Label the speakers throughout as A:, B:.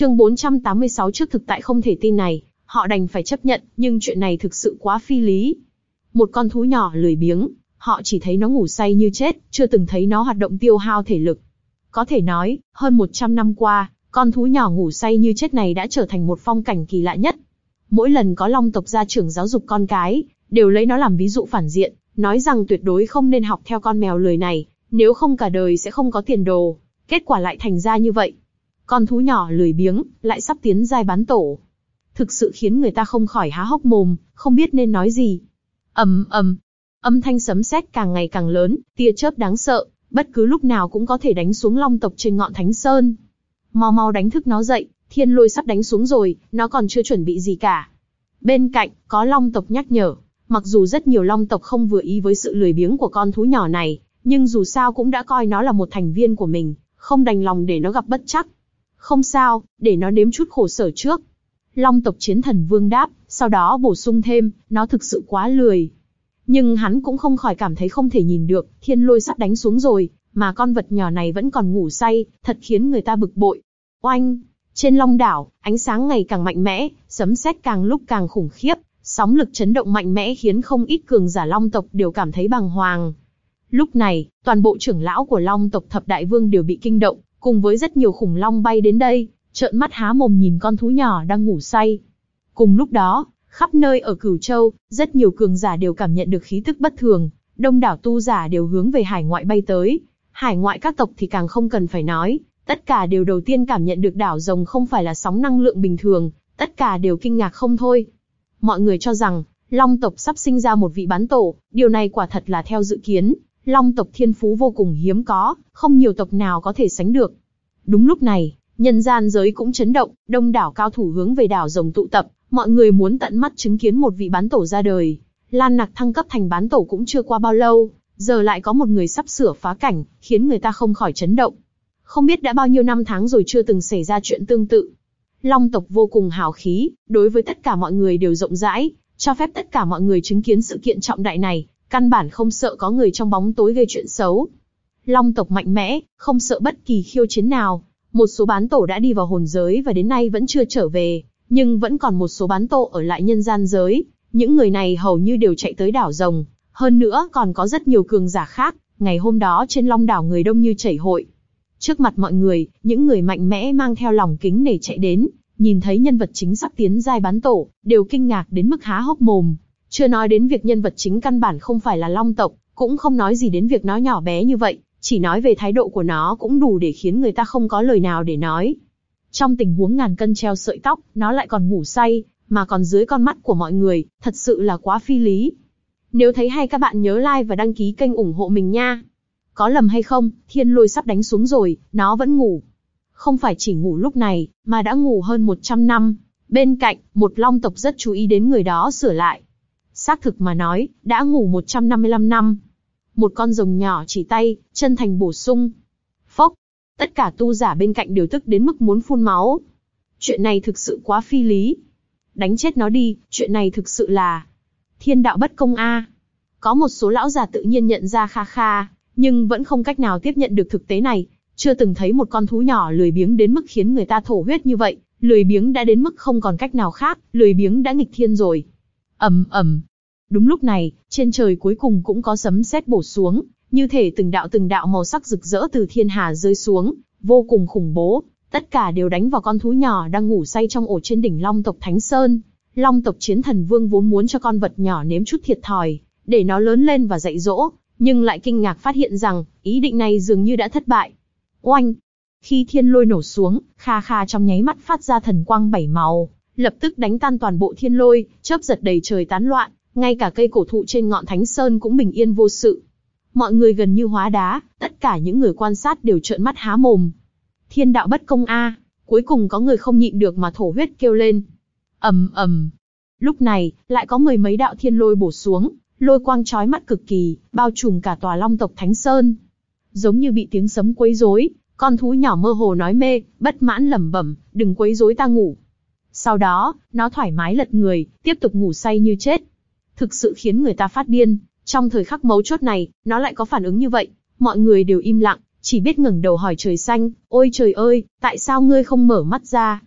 A: Chương 486 trước thực tại không thể tin này, họ đành phải chấp nhận, nhưng chuyện này thực sự quá phi lý. Một con thú nhỏ lười biếng, họ chỉ thấy nó ngủ say như chết, chưa từng thấy nó hoạt động tiêu hao thể lực. Có thể nói, hơn 100 năm qua, con thú nhỏ ngủ say như chết này đã trở thành một phong cảnh kỳ lạ nhất. Mỗi lần có long tộc gia trưởng giáo dục con cái, đều lấy nó làm ví dụ phản diện, nói rằng tuyệt đối không nên học theo con mèo lười này, nếu không cả đời sẽ không có tiền đồ. Kết quả lại thành ra như vậy. Con thú nhỏ lười biếng, lại sắp tiến giai bán tổ. Thực sự khiến người ta không khỏi há hốc mồm, không biết nên nói gì. ầm ầm, âm thanh sấm sét càng ngày càng lớn, tia chớp đáng sợ, bất cứ lúc nào cũng có thể đánh xuống long tộc trên ngọn thánh sơn. Mau mau đánh thức nó dậy, thiên lôi sắp đánh xuống rồi, nó còn chưa chuẩn bị gì cả. Bên cạnh, có long tộc nhắc nhở, mặc dù rất nhiều long tộc không vừa ý với sự lười biếng của con thú nhỏ này, nhưng dù sao cũng đã coi nó là một thành viên của mình, không đành lòng để nó gặp bất chắc. Không sao, để nó nếm chút khổ sở trước. Long tộc chiến thần vương đáp, sau đó bổ sung thêm, nó thực sự quá lười. Nhưng hắn cũng không khỏi cảm thấy không thể nhìn được, thiên lôi sắp đánh xuống rồi, mà con vật nhỏ này vẫn còn ngủ say, thật khiến người ta bực bội. Oanh! Trên long đảo, ánh sáng ngày càng mạnh mẽ, sấm sét càng lúc càng khủng khiếp, sóng lực chấn động mạnh mẽ khiến không ít cường giả long tộc đều cảm thấy bàng hoàng. Lúc này, toàn bộ trưởng lão của long tộc thập đại vương đều bị kinh động, cùng với rất nhiều khủng long bay đến đây, trợn mắt há mồm nhìn con thú nhỏ đang ngủ say. Cùng lúc đó, khắp nơi ở Cửu Châu, rất nhiều cường giả đều cảm nhận được khí tức bất thường, đông đảo tu giả đều hướng về hải ngoại bay tới. Hải ngoại các tộc thì càng không cần phải nói, tất cả đều đầu tiên cảm nhận được đảo rồng không phải là sóng năng lượng bình thường, tất cả đều kinh ngạc không thôi. Mọi người cho rằng, Long tộc sắp sinh ra một vị bán tổ, điều này quả thật là theo dự kiến, Long tộc thiên phú vô cùng hiếm có, không nhiều tộc nào có thể sánh được. Đúng lúc này, nhân gian giới cũng chấn động, đông đảo cao thủ hướng về đảo rồng tụ tập, mọi người muốn tận mắt chứng kiến một vị bán tổ ra đời. Lan Nặc thăng cấp thành bán tổ cũng chưa qua bao lâu, giờ lại có một người sắp sửa phá cảnh, khiến người ta không khỏi chấn động. Không biết đã bao nhiêu năm tháng rồi chưa từng xảy ra chuyện tương tự. Long tộc vô cùng hào khí, đối với tất cả mọi người đều rộng rãi, cho phép tất cả mọi người chứng kiến sự kiện trọng đại này, căn bản không sợ có người trong bóng tối gây chuyện xấu. Long tộc mạnh mẽ, không sợ bất kỳ khiêu chiến nào. Một số bán tổ đã đi vào hồn giới và đến nay vẫn chưa trở về, nhưng vẫn còn một số bán tổ ở lại nhân gian giới. Những người này hầu như đều chạy tới đảo rồng. Hơn nữa còn có rất nhiều cường giả khác, ngày hôm đó trên long đảo người đông như chảy hội. Trước mặt mọi người, những người mạnh mẽ mang theo lòng kính nể chạy đến, nhìn thấy nhân vật chính sắp tiến giai bán tổ, đều kinh ngạc đến mức há hốc mồm. Chưa nói đến việc nhân vật chính căn bản không phải là long tộc, cũng không nói gì đến việc nó nhỏ bé như vậy, chỉ nói về thái độ của nó cũng đủ để khiến người ta không có lời nào để nói. Trong tình huống ngàn cân treo sợi tóc, nó lại còn ngủ say, mà còn dưới con mắt của mọi người, thật sự là quá phi lý. Nếu thấy hay các bạn nhớ like và đăng ký kênh ủng hộ mình nha. Có lầm hay không, thiên lôi sắp đánh xuống rồi, nó vẫn ngủ. Không phải chỉ ngủ lúc này, mà đã ngủ hơn 100 năm. Bên cạnh, một long tộc rất chú ý đến người đó sửa lại. Xác thực mà nói, đã ngủ 155 năm. Một con rồng nhỏ chỉ tay, chân thành bổ sung. Phốc, tất cả tu giả bên cạnh đều tức đến mức muốn phun máu. Chuyện này thực sự quá phi lý. Đánh chết nó đi, chuyện này thực sự là thiên đạo bất công a. Có một số lão già tự nhiên nhận ra kha kha, nhưng vẫn không cách nào tiếp nhận được thực tế này. Chưa từng thấy một con thú nhỏ lười biếng đến mức khiến người ta thổ huyết như vậy, lười biếng đã đến mức không còn cách nào khác, lười biếng đã nghịch thiên rồi. ầm ầm, Đúng lúc này, trên trời cuối cùng cũng có sấm sét bổ xuống, như thể từng đạo từng đạo màu sắc rực rỡ từ thiên hà rơi xuống, vô cùng khủng bố, tất cả đều đánh vào con thú nhỏ đang ngủ say trong ổ trên đỉnh Long tộc Thánh Sơn. Long tộc Chiến Thần Vương vốn muốn cho con vật nhỏ nếm chút thiệt thòi, để nó lớn lên và dạy dỗ, nhưng lại kinh ngạc phát hiện rằng, ý định này dường như đã thất bại. Oanh! Khi thiên lôi nổ xuống, Kha Kha trong nháy mắt phát ra thần quang bảy màu, lập tức đánh tan toàn bộ thiên lôi, chớp giật đầy trời tán loạn, ngay cả cây cổ thụ trên ngọn Thánh Sơn cũng bình yên vô sự. Mọi người gần như hóa đá, tất cả những người quan sát đều trợn mắt há mồm. Thiên đạo bất công a, cuối cùng có người không nhịn được mà thổ huyết kêu lên. ầm ầm. Lúc này, lại có mười mấy đạo thiên lôi bổ xuống, lôi quang chói mắt cực kỳ, bao trùm cả tòa Long tộc Thánh Sơn. Giống như bị tiếng sấm quấy rối, con thú nhỏ mơ hồ nói mê, bất mãn lẩm bẩm, đừng quấy rối ta ngủ. Sau đó, nó thoải mái lật người, tiếp tục ngủ say như chết thực sự khiến người ta phát điên. Trong thời khắc mấu chốt này, nó lại có phản ứng như vậy, mọi người đều im lặng, chỉ biết ngẩng đầu hỏi trời xanh, ôi trời ơi, tại sao ngươi không mở mắt ra?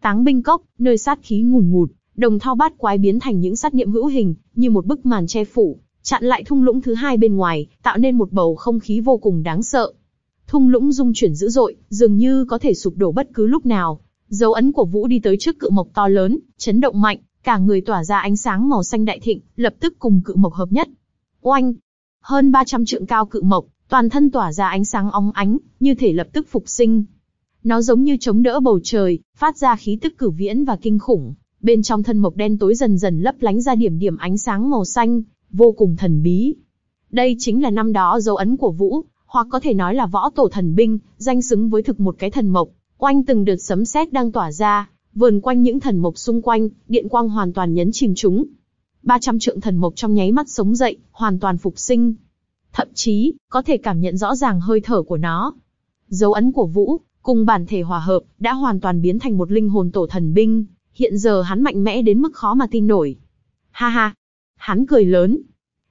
A: Táng binh cốc, nơi sát khí ngùn ngụt, đồng thao bát quái biến thành những sát niệm hữu hình, như một bức màn che phủ, chặn lại thung lũng thứ hai bên ngoài, tạo nên một bầu không khí vô cùng đáng sợ. Thung lũng rung chuyển dữ dội, dường như có thể sụp đổ bất cứ lúc nào. Dấu ấn của Vũ đi tới trước cự mộc to lớn, chấn động mạnh, cả người tỏa ra ánh sáng màu xanh đại thịnh, lập tức cùng cự mộc hợp nhất. Oanh! Hơn 300 trượng cao cự mộc, toàn thân tỏa ra ánh sáng óng ánh, như thể lập tức phục sinh. Nó giống như chống đỡ bầu trời, phát ra khí tức cử viễn và kinh khủng. Bên trong thân mộc đen tối dần dần lấp lánh ra điểm điểm ánh sáng màu xanh, vô cùng thần bí. Đây chính là năm đó dấu ấn của Vũ, hoặc có thể nói là võ tổ thần binh, danh xứng với thực một cái thần mộc. Oanh từng đợt sấm sét đang tỏa ra, vườn quanh những thần mộc xung quanh, điện quang hoàn toàn nhấn chìm chúng. 300 trượng thần mộc trong nháy mắt sống dậy, hoàn toàn phục sinh. Thậm chí, có thể cảm nhận rõ ràng hơi thở của nó. Dấu ấn của Vũ, cùng bản thể hòa hợp, đã hoàn toàn biến thành một linh hồn tổ thần binh. Hiện giờ hắn mạnh mẽ đến mức khó mà tin nổi. Ha ha! Hắn cười lớn.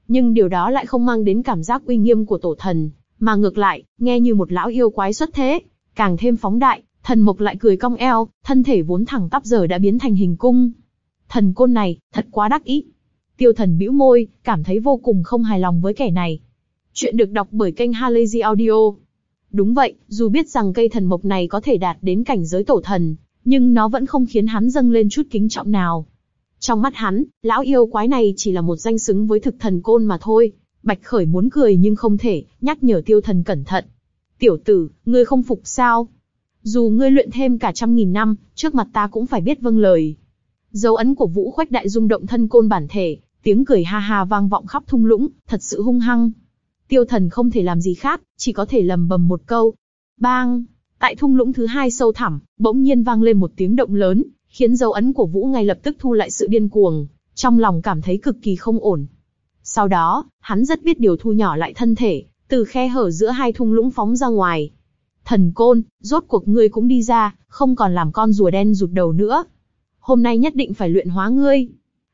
A: Nhưng điều đó lại không mang đến cảm giác uy nghiêm của tổ thần, mà ngược lại, nghe như một lão yêu quái xuất thế, càng thêm phóng đại, thần mộc lại cười cong eo, thân thể vốn thẳng tắp giờ đã biến thành hình cung. Thần côn này, thật quá đắc ý. Tiêu thần bĩu môi, cảm thấy vô cùng không hài lòng với kẻ này. Chuyện được đọc bởi kênh Halazy Audio. Đúng vậy, dù biết rằng cây thần mộc này có thể đạt đến cảnh giới tổ thần, nhưng nó vẫn không khiến hắn dâng lên chút kính trọng nào. Trong mắt hắn, lão yêu quái này chỉ là một danh xứng với thực thần côn mà thôi. Bạch Khởi muốn cười nhưng không thể, nhắc nhở tiêu thần cẩn thận. Tiểu tử, ngươi không phục sao? Dù ngươi luyện thêm cả trăm nghìn năm, trước mặt ta cũng phải biết vâng lời. Dấu ấn của Vũ Khoách Đại rung động thân côn bản thể, tiếng cười ha ha vang vọng khắp thung lũng, thật sự hung hăng. Tiêu thần không thể làm gì khác, chỉ có thể lầm bầm một câu. Bang! Tại thung lũng thứ hai sâu thẳm, bỗng nhiên vang lên một tiếng động lớn, khiến dấu ấn của Vũ ngay lập tức thu lại sự điên cuồng, trong lòng cảm thấy cực kỳ không ổn. Sau đó, hắn rất biết điều thu nhỏ lại thân thể, từ khe hở giữa hai thung lũng phóng ra ngoài. Thần côn, rốt cuộc ngươi cũng đi ra, không còn làm con rùa đen rụt đầu nữa. Hôm nay nhất định phải luyện hóa ngươi.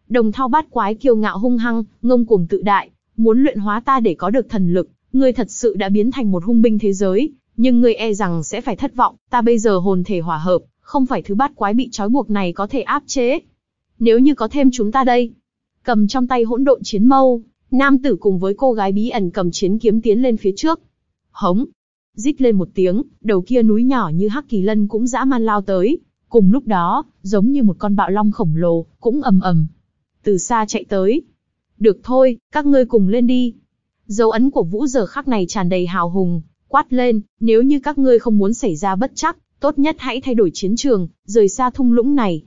A: Đồng thao bát quái kiêu ngạo hung hăng, ngông cuồng tự đại, muốn luyện hóa ta để có được thần lực, ngươi thật sự đã biến thành một hung binh thế giới, nhưng ngươi e rằng sẽ phải thất vọng, ta bây giờ hồn thể hòa hợp, không phải thứ bát quái bị trói buộc này có thể áp chế. Nếu như có thêm chúng ta đây, cầm trong tay hỗn độn chiến mâu, nam tử cùng với cô gái bí ẩn cầm chiến kiếm tiến lên phía trước. Hống, rít lên một tiếng, đầu kia núi nhỏ như hắc kỳ lân cũng dã man lao tới. Cùng lúc đó, giống như một con bạo long khổng lồ, cũng ầm ầm. Từ xa chạy tới. Được thôi, các ngươi cùng lên đi. Dấu ấn của vũ giờ khắc này tràn đầy hào hùng, quát lên, nếu như các ngươi không muốn xảy ra bất chắc, tốt nhất hãy thay đổi chiến trường, rời xa thung lũng này.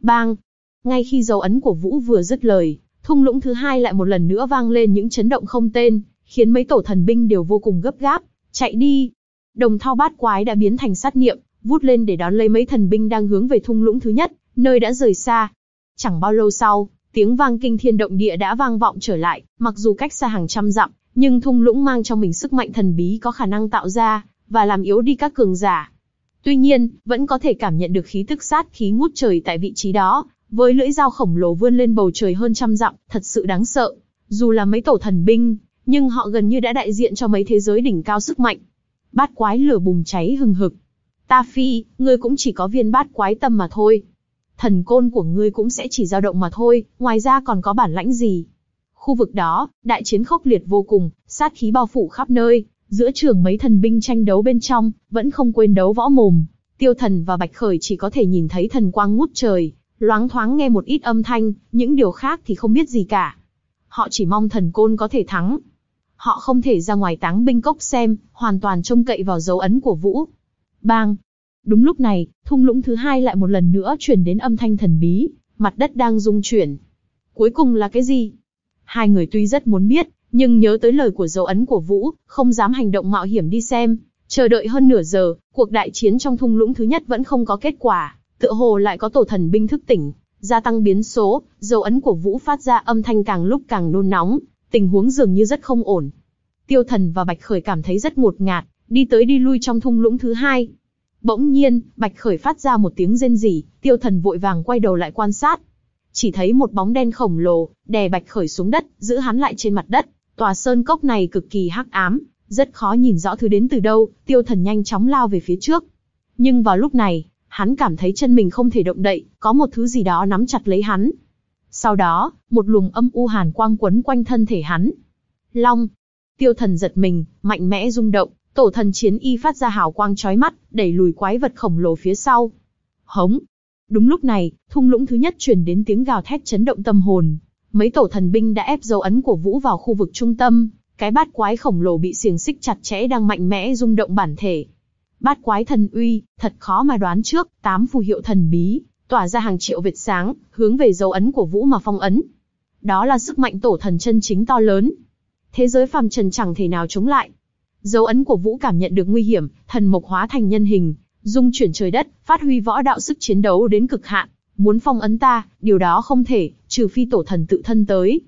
A: Bang! Ngay khi dấu ấn của Vũ vừa dứt lời, thung lũng thứ hai lại một lần nữa vang lên những chấn động không tên, khiến mấy tổ thần binh đều vô cùng gấp gáp. Chạy đi! Đồng thao bát quái đã biến thành sát niệm, vút lên để đón lấy mấy thần binh đang hướng về thung lũng thứ nhất, nơi đã rời xa. Chẳng bao lâu sau, tiếng vang kinh thiên động địa đã vang vọng trở lại, mặc dù cách xa hàng trăm dặm, nhưng thung lũng mang trong mình sức mạnh thần bí có khả năng tạo ra, và làm yếu đi các cường giả. Tuy nhiên, vẫn có thể cảm nhận được khí tức sát khí ngút trời tại vị trí đó, với lưỡi dao khổng lồ vươn lên bầu trời hơn trăm dặm, thật sự đáng sợ. Dù là mấy tổ thần binh, nhưng họ gần như đã đại diện cho mấy thế giới đỉnh cao sức mạnh. Bát quái lửa bùng cháy hừng hực. Ta phi, ngươi cũng chỉ có viên bát quái tâm mà thôi. Thần côn của ngươi cũng sẽ chỉ dao động mà thôi, ngoài ra còn có bản lãnh gì. Khu vực đó, đại chiến khốc liệt vô cùng, sát khí bao phủ khắp nơi, Giữa trường mấy thần binh tranh đấu bên trong, vẫn không quên đấu võ mồm. Tiêu thần và Bạch Khởi chỉ có thể nhìn thấy thần quang ngút trời, loáng thoáng nghe một ít âm thanh, những điều khác thì không biết gì cả. Họ chỉ mong thần côn có thể thắng. Họ không thể ra ngoài táng binh cốc xem, hoàn toàn trông cậy vào dấu ấn của Vũ. Bang! Đúng lúc này, thung lũng thứ hai lại một lần nữa truyền đến âm thanh thần bí, mặt đất đang rung chuyển. Cuối cùng là cái gì? Hai người tuy rất muốn biết, nhưng nhớ tới lời của dấu ấn của Vũ, không dám hành động mạo hiểm đi xem. Chờ đợi hơn nửa giờ, cuộc đại chiến trong thung lũng thứ nhất vẫn không có kết quả, tựa hồ lại có tổ thần binh thức tỉnh, gia tăng biến số, dấu ấn của Vũ phát ra âm thanh càng lúc càng nôn nóng, tình huống dường như rất không ổn. Tiêu thần và Bạch Khởi cảm thấy rất ngột ngạt, đi tới đi lui trong thung lũng thứ hai. Bỗng nhiên, Bạch Khởi phát ra một tiếng rên rỉ, tiêu thần vội vàng quay đầu lại quan sát. Chỉ thấy một bóng đen khổng lồ, đè Bạch Khởi xuống đất, giữ hắn lại trên mặt đất. Tòa sơn cốc này cực kỳ hắc ám, rất khó nhìn rõ thứ đến từ đâu, tiêu thần nhanh chóng lao về phía trước. Nhưng vào lúc này, Hắn cảm thấy chân mình không thể động đậy, có một thứ gì đó nắm chặt lấy hắn. Sau đó, một luồng âm u hàn quang quấn quanh thân thể hắn. Long. Tiêu thần giật mình, mạnh mẽ rung động, tổ thần chiến y phát ra hào quang chói mắt, đẩy lùi quái vật khổng lồ phía sau. Hống. Đúng lúc này, thung lũng thứ nhất truyền đến tiếng gào thét chấn động tâm hồn. Mấy tổ thần binh đã ép dấu ấn của Vũ vào khu vực trung tâm, cái bát quái khổng lồ bị xiềng xích chặt chẽ đang mạnh mẽ rung động bản thể. Bát quái thần uy, thật khó mà đoán trước, tám phù hiệu thần bí, tỏa ra hàng triệu vệt sáng, hướng về dấu ấn của Vũ mà phong ấn. Đó là sức mạnh tổ thần chân chính to lớn. Thế giới phàm trần chẳng thể nào chống lại. Dấu ấn của Vũ cảm nhận được nguy hiểm, thần mộc hóa thành nhân hình, dung chuyển trời đất, phát huy võ đạo sức chiến đấu đến cực hạn. Muốn phong ấn ta, điều đó không thể, trừ phi tổ thần tự thân tới.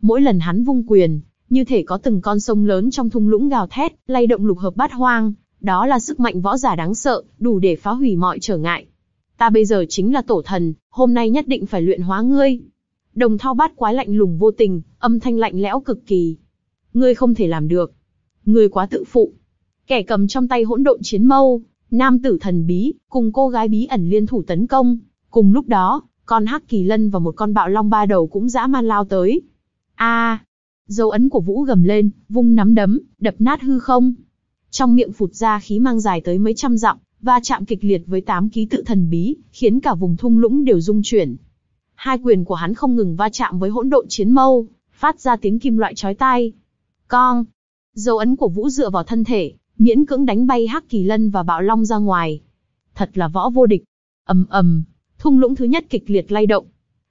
A: Mỗi lần hắn vung quyền, như thể có từng con sông lớn trong thung lũng gào thét, lay động lục hợp bát hoang. Đó là sức mạnh võ giả đáng sợ, đủ để phá hủy mọi trở ngại. Ta bây giờ chính là tổ thần, hôm nay nhất định phải luyện hóa ngươi. Đồng thao bát quái lạnh lùng vô tình, âm thanh lạnh lẽo cực kỳ. Ngươi không thể làm được. Ngươi quá tự phụ. Kẻ cầm trong tay hỗn độn chiến mâu, nam tử thần bí, cùng cô gái bí ẩn liên thủ tấn công. Cùng lúc đó, con hắc kỳ lân và một con bạo long ba đầu cũng dã man lao tới. A, dấu ấn của Vũ gầm lên, vung nắm đấm, đập nát hư không. Trong miệng phụt ra khí mang dài tới mấy trăm dặm, va chạm kịch liệt với tám ký tự thần bí, khiến cả vùng thung lũng đều rung chuyển. Hai quyền của hắn không ngừng va chạm với hỗn độn chiến mâu, phát ra tiếng kim loại chói tai. Con, dấu ấn của Vũ dựa vào thân thể, miễn cưỡng đánh bay Hắc Kỳ Lân và Bạo Long ra ngoài. Thật là võ vô địch. ầm ầm, thung lũng thứ nhất kịch liệt lay động.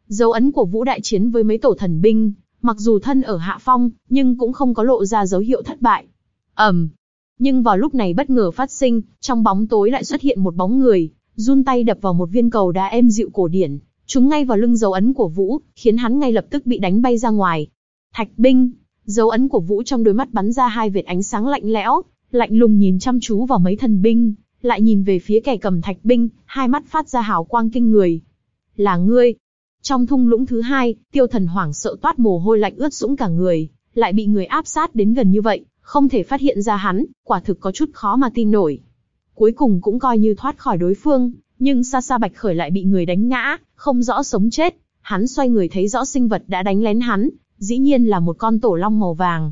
A: Dấu ấn của Vũ đại chiến với mấy tổ thần binh, mặc dù thân ở hạ phong, nhưng cũng không có lộ ra dấu hiệu thất bại. ầm, nhưng vào lúc này bất ngờ phát sinh, trong bóng tối lại xuất hiện một bóng người, run tay đập vào một viên cầu đá êm dịu cổ điển, trúng ngay vào lưng dấu ấn của Vũ, khiến hắn ngay lập tức bị đánh bay ra ngoài. Thạch binh, dấu ấn của Vũ trong đôi mắt bắn ra hai vệt ánh sáng lạnh lẽo, lạnh lùng nhìn chăm chú vào mấy thần binh, lại nhìn về phía kẻ cầm thạch binh, hai mắt phát ra hào quang kinh người. Là ngươi. Trong thung lũng thứ hai, tiêu thần hoảng sợ toát mồ hôi lạnh ướt sũng cả người, lại bị người áp sát đến gần như vậy, không thể phát hiện ra hắn, quả thực có chút khó mà tin nổi. Cuối cùng cũng coi như thoát khỏi đối phương, nhưng xa xa Bạch Khởi lại bị người đánh ngã, không rõ sống chết. Hắn xoay người thấy rõ sinh vật đã đánh lén hắn, dĩ nhiên là một con tổ long màu vàng.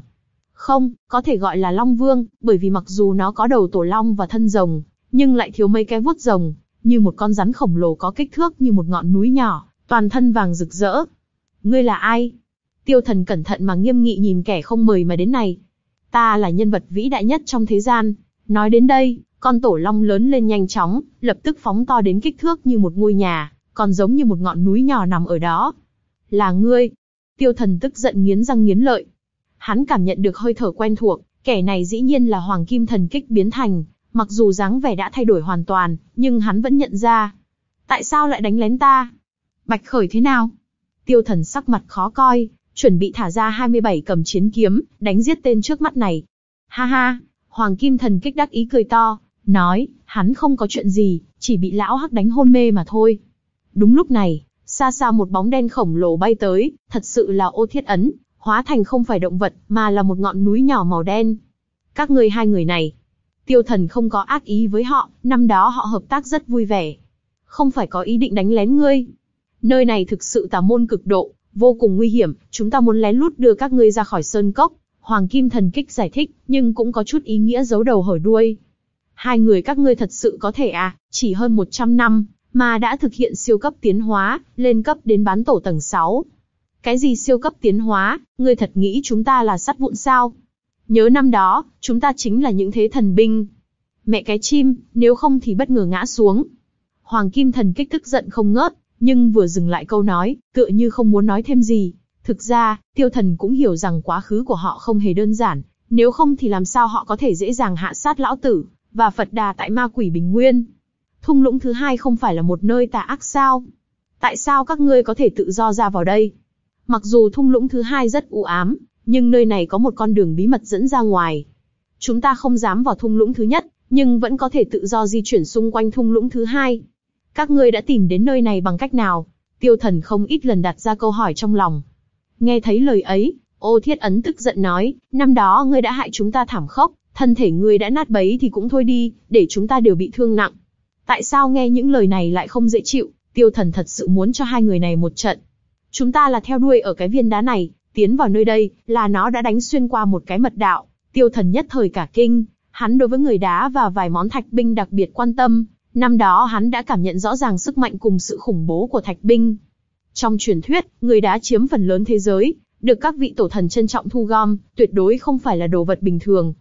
A: Không, có thể gọi là long vương, bởi vì mặc dù nó có đầu tổ long và thân rồng, nhưng lại thiếu mấy cái vuốt rồng, như một con rắn khổng lồ có kích thước như một ngọn núi nhỏ, toàn thân vàng rực rỡ. Ngươi là ai? Tiêu thần cẩn thận mà nghiêm nghị nhìn kẻ không mời mà đến này, Ta là nhân vật vĩ đại nhất trong thế gian. Nói đến đây, con tổ long lớn lên nhanh chóng, lập tức phóng to đến kích thước như một ngôi nhà, còn giống như một ngọn núi nhỏ nằm ở đó. Là ngươi. Tiêu thần tức giận nghiến răng nghiến lợi. Hắn cảm nhận được hơi thở quen thuộc, kẻ này dĩ nhiên là hoàng kim thần kích biến thành, mặc dù dáng vẻ đã thay đổi hoàn toàn, nhưng hắn vẫn nhận ra. Tại sao lại đánh lén ta? Bạch khởi thế nào? Tiêu thần sắc mặt khó coi, chuẩn bị thả ra 27 cầm chiến kiếm, đánh giết tên trước mắt này. Ha ha, Hoàng Kim Thần kích đắc ý cười to, nói, hắn không có chuyện gì, chỉ bị lão hắc đánh hôn mê mà thôi. Đúng lúc này, xa xa một bóng đen khổng lồ bay tới, thật sự là ô thiết ấn, hóa thành không phải động vật, mà là một ngọn núi nhỏ màu đen. Các ngươi hai người này, tiêu thần không có ác ý với họ, năm đó họ hợp tác rất vui vẻ. Không phải có ý định đánh lén ngươi. Nơi này thực sự tà môn cực độ, vô cùng nguy hiểm, chúng ta muốn lén lút đưa các ngươi ra khỏi sơn cốc. Hoàng Kim Thần Kích giải thích, nhưng cũng có chút ý nghĩa giấu đầu hở đuôi. Hai người các ngươi thật sự có thể à, chỉ hơn 100 năm, mà đã thực hiện siêu cấp tiến hóa, lên cấp đến bán tổ tầng 6. Cái gì siêu cấp tiến hóa, ngươi thật nghĩ chúng ta là sắt vụn sao? Nhớ năm đó, chúng ta chính là những thế thần binh. Mẹ cái chim, nếu không thì bất ngờ ngã xuống. Hoàng Kim Thần Kích tức giận không ngớt, nhưng vừa dừng lại câu nói, tựa như không muốn nói thêm gì. Thực ra, tiêu thần cũng hiểu rằng quá khứ của họ không hề đơn giản, nếu không thì làm sao họ có thể dễ dàng hạ sát lão tử, và Phật đà tại ma quỷ bình nguyên. Thung lũng thứ hai không phải là một nơi tà ác sao? Tại sao các ngươi có thể tự do ra vào đây? Mặc dù thung lũng thứ hai rất u ám, nhưng nơi này có một con đường bí mật dẫn ra ngoài. Chúng ta không dám vào thung lũng thứ nhất, nhưng vẫn có thể tự do di chuyển xung quanh thung lũng thứ hai. Các ngươi đã tìm đến nơi này bằng cách nào? Tiêu thần không ít lần đặt ra câu hỏi trong lòng. Nghe thấy lời ấy, ô thiết ấn tức giận nói, năm đó ngươi đã hại chúng ta thảm khốc, thân thể ngươi đã nát bấy thì cũng thôi đi, để chúng ta đều bị thương nặng. Tại sao nghe những lời này lại không dễ chịu, tiêu thần thật sự muốn cho hai người này một trận. Chúng ta là theo đuôi ở cái viên đá này, tiến vào nơi đây, là nó đã đánh xuyên qua một cái mật đạo. Tiêu thần nhất thời cả kinh, hắn đối với người đá và vài món thạch binh đặc biệt quan tâm. Năm đó hắn đã cảm nhận rõ ràng sức mạnh cùng sự khủng bố của thạch binh. Trong truyền thuyết, người đá chiếm phần lớn thế giới, được các vị tổ thần trân trọng thu gom, tuyệt đối không phải là đồ vật bình thường.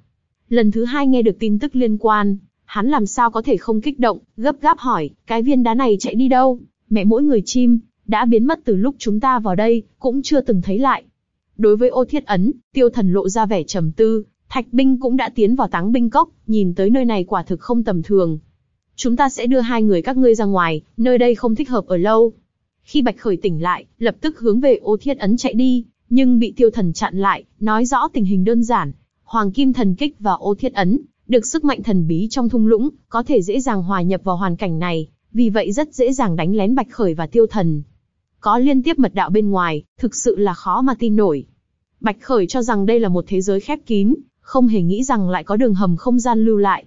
A: Lần thứ hai nghe được tin tức liên quan, hắn làm sao có thể không kích động, gấp gáp hỏi, cái viên đá này chạy đi đâu? Mẹ mỗi người chim, đã biến mất từ lúc chúng ta vào đây, cũng chưa từng thấy lại. Đối với ô thiết ấn, tiêu thần lộ ra vẻ trầm tư, thạch binh cũng đã tiến vào táng binh cốc, nhìn tới nơi này quả thực không tầm thường. Chúng ta sẽ đưa hai người các ngươi ra ngoài, nơi đây không thích hợp ở lâu. Khi Bạch Khởi tỉnh lại, lập tức hướng về ô thiết ấn chạy đi, nhưng bị tiêu thần chặn lại, nói rõ tình hình đơn giản. Hoàng Kim Thần Kích và ô thiết ấn, được sức mạnh thần bí trong thung lũng, có thể dễ dàng hòa nhập vào hoàn cảnh này, vì vậy rất dễ dàng đánh lén Bạch Khởi và tiêu thần. Có liên tiếp mật đạo bên ngoài, thực sự là khó mà tin nổi. Bạch Khởi cho rằng đây là một thế giới khép kín, không hề nghĩ rằng lại có đường hầm không gian lưu lại.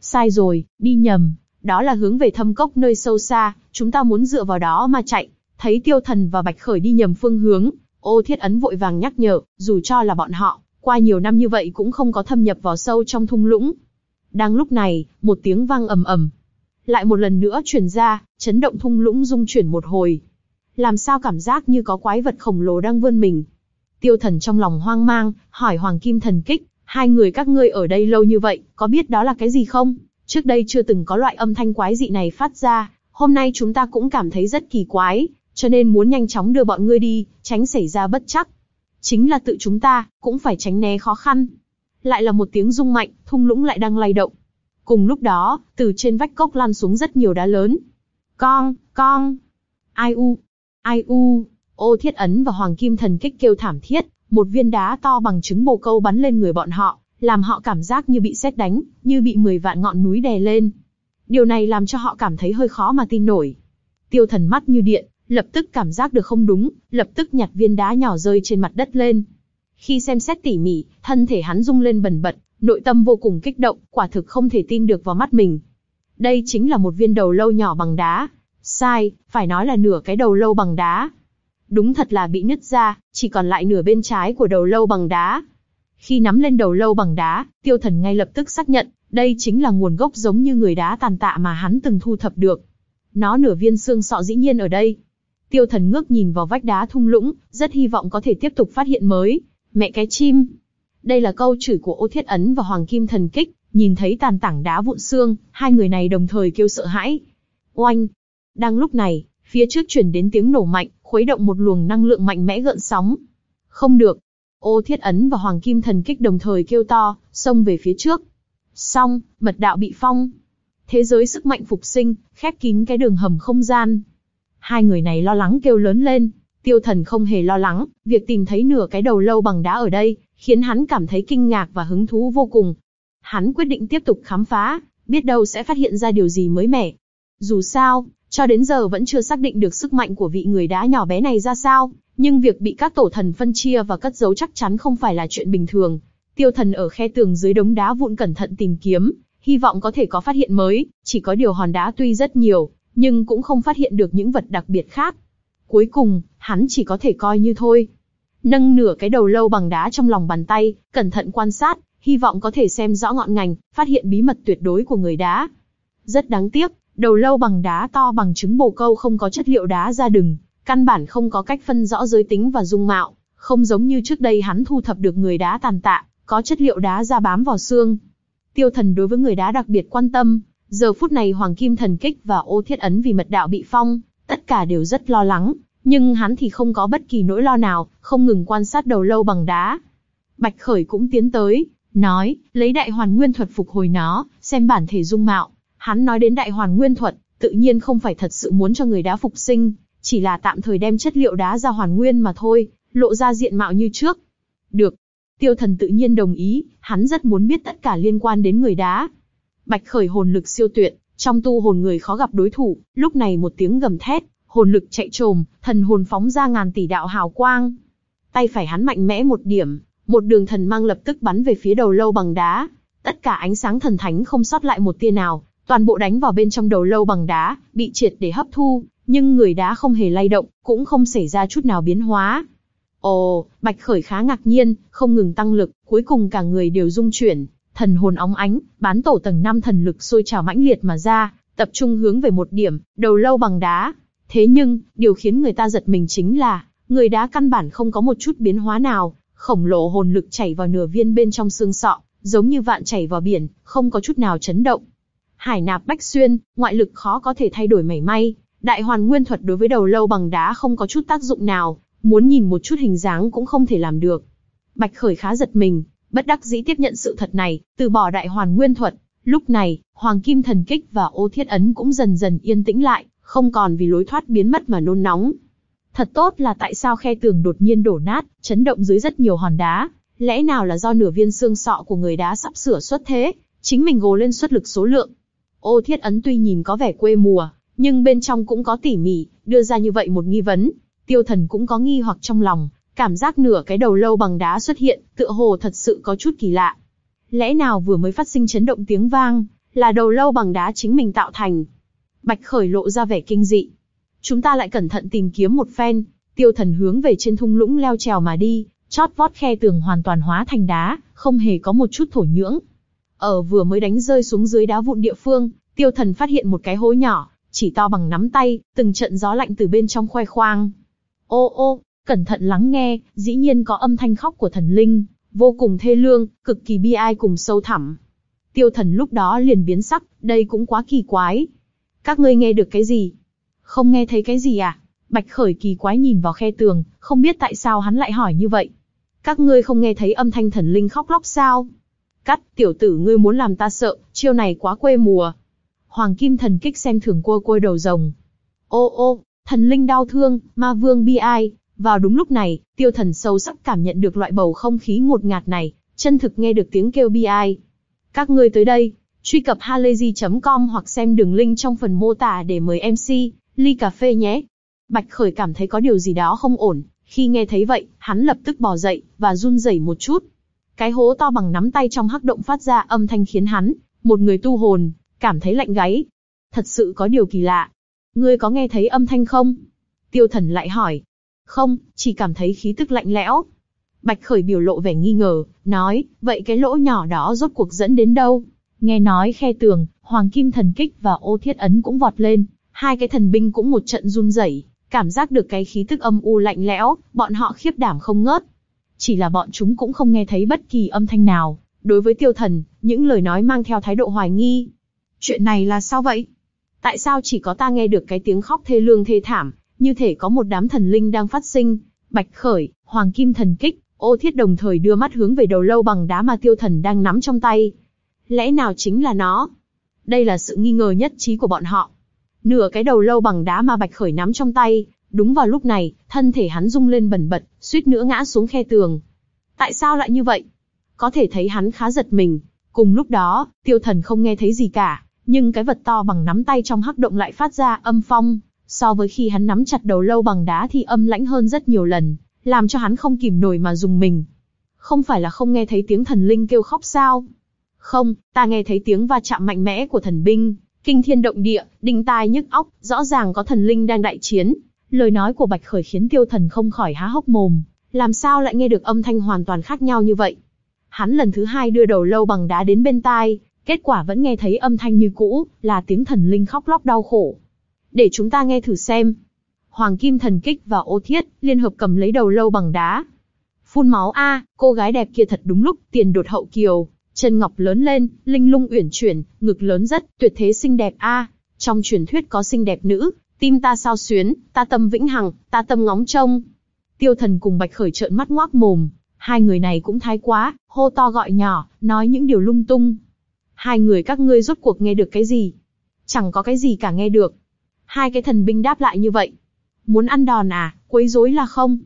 A: Sai rồi, đi nhầm, đó là hướng về thâm cốc nơi sâu xa, chúng ta muốn dựa vào đó mà chạy. Thấy tiêu thần và Bạch Khởi đi nhầm phương hướng, ô thiết ấn vội vàng nhắc nhở, dù cho là bọn họ, qua nhiều năm như vậy cũng không có thâm nhập vào sâu trong thung lũng. Đang lúc này, một tiếng vang ầm ầm, lại một lần nữa truyền ra, chấn động thung lũng rung chuyển một hồi. Làm sao cảm giác như có quái vật khổng lồ đang vươn mình? Tiêu thần trong lòng hoang mang, hỏi Hoàng Kim Thần Kích, hai người các ngươi ở đây lâu như vậy, có biết đó là cái gì không? Trước đây chưa từng có loại âm thanh quái dị này phát ra, hôm nay chúng ta cũng cảm thấy rất kỳ quái, cho nên muốn nhanh chóng đưa bọn ngươi đi, tránh xảy ra bất chắc. Chính là tự chúng ta, cũng phải tránh né khó khăn. Lại là một tiếng rung mạnh, thung lũng lại đang lay động. Cùng lúc đó, từ trên vách cốc lan xuống rất nhiều đá lớn. Con, con. Ai u, ai u. Ô thiết ấn và hoàng kim thần kích kêu thảm thiết, một viên đá to bằng trứng bồ câu bắn lên người bọn họ, làm họ cảm giác như bị sét đánh, như bị 10 vạn ngọn núi đè lên. Điều này làm cho họ cảm thấy hơi khó mà tin nổi. Tiêu thần mắt như điện, lập tức cảm giác được không đúng, lập tức nhặt viên đá nhỏ rơi trên mặt đất lên. Khi xem xét tỉ mỉ, thân thể hắn rung lên bần bật, nội tâm vô cùng kích động, quả thực không thể tin được vào mắt mình. Đây chính là một viên đầu lâu nhỏ bằng đá. Sai, phải nói là nửa cái đầu lâu bằng đá. Đúng thật là bị nứt ra, chỉ còn lại nửa bên trái của đầu lâu bằng đá. Khi nắm lên đầu lâu bằng đá, tiêu thần ngay lập tức xác nhận, đây chính là nguồn gốc giống như người đá tàn tạ mà hắn từng thu thập được. Nó nửa viên xương sọ dĩ nhiên ở đây. Tiêu thần ngước nhìn vào vách đá thung lũng, rất hy vọng có thể tiếp tục phát hiện mới. Mẹ cái chim, đây là câu chửi của Ô Thiết Ấn và Hoàng Kim Thần Kích, nhìn thấy tàn tảng đá vụn xương, hai người này đồng thời kêu sợ hãi. Oanh! Đang lúc này, phía trước chuyển đến tiếng nổ mạnh, khuấy động một luồng năng lượng mạnh mẽ gợn sóng. Không được! Ô Thiết Ấn và Hoàng Kim Thần Kích đồng thời kêu to, xông về phía trước. Xong, mật đạo bị phong. Thế giới sức mạnh phục sinh, khép kín cái đường hầm không gian. Hai người này lo lắng kêu lớn lên. Tiêu thần không hề lo lắng, việc tìm thấy nửa cái đầu lâu bằng đá ở đây, khiến hắn cảm thấy kinh ngạc và hứng thú vô cùng. Hắn quyết định tiếp tục khám phá, biết đâu sẽ phát hiện ra điều gì mới mẻ. Dù sao, cho đến giờ vẫn chưa xác định được sức mạnh của vị người đá nhỏ bé này ra sao, nhưng việc bị các tổ thần phân chia và cất giấu chắc chắn không phải là chuyện bình thường. Tiêu thần ở khe tường dưới đống đá vụn cẩn thận tìm kiếm, hy vọng có thể có phát hiện mới, chỉ có điều hòn đá tuy rất nhiều, nhưng cũng không phát hiện được những vật đặc biệt khác. Cuối cùng, hắn chỉ có thể coi như thôi, nâng nửa cái đầu lâu bằng đá trong lòng bàn tay, cẩn thận quan sát, hy vọng có thể xem rõ ngọn ngành, phát hiện bí mật tuyệt đối của người đá. Rất đáng tiếc, đầu lâu bằng đá to bằng trứng bồ câu không có chất liệu đá ra đừng, căn bản không có cách phân rõ giới tính và dung mạo, không giống như trước đây hắn thu thập được người đá tàn tạ, có chất liệu đá ra bám vào xương. Tiêu thần đối với người đá đặc biệt quan tâm, giờ phút này Hoàng Kim Thần Kích và Ô Thiết Ấn vì mật đạo bị phong, tất cả đều rất lo lắng, nhưng hắn thì không có bất kỳ nỗi lo nào, không ngừng quan sát đầu lâu bằng đá. Bạch Khởi cũng tiến tới, nói, lấy đại hoàn nguyên thuật phục hồi nó, xem bản thể dung mạo. Hắn nói đến đại hoàn nguyên thuật, tự nhiên không phải thật sự muốn cho người đá phục sinh, chỉ là tạm thời đem chất liệu đá ra hoàn nguyên mà thôi, lộ ra diện mạo như trước. Được. Tiêu thần tự nhiên đồng ý, hắn rất muốn biết tất cả liên quan đến người đá. Bạch Khởi hồn lực siêu tuyệt, trong tu hồn người khó gặp đối thủ, lúc này một tiếng gầm thét, hồn lực chạy trồm, thần hồn phóng ra ngàn tỷ đạo hào quang. Tay phải hắn mạnh mẽ một điểm, một đường thần mang lập tức bắn về phía đầu lâu bằng đá. Tất cả ánh sáng thần thánh không sót lại một tia nào, toàn bộ đánh vào bên trong đầu lâu bằng đá, bị triệt để hấp thu, nhưng người đá không hề lay động, cũng không xảy ra chút nào biến hóa. Ồ, Bạch Khởi khá ngạc nhiên, không ngừng tăng lực, cuối cùng cả người đều rung chuyển, thần hồn óng ánh, bán tổ tầng 5 thần lực sôi trào mãnh liệt mà ra, tập trung hướng về một điểm, đầu lâu bằng đá. Thế nhưng, điều khiến người ta giật mình chính là, người đá căn bản không có một chút biến hóa nào, khổng lồ hồn lực chảy vào nửa viên bên trong xương sọ, giống như vạn chảy vào biển, không có chút nào chấn động. Hải nạp bách xuyên, ngoại lực khó có thể thay đổi mảy may, đại hoàn nguyên thuật đối với đầu lâu bằng đá không có chút tác dụng nào, muốn nhìn một chút hình dáng cũng không thể làm được. Bạch Khởi khá giật mình, bất đắc dĩ tiếp nhận sự thật này, từ bỏ đại hoàn nguyên thuật. Lúc này, Hoàng Kim Thần Kích và Ô Thiết Ấn cũng dần dần yên tĩnh lại, không còn vì lối thoát biến mất mà nôn nóng. Thật tốt là tại sao khe tường đột nhiên đổ nát, chấn động dưới rất nhiều hòn đá, lẽ nào là do nửa viên xương sọ của người đá sắp sửa xuất thế, chính mình gồ lên xuất lực số lượng. Ô Thiết Ấn tuy nhìn có vẻ quê mùa, nhưng bên trong cũng có tỉ mỉ, đưa ra như vậy một nghi vấn, tiêu thần cũng có nghi hoặc trong lòng, cảm giác nửa cái đầu lâu bằng đá xuất hiện, tựa hồ thật sự có chút kỳ lạ. Lẽ nào vừa mới phát sinh chấn động tiếng vang, là đầu lâu bằng đá chính mình tạo thành? Bạch khởi lộ ra vẻ kinh dị. Chúng ta lại cẩn thận tìm kiếm một phen, tiêu thần hướng về trên thung lũng leo trèo mà đi, chót vót khe tường hoàn toàn hóa thành đá, không hề có một chút thổ nhưỡng. Ở vừa mới đánh rơi xuống dưới đá vụn địa phương, tiêu thần phát hiện một cái hố nhỏ, chỉ to bằng nắm tay, từng trận gió lạnh từ bên trong khoe khoang. Ô ô, cẩn thận lắng nghe, dĩ nhiên có âm thanh khóc của thần linh, vô cùng thê lương, cực kỳ bi ai cùng sâu thẳm. Tiêu thần lúc đó liền biến sắc, đây cũng quá kỳ quái. Các ngươi nghe được cái gì? Không nghe thấy cái gì à? Bạch khởi kỳ quái nhìn vào khe tường, không biết tại sao hắn lại hỏi như vậy. Các ngươi không nghe thấy âm thanh thần linh khóc lóc sao? Cắt, tiểu tử ngươi muốn làm ta sợ, chiêu này quá quê mùa. Hoàng kim thần kích xem thường cua côi đầu rồng. Ô ô, thần linh đau thương, ma vương bi ai. Vào đúng lúc này, tiêu thần sâu sắc cảm nhận được loại bầu không khí ngột ngạt này, chân thực nghe được tiếng kêu bi ai. Các ngươi tới đây, truy cập halayzi.com hoặc xem đường link trong phần mô tả để mời MC, ly cà phê nhé. Bạch Khởi cảm thấy có điều gì đó không ổn, khi nghe thấy vậy, hắn lập tức bò dậy, và run rẩy một chút. Cái hố to bằng nắm tay trong hắc động phát ra âm thanh khiến hắn, một người tu hồn, cảm thấy lạnh gáy. Thật sự có điều kỳ lạ. Ngươi có nghe thấy âm thanh không? Tiêu thần lại hỏi. Không, chỉ cảm thấy khí tức lạnh lẽo. Bạch khởi biểu lộ vẻ nghi ngờ, nói, vậy cái lỗ nhỏ đó rốt cuộc dẫn đến đâu? Nghe nói khe tường, hoàng kim thần kích và ô thiết ấn cũng vọt lên, hai cái thần binh cũng một trận run rẩy, cảm giác được cái khí tức âm u lạnh lẽo, bọn họ khiếp đảm không ngớt. Chỉ là bọn chúng cũng không nghe thấy bất kỳ âm thanh nào. Đối với tiêu thần, những lời nói mang theo thái độ hoài nghi. Chuyện này là sao vậy? Tại sao chỉ có ta nghe được cái tiếng khóc thê lương thê thảm, như thể có một đám thần linh đang phát sinh? Bạch khởi, hoàng kim thần kích, ô thiết đồng thời đưa mắt hướng về đầu lâu bằng đá mà tiêu thần đang nắm trong tay. Lẽ nào chính là nó? Đây là sự nghi ngờ nhất trí của bọn họ. Nửa cái đầu lâu bằng đá mà Bạch Khởi nắm trong tay, đúng vào lúc này, thân thể hắn rung lên bẩn bật, suýt nữa ngã xuống khe tường. Tại sao lại như vậy? Có thể thấy hắn khá giật mình. Cùng lúc đó, tiêu thần không nghe thấy gì cả, nhưng cái vật to bằng nắm tay trong hắc động lại phát ra âm phong. So với khi hắn nắm chặt đầu lâu bằng đá thì âm lãnh hơn rất nhiều lần, làm cho hắn không kìm nổi mà dùng mình. Không phải là không nghe thấy tiếng thần linh kêu khóc sao? Không, ta nghe thấy tiếng va chạm mạnh mẽ của thần binh, kinh thiên động địa, đinh tai nhức óc, rõ ràng có thần linh đang đại chiến. Lời nói của Bạch Khởi khiến tiêu thần không khỏi há hốc mồm, làm sao lại nghe được âm thanh hoàn toàn khác nhau như vậy. Hắn lần thứ hai đưa đầu lâu bằng đá đến bên tai, kết quả vẫn nghe thấy âm thanh như cũ, là tiếng thần linh khóc lóc đau khổ. Để chúng ta nghe thử xem. Hoàng Kim Thần Kích và Ô Thiết liên hợp cầm lấy đầu lâu bằng đá. Phun máu a, cô gái đẹp kia thật đúng lúc, tiền đột hậu kiều, chân ngọc lớn lên, linh lung uyển chuyển, ngực lớn rất, tuyệt thế xinh đẹp a. Trong truyền thuyết có xinh đẹp nữ, tim ta sao xuyến, ta tâm vĩnh hằng, ta tâm ngóng trông. Tiêu Thần cùng Bạch Khởi trợn mắt ngoác mồm, hai người này cũng thái quá, hô to gọi nhỏ, nói những điều lung tung. Hai người các ngươi rốt cuộc nghe được cái gì? Chẳng có cái gì cả nghe được. Hai cái thần binh đáp lại như vậy. Muốn ăn đòn à, quấy rối là không?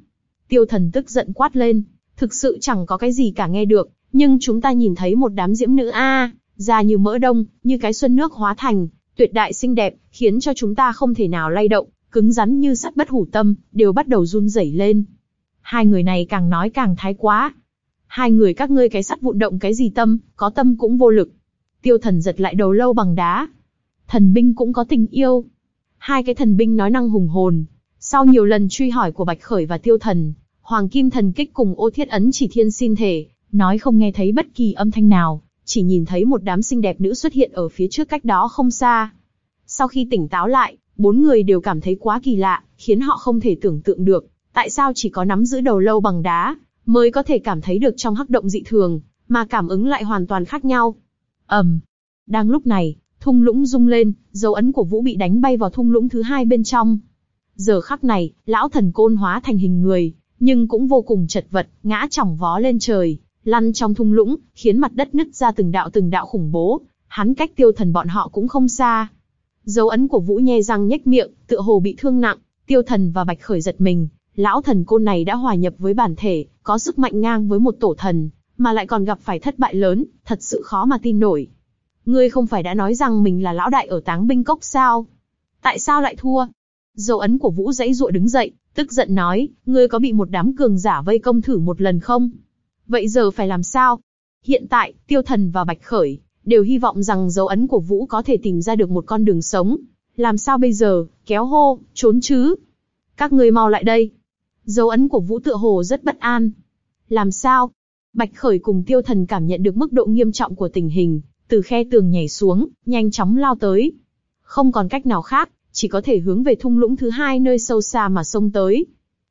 A: Tiêu thần tức giận quát lên. Thực sự chẳng có cái gì cả nghe được, nhưng chúng ta nhìn thấy một đám diễm nữ a, da như mỡ đông, như cái xuân nước hóa thành, tuyệt đại xinh đẹp, khiến cho chúng ta không thể nào lay động, cứng rắn như sắt bất hủ tâm, đều bắt đầu run rẩy lên. Hai người này càng nói càng thái quá. Hai người các ngươi cái sắt vụn động cái gì tâm, có tâm cũng vô lực. Tiêu thần giật lại đầu lâu bằng đá. thần binh cũng có tình yêu. Hai cái thần binh nói năng hùng hồn. Sau nhiều lần truy hỏi của Bạch Khởi và Tiêu Thần, Hoàng Kim Thần Kích cùng Ô Thiết Ấn chỉ thiên xin thể, nói không nghe thấy bất kỳ âm thanh nào, chỉ nhìn thấy một đám xinh đẹp nữ xuất hiện ở phía trước cách đó không xa. Sau khi tỉnh táo lại, bốn người đều cảm thấy quá kỳ lạ, khiến họ không thể tưởng tượng được, tại sao chỉ có nắm giữ đầu lâu bằng đá, mới có thể cảm thấy được trong hắc động dị thường, mà cảm ứng lại hoàn toàn khác nhau ầm, đang lúc này, thung lũng rung lên, dấu ấn của Vũ bị đánh bay vào thung lũng thứ hai bên trong. Giờ khắc này, lão thần côn hóa thành hình người, nhưng cũng vô cùng chật vật, ngã chỏng vó lên trời, lăn trong thung lũng, khiến mặt đất nứt ra từng đạo từng đạo khủng bố. Hắn cách tiêu thần bọn họ cũng không xa. Dấu ấn của Vũ nhe răng nhếch miệng, tựa hồ bị thương nặng, tiêu thần và bạch khởi giật mình. Lão thần côn này đã hòa nhập với bản thể, có sức mạnh ngang với một tổ thần, mà lại còn gặp phải thất bại lớn, thật sự khó mà tin nổi. Ngươi không phải đã nói rằng mình là lão đại ở táng binh cốc sao? Tại sao lại thua? Dấu ấn của Vũ dãy dụa đứng dậy, tức giận nói, ngươi có bị một đám cường giả vây công thử một lần không? Vậy giờ phải làm sao? Hiện tại, Tiêu Thần và Bạch Khởi, đều hy vọng rằng dấu ấn của Vũ có thể tìm ra được một con đường sống. Làm sao bây giờ, kéo hô, trốn chứ? Các ngươi mau lại đây. Dấu ấn của Vũ tựa hồ rất bất an. Làm sao? Bạch Khởi cùng Tiêu Thần cảm nhận được mức độ nghiêm trọng của tình hình, từ khe tường nhảy xuống, nhanh chóng lao tới. Không còn cách nào khác, chỉ có thể hướng về thung lũng thứ hai nơi sâu xa mà xông tới.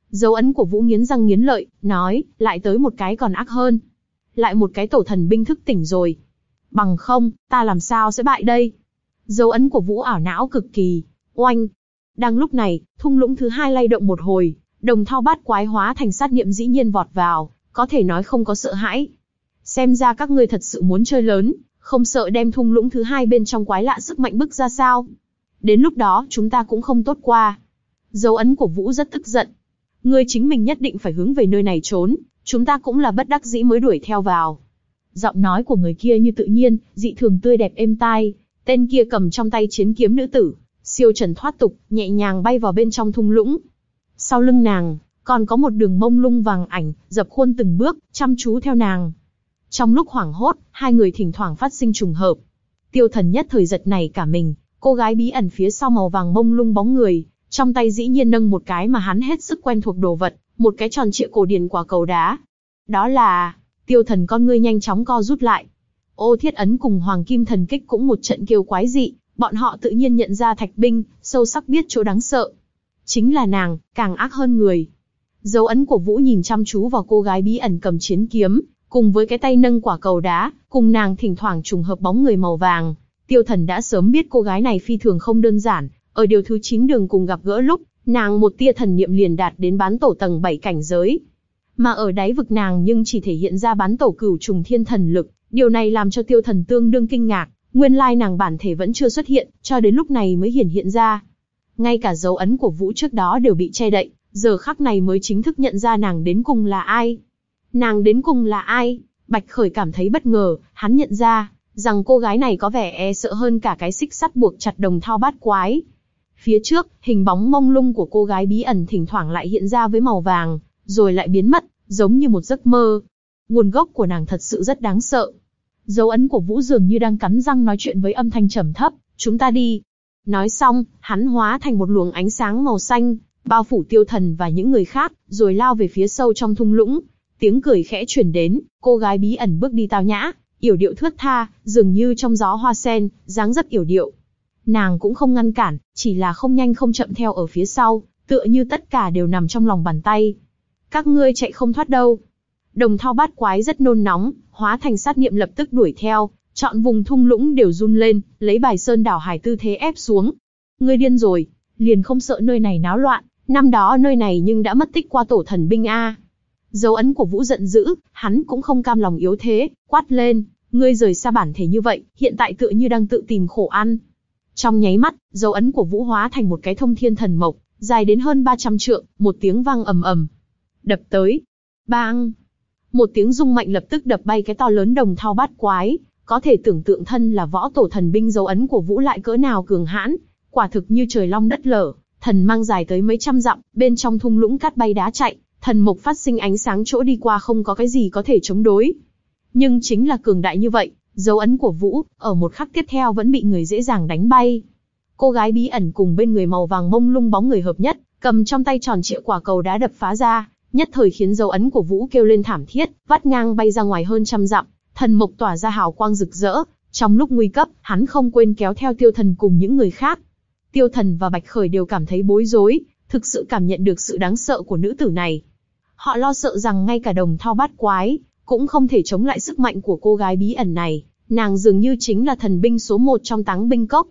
A: Dấu ấn của Vũ nghiến răng nghiến lợi, nói, lại tới một cái còn ác hơn. Lại một cái tổ thần binh thức tỉnh rồi. Bằng không, ta làm sao sẽ bại đây? Dấu ấn của Vũ ảo não cực kỳ, oanh. Đang lúc này, thung lũng thứ hai lay động một hồi, đồng thao bát quái hóa thành sát niệm dĩ nhiên vọt vào, có thể nói không có sợ hãi. Xem ra các ngươi thật sự muốn chơi lớn, không sợ đem thung lũng thứ hai bên trong quái lạ sức mạnh bức ra sao. Đến lúc đó chúng ta cũng không tốt qua. Dấu ấn của Vũ rất tức giận. Ngươi chính mình nhất định phải hướng về nơi này trốn, chúng ta cũng là bất đắc dĩ mới đuổi theo vào. Giọng nói của người kia như tự nhiên, dị thường tươi đẹp êm tai. Tên kia cầm trong tay chiến kiếm nữ tử, siêu trần thoát tục, nhẹ nhàng bay vào bên trong thung lũng. Sau lưng nàng, còn có một đường mông lung vàng ảnh, dập khuôn từng bước, chăm chú theo nàng. Trong lúc hoảng hốt, hai người thỉnh thoảng phát sinh trùng hợp. Tiêu thần nhất thời giật này cả mình, cô gái bí ẩn phía sau màu vàng mông lung bóng người, trong tay dĩ nhiên nâng một cái mà hắn hết sức quen thuộc đồ vật, một cái tròn trịa cổ điển quả cầu đá. Đó là, tiêu thần con ngươi nhanh chóng co rút lại. Ô thiết ấn cùng hoàng kim thần kích cũng một trận kêu quái dị, bọn họ tự nhiên nhận ra thạch binh, sâu sắc biết chỗ đáng sợ. Chính là nàng, càng ác hơn người. Dấu ấn của Vũ nhìn chăm chú vào cô gái bí ẩn cầm chiến kiếm, cùng với cái tay nâng quả cầu đá, cùng nàng thỉnh thoảng trùng hợp bóng người màu vàng. Tiêu thần đã sớm biết cô gái này phi thường không đơn giản, ở điều thứ 9 đường cùng gặp gỡ lúc, nàng một tia thần niệm liền đạt đến bán tổ tầng 7 cảnh giới. Mà ở đáy vực nàng nhưng chỉ thể hiện ra bán tổ cửu trùng thiên thần lực, điều này làm cho tiêu thần tương đương kinh ngạc, nguyên lai nàng bản thể vẫn chưa xuất hiện, cho đến lúc này mới hiển hiện ra. Ngay cả dấu ấn của Vũ trước đó đều bị che đậy, giờ khắc này mới chính thức nhận ra nàng đến cùng là ai. Nàng đến cùng là ai? Bạch Khởi cảm thấy bất ngờ, hắn nhận ra, rằng cô gái này có vẻ e sợ hơn cả cái xích sắt buộc chặt đồng thao bát quái. Phía trước, hình bóng mông lung của cô gái bí ẩn thỉnh thoảng lại hiện ra với màu vàng, rồi lại biến mất, giống như một giấc mơ. Nguồn gốc của nàng thật sự rất đáng sợ. Dấu ấn của Vũ dường như đang cắn răng nói chuyện với âm thanh trầm thấp, chúng ta đi. Nói xong, hắn hóa thành một luồng ánh sáng màu xanh, bao phủ tiêu thần và những người khác, rồi lao về phía sâu trong thung lũng. Tiếng cười khẽ chuyển đến, cô gái bí ẩn bước đi tao nhã, yểu điệu thướt tha, dường như trong gió hoa sen, dáng rất yểu điệu. Nàng cũng không ngăn cản, chỉ là không nhanh không chậm theo ở phía sau, tựa như tất cả đều nằm trong lòng bàn tay. Các ngươi chạy không thoát đâu. Đồng thao bát quái rất nôn nóng, hóa thành sát niệm lập tức đuổi theo, chọn vùng thung lũng đều run lên, lấy bài sơn đảo hải tư thế ép xuống. Ngươi điên rồi, liền không sợ nơi này náo loạn, năm đó nơi này nhưng đã mất tích qua tổ thần binh A. Dấu ấn của Vũ giận dữ, hắn cũng không cam lòng yếu thế, quát lên, ngươi rời xa bản thể như vậy, hiện tại tựa như đang tự tìm khổ ăn. Trong nháy mắt, dấu ấn của Vũ hóa thành một cái thông thiên thần mộc, dài đến hơn 300 trượng, một tiếng vang ầm ầm. Đập tới. Bang! Một tiếng rung mạnh lập tức đập bay cái to lớn đồng thao bát quái, có thể tưởng tượng thân là võ tổ thần binh dấu ấn của Vũ lại cỡ nào cường hãn, quả thực như trời long đất lở, thần mang dài tới mấy trăm dặm, bên trong thung lũng cát bay đá chạy, thần mộc phát sinh ánh sáng chỗ đi qua không có cái gì có thể chống đối. Nhưng chính là cường đại như vậy, dấu ấn của Vũ, ở một khắc tiếp theo vẫn bị người dễ dàng đánh bay. cô gái bí ẩn cùng bên người màu vàng mông lung bóng người hợp nhất, cầm trong tay tròn trịa quả cầu đá đập phá ra, nhất thời khiến dấu ấn của Vũ kêu lên thảm thiết, vắt ngang bay ra ngoài hơn trăm dặm, thần mộc tỏa ra hào quang rực rỡ, trong lúc nguy cấp, hắn không quên kéo theo tiêu thần cùng những người khác. Tiêu thần và Bạch Khởi đều cảm thấy bối rối, thực sự cảm nhận được sự đáng sợ của nữ tử này. Họ lo sợ rằng ngay cả đồng thao bát quái, cũng không thể chống lại sức mạnh của cô gái bí ẩn này, nàng dường như chính là thần binh số một trong táng binh cốc.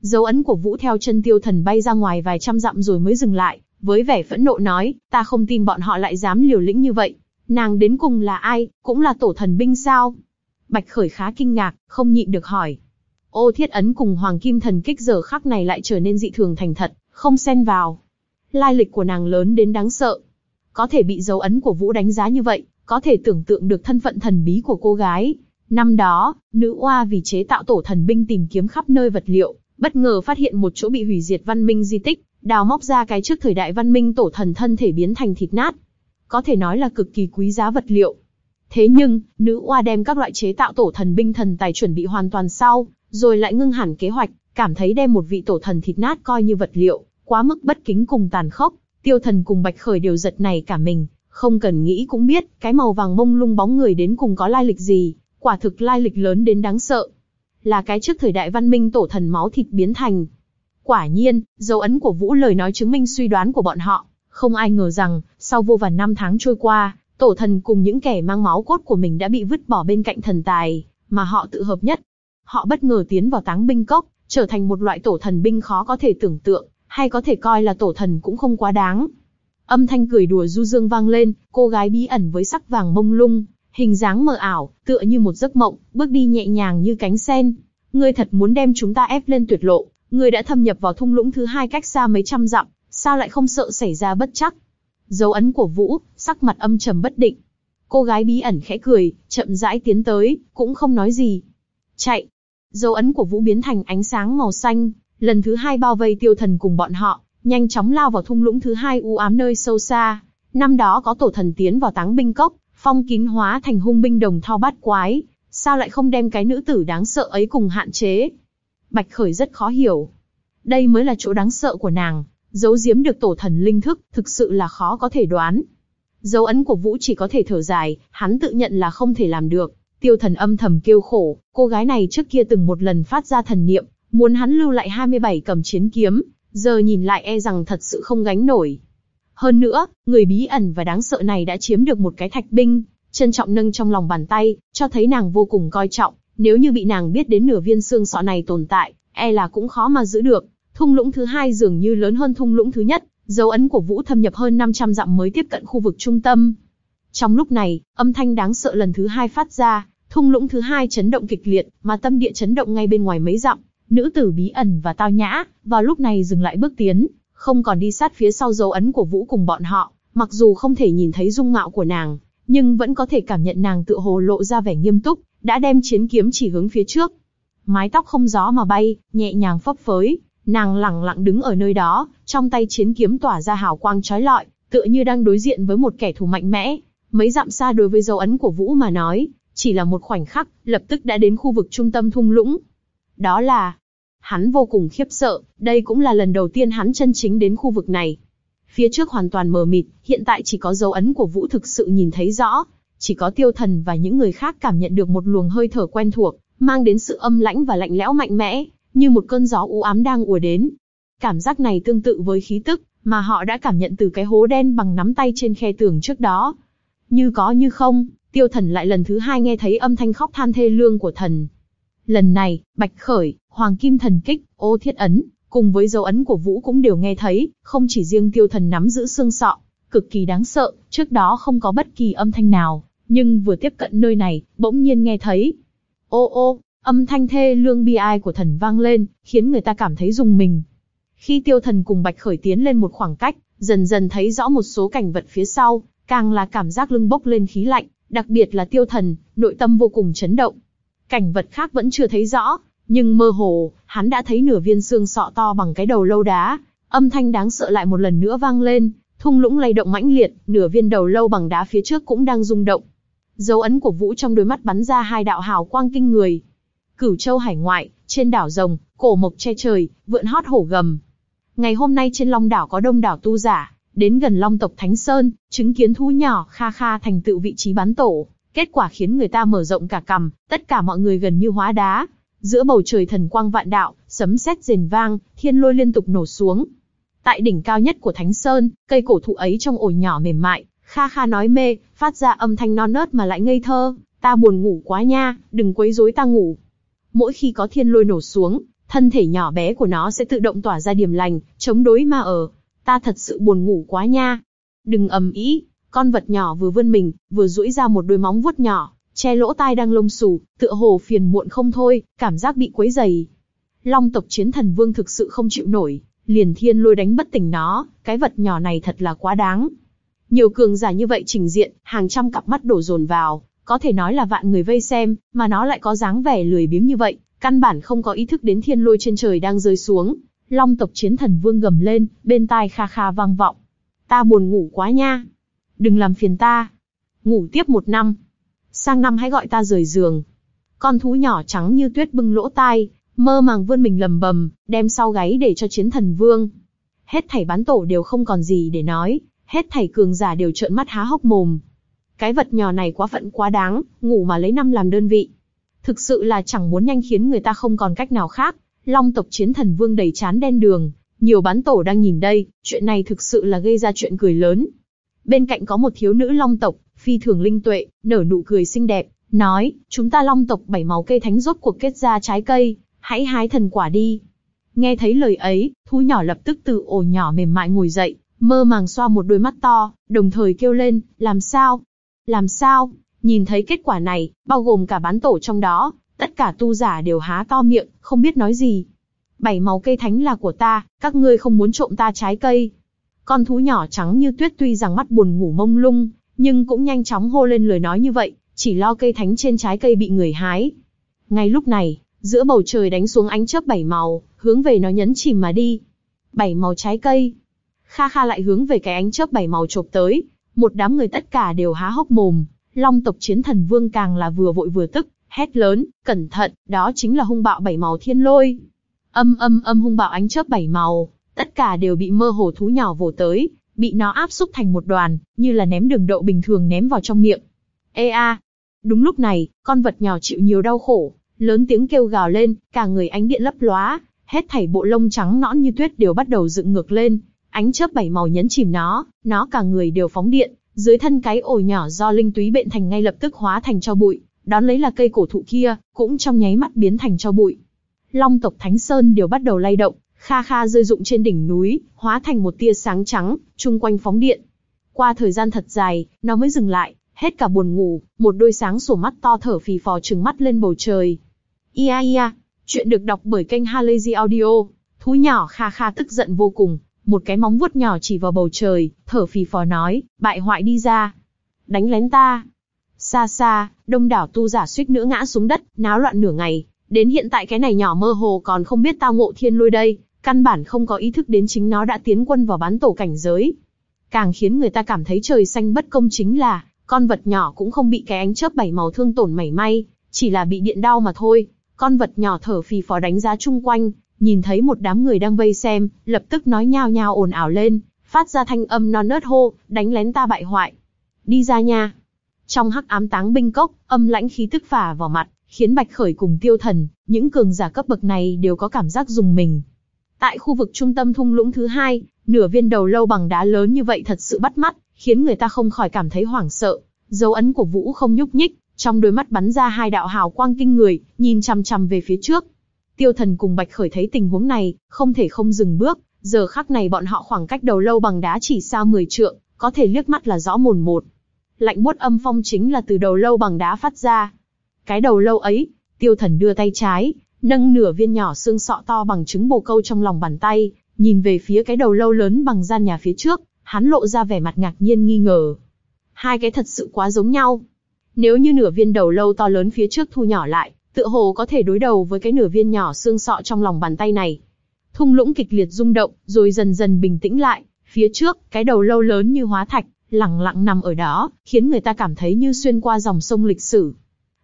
A: Dấu ấn của Vũ theo chân tiêu thần bay ra ngoài vài trăm dặm rồi mới dừng lại, với vẻ phẫn nộ nói, ta không tin bọn họ lại dám liều lĩnh như vậy. Nàng đến cùng là ai, cũng là tổ thần binh sao? Bạch Khởi khá kinh ngạc, không nhịn được hỏi. Ô thiết ấn cùng Hoàng Kim thần kích giờ khắc này lại trở nên dị thường thành thật, không xen vào. Lai lịch của nàng lớn đến đáng sợ. Có thể bị dấu ấn của Vũ đánh giá như vậy, có thể tưởng tượng được thân phận thần bí của cô gái. Năm đó, nữ oa vì chế tạo tổ thần binh tìm kiếm khắp nơi vật liệu, bất ngờ phát hiện một chỗ bị hủy diệt văn minh di tích, đào móc ra cái trước thời đại văn minh tổ thần thân thể biến thành thịt nát. Có thể nói là cực kỳ quý giá vật liệu. Thế nhưng, nữ oa đem các loại chế tạo tổ thần binh thần tài chuẩn bị hoàn toàn sau, rồi lại ngưng hẳn kế hoạch, cảm thấy đem một vị tổ thần thịt nát coi như vật liệu, quá mức bất kính cùng tàn khốc. Tiêu thần cùng Bạch Khởi đều giật này cả mình, không cần nghĩ cũng biết, cái màu vàng mông lung bóng người đến cùng có lai lịch gì, quả thực lai lịch lớn đến đáng sợ. Là cái trước thời đại văn minh tổ thần máu thịt biến thành. Quả nhiên, dấu ấn của Vũ lời nói chứng minh suy đoán của bọn họ. Không ai ngờ rằng, sau vô vàn năm tháng trôi qua, tổ thần cùng những kẻ mang máu cốt của mình đã bị vứt bỏ bên cạnh thần tài, mà họ tự hợp nhất. Họ bất ngờ tiến vào táng binh cốc, trở thành một loại tổ thần binh khó có thể tưởng tượng, hay có thể coi là tổ thần cũng không quá đáng. Âm thanh cười đùa du dương vang lên, cô gái bí ẩn với sắc vàng mông lung, hình dáng mờ ảo, tựa như một giấc mộng, bước đi nhẹ nhàng như cánh sen. Ngươi thật muốn đem chúng ta ép lên tuyệt lộ, ngươi đã thâm nhập vào thung lũng thứ hai cách xa mấy trăm dặm, sao lại không sợ xảy ra bất chắc? Dấu ấn của Vũ, sắc mặt âm trầm bất định. Cô gái bí ẩn khẽ cười, chậm rãi tiến tới, cũng không nói gì. Chạy. Dấu ấn của Vũ biến thành ánh sáng màu xanh, lần thứ hai bao vây tiêu thần cùng bọn họ, nhanh chóng lao vào thung lũng thứ hai u ám nơi sâu xa. Năm đó có tổ thần tiến vào táng binh cốc, phong kín hóa thành hung binh đồng thao bát quái, sao lại không đem cái nữ tử đáng sợ ấy cùng hạn chế? Bạch Khởi rất khó hiểu. Đây mới là chỗ đáng sợ của nàng, giấu giếm được tổ thần linh thức, thực sự là khó có thể đoán. Dấu ấn của Vũ chỉ có thể thở dài, hắn tự nhận là không thể làm được. Tiêu thần âm thầm kêu khổ, cô gái này trước kia từng một lần phát ra thần niệm, muốn hắn lưu lại 27 cầm chiến kiếm, giờ nhìn lại e rằng thật sự không gánh nổi. Hơn nữa, người bí ẩn và đáng sợ này đã chiếm được một cái thạch binh, trân trọng nâng trong lòng bàn tay, cho thấy nàng vô cùng coi trọng, nếu như bị nàng biết đến nửa viên xương sọ này tồn tại, e là cũng khó mà giữ được. Thung lũng thứ hai dường như lớn hơn thung lũng thứ nhất, dấu ấn của Vũ thâm nhập hơn 500 dặm mới tiếp cận khu vực trung tâm. Trong lúc này, âm thanh đáng sợ lần thứ hai phát ra, thung lũng thứ hai chấn động kịch liệt, mà tâm địa chấn động ngay bên ngoài mấy dặm. Nữ tử bí ẩn và tao nhã, vào lúc này dừng lại bước tiến, không còn đi sát phía sau dấu ấn của Vũ cùng bọn họ, mặc dù không thể nhìn thấy dung mạo của nàng, nhưng vẫn có thể cảm nhận nàng tựa hồ lộ ra vẻ nghiêm túc, đã đem chiến kiếm chỉ hướng phía trước. Mái tóc không gió mà bay, nhẹ nhàng phấp phới, nàng lẳng lặng đứng ở nơi đó, trong tay chiến kiếm tỏa ra hào quang chói lọi, tựa như đang đối diện với một kẻ thù mạnh mẽ. Mấy dặm xa đối với dấu ấn của Vũ mà nói, chỉ là một khoảnh khắc, lập tức đã đến khu vực trung tâm thung lũng. Đó là, hắn vô cùng khiếp sợ, đây cũng là lần đầu tiên hắn chân chính đến khu vực này. Phía trước hoàn toàn mờ mịt, hiện tại chỉ có dấu ấn của Vũ thực sự nhìn thấy rõ, chỉ có tiêu thần và những người khác cảm nhận được một luồng hơi thở quen thuộc, mang đến sự âm lãnh và lạnh lẽo mạnh mẽ, như một cơn gió u ám đang ùa đến. Cảm giác này tương tự với khí tức mà họ đã cảm nhận từ cái hố đen bằng nắm tay trên khe tường trước đó. Như có như không, tiêu thần lại lần thứ hai nghe thấy âm thanh khóc than thê lương của thần. Lần này, Bạch Khởi, Hoàng Kim Thần Kích, Ô Thiết Ấn, cùng với dấu ấn của Vũ cũng đều nghe thấy, không chỉ riêng tiêu thần nắm giữ xương sọ, cực kỳ đáng sợ, trước đó không có bất kỳ âm thanh nào, nhưng vừa tiếp cận nơi này, bỗng nhiên nghe thấy. Ô ô, âm thanh thê lương bi ai của thần vang lên, khiến người ta cảm thấy rùng mình. Khi tiêu thần cùng Bạch Khởi tiến lên một khoảng cách, dần dần thấy rõ một số cảnh vật phía sau, càng là cảm giác lưng bốc lên khí lạnh, đặc biệt là tiêu thần, nội tâm vô cùng chấn động. Cảnh vật khác vẫn chưa thấy rõ, nhưng mơ hồ, hắn đã thấy nửa viên xương sọ to bằng cái đầu lâu đá, âm thanh đáng sợ lại một lần nữa vang lên, thung lũng lay động mãnh liệt, nửa viên đầu lâu bằng đá phía trước cũng đang rung động. Dấu ấn của Vũ trong đôi mắt bắn ra hai đạo hào quang kinh người. Cửu Châu hải ngoại, trên đảo rồng, cổ mộc che trời, vượn hót hổ gầm. Ngày hôm nay trên Long đảo có đông đảo tu giả, đến gần Long tộc Thánh Sơn, chứng kiến thú nhỏ kha kha thành tựu vị trí bán tổ, kết quả khiến người ta mở rộng cả cằm, tất cả mọi người gần như hóa đá. Giữa bầu trời thần quang vạn đạo, sấm sét rền vang, thiên lôi liên tục nổ xuống. Tại đỉnh cao nhất của Thánh Sơn, cây cổ thụ ấy trong ổ nhỏ mềm mại, kha kha nói mê, phát ra âm thanh non nớt mà lại ngây thơ, ta buồn ngủ quá nha, đừng quấy rối ta ngủ. Mỗi khi có thiên lôi nổ xuống, thân thể nhỏ bé của nó sẽ tự động tỏa ra điểm lành, chống đối ma ở. Ta thật sự buồn ngủ quá nha. Đừng ầm ĩ, con vật nhỏ vừa vươn mình, vừa duỗi ra một đôi móng vuốt nhỏ, che lỗ tai đang lông xù, tựa hồ phiền muộn không thôi, cảm giác bị quấy dày. Long tộc chiến thần vương thực sự không chịu nổi, liền thiên lôi đánh bất tỉnh nó, cái vật nhỏ này thật là quá đáng. Nhiều cường giả như vậy trình diện, hàng trăm cặp mắt đổ dồn vào, có thể nói là vạn người vây xem, mà nó lại có dáng vẻ lười biếng như vậy, căn bản không có ý thức đến thiên lôi trên trời đang rơi xuống. Long tộc chiến thần vương gầm lên, bên tai kha kha vang vọng. Ta buồn ngủ quá nha. Đừng làm phiền ta. Ngủ tiếp một năm. Sang năm hãy gọi ta rời giường. Con thú nhỏ trắng như tuyết bưng lỗ tai, mơ màng vươn mình lầm bầm, đem sau gáy để cho chiến thần vương. Hết thảy bán tổ đều không còn gì để nói, hết thảy cường giả đều trợn mắt há hốc mồm. Cái vật nhỏ này quá phận quá đáng, ngủ mà lấy năm làm đơn vị. Thực sự là chẳng muốn nhanh khiến người ta không còn cách nào khác. Long tộc chiến thần vương đầy chán đen đường, nhiều bán tổ đang nhìn đây, chuyện này thực sự là gây ra chuyện cười lớn. Bên cạnh có một thiếu nữ long tộc, phi thường linh tuệ, nở nụ cười xinh đẹp, nói, chúng ta long tộc bảy máu cây thánh rốt cuộc kết ra trái cây, hãy hái thần quả đi. Nghe thấy lời ấy, thú nhỏ lập tức từ ổ nhỏ mềm mại ngồi dậy, mơ màng xoa một đôi mắt to, đồng thời kêu lên, làm sao? Làm sao? Nhìn thấy kết quả này, bao gồm cả bán tổ trong đó, tất cả tu giả đều há to miệng, không biết nói gì. Bảy màu cây thánh là của ta, các ngươi không muốn trộm ta trái cây. Con thú nhỏ trắng như tuyết tuy rằng mắt buồn ngủ mông lung, nhưng cũng nhanh chóng hô lên lời nói như vậy, chỉ lo cây thánh trên trái cây bị người hái. Ngay lúc này, giữa bầu trời đánh xuống ánh chớp bảy màu, hướng về nó nhấn chìm mà đi. Bảy màu trái cây. Kha Kha lại hướng về cái ánh chớp bảy màu chộp tới, một đám người tất cả đều há hốc mồm, Long tộc chiến thần vương càng là vừa vội vừa tức, hét lớn, cẩn thận, đó chính là hung bạo bảy màu thiên lôi. Âm âm âm hung bạo ánh chớp bảy màu, tất cả đều bị mơ hồ thú nhỏ vồ tới, bị nó áp xúc thành một đoàn, như là ném đường đậu bình thường ném vào trong miệng. Ê a! Đúng lúc này, con vật nhỏ chịu nhiều đau khổ, lớn tiếng kêu gào lên, cả người ánh điện lấp lóa, hết thảy bộ lông trắng nõn như tuyết đều bắt đầu dựng ngược lên, ánh chớp bảy màu nhấn chìm nó, nó cả người đều phóng điện, dưới thân cái ổ nhỏ do linh túy bện thành ngay lập tức hóa thành cho bụi, đón lấy là cây cổ thụ kia, cũng trong nháy mắt biến thành cho bụi. Long tộc Thánh Sơn đều bắt đầu lay động, kha kha rơi rụng trên đỉnh núi, hóa thành một tia sáng trắng, chung quanh phóng điện. Qua thời gian thật dài, nó mới dừng lại, hết cả buồn ngủ, một đôi sáng sổ mắt to thở phì phò trừng mắt lên bầu trời. Ia ia, chuyện được đọc bởi kênh Halazy Audio, thú nhỏ kha kha tức giận vô cùng, một cái móng vuốt nhỏ chỉ vào bầu trời, thở phì phò nói, bại hoại đi ra. Đánh lén ta. Xa xa, đông đảo tu giả suýt nữa ngã xuống đất, náo loạn nửa ngày. Đến hiện tại cái này nhỏ mơ hồ còn không biết tao ngộ thiên lôi đây, căn bản không có ý thức đến chính nó đã tiến quân vào bán tổ cảnh giới. Càng khiến người ta cảm thấy trời xanh bất công chính là, con vật nhỏ cũng không bị cái ánh chớp bảy màu thương tổn mảy may, chỉ là bị điện đau mà thôi. Con vật nhỏ thở phì phò đánh giá chung quanh, nhìn thấy một đám người đang vây xem, lập tức nói nhao nhao ồn ào lên, phát ra thanh âm non nớt hô, đánh lén ta bại hoại. Đi ra nha. Trong hắc ám táng binh cốc, âm lãnh khí tức phả vào mặt, khiến Bạch Khởi cùng tiêu thần, những cường giả cấp bậc này đều có cảm giác dùng mình. Tại khu vực trung tâm thung lũng thứ hai, nửa viên đầu lâu bằng đá lớn như vậy thật sự bắt mắt, khiến người ta không khỏi cảm thấy hoảng sợ. Dấu ấn của Vũ không nhúc nhích, trong đôi mắt bắn ra hai đạo hào quang kinh người, nhìn chằm chằm về phía trước. Tiêu Thần cùng Bạch Khởi thấy tình huống này, không thể không dừng bước, giờ khắc này bọn họ khoảng cách đầu lâu bằng đá chỉ xa 10 trượng, có thể liếc mắt là rõ mồn một. Lạnh buốt âm phong chính là từ đầu lâu bằng đá phát ra. Cái đầu lâu ấy, Tiêu Thần đưa tay trái, nâng nửa viên nhỏ xương sọ to bằng trứng bồ câu trong lòng bàn tay, nhìn về phía cái đầu lâu lớn bằng gian nhà phía trước, hắn lộ ra vẻ mặt ngạc nhiên nghi ngờ. Hai cái thật sự quá giống nhau. Nếu như nửa viên đầu lâu to lớn phía trước thu nhỏ lại, tựa hồ có thể đối đầu với cái nửa viên nhỏ xương sọ trong lòng bàn tay này. Thung lũng kịch liệt rung động, rồi dần dần bình tĩnh lại, phía trước, cái đầu lâu lớn như hóa thạch, lặng lặng nằm ở đó, khiến người ta cảm thấy như xuyên qua dòng sông lịch sử.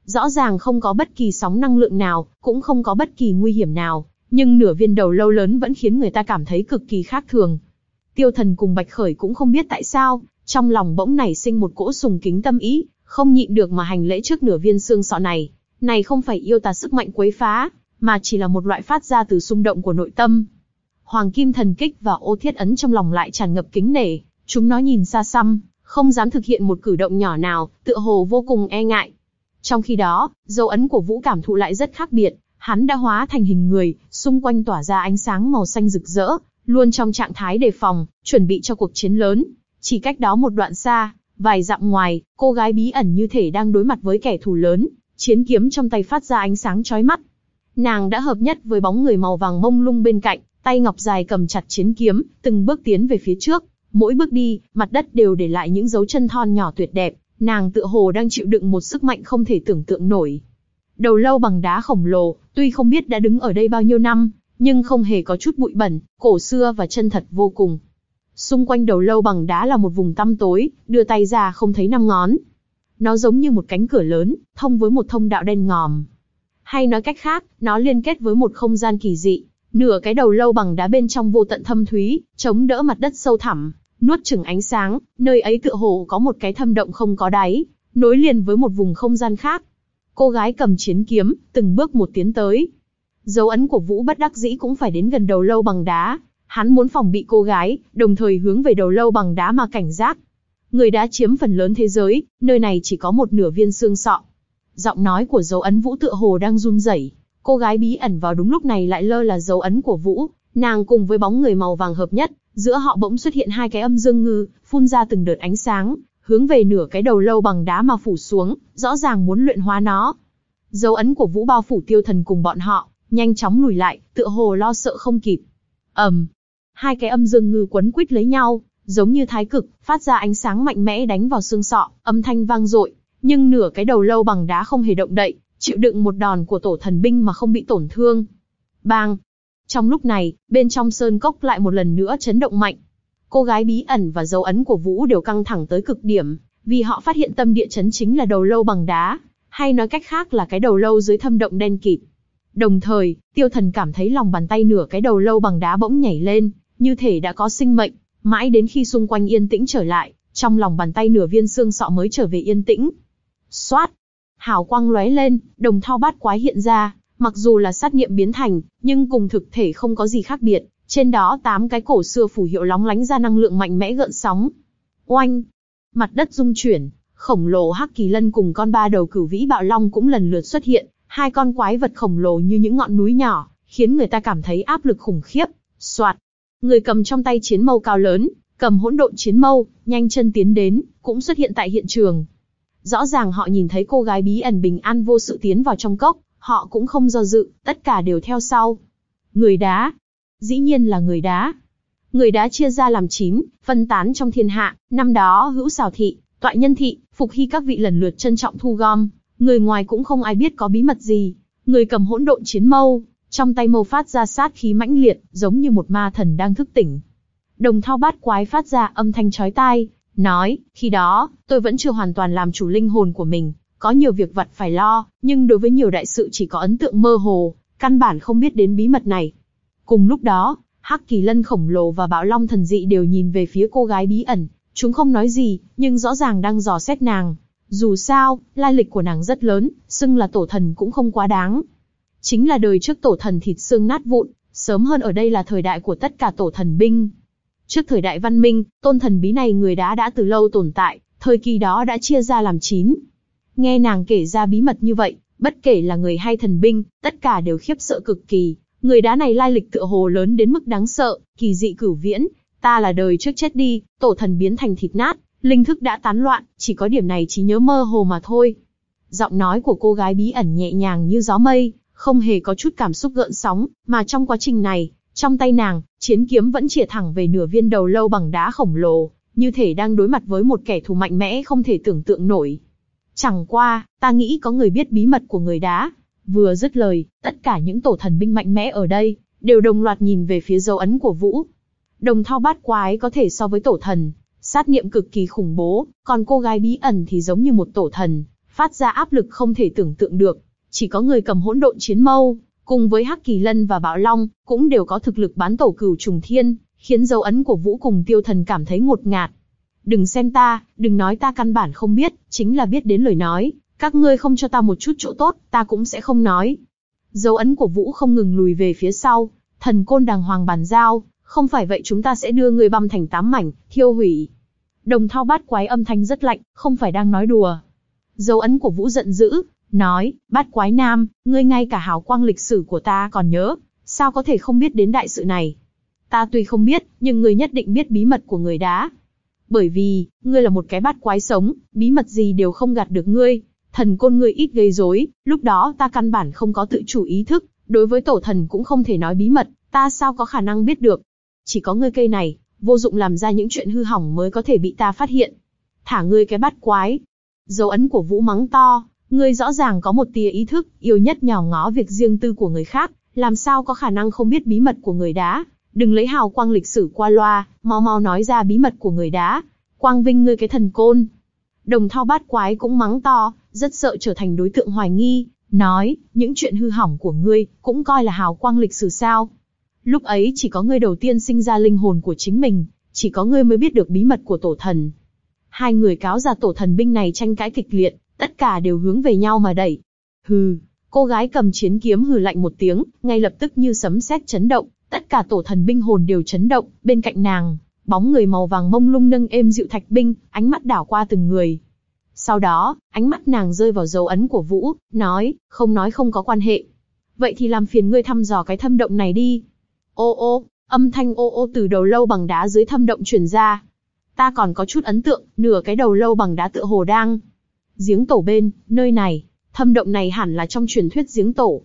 A: Rõ ràng không có bất kỳ sóng năng lượng nào, cũng không có bất kỳ nguy hiểm nào, nhưng nửa viên đầu lâu lớn vẫn khiến người ta cảm thấy cực kỳ khác thường. Tiêu thần cùng Bạch Khởi cũng không biết tại sao, trong lòng bỗng nảy sinh một cỗ sùng kính tâm ý, không nhịn được mà hành lễ trước nửa viên xương sọ này. Này không phải yêu tà sức mạnh quấy phá, mà chỉ là một loại phát ra từ xung động của nội tâm. Hoàng Kim Thần Kích và Ô Thiết Ấn trong lòng lại tràn ngập kính nể, chúng nó nhìn xa xăm, không dám thực hiện một cử động nhỏ nào, tựa hồ vô cùng e ngại. Trong khi đó, dấu ấn của Vũ cảm thụ lại rất khác biệt, hắn đã hóa thành hình người, xung quanh tỏa ra ánh sáng màu xanh rực rỡ, luôn trong trạng thái đề phòng, chuẩn bị cho cuộc chiến lớn. Chỉ cách đó một đoạn xa, vài dặm ngoài, cô gái bí ẩn như thể đang đối mặt với kẻ thù lớn, chiến kiếm trong tay phát ra ánh sáng chói mắt. Nàng đã hợp nhất với bóng người màu vàng mông lung bên cạnh, tay ngọc dài cầm chặt chiến kiếm, từng bước tiến về phía trước. Mỗi bước đi, mặt đất đều để lại những dấu chân thon nhỏ tuyệt đẹp, nàng tựa hồ đang chịu đựng một sức mạnh không thể tưởng tượng nổi. Đầu lâu bằng đá khổng lồ, tuy không biết đã đứng ở đây bao nhiêu năm, nhưng không hề có chút bụi bẩn, cổ xưa và chân thật vô cùng. Xung quanh đầu lâu bằng đá là một vùng tăm tối, đưa tay ra không thấy năm ngón. Nó giống như một cánh cửa lớn, thông với một thông đạo đen ngòm. Hay nói cách khác, nó liên kết với một không gian kỳ dị. Nửa cái đầu lâu bằng đá bên trong vô tận thâm thúy, chống đỡ mặt đất sâu thẳm, nuốt chửng ánh sáng, nơi ấy tựa hồ có một cái thâm động không có đáy, nối liền với một vùng không gian khác. Cô gái cầm chiến kiếm, từng bước một tiến tới. Dấu ấn của Vũ bất đắc dĩ cũng phải đến gần đầu lâu bằng đá. Hắn muốn phòng bị cô gái, đồng thời hướng về đầu lâu bằng đá mà cảnh giác. Người đã chiếm phần lớn thế giới, nơi này chỉ có một nửa viên xương sọ. Giọng nói của dấu ấn Vũ tựa hồ đang run rẩy. Cô gái bí ẩn vào đúng lúc này lại lơ là dấu ấn của Vũ, nàng cùng với bóng người màu vàng hợp nhất, giữa họ bỗng xuất hiện hai cái âm dương ngư, phun ra từng đợt ánh sáng, hướng về nửa cái đầu lâu bằng đá mà phủ xuống, rõ ràng muốn luyện hóa nó. Dấu ấn của Vũ bao phủ tiêu thần cùng bọn họ, nhanh chóng lùi lại, tựa hồ lo sợ không kịp. ầm, um, hai cái âm dương ngư quấn quít lấy nhau, giống như thái cực, phát ra ánh sáng mạnh mẽ đánh vào xương sọ, âm thanh vang dội. Nhưng nửa cái đầu lâu bằng đá không hề động đậy, chịu đựng một đòn của tổ thần binh mà không bị tổn thương. Bang! Trong lúc này, bên trong sơn cốc lại một lần nữa chấn động mạnh. Cô gái bí ẩn và dấu ấn của Vũ đều căng thẳng tới cực điểm, vì họ phát hiện tâm địa chấn chính là đầu lâu bằng đá, hay nói cách khác là cái đầu lâu dưới thâm động đen kịt. Đồng thời, tiêu thần cảm thấy lòng bàn tay nửa cái đầu lâu bằng đá bỗng nhảy lên, như thể đã có sinh mệnh, mãi đến khi xung quanh yên tĩnh trở lại, trong lòng bàn tay nửa viên xương sọ mới trở về yên tĩnh. Xoát! Hào quang lóe lên, đồng thao bát quái hiện ra, mặc dù là sát niệm biến thành, nhưng cùng thực thể không có gì khác biệt, trên đó tám cái cổ xưa phủ hiệu lóng lánh ra năng lượng mạnh mẽ gợn sóng. Oanh! Mặt đất rung chuyển, khổng lồ hắc kỳ lân cùng con ba đầu cửu vĩ bạo long cũng lần lượt xuất hiện, hai con quái vật khổng lồ như những ngọn núi nhỏ, khiến người ta cảm thấy áp lực khủng khiếp. Soạt, người cầm trong tay chiến mâu cao lớn, cầm hỗn độn chiến mâu, nhanh chân tiến đến, cũng xuất hiện tại hiện trường. Rõ ràng họ nhìn thấy cô gái bí ẩn bình an vô sự tiến vào trong cốc, họ cũng không do dự, tất cả đều theo sau. Người đá, dĩ nhiên là người đá. Người đá chia ra làm chín, phân tán trong thiên hạ, năm đó hữu xào thị, toại nhân thị, phục hy các vị lần lượt trân trọng thu gom, người ngoài cũng không ai biết có bí mật gì. Người cầm hỗn độn chiến mâu, trong tay mâu phát ra sát khí mãnh liệt, giống như một ma thần đang thức tỉnh. Đồng thao bát quái phát ra âm thanh chói tai, nói, khi đó, tôi vẫn chưa hoàn toàn làm chủ linh hồn của mình, có nhiều việc vặt phải lo, nhưng đối với nhiều đại sự chỉ có ấn tượng mơ hồ, căn bản không biết đến bí mật này. Cùng lúc đó, Hắc Kỳ Lân khổng lồ và Bạo Long thần dị đều nhìn về phía cô gái bí ẩn, chúng không nói gì, nhưng rõ ràng đang dò xét nàng. Dù sao, lai lịch của nàng rất lớn, xưng là tổ thần cũng không quá đáng. Chính là đời trước tổ thần thịt xương nát vụn, sớm hơn ở đây là thời đại của tất cả tổ thần binh. Trước thời đại văn minh, tôn thần bí này người đã đã từ lâu tồn tại, thời kỳ đó đã chia ra làm chín. Nghe nàng kể ra bí mật như vậy, bất kể là người hay thần binh, tất cả đều khiếp sợ cực kỳ, Người đá này lai lịch tựa hồ lớn đến mức đáng sợ, kỳ dị cửu viễn, ta là đời trước chết đi, tổ thần biến thành thịt nát, linh thức đã tán loạn, chỉ có điểm này chỉ nhớ mơ hồ mà thôi. Giọng nói của cô gái bí ẩn nhẹ nhàng như gió mây, không hề có chút cảm xúc gợn sóng, mà trong quá trình này, trong tay nàng, chiến kiếm vẫn chĩa thẳng về nửa viên đầu lâu bằng đá khổng lồ, như thể đang đối mặt với một kẻ thù mạnh mẽ không thể tưởng tượng nổi. Chẳng qua, ta nghĩ có người biết bí mật của người đá, Vừa dứt lời, tất cả những tổ thần binh mạnh mẽ ở đây, đều đồng loạt nhìn về phía dấu ấn của Vũ. Đồng thao bát quái có thể so với tổ thần, sát niệm cực kỳ khủng bố, còn cô gái bí ẩn thì giống như một tổ thần, phát ra áp lực không thể tưởng tượng được. Chỉ có người cầm hỗn độn chiến mâu, cùng với Hắc Kỳ Lân và Bạo Long, cũng đều có thực lực bán tổ cửu trùng thiên, khiến dấu ấn của Vũ cùng Tiêu Thần cảm thấy ngột ngạt. Đừng xem ta, đừng nói ta căn bản không biết, chính là biết đến lời nói, các ngươi không cho ta một chút chỗ tốt, ta cũng sẽ không nói. Dấu ấn của Vũ không ngừng lùi về phía sau, thần côn đàng hoàng bàn giao, không phải vậy chúng ta sẽ đưa ngươi băm thành tám mảnh, thiêu hủy. Đồng thao bát quái âm thanh rất lạnh, không phải đang nói đùa. Dấu ấn của Vũ giận dữ, nói, bát quái nam, ngươi ngay cả hào quang lịch sử của ta còn nhớ, sao có thể không biết đến đại sự này? Ta tuy không biết, nhưng ngươi nhất định biết bí mật của người đá. Bởi vì, ngươi là một cái bát quái sống, bí mật gì đều không gạt được ngươi. Thần côn ngươi ít gây rối, lúc đó ta căn bản không có tự chủ ý thức, đối với tổ thần cũng không thể nói bí mật, ta sao có khả năng biết được. Chỉ có ngươi cây này, vô dụng làm ra những chuyện hư hỏng mới có thể bị ta phát hiện. Thả ngươi cái bát quái. Dấu ấn của Vũ mắng to, ngươi rõ ràng có một tia ý thức, yêu nhất nhỏ ngó việc riêng tư của người khác, làm sao có khả năng không biết bí mật của người đá. Đừng lấy hào quang lịch sử qua loa, mau mau nói ra bí mật của người đá. Quang vinh ngươi cái thần côn. Đồng thao bát quái cũng mắng to, rất sợ trở thành đối tượng hoài nghi, nói, những chuyện hư hỏng của ngươi, cũng coi là hào quang lịch sử sao. Lúc ấy chỉ có ngươi đầu tiên sinh ra linh hồn của chính mình, chỉ có ngươi mới biết được bí mật của tổ thần. Hai người cáo ra tổ thần binh này tranh cãi kịch liệt, tất cả đều hướng về nhau mà đẩy. Hừ, cô gái cầm chiến kiếm hừ lạnh một tiếng, ngay lập tức như sấm sét chấn động, tất cả tổ thần binh hồn đều chấn động, bên cạnh nàng, bóng người màu vàng mông lung nâng êm dịu thạch binh, ánh mắt đảo qua từng người. Sau đó, ánh mắt nàng rơi vào dấu ấn của Vũ, nói, không nói không có quan hệ. Vậy thì làm phiền ngươi thăm dò cái thâm động này đi. Ô ô, âm thanh ô ô từ đầu lâu bằng đá dưới thâm động truyền ra. Ta còn có chút ấn tượng, nửa cái đầu lâu bằng đá tựa hồ đang. Giếng tổ bên, nơi này, thâm động này hẳn là trong truyền thuyết giếng tổ.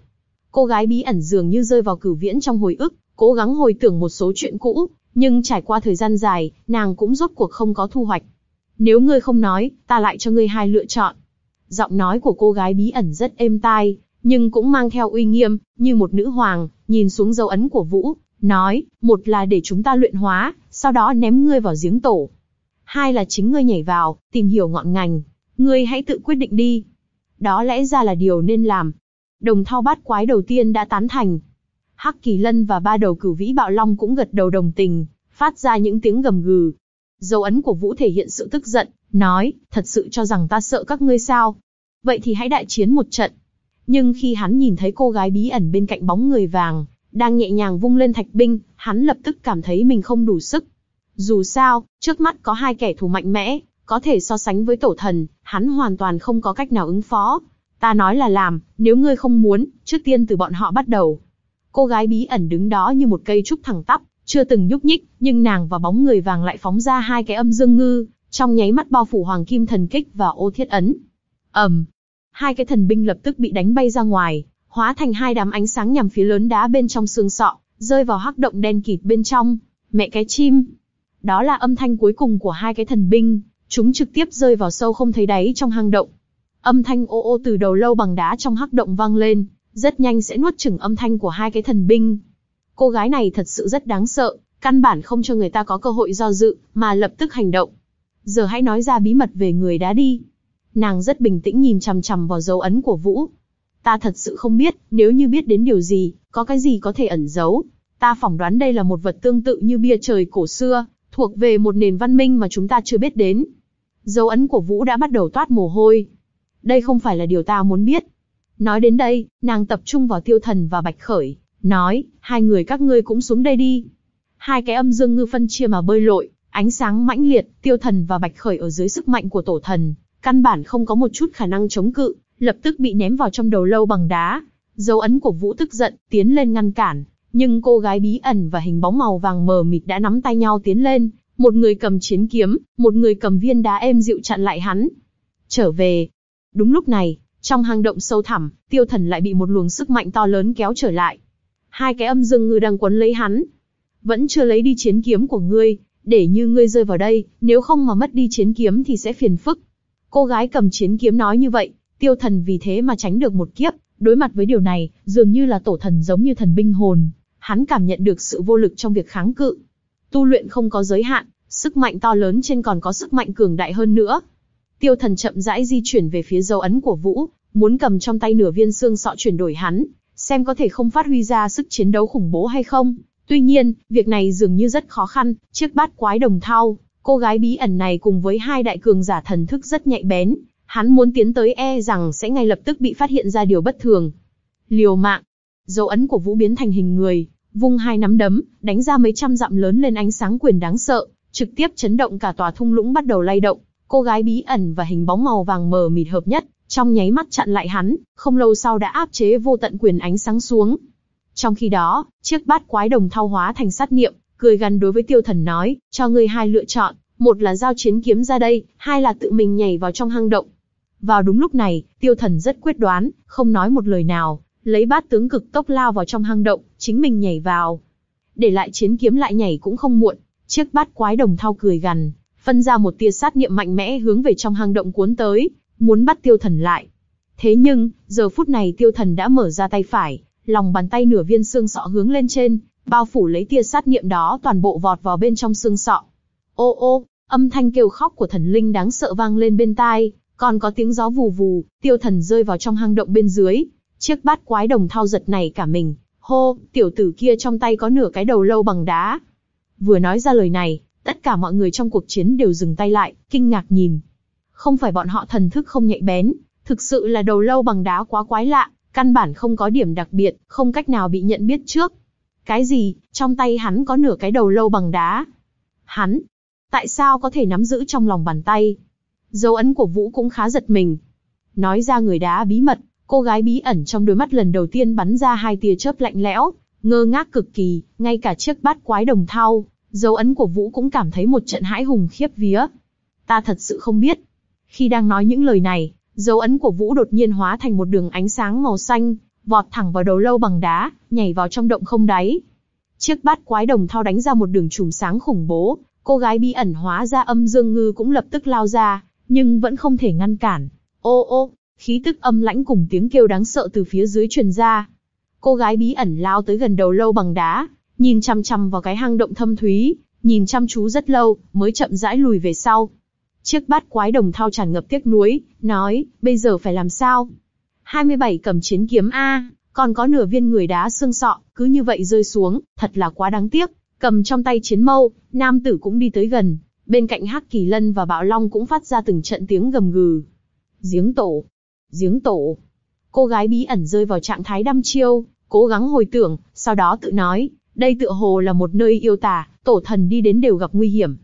A: Cô gái bí ẩn dường như rơi vào cửu viễn trong hồi ức, cố gắng hồi tưởng một số chuyện cũ, nhưng trải qua thời gian dài, nàng cũng rốt cuộc không có thu hoạch. Nếu ngươi không nói, ta lại cho ngươi hai lựa chọn. Giọng nói của cô gái bí ẩn rất êm tai, nhưng cũng mang theo uy nghiêm, như một nữ hoàng, nhìn xuống dấu ấn của Vũ, nói, một là để chúng ta luyện hóa, sau đó ném ngươi vào giếng tổ. Hai là chính ngươi nhảy vào, tìm hiểu ngọn ngành. Ngươi hãy tự quyết định đi. Đó lẽ ra là điều nên làm. Đồng thao bát quái đầu tiên đã tán thành. Hắc Kỳ Lân và ba đầu cửu vĩ bạo long cũng gật đầu đồng tình, phát ra những tiếng gầm gừ. Dấu ấn của Vũ thể hiện sự tức giận, nói, thật sự cho rằng ta sợ các ngươi sao? Vậy thì hãy đại chiến một trận. Nhưng khi hắn nhìn thấy cô gái bí ẩn bên cạnh bóng người vàng, đang nhẹ nhàng vung lên thạch binh, hắn lập tức cảm thấy mình không đủ sức. Dù sao, trước mắt có hai kẻ thù mạnh mẽ, có thể so sánh với tổ thần, hắn hoàn toàn không có cách nào ứng phó. Ta nói là làm, nếu ngươi không muốn, trước tiên từ bọn họ bắt đầu. Cô gái bí ẩn đứng đó như một cây trúc thẳng tắp, chưa từng nhúc nhích, nhưng nàng và bóng người vàng lại phóng ra hai cái âm dương ngư, trong nháy mắt bao phủ hoàng kim thần kích và ô thiết ấn. ầm, um, hai cái thần binh lập tức bị đánh bay ra ngoài, hóa thành hai đám ánh sáng nhằm phía lớn đá bên trong xương sọ, rơi vào hắc động đen kịt bên trong. Mẹ cái chim! Đó là âm thanh cuối cùng của hai cái thần binh, chúng trực tiếp rơi vào sâu không thấy đáy trong hang động. Âm thanh ô ô từ đầu lâu bằng đá trong hắc động vang lên, rất nhanh sẽ nuốt chửng âm thanh của hai cái thần binh. Cô gái này thật sự rất đáng sợ, căn bản không cho người ta có cơ hội do dự, mà lập tức hành động. Giờ hãy nói ra bí mật về người đã đi. Nàng rất bình tĩnh nhìn chằm chằm vào dấu ấn của Vũ, Ta thật sự không biết, nếu như biết đến điều gì, có cái gì có thể ẩn giấu. Ta phỏng đoán đây là một vật tương tự như bia trời cổ xưa, thuộc về một nền văn minh mà chúng ta chưa biết đến. Dấu ấn của Vũ đã bắt đầu toát mồ hôi. Đây không phải là điều ta muốn biết. Nói đến đây, nàng tập trung vào tiêu thần và bạch khởi, nói, hai người các ngươi cũng xuống đây đi. Hai cái âm dương ngư phân chia mà bơi lội, ánh sáng mãnh liệt, tiêu thần và bạch khởi ở dưới sức mạnh của tổ thần, căn bản không có một chút khả năng chống cự, lập tức bị ném vào trong đầu lâu bằng đá. Dấu ấn của Vũ tức giận, tiến lên ngăn cản, nhưng cô gái bí ẩn và hình bóng màu vàng mờ mịt đã nắm tay nhau tiến lên, một người cầm chiến kiếm, một người cầm viên đá êm dịu chặn lại hắn. Trở về. Đúng lúc này, trong hang động sâu thẳm, tiêu thần lại bị một luồng sức mạnh to lớn kéo trở lại. Hai cái âm dương ngư đang quấn lấy hắn. Vẫn chưa lấy đi chiến kiếm của ngươi, để như ngươi rơi vào đây, nếu không mà mất đi chiến kiếm thì sẽ phiền phức. Cô gái cầm chiến kiếm nói như vậy, Tiêu thần vì thế mà tránh được một kiếp, đối mặt với điều này, dường như là tổ thần giống như thần binh hồn, hắn cảm nhận được sự vô lực trong việc kháng cự. Tu luyện không có giới hạn, sức mạnh to lớn trên còn có sức mạnh cường đại hơn nữa. Tiêu thần chậm rãi di chuyển về phía dấu ấn của Vũ, muốn cầm trong tay nửa viên xương sọ chuyển đổi hắn, xem có thể không phát huy ra sức chiến đấu khủng bố hay không. Tuy nhiên, việc này dường như rất khó khăn, chiếc bát quái đồng thau, cô gái bí ẩn này cùng với hai đại cường giả thần thức rất nhạy bén, hắn muốn tiến tới e rằng sẽ ngay lập tức bị phát hiện ra điều bất thường. Liều mạng, dấu ấn của Vũ biến thành hình người, vung hai nắm đấm, đánh ra mấy trăm dặm lớn lên ánh sáng quyền đáng sợ, trực tiếp chấn động cả tòa thung lũng bắt đầu lay động. Cô gái bí ẩn và hình bóng màu vàng mờ mịt hợp nhất, trong nháy mắt chặn lại hắn, không lâu sau đã áp chế vô tận quyền ánh sáng xuống. Trong khi đó, chiếc bát quái đồng thao hóa thành sát niệm, cười gần đối với tiêu thần nói, cho ngươi hai lựa chọn, một là giao chiến kiếm ra đây, hai là tự mình nhảy vào trong hang động. Vào đúng lúc này, tiêu thần rất quyết đoán, không nói một lời nào, lấy bát tướng cực tốc lao vào trong hang động, chính mình nhảy vào. Để lại chiến kiếm lại nhảy cũng không muộn, chiếc bát quái đồng thao cười gằn, phân ra một tia sát niệm mạnh mẽ hướng về trong hang động cuốn tới, muốn bắt tiêu thần lại. Thế nhưng, giờ phút này tiêu thần đã mở ra tay phải, lòng bàn tay nửa viên xương sọ hướng lên trên, bao phủ lấy tia sát niệm đó toàn bộ vọt vào bên trong xương sọ. Ô ô, âm thanh kêu khóc của thần linh đáng sợ vang lên bên tai, còn có tiếng gió vù vù, tiêu thần rơi vào trong hang động bên dưới. Chiếc bát quái đồng thao giật này cả mình, hô, tiểu tử kia trong tay có nửa cái đầu lâu bằng đá. Vừa nói ra lời này, tất cả mọi người trong cuộc chiến đều dừng tay lại, kinh ngạc nhìn. Không phải bọn họ thần thức không nhạy bén, thực sự là đầu lâu bằng đá quá quái lạ, căn bản không có điểm đặc biệt, không cách nào bị nhận biết trước. Cái gì, trong tay hắn có nửa cái đầu lâu bằng đá. Hắn, tại sao có thể nắm giữ trong lòng bàn tay? Dấu ấn của Vũ cũng khá giật mình. Nói ra người đá bí mật, cô gái bí ẩn trong đôi mắt lần đầu tiên bắn ra hai tia chớp lạnh lẽo, ngơ ngác cực kỳ, ngay cả chiếc bát quái đồng thau, dấu ấn của Vũ cũng cảm thấy một trận hãi hùng khiếp vía. Ta thật sự không biết. Khi đang nói những lời này, dấu ấn của Vũ đột nhiên hóa thành một đường ánh sáng màu xanh, vọt thẳng vào đầu lâu bằng đá, nhảy vào trong động không đáy. Chiếc bát quái đồng thau đánh ra một đường chùm sáng khủng bố, cô gái bí ẩn hóa ra âm dương ngư cũng lập tức lao ra, nhưng vẫn không thể ngăn cản. Ô ô, khí tức âm lãnh cùng tiếng kêu đáng sợ từ phía dưới truyền ra. Cô gái bí ẩn lao tới gần đầu lâu bằng đá, nhìn chăm chăm vào cái hang động thâm thúy, nhìn chăm chú rất lâu, mới chậm rãi lùi về sau. Chiếc bát quái đồng thao tràn ngập tiếc nuối, nói, bây giờ phải làm sao? 27 cầm chiến kiếm A, còn có nửa viên người đá xương sọ, cứ như vậy rơi xuống, thật là quá đáng tiếc. Cầm trong tay chiến mâu, nam tử cũng đi tới gần, bên cạnh Hắc Kỳ Lân và Bạo Long cũng phát ra từng trận tiếng gầm gừ. Giếng tổ, giếng tổ. Cô gái bí ẩn rơi vào trạng thái đăm chiêu, cố gắng hồi tưởng, sau đó tự nói, đây tựa hồ là một nơi yêu tà, tổ thần đi đến đều gặp nguy hiểm.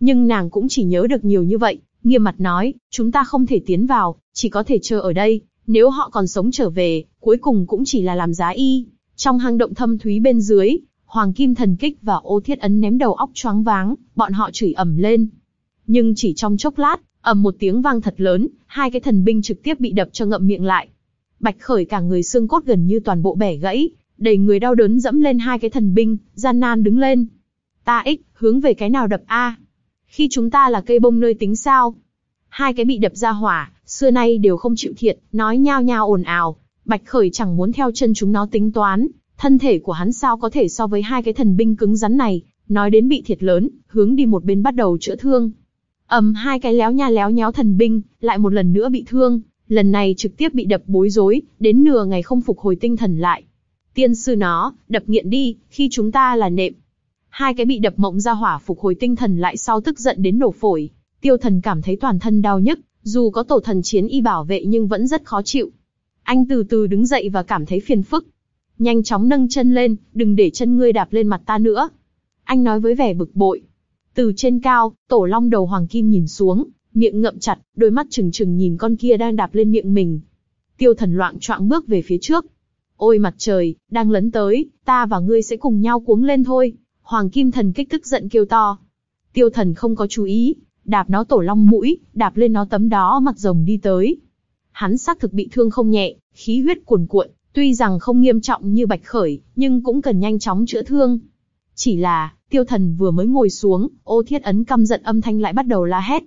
A: Nhưng nàng cũng chỉ nhớ được nhiều như vậy, nghiêm mặt nói, chúng ta không thể tiến vào, chỉ có thể chờ ở đây, nếu họ còn sống trở về, cuối cùng cũng chỉ là làm giá y. Trong hang động thâm thúy bên dưới, Hoàng Kim Thần Kích và Ô Thiết Ấn ném đầu óc choáng váng, bọn họ chửi ầm lên. Nhưng chỉ trong chốc lát, ầm một tiếng vang thật lớn, hai cái thần binh trực tiếp bị đập cho ngậm miệng lại. Bạch Khởi cả người xương cốt gần như toàn bộ bẻ gãy, đầy người đau đớn dẫm lên hai cái thần binh, gian nan đứng lên. Ta ích, hướng về cái nào đập a? Khi chúng ta là cây bông nơi tính sao? Hai cái bị đập ra hỏa, xưa nay đều không chịu thiệt, nói nhao nhao ồn ào. Bạch Khởi chẳng muốn theo chân chúng nó tính toán, thân thể của hắn sao có thể so với hai cái thần binh cứng rắn này, nói đến bị thiệt lớn, hướng đi một bên bắt đầu chữa thương ầm hai cái léo nha léo nhéo thần binh, lại một lần nữa bị thương, lần này trực tiếp bị đập bối rối, đến nửa ngày không phục hồi tinh thần lại. Tiên sư nó, đập nghiện đi, khi chúng ta là nệm. Hai cái bị đập mộng ra hỏa phục hồi tinh thần lại sau tức giận đến nổ phổi. Tiêu thần cảm thấy toàn thân đau nhức, dù có tổ thần chiến y bảo vệ nhưng vẫn rất khó chịu. Anh từ từ đứng dậy và cảm thấy phiền phức. Nhanh chóng nâng chân lên, đừng để chân ngươi đạp lên mặt ta nữa. Anh nói với vẻ bực bội. Từ trên cao, tổ long đầu hoàng kim nhìn xuống, miệng ngậm chặt, đôi mắt trừng trừng nhìn con kia đang đạp lên miệng mình. Tiêu thần loạn choạng bước về phía trước. Ôi mặt trời, đang lấn tới, ta và ngươi sẽ cùng nhau cuống lên thôi. Hoàng kim thần kích thức giận kêu to. Tiêu thần không có chú ý, đạp nó tổ long mũi, đạp lên nó tấm đó mặt rồng đi tới. Hắn xác thực bị thương không nhẹ, khí huyết cuồn cuộn, tuy rằng không nghiêm trọng như bạch khởi, nhưng cũng cần nhanh chóng chữa thương. Chỉ là, tiêu thần vừa mới ngồi xuống, ô thiết ấn căm giận âm thanh lại bắt đầu la hét.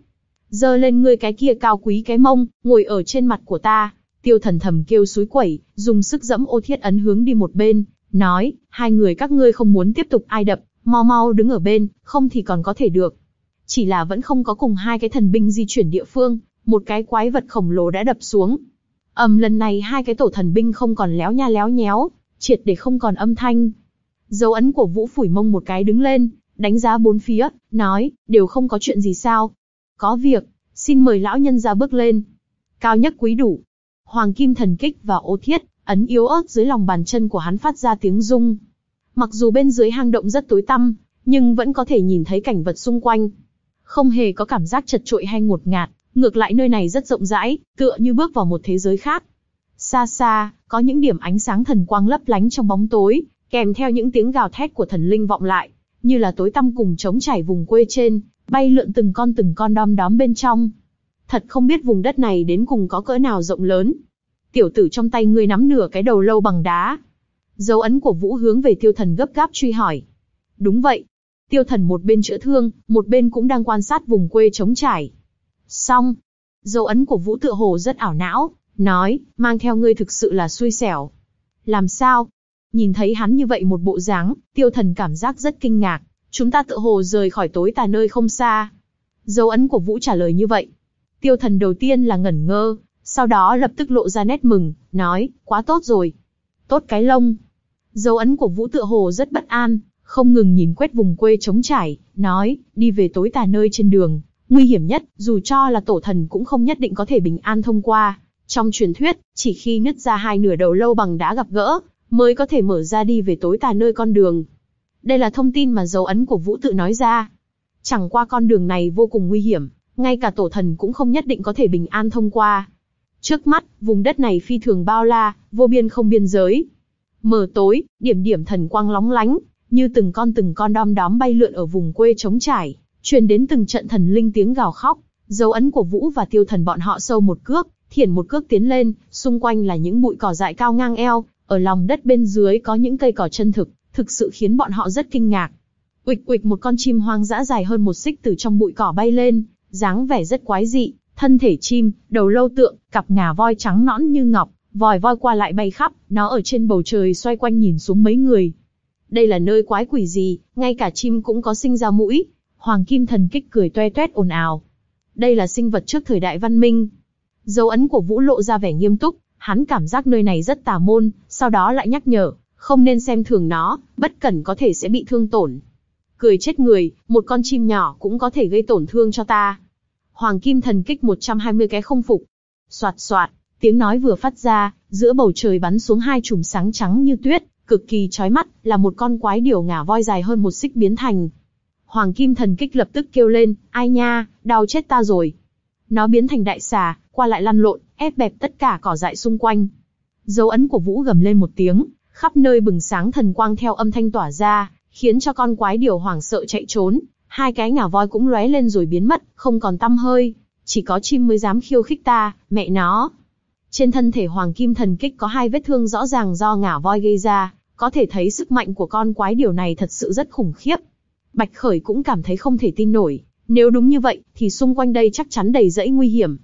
A: Giơ lên ngươi cái kia cao quý cái mông, ngồi ở trên mặt của ta. Tiêu thần thầm kêu suối quẩy, dùng sức dẫm ô thiết ấn hướng đi một bên, nói, hai người các ngươi không muốn tiếp tục ai đập, mau mau đứng ở bên, không thì còn có thể được chỉ là vẫn không có cùng hai cái thần binh di chuyển địa phương, một cái quái vật khổng lồ đã đập xuống. ầm lần này hai cái tổ thần binh không còn léo nha léo nhéo, triệt để không còn âm thanh. Dấu ấn của Vũ phủi mông một cái đứng lên, đánh giá bốn phía, nói, đều không có chuyện gì sao. Có việc, xin mời lão nhân ra bước lên. Cao nhất quý đủ. Hoàng kim thần kích và ô thiết, ấn yếu ớt dưới lòng bàn chân của hắn phát ra tiếng rung. Mặc dù bên dưới hang động rất tối tăm, nhưng vẫn có thể nhìn thấy cảnh vật xung quanh. Không hề có cảm giác chật trội hay ngột ngạt, ngược lại nơi này rất rộng rãi, tựa như bước vào một thế giới khác. Xa xa, có những điểm ánh sáng thần quang lấp lánh trong bóng tối, kèm theo những tiếng gào thét của thần linh vọng lại, như là tối tăm cùng chống chảy vùng quê trên, bay lượn từng con từng con đom đóm bên trong. Thật không biết vùng đất này đến cùng có cỡ nào rộng lớn. Tiểu tử trong tay ngươi nắm nửa cái đầu lâu bằng đá. Dấu ấn của Vũ hướng về tiêu thần gấp gáp truy hỏi. Đúng vậy. Tiêu thần một bên chữa thương, một bên cũng đang quan sát vùng quê trống trải. Xong. Dấu ấn của Vũ tựa hồ rất ảo não, nói, mang theo ngươi thực sự là xui xẻo. Làm sao? Nhìn thấy hắn như vậy một bộ dáng, tiêu thần cảm giác rất kinh ngạc. Chúng ta tự hồ rời khỏi tối tà nơi không xa. Dấu ấn của Vũ trả lời như vậy. Tiêu thần đầu tiên là ngẩn ngơ, sau đó lập tức lộ ra nét mừng, nói, quá tốt rồi. Tốt cái lông. Dấu ấn của Vũ tựa hồ rất bất an, không ngừng nhìn quét vùng quê trống trải, nói, đi về tối tà nơi trên đường, nguy hiểm nhất, dù cho là tổ thần cũng không nhất định có thể bình an thông qua. Trong truyền thuyết, chỉ khi nứt ra hai nửa đầu lâu bằng đá gặp gỡ, mới có thể mở ra đi về tối tà nơi con đường. Đây là thông tin mà dấu ấn của Vũ tự nói ra. Chẳng qua con đường này vô cùng nguy hiểm, ngay cả tổ thần cũng không nhất định có thể bình an thông qua. Trước mắt, vùng đất này phi thường bao la, vô biên không biên giới. Mờ tối, điểm điểm thần quang lóng lánh, như từng con từng con đom đóm bay lượn ở vùng quê trống trải, truyền đến từng trận thần linh tiếng gào khóc. Dấu ấn của Vũ và Tiêu Thần bọn họ sâu một cước, thiển một cước tiến lên, xung quanh là những bụi cỏ dại cao ngang eo, ở lòng đất bên dưới có những cây cỏ chân thực, thực sự khiến bọn họ rất kinh ngạc. Uịch uịch một con chim hoang dã dài hơn một xích từ trong bụi cỏ bay lên, dáng vẻ rất quái dị, thân thể chim, đầu lâu tượng, cặp ngà voi trắng nõn như ngọc, vòi voi qua lại bay khắp, nó ở trên bầu trời xoay quanh nhìn xuống mấy người. Đây là nơi quái quỷ gì, ngay cả chim cũng có sinh ra mũi. Hoàng Kim Thần Kích cười toe toét ồn ào. Đây là sinh vật trước thời đại văn minh. Dấu ấn của Vũ lộ ra vẻ nghiêm túc, hắn cảm giác nơi này rất tà môn, sau đó lại nhắc nhở, không nên xem thường nó, bất cẩn có thể sẽ bị thương tổn. Cười chết người, một con chim nhỏ cũng có thể gây tổn thương cho ta. Hoàng Kim Thần kích 120 cái không phục. Soạt soạt, tiếng nói vừa phát ra, giữa bầu trời bắn xuống hai chùm sáng trắng như tuyết, cực kỳ chói mắt, là một con quái điểu ngả voi dài hơn một xích biến thành. Hoàng Kim Thần kích lập tức kêu lên, ai nha, đau chết ta rồi. Nó biến thành đại xà, qua lại lăn lộn, ép bẹp tất cả cỏ dại xung quanh. Dấu ấn của Vũ gầm lên một tiếng, khắp nơi bừng sáng thần quang theo âm thanh tỏa ra, khiến cho con quái điều hoảng sợ chạy trốn, hai cái ngả voi cũng lóe lên rồi biến mất, không còn tăm hơi, chỉ có chim mới dám khiêu khích ta, mẹ nó. Trên thân thể hoàng kim thần kích có hai vết thương rõ ràng do ngả voi gây ra, có thể thấy sức mạnh của con quái điều này thật sự rất khủng khiếp. Bạch Khởi cũng cảm thấy không thể tin nổi, nếu đúng như vậy, thì xung quanh đây chắc chắn đầy rẫy nguy hiểm.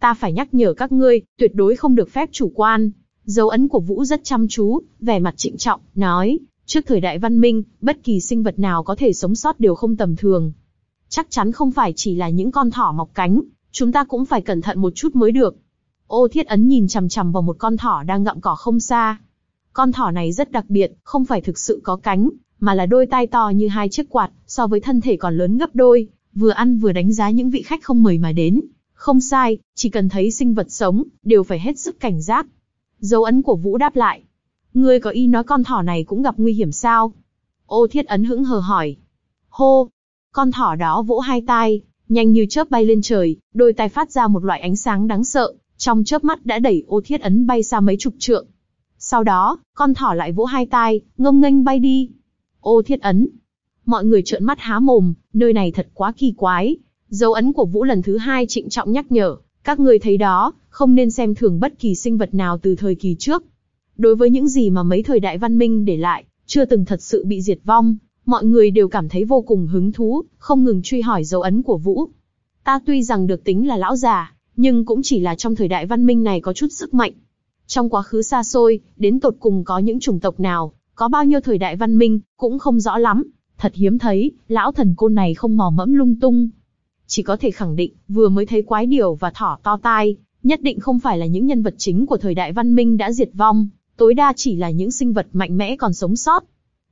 A: Ta phải nhắc nhở các ngươi, tuyệt đối không được phép chủ quan. Dấu ấn của Vũ rất chăm chú, vẻ mặt trịnh trọng, nói, trước thời đại văn minh, bất kỳ sinh vật nào có thể sống sót đều không tầm thường. Chắc chắn không phải chỉ là những con thỏ mọc cánh, chúng ta cũng phải cẩn thận một chút mới được. Ô thiết ấn nhìn chằm chằm vào một con thỏ đang ngậm cỏ không xa. Con thỏ này rất đặc biệt, không phải thực sự có cánh, mà là đôi tai to như hai chiếc quạt, so với thân thể còn lớn gấp đôi, vừa ăn vừa đánh giá những vị khách không mời mà đến. Không sai, chỉ cần thấy sinh vật sống, đều phải hết sức cảnh giác. Dấu ấn của Vũ đáp lại. Ngươi có ý nói con thỏ này cũng gặp nguy hiểm sao? Ô thiết ấn hững hờ hỏi. Hô! Con thỏ đó vỗ hai tai, nhanh như chớp bay lên trời, đôi tai phát ra một loại ánh sáng đáng sợ, trong chớp mắt đã đẩy ô thiết ấn bay xa mấy chục trượng. Sau đó, con thỏ lại vỗ hai tai, ngông nghênh bay đi. Ô thiết ấn. Mọi người trợn mắt há mồm, nơi này thật quá kỳ quái. Dấu ấn của Vũ lần thứ hai trịnh trọng nhắc nhở, các người thấy đó, không nên xem thường bất kỳ sinh vật nào từ thời kỳ trước. Đối với những gì mà mấy thời đại văn minh để lại, chưa từng thật sự bị diệt vong, mọi người đều cảm thấy vô cùng hứng thú, không ngừng truy hỏi dấu ấn của Vũ. Ta tuy rằng được tính là lão già, nhưng cũng chỉ là trong thời đại văn minh này có chút sức mạnh. Trong quá khứ xa xôi, đến tột cùng có những chủng tộc nào, có bao nhiêu thời đại văn minh, cũng không rõ lắm. Thật hiếm thấy, lão thần côn này không mò mẫm lung tung chỉ có thể khẳng định, vừa mới thấy quái điều và thỏ to tai, nhất định không phải là những nhân vật chính của thời đại văn minh đã diệt vong, tối đa chỉ là những sinh vật mạnh mẽ còn sống sót.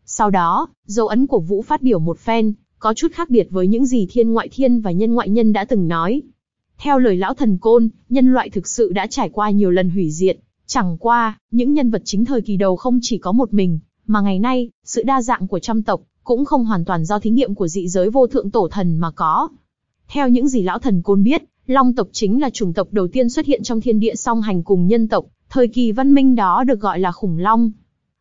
A: Sau đó, dấu ấn của Vũ phát biểu một phen, có chút khác biệt với những gì thiên ngoại thiên và nhân ngoại nhân đã từng nói. Theo lời lão thần côn, nhân loại thực sự đã trải qua nhiều lần hủy diệt, chẳng qua, những nhân vật chính thời kỳ đầu không chỉ có một mình, mà ngày nay, sự đa dạng của trăm tộc, cũng không hoàn toàn do thí nghiệm của dị giới vô thượng tổ thần mà có. Theo những gì lão thần côn biết, Long tộc chính là chủng tộc đầu tiên xuất hiện trong thiên địa song hành cùng nhân tộc, thời kỳ văn minh đó được gọi là khủng long.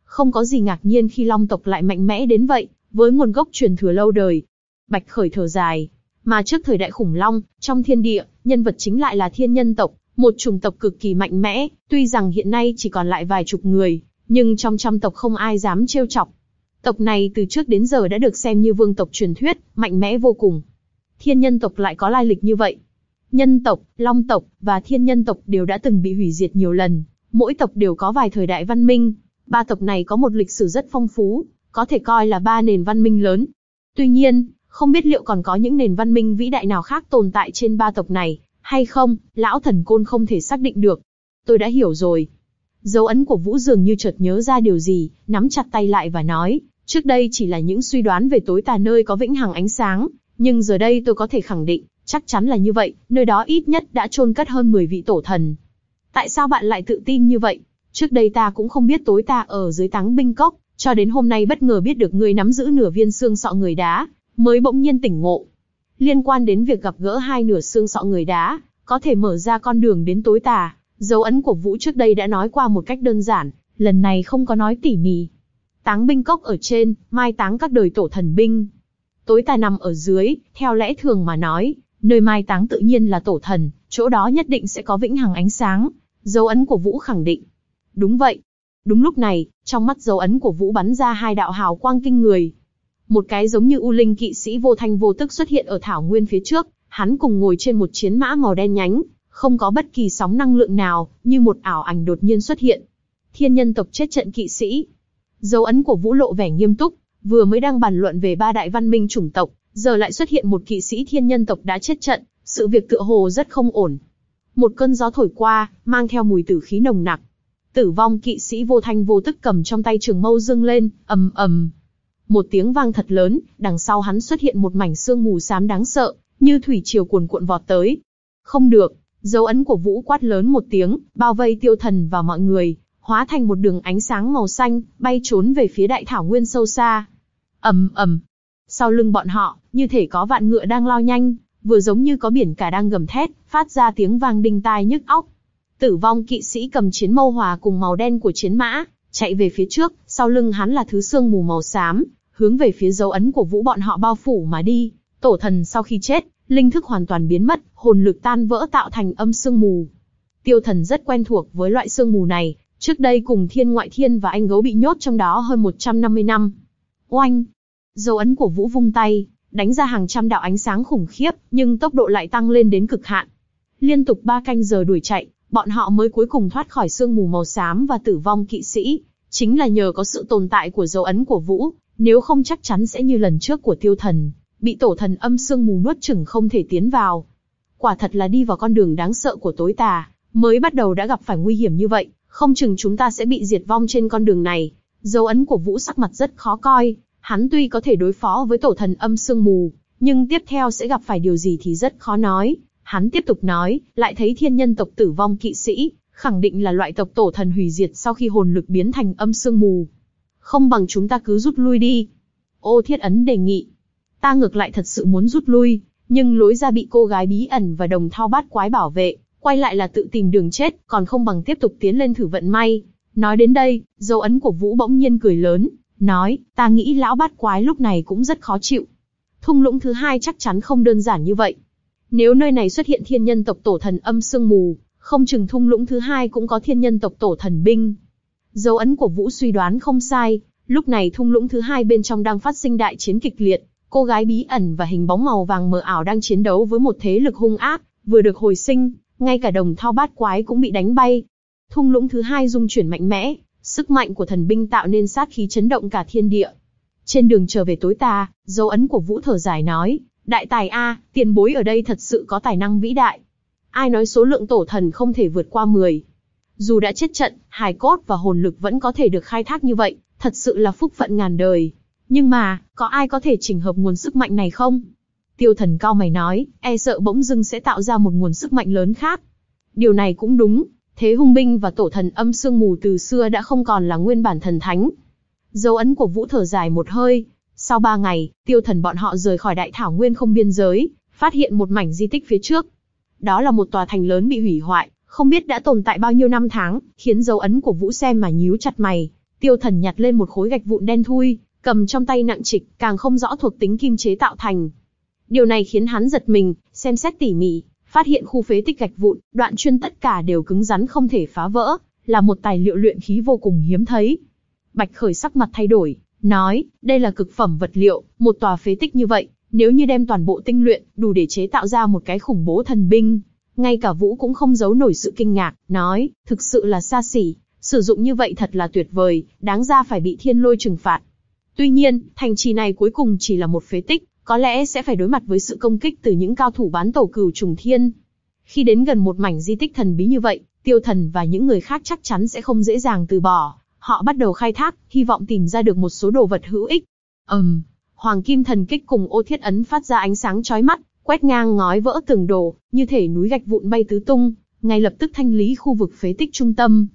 A: Không có gì ngạc nhiên khi Long tộc lại mạnh mẽ đến vậy, với nguồn gốc truyền thừa lâu đời. Bạch khởi thở dài, mà trước thời đại khủng long, trong thiên địa, nhân vật chính lại là thiên nhân tộc, một chủng tộc cực kỳ mạnh mẽ, tuy rằng hiện nay chỉ còn lại vài chục người, nhưng trong trăm tộc không ai dám trêu chọc. Tộc này từ trước đến giờ đã được xem như vương tộc truyền thuyết, mạnh mẽ vô cùng. Thiên nhân tộc lại có lai lịch như vậy. Nhân tộc, long tộc và thiên nhân tộc đều đã từng bị hủy diệt nhiều lần, mỗi tộc đều có vài thời đại văn minh. Ba tộc này có một lịch sử rất phong phú, có thể coi là ba nền văn minh lớn. Tuy nhiên, không biết liệu còn có những nền văn minh vĩ đại nào khác tồn tại trên ba tộc này, hay không, lão thần côn không thể xác định được. Tôi đã hiểu rồi. Dấu ấn của Vũ dường như chợt nhớ ra điều gì, nắm chặt tay lại và nói, trước đây chỉ là những suy đoán về tối tà nơi có vĩnh hằng ánh sáng, nhưng giờ đây tôi có thể khẳng định, chắc chắn là như vậy, nơi đó ít nhất đã chôn cất hơn 10 vị tổ thần. Tại sao bạn lại tự tin như vậy? Trước đây ta cũng không biết tối ta ở dưới táng binh cốc, cho đến hôm nay bất ngờ biết được người nắm giữ nửa viên xương sọ người đá, mới bỗng nhiên tỉnh ngộ. Liên quan đến việc gặp gỡ hai nửa xương sọ người đá, có thể mở ra con đường đến tối tà, dấu ấn của Vũ trước đây đã nói qua một cách đơn giản, lần này không có nói tỉ mỉ. Táng binh cốc ở trên, mai táng các đời tổ thần binh. Tối ta nằm ở dưới, theo lẽ thường mà nói, nơi mai táng tự nhiên là tổ thần, chỗ đó nhất định sẽ có vĩnh hằng ánh sáng, dấu ấn của Vũ khẳng định. Đúng vậy. Đúng lúc này, trong mắt dấu ấn của Vũ bắn ra hai đạo hào quang kinh người. Một cái giống như U Linh kỵ sĩ vô thanh vô tức xuất hiện ở thảo nguyên phía trước, hắn cùng ngồi trên một chiến mã màu đen nhánh, không có bất kỳ sóng năng lượng nào, như một ảo ảnh đột nhiên xuất hiện. Thiên nhân tộc chết trận kỵ sĩ. Dấu ấn của Vũ lộ vẻ nghiêm túc, vừa mới đang bàn luận về ba đại văn minh chủng tộc, giờ lại xuất hiện một kỵ sĩ thiên nhân tộc đã chết trận, sự việc tựa hồ rất không ổn. Một cơn gió thổi qua, mang theo mùi tử khí nồng nặc. Tử vong kỵ sĩ vô thanh vô tức cầm trong tay trường mâu dâng lên, ầm ầm. Một tiếng vang thật lớn, đằng sau hắn xuất hiện một mảnh sương mù xám đáng sợ, như thủy triều cuồn cuộn vọt tới. Không được, dấu ấn của Vũ quát lớn một tiếng, bao vây tiêu thần và mọi người, hóa thành một đường ánh sáng màu xanh, bay trốn về phía đại thảo nguyên sâu xa ầm ầm, sau lưng bọn họ, như thể có vạn ngựa đang lao nhanh, vừa giống như có biển cả đang gầm thét, phát ra tiếng vang đinh tai nhức óc. Tử vong kỵ sĩ cầm chiến mâu hòa cùng màu đen của chiến mã, chạy về phía trước, sau lưng hắn là thứ xương mù màu xám, hướng về phía dấu ấn của vũ bọn họ bao phủ mà đi. Tổ thần sau khi chết, linh thức hoàn toàn biến mất, hồn lực tan vỡ tạo thành âm sương mù. Tiêu thần rất quen thuộc với loại sương mù này, trước đây cùng thiên ngoại thiên và anh gấu bị nhốt trong đó hơn 150 năm. Oanh! Dấu ấn của vũ vung tay, đánh ra hàng trăm đạo ánh sáng khủng khiếp, nhưng tốc độ lại tăng lên đến cực hạn. Liên tục ba canh giờ đuổi chạy, bọn họ mới cuối cùng thoát khỏi sương mù màu xám và tử vong kỵ sĩ. Chính là nhờ có sự tồn tại của dấu ấn của Vũ, nếu không chắc chắn sẽ như lần trước của tiêu thần, bị tổ thần âm sương mù nuốt chửng không thể tiến vào. Quả thật là đi vào con đường đáng sợ của tối tà, mới bắt đầu đã gặp phải nguy hiểm như vậy, không chừng chúng ta sẽ bị diệt vong trên con đường này. Dấu ấn của Vũ sắc mặt rất khó coi, hắn tuy có thể đối phó với tổ thần âm sương mù, nhưng tiếp theo sẽ gặp phải điều gì thì rất khó nói. Hắn tiếp tục nói, lại thấy thiên nhân tộc tử vong kỵ sĩ, khẳng định là loại tộc tổ thần hủy diệt sau khi hồn lực biến thành âm sương mù. Không bằng chúng ta cứ rút lui đi. Ô thiết ấn đề nghị. Ta ngược lại thật sự muốn rút lui, nhưng lối ra bị cô gái bí ẩn và đồng thao bát quái bảo vệ, quay lại là tự tìm đường chết, còn không bằng tiếp tục tiến lên thử vận may. Nói đến đây, dấu ấn của Vũ bỗng nhiên cười lớn, nói, ta nghĩ lão bát quái lúc này cũng rất khó chịu. Thung lũng thứ hai chắc chắn không đơn giản như vậy. Nếu nơi này xuất hiện thiên nhân tộc tổ thần âm sương mù, không chừng thung lũng thứ hai cũng có thiên nhân tộc tổ thần binh. Dấu ấn của Vũ suy đoán không sai, lúc này thung lũng thứ hai bên trong đang phát sinh đại chiến kịch liệt, cô gái bí ẩn và hình bóng màu vàng mờ ảo đang chiến đấu với một thế lực hung ác, vừa được hồi sinh, ngay cả đồng thao bát quái cũng bị đánh bay. Thung lũng thứ hai dung chuyển mạnh mẽ, sức mạnh của thần binh tạo nên sát khí chấn động cả thiên địa. Trên đường trở về tối ta, dấu ấn của Vũ thở dài nói, Đại tài A, tiền bối ở đây thật sự có tài năng vĩ đại. Ai nói số lượng tổ thần không thể vượt qua 10. Dù đã chết trận, hài cốt và hồn lực vẫn có thể được khai thác như vậy, thật sự là phúc phận ngàn đời. Nhưng mà, có ai có thể chỉnh hợp nguồn sức mạnh này không? Tiêu thần cao mày nói, e sợ bỗng dưng sẽ tạo ra một nguồn sức mạnh lớn khác. Điều này cũng đúng, thế hung binh và tổ thần âm sương mù từ xưa đã không còn là nguyên bản thần thánh. Dấu ấn của vũ thở dài một hơi. Sau ba ngày, tiêu thần bọn họ rời khỏi đại thảo nguyên không biên giới, phát hiện một mảnh di tích phía trước. Đó là một tòa thành lớn bị hủy hoại, không biết đã tồn tại bao nhiêu năm tháng, khiến dấu ấn của vũ xem mà nhíu chặt mày. Tiêu thần nhặt lên một khối gạch vụn đen thui, cầm trong tay nặng trịch, càng không rõ thuộc tính kim chế tạo thành. Điều này khiến hắn giật mình, xem xét tỉ mỉ, phát hiện khu phế tích gạch vụn, đoạn chuyên tất cả đều cứng rắn không thể phá vỡ, là một tài liệu luyện khí vô cùng hiếm thấy. Bạch Khởi sắc mặt thay đổi, nói, đây là cực phẩm vật liệu, một tòa phế tích như vậy, nếu như đem toàn bộ tinh luyện, đủ để chế tạo ra một cái khủng bố thần binh. Ngay cả Vũ cũng không giấu nổi sự kinh ngạc, nói, thực sự là xa xỉ, sử dụng như vậy thật là tuyệt vời, đáng ra phải bị thiên lôi trừng phạt. Tuy nhiên, thành trì này cuối cùng chỉ là một phế tích, có lẽ sẽ phải đối mặt với sự công kích từ những cao thủ bán tổ cửu trùng thiên. Khi đến gần một mảnh di tích thần bí như vậy, tiêu thần và những người khác chắc chắn sẽ không dễ dàng từ bỏ. Họ bắt đầu khai thác, hy vọng tìm ra được một số đồ vật hữu ích. ầm, um, hoàng kim thần kích cùng ô thiết ấn phát ra ánh sáng chói mắt, quét ngang ngói vỡ tường đổ, như thể núi gạch vụn bay tứ tung, ngay lập tức thanh lý khu vực phế tích trung tâm.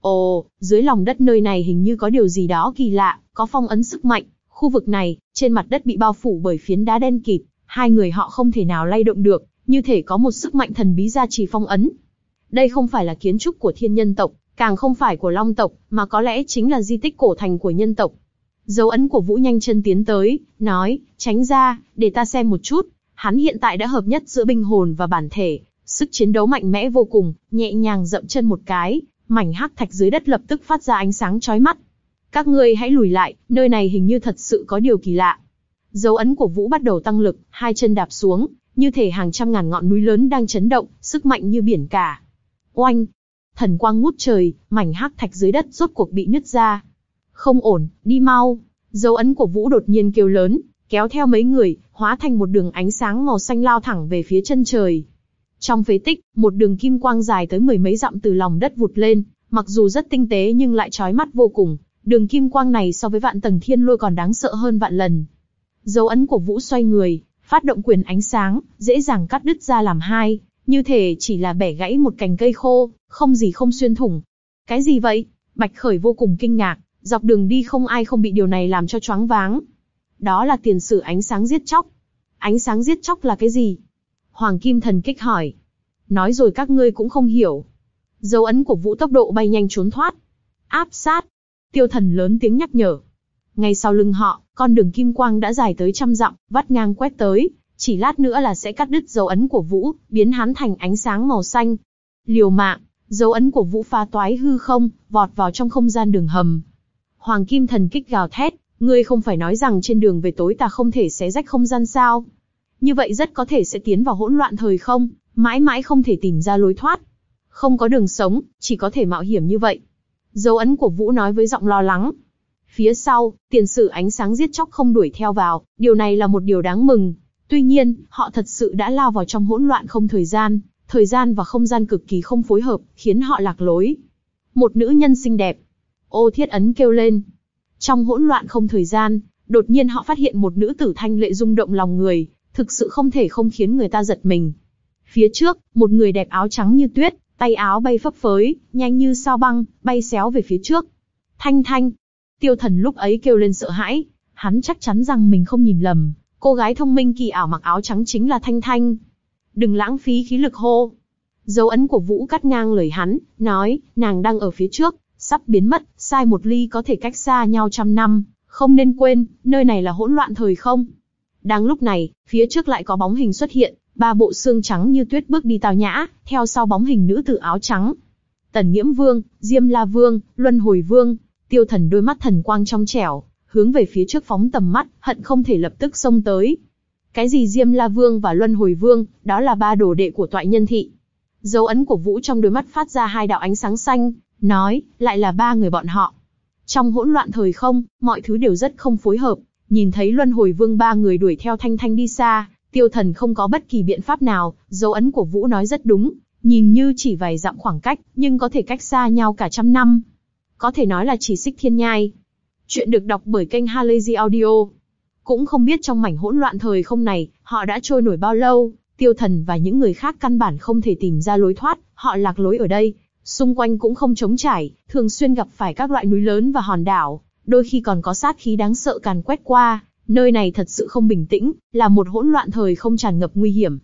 A: Ồ, dưới lòng đất nơi này hình như có điều gì đó kỳ lạ, có phong ấn sức mạnh. Khu vực này, trên mặt đất bị bao phủ bởi phiến đá đen kịt, hai người họ không thể nào lay động được, như thể có một sức mạnh thần bí gia trì phong ấn. Đây không phải là kiến trúc của thiên nhân tộc, càng không phải của long tộc, mà có lẽ chính là di tích cổ thành của nhân tộc. Dấu ấn của Vũ nhanh chân tiến tới, nói, tránh ra, để ta xem một chút. Hắn hiện tại đã hợp nhất giữa binh hồn và bản thể, sức chiến đấu mạnh mẽ vô cùng, nhẹ nhàng dậm chân một cái, mảnh hắc thạch dưới đất lập tức phát ra ánh sáng chói mắt. Các ngươi hãy lùi lại, nơi này hình như thật sự có điều kỳ lạ. Dấu ấn của Vũ bắt đầu tăng lực, hai chân đạp xuống, như thể hàng trăm ngàn ngọn núi lớn đang chấn động, sức mạnh như biển cả. Oanh! Thần quang ngút trời, mảnh hắc thạch dưới đất rốt cuộc bị nứt ra. Không ổn, đi mau! Dấu ấn của Vũ đột nhiên kêu lớn, kéo theo mấy người, hóa thành một đường ánh sáng màu xanh lao thẳng về phía chân trời. Trong phế tích, một đường kim quang dài tới mười mấy dặm từ lòng đất vụt lên, mặc dù rất tinh tế nhưng lại chói mắt vô cùng, Đường kim quang này so với vạn tầng thiên lôi còn đáng sợ hơn vạn lần. Dấu ấn của Vũ xoay người, phát động quyền ánh sáng, dễ dàng cắt đứt ra làm hai, như thể chỉ là bẻ gãy một cành cây khô, không gì không xuyên thủng. Cái gì vậy? Bạch Khởi vô cùng kinh ngạc, dọc đường đi không ai không bị điều này làm cho choáng váng. Đó là tiền sử ánh sáng giết chóc. Ánh sáng giết chóc là cái gì? Hoàng Kim Thần kích hỏi. Nói rồi các ngươi cũng không hiểu. Dấu ấn của Vũ tốc độ bay nhanh trốn thoát. Áp sát, Tiêu thần lớn tiếng nhắc nhở. Ngay sau lưng họ, con đường kim quang đã dài tới trăm dặm, vắt ngang quét tới, chỉ lát nữa là sẽ cắt đứt dấu ấn của Vũ, biến hắn thành ánh sáng màu xanh. Liều mạng, dấu ấn của Vũ phá toái hư không, vọt vào trong không gian đường hầm. Hoàng Kim Thần kích gào thét, ngươi không phải nói rằng trên đường về tối ta không thể xé rách không gian sao? Như vậy rất có thể sẽ tiến vào hỗn loạn thời không, mãi mãi không thể tìm ra lối thoát. Không có đường sống, chỉ có thể mạo hiểm như vậy. Dấu ấn của Vũ nói với giọng lo lắng. Phía sau, tiền sử ánh sáng giết chóc không đuổi theo vào, điều này là một điều đáng mừng. Tuy nhiên, họ thật sự đã lao vào trong hỗn loạn không thời gian, thời gian và không gian cực kỳ không phối hợp, khiến họ lạc lối. Một nữ nhân xinh đẹp. Ô thiết ấn kêu lên. Trong hỗn loạn không thời gian, đột nhiên họ phát hiện một nữ tử thanh lệ rung động lòng người, thực sự không thể không khiến người ta giật mình. Phía trước, một người đẹp áo trắng như tuyết, tay áo bay phấp phới, nhanh như sao băng, bay xéo về phía trước. Thanh thanh. Tiêu thần lúc ấy kêu lên sợ hãi, hắn chắc chắn rằng mình không nhìn lầm, cô gái thông minh kỳ ảo mặc áo trắng chính là Thanh Thanh. Đừng lãng phí khí lực hô. Dấu ấn của Vũ cắt ngang lời hắn, nói, nàng đang ở phía trước, sắp biến mất, sai một ly có thể cách xa nhau trăm năm, không nên quên, nơi này là hỗn loạn thời không. Đang lúc này, phía trước lại có bóng hình xuất hiện, ba bộ xương trắng như tuyết bước đi tào nhã, theo sau bóng hình nữ tử áo trắng. Tần Nghiễm Vương, Diêm La Vương, Luân Hồi Vương, Tiêu Thần đôi mắt thần quang trong trẻo, hướng về phía trước phóng tầm mắt, hận không thể lập tức xông tới. Cái gì Diêm La Vương và Luân Hồi Vương, đó là ba đồ đệ của toại nhân thị. Dấu ấn của Vũ trong đôi mắt phát ra hai đạo ánh sáng xanh, nói, lại là ba người bọn họ. Trong hỗn loạn thời không, mọi thứ đều rất không phối hợp, nhìn thấy Luân Hồi Vương ba người đuổi theo Thanh Thanh đi xa, Tiêu thần không có bất kỳ biện pháp nào, dấu ấn của Vũ nói rất đúng, nhìn như chỉ vài dặm khoảng cách, nhưng có thể cách xa nhau cả trăm năm. Có thể nói là chỉ xích thiên nhai. Chuyện được đọc bởi kênh Halazy Audio. Cũng không biết trong mảnh hỗn loạn thời không này, họ đã trôi nổi bao lâu, tiêu thần và những người khác căn bản không thể tìm ra lối thoát, họ lạc lối ở đây. Xung quanh cũng không trống trải, thường xuyên gặp phải các loại núi lớn và hòn đảo, đôi khi còn có sát khí đáng sợ càn quét qua, nơi này thật sự không bình tĩnh, là một hỗn loạn thời không tràn ngập nguy hiểm.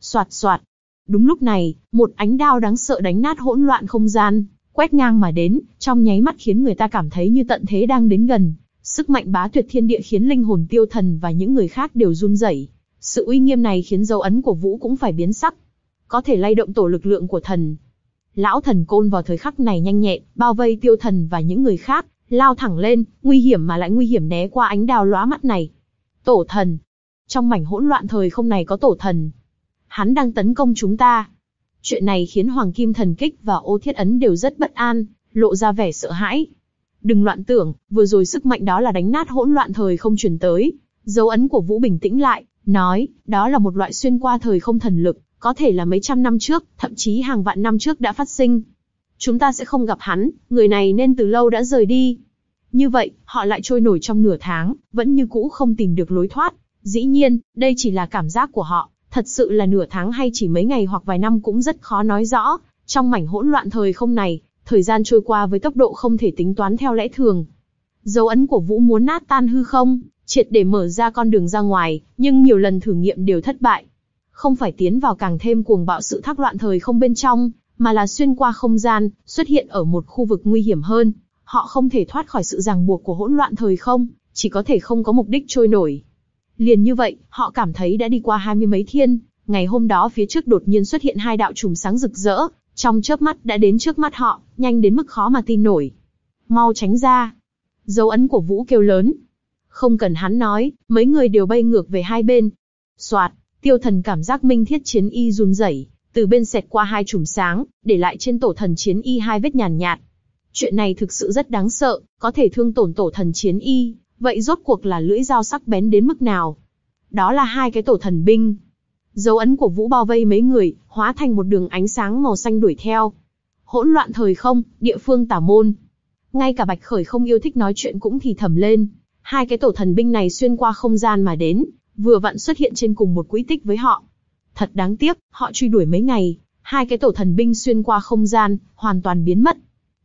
A: Soạt soạt. Đúng lúc này, một ánh đao đáng sợ đánh nát hỗn loạn không gian, quét ngang mà đến, trong nháy mắt khiến người ta cảm thấy như tận thế đang đến gần. Sức mạnh bá tuyệt thiên địa khiến linh hồn tiêu thần và những người khác đều run rẩy. Sự uy nghiêm này khiến dấu ấn của Vũ cũng phải biến sắc. Có thể lay động tổ lực lượng của thần. Lão thần côn vào thời khắc này nhanh nhẹn, bao vây tiêu thần và những người khác, lao thẳng lên, nguy hiểm mà lại nguy hiểm né qua ánh đao lóa mắt này. Tổ thần. Trong mảnh hỗn loạn thời không này có tổ thần. Hắn đang tấn công chúng ta. Chuyện này khiến Hoàng Kim Thần Kích và Ô Thiết Ấn đều rất bất an, lộ ra vẻ sợ hãi. Đừng loạn tưởng, vừa rồi sức mạnh đó là đánh nát hỗn loạn thời không truyền tới. Dấu ấn của Vũ bình tĩnh lại, nói, đó là một loại xuyên qua thời không thần lực, có thể là mấy trăm năm trước, thậm chí hàng vạn năm trước đã phát sinh. Chúng ta sẽ không gặp hắn, người này nên từ lâu đã rời đi. Như vậy, họ lại trôi nổi trong nửa tháng, vẫn như cũ không tìm được lối thoát. Dĩ nhiên, đây chỉ là cảm giác của họ, thật sự là nửa tháng hay chỉ mấy ngày hoặc vài năm cũng rất khó nói rõ. Trong mảnh hỗn loạn thời không này, thời gian trôi qua với tốc độ không thể tính toán theo lẽ thường. Dấu ấn của Vũ muốn nát tan hư không, triệt để mở ra con đường ra ngoài, nhưng nhiều lần thử nghiệm đều thất bại. Không phải tiến vào càng thêm cuồng bạo sự thác loạn thời không bên trong, mà là xuyên qua không gian, xuất hiện ở một khu vực nguy hiểm hơn. Họ không thể thoát khỏi sự ràng buộc của hỗn loạn thời không, chỉ có thể không có mục đích trôi nổi. Liền như vậy, họ cảm thấy đã đi qua hai mươi mấy thiên, ngày hôm đó phía trước đột nhiên xuất hiện hai đạo trùm sáng rực rỡ, trong chớp mắt đã đến trước mắt họ, nhanh đến mức khó mà tin nổi. Mau tránh ra. Dấu ấn của Vũ kêu lớn. Không cần hắn nói, mấy người đều bay ngược về hai bên. Soạt, tiêu thần cảm giác minh thiết chiến y run rẩy, từ bên xẹt qua hai chùm sáng, để lại trên tổ thần chiến y hai vết nhàn nhạt. Chuyện này thực sự rất đáng sợ, có thể thương tổn tổ thần chiến y, vậy rốt cuộc là lưỡi dao sắc bén đến mức nào? Đó là hai cái tổ thần binh. Dấu ấn của Vũ bao vây mấy người, hóa thành một đường ánh sáng màu xanh đuổi theo. Hỗn loạn thời không, địa phương tả môn. Ngay cả Bạch Khởi không yêu thích nói chuyện cũng thì thầm lên. Hai cái tổ thần binh này xuyên qua không gian mà đến, vừa vặn xuất hiện trên cùng một quỹ tích với họ. Thật đáng tiếc, họ truy đuổi mấy ngày, hai cái tổ thần binh xuyên qua không gian, hoàn toàn biến mất.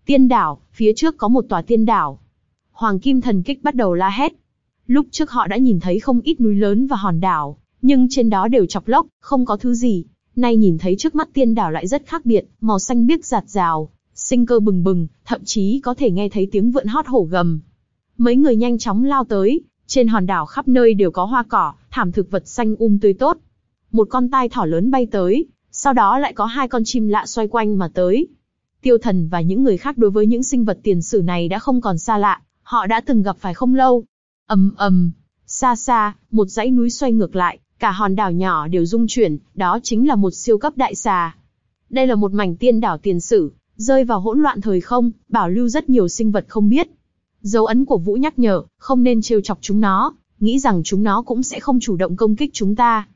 A: Tiên đảo, phía trước có một tòa tiên đảo. Hoàng Kim Thần Kích bắt đầu la hét. Lúc trước họ đã nhìn thấy không ít núi lớn và hòn đảo, nhưng trên đó đều chọc lốc, không có thứ gì. Nay nhìn thấy trước mắt tiên đảo lại rất khác biệt, màu xanh biếc giạt rào, sinh cơ bừng bừng, thậm chí có thể nghe thấy tiếng vượn hót hổ gầm. Mấy người nhanh chóng lao tới, trên hòn đảo khắp nơi đều có hoa cỏ, thảm thực vật xanh um tươi tốt. Một con tai thỏ lớn bay tới, sau đó lại có hai con chim lạ xoay quanh mà tới. Tiêu thần và những người khác đối với những sinh vật tiền sử này đã không còn xa lạ, họ đã từng gặp phải không lâu. ầm ầm, xa xa, một dãy núi xoay ngược lại, cả hòn đảo nhỏ đều rung chuyển, đó chính là một siêu cấp đại xà. Đây là một mảnh tiên đảo tiền sử, rơi vào hỗn loạn thời không, bảo lưu rất nhiều sinh vật không biết. Dấu ấn của Vũ nhắc nhở, không nên trêu chọc chúng nó, nghĩ rằng chúng nó cũng sẽ không chủ động công kích chúng ta.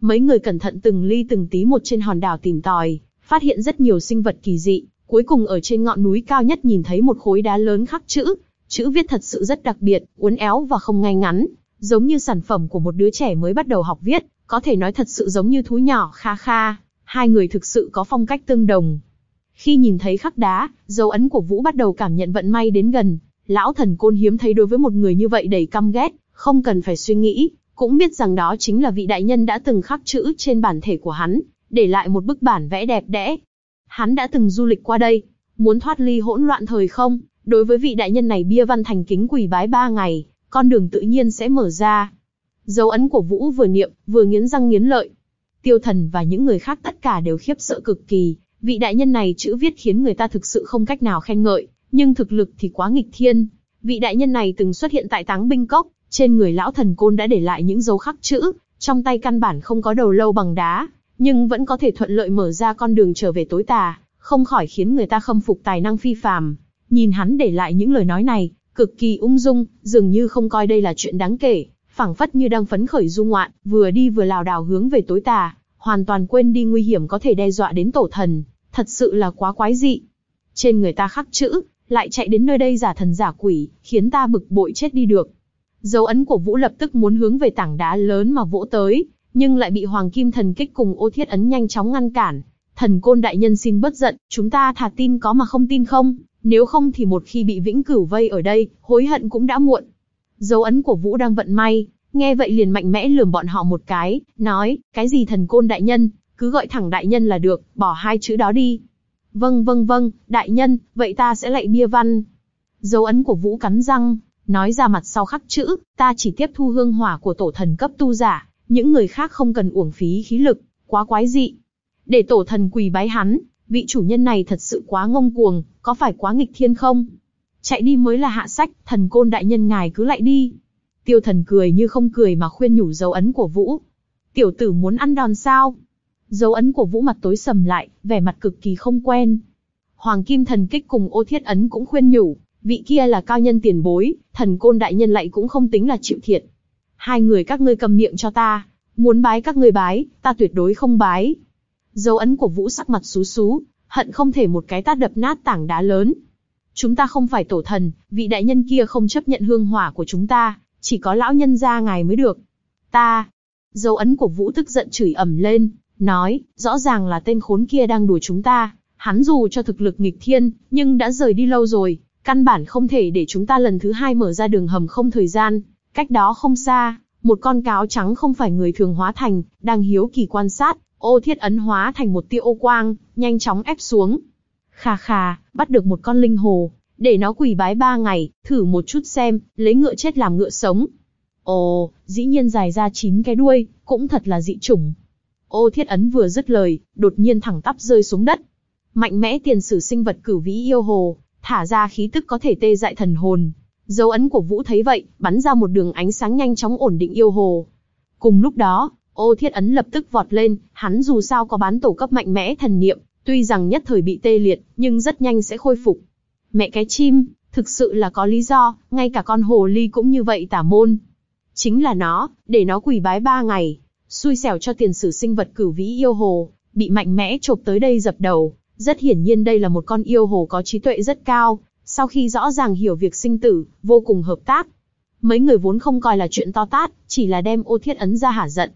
A: Mấy người cẩn thận từng ly từng tí một trên hòn đảo tìm tòi, phát hiện rất nhiều sinh vật kỳ dị, cuối cùng ở trên ngọn núi cao nhất nhìn thấy một khối đá lớn khắc chữ, chữ viết thật sự rất đặc biệt, uốn éo và không ngay ngắn, giống như sản phẩm của một đứa trẻ mới bắt đầu học viết, có thể nói thật sự giống như thú nhỏ kha kha, hai người thực sự có phong cách tương đồng. Khi nhìn thấy khắc đá, dấu ấn của Vũ bắt đầu cảm nhận vận may đến gần, lão thần côn hiếm thấy đối với một người như vậy đầy căm ghét, không cần phải suy nghĩ, cũng biết rằng đó chính là vị đại nhân đã từng khắc chữ trên bản thể của hắn, để lại một bức bản vẽ đẹp đẽ. Hắn đã từng du lịch qua đây, muốn thoát ly hỗn loạn thời không, đối với vị đại nhân này bia văn thành kính quỳ bái ba ngày, con đường tự nhiên sẽ mở ra. Dấu ấn của Vũ vừa niệm, vừa nghiến răng nghiến lợi. Tiêu thần và những người khác tất cả đều khiếp sợ cực kỳ, vị đại nhân này chữ viết khiến người ta thực sự không cách nào khen ngợi, nhưng thực lực thì quá nghịch thiên. Vị đại nhân này từng xuất hiện tại táng binh cốc, trên người lão thần côn đã để lại những dấu khắc chữ, trong tay căn bản không có đầu lâu bằng đá, nhưng vẫn có thể thuận lợi mở ra con đường trở về tối tà, không khỏi khiến người ta khâm phục tài năng phi phàm. Nhìn hắn để lại những lời nói này, cực kỳ ung dung, dường như không coi đây là chuyện đáng kể, phảng phất như đang phấn khởi du ngoạn, vừa đi vừa lảo đảo hướng về tối tà, hoàn toàn quên đi nguy hiểm có thể đe dọa đến tổ thần, thật sự là quá quái dị. Trên người ta khắc chữ, lại chạy đến nơi đây giả thần giả quỷ, khiến ta bực bội chết đi được. Dấu ấn của Vũ lập tức muốn hướng về tảng đá lớn mà vỗ tới, nhưng lại bị Hoàng Kim Thần Kích cùng Ô Thiết Ấn nhanh chóng ngăn cản. Thần Côn đại nhân xin bất giận, chúng ta thà tin có mà không tin không, nếu không thì một khi bị vĩnh cửu vây ở đây, hối hận cũng đã muộn. Dấu ấn của Vũ đang vận may, nghe vậy liền mạnh mẽ lườm bọn họ một cái, nói, cái gì thần côn đại nhân, cứ gọi thẳng đại nhân là được, bỏ hai chữ đó đi. Vâng vâng vâng, đại nhân, vậy ta sẽ lạy bia văn. Dấu ấn của Vũ cắn răng, nói ra mặt sau khắc chữ, ta chỉ tiếp thu hương hỏa của tổ thần cấp tu giả, những người khác không cần uổng phí khí lực, quá quái dị. Để tổ thần quỳ bái hắn, vị chủ nhân này thật sự quá ngông cuồng, có phải quá nghịch thiên không? Chạy đi mới là hạ sách, thần côn đại nhân ngài cứ lại đi. Tiêu thần cười như không cười mà khuyên nhủ dấu ấn của Vũ. Tiểu tử muốn ăn đòn sao? Dấu ấn của Vũ mặt tối sầm lại, vẻ mặt cực kỳ không quen. Hoàng Kim Thần Kích cùng ô thiết ấn cũng khuyên nhủ, vị kia là cao nhân tiền bối, thần côn đại nhân lại cũng không tính là chịu thiệt. Hai người các ngươi cầm miệng cho ta, muốn bái các ngươi bái, ta tuyệt đối không bái. Dấu ấn của Vũ sắc mặt xú xú, hận không thể một cái tát đập nát tảng đá lớn. Chúng ta không phải tổ thần, vị đại nhân kia không chấp nhận hương hỏa của chúng ta, chỉ có lão nhân gia ngài mới được. Ta, dấu ấn của Vũ tức giận chửi ẩm lên, nói, rõ ràng là tên khốn kia đang đùa chúng ta, hắn dù cho thực lực nghịch thiên, nhưng đã rời đi lâu rồi, căn bản không thể để chúng ta lần thứ hai mở ra đường hầm không thời gian. Cách đó không xa, một con cáo trắng không phải người thường hóa thành, đang hiếu kỳ quan sát, ô thiết ấn hóa thành một tia ô quang, nhanh chóng ép xuống. Khà khà, bắt được một con linh hồ, để nó quỳ bái ba ngày, thử một chút xem, lấy ngựa chết làm ngựa sống. Ồ, dĩ nhiên dài ra chín cái đuôi, cũng thật là dị chủng. Ô thiết ấn vừa dứt lời, đột nhiên thẳng tắp rơi xuống đất. Mạnh mẽ tiền sử sinh vật cử vĩ yêu hồ, thả ra khí tức có thể tê dại thần hồn. Dấu ấn của Vũ thấy vậy, bắn ra một đường ánh sáng nhanh chóng ổn định yêu hồ. Cùng lúc đó, ô thiết ấn lập tức vọt lên, hắn dù sao có bán tổ cấp mạnh mẽ thần niệm, tuy rằng nhất thời bị tê liệt, nhưng rất nhanh sẽ khôi phục. Mẹ cái chim, thực sự là có lý do, ngay cả con hồ ly cũng như vậy tả môn. Chính là nó, để nó quỳ bái ba ngày, xui xẻo cho tiền sử sinh vật cửu vĩ yêu hồ, bị mạnh mẽ chộp tới đây dập đầu. Rất hiển nhiên đây là một con yêu hồ có trí tuệ rất cao, sau khi rõ ràng hiểu việc sinh tử, vô cùng hợp tác. Mấy người vốn không coi là chuyện to tát, chỉ là đem ô thiết ấn ra hả giận.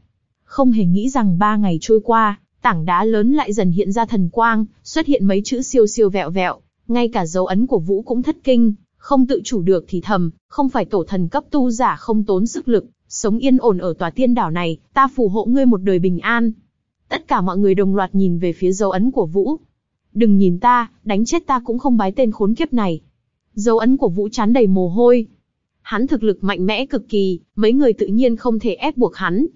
A: Không hề nghĩ rằng ba ngày trôi qua, tảng đá lớn lại dần hiện ra thần quang, xuất hiện mấy chữ siêu siêu vẹo vẹo, ngay cả dấu ấn của Vũ cũng thất kinh, không tự chủ được thì thầm, không phải tổ thần cấp tu giả không tốn sức lực, sống yên ổn ở tòa tiên đảo này, ta phù hộ ngươi một đời bình an. Tất cả mọi người đồng loạt nhìn về phía dấu ấn của Vũ. Đừng nhìn ta, đánh chết ta cũng không bái tên khốn kiếp này. Dấu ấn của Vũ chán đầy mồ hôi. Hắn thực lực mạnh mẽ cực kỳ, mấy người tự nhiên không thể ép buộc hắn.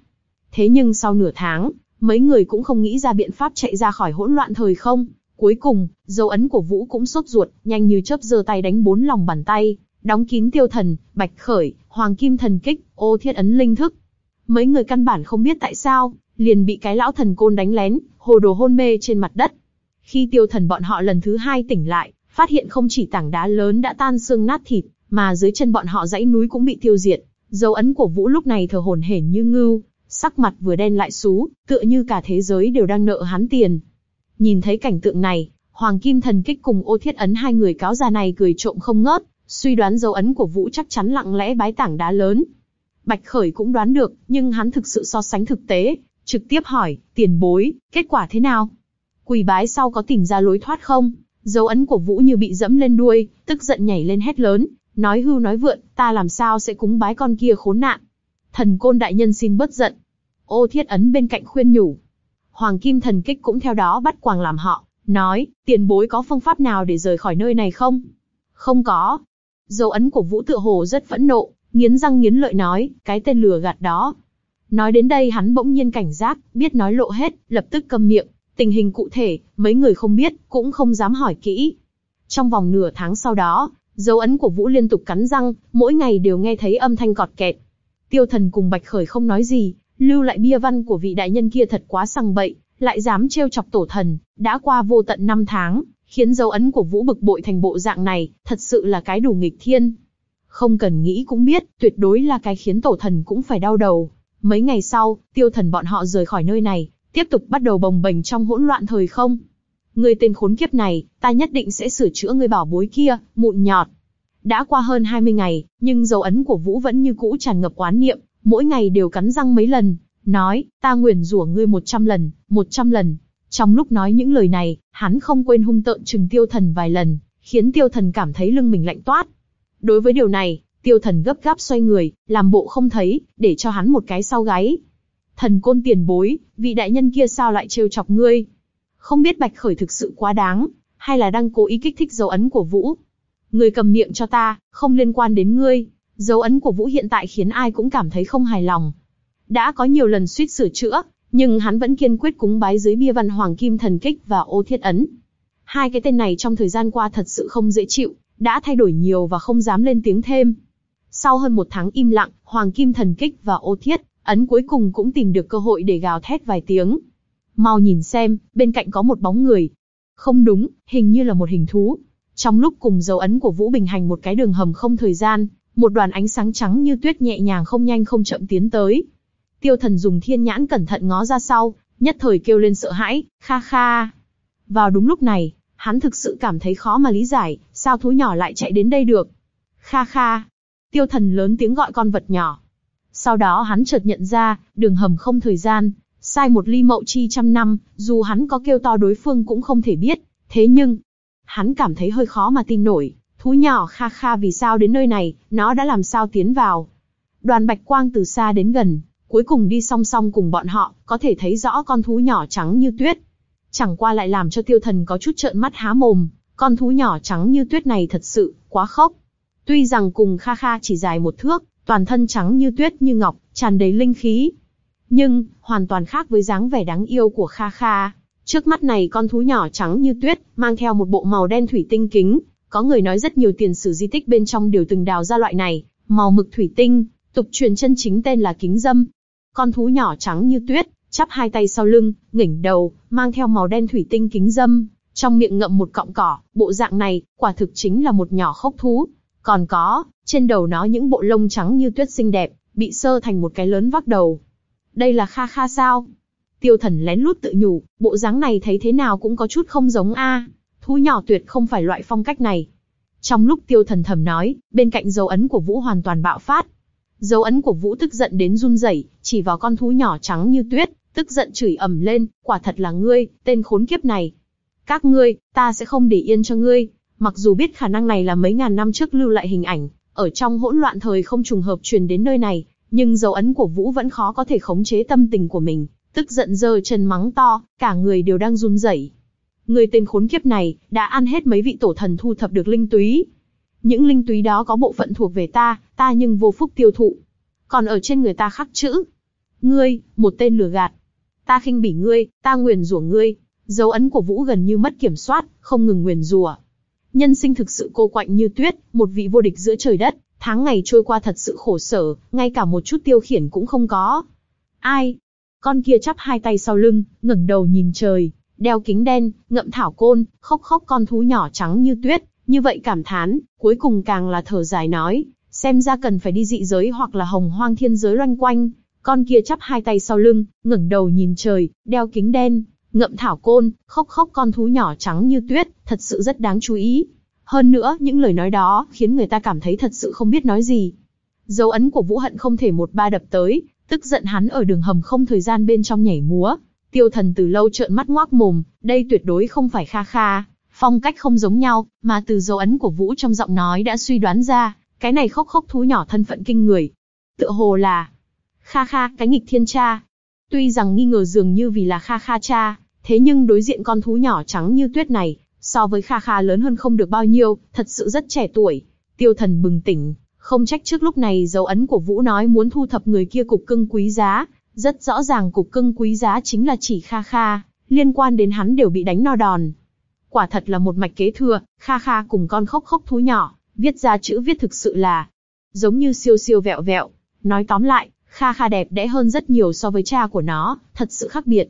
A: Thế nhưng sau nửa tháng, mấy người cũng không nghĩ ra biện pháp chạy ra khỏi hỗn loạn thời không. Cuối cùng, dấu ấn của Vũ cũng sốt ruột, nhanh như chớp giơ tay đánh bốn lòng bàn tay, đóng kín tiêu thần, bạch khởi, hoàng kim thần kích, ô thiết ấn linh thức. Mấy người căn bản không biết tại sao, liền bị cái lão thần côn đánh lén, hồ đồ hôn mê trên mặt đất. Khi tiêu thần bọn họ lần thứ hai tỉnh lại, phát hiện không chỉ tảng đá lớn đã tan xương nát thịt, mà dưới chân bọn họ dãy núi cũng bị tiêu diệt. Dấu ấn của Vũ lúc này thở hổn hển như ngưu, sắc mặt vừa đen lại xú, tựa như cả thế giới đều đang nợ hắn tiền. Nhìn thấy cảnh tượng này, Hoàng Kim Thần Kích cùng Ô Thiết Ấn hai người cáo già này cười trộm không ngớt, suy đoán dấu ấn của Vũ chắc chắn lặng lẽ bái tảng đá lớn. Bạch Khởi cũng đoán được, nhưng hắn thực sự so sánh thực tế, trực tiếp hỏi, tiền bối, kết quả thế nào? Quỳ bái sau có tìm ra lối thoát không? Dấu ấn của Vũ như bị dẫm lên đuôi, tức giận nhảy lên hét lớn, nói hưu nói vượn, ta làm sao sẽ cúng bái con kia khốn nạn. Thần côn đại nhân xin bớt giận. Ô thiết ấn bên cạnh khuyên nhủ. Hoàng kim thần kích cũng theo đó bắt quàng làm họ, nói, tiền bối có phương pháp nào để rời khỏi nơi này không? Không có. Dấu ấn của Vũ tựa hồ rất phẫn nộ, nghiến răng nghiến lợi nói, cái tên lừa gạt đó. Nói đến đây hắn bỗng nhiên cảnh giác, biết nói lộ hết, lập tức câm miệng, Tình hình cụ thể, mấy người không biết, cũng không dám hỏi kỹ. Trong vòng nửa tháng sau đó, dấu ấn của Vũ liên tục cắn răng, mỗi ngày đều nghe thấy âm thanh cọt kẹt. Tiêu thần cùng Bạch Khởi không nói gì, lưu lại bia văn của vị đại nhân kia thật quá sằng bậy, lại dám trêu chọc tổ thần, đã qua vô tận năm tháng, khiến dấu ấn của Vũ bực bội thành bộ dạng này, thật sự là cái đủ nghịch thiên. Không cần nghĩ cũng biết, tuyệt đối là cái khiến tổ thần cũng phải đau đầu. Mấy ngày sau, tiêu thần bọn họ rời khỏi nơi này, tiếp tục bắt đầu bồng bềnh trong hỗn loạn thời không. Người tên khốn kiếp này, ta nhất định sẽ sửa chữa người bảo bối kia, mụn nhọt. Đã qua hơn 20 ngày, nhưng dấu ấn của Vũ vẫn như cũ tràn ngập quán niệm, mỗi ngày đều cắn răng mấy lần, nói, ta nguyền rủa ngươi 100 lần, 100 lần. Trong lúc nói những lời này, hắn không quên hung tợn trừng tiêu thần vài lần, khiến tiêu thần cảm thấy lưng mình lạnh toát. Đối với điều này, tiêu thần gấp gáp xoay người, làm bộ không thấy, để cho hắn một cái sau gáy. Thần côn tiền bối, vị đại nhân kia sao lại trêu chọc ngươi? Không biết Bạch Khởi thực sự quá đáng, hay là đang cố ý kích thích dấu ấn của Vũ? Ngươi cầm miệng cho ta, không liên quan đến ngươi. Dấu ấn của Vũ hiện tại khiến ai cũng cảm thấy không hài lòng. Đã có nhiều lần suýt sửa chữa, nhưng hắn vẫn kiên quyết cúng bái dưới bia văn Hoàng Kim Thần Kích và ô thiết ấn. Hai cái tên này trong thời gian qua thật sự không dễ chịu, đã thay đổi nhiều và không dám lên tiếng thêm. Sau hơn một tháng im lặng, Hoàng Kim Thần Kích và ô thiết, ấn cuối cùng cũng tìm được cơ hội để gào thét vài tiếng. Mau nhìn xem, bên cạnh có một bóng người. Không đúng, hình như là một hình thú. Trong lúc cùng dấu ấn của Vũ Bình hành một cái đường hầm không thời gian, một đoàn ánh sáng trắng như tuyết nhẹ nhàng không nhanh không chậm tiến tới. Tiêu thần dùng thiên nhãn cẩn thận ngó ra sau, nhất thời kêu lên sợ hãi, kha kha. Vào đúng lúc này, hắn thực sự cảm thấy khó mà lý giải, sao thú nhỏ lại chạy đến đây được. Kha kha. Tiêu thần lớn tiếng gọi con vật nhỏ. Sau đó hắn chợt nhận ra, đường hầm không thời gian, sai một ly mậu chi trăm năm, dù hắn có kêu to đối phương cũng không thể biết. Thế nhưng, hắn cảm thấy hơi khó mà tin nổi, thú nhỏ kha kha vì sao đến nơi này, nó đã làm sao tiến vào. Đoàn bạch quang từ xa đến gần, cuối cùng đi song song cùng bọn họ, có thể thấy rõ con thú nhỏ trắng như tuyết. Chẳng qua lại làm cho tiêu thần có chút trợn mắt há mồm, con thú nhỏ trắng như tuyết này thật sự, quá khốc. Tuy rằng cùng Kha Kha chỉ dài một thước, toàn thân trắng như tuyết như ngọc, tràn đầy linh khí. Nhưng, hoàn toàn khác với dáng vẻ đáng yêu của Kha Kha. Trước mắt này con thú nhỏ trắng như tuyết, mang theo một bộ màu đen thủy tinh kính. Có người nói rất nhiều tiền sử di tích bên trong đều từng đào ra loại này, màu mực thủy tinh, tục truyền chân chính tên là kính dâm. Con thú nhỏ trắng như tuyết, chắp hai tay sau lưng, ngẩng đầu, mang theo màu đen thủy tinh kính dâm, trong miệng ngậm một cọng cỏ, bộ dạng này, quả thực chính là một nhỏ khốc thú. Còn có, trên đầu nó những bộ lông trắng như tuyết xinh đẹp, bị sơ thành một cái lớn vác đầu. Đây là Kha Kha sao? Tiêu thần lén lút tự nhủ, bộ dáng này thấy thế nào cũng có chút không giống a. Thú nhỏ tuyệt không phải loại phong cách này. Trong lúc tiêu thần thầm nói, bên cạnh dấu ấn của Vũ hoàn toàn bạo phát. Dấu ấn của Vũ tức giận đến run rẩy, chỉ vào con thú nhỏ trắng như tuyết, tức giận chửi ầm lên, quả thật là ngươi, tên khốn kiếp này. Các ngươi, ta sẽ không để yên cho ngươi. Mặc dù biết khả năng này là mấy ngàn năm trước lưu lại hình ảnh, ở trong hỗn loạn thời không trùng hợp truyền đến nơi này, nhưng dấu ấn của Vũ vẫn khó có thể khống chế tâm tình của mình, tức giận giơ chân mắng to, cả người đều đang run rẩy. Người tên khốn kiếp này đã ăn hết mấy vị tổ thần thu thập được linh túy. Những linh túy đó có bộ phận thuộc về ta, ta nhưng vô phúc tiêu thụ. Còn ở trên người ta khắc chữ. Ngươi, một tên lừa gạt. Ta khinh bỉ ngươi, ta nguyền rủa ngươi. Dấu ấn của Vũ gần như mất kiểm soát, không ngừng nguyền rủa. Nhân sinh thực sự cô quạnh như tuyết, một vị vô địch giữa trời đất, tháng ngày trôi qua thật sự khổ sở, ngay cả một chút tiêu khiển cũng không có. Ai? Con kia chắp hai tay sau lưng, ngẩng đầu nhìn trời, đeo kính đen, ngậm thảo côn, khóc khóc con thú nhỏ trắng như tuyết, như vậy cảm thán, cuối cùng càng là thở dài nói, xem ra cần phải đi dị giới hoặc là hồng hoang thiên giới loanh quanh. Con kia chắp hai tay sau lưng, ngẩng đầu nhìn trời, đeo kính đen, ngậm thảo côn, khóc khóc con thú nhỏ trắng như tuyết, thật sự rất đáng chú ý. Hơn nữa, những lời nói đó khiến người ta cảm thấy thật sự không biết nói gì. Dấu ấn của Vũ Hận không thể một ba đập tới, tức giận hắn ở đường hầm không thời gian bên trong nhảy múa. Tiêu thần từ lâu trợn mắt ngoác mồm, đây tuyệt đối không phải kha kha, phong cách không giống nhau, mà từ dấu ấn của Vũ trong giọng nói đã suy đoán ra, cái này khóc khóc thú nhỏ thân phận kinh người. Tựa hồ là kha kha, cái nghịch thiên cha. Tuy rằng nghi ngờ dường như vì là kha kha cha, thế nhưng đối diện con thú nhỏ trắng như tuyết này, so với kha kha lớn hơn không được bao nhiêu, thật sự rất trẻ tuổi. Tiêu thần bừng tỉnh, không trách trước lúc này dấu ấn của Vũ nói muốn thu thập người kia cục cưng quý giá, rất rõ ràng cục cưng quý giá chính là chỉ Kha Kha, liên quan đến hắn đều bị đánh no đòn. Quả thật là một mạch kế thừa, Kha Kha cùng con khóc khóc thú nhỏ, viết ra chữ viết thực sự là giống như siêu siêu vẹo vẹo. Nói tóm lại, Kha Kha đẹp đẽ hơn rất nhiều so với cha của nó, thật sự khác biệt.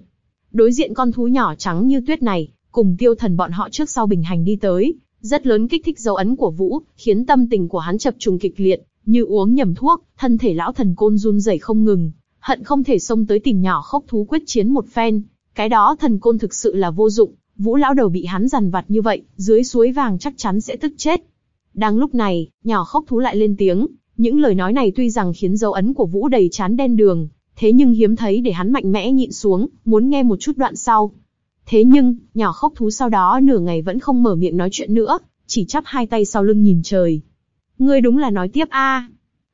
A: Đối diện con thú nhỏ trắng như tuyết này, cùng tiêu thần bọn họ trước sau bình hành đi tới, rất lớn kích thích dấu ấn của Vũ, khiến tâm tình của hắn chập trùng kịch liệt, như uống nhầm thuốc, thân thể lão thần côn run rẩy không ngừng, hận không thể xông tới tìm nhỏ khốc thú quyết chiến một phen. Cái đó thần côn thực sự là vô dụng, Vũ lão đầu bị hắn dằn vặt như vậy, dưới suối vàng chắc chắn sẽ tức chết. Đang lúc này, nhỏ khốc thú lại lên tiếng, những lời nói này tuy rằng khiến dấu ấn của Vũ đầy chán đen đường, thế nhưng hiếm thấy để hắn mạnh mẽ nhịn xuống, muốn nghe một chút đoạn sau. Thế nhưng, nhỏ khóc thú sau đó nửa ngày vẫn không mở miệng nói chuyện nữa, chỉ chắp hai tay sau lưng nhìn trời. Ngươi đúng là nói tiếp a.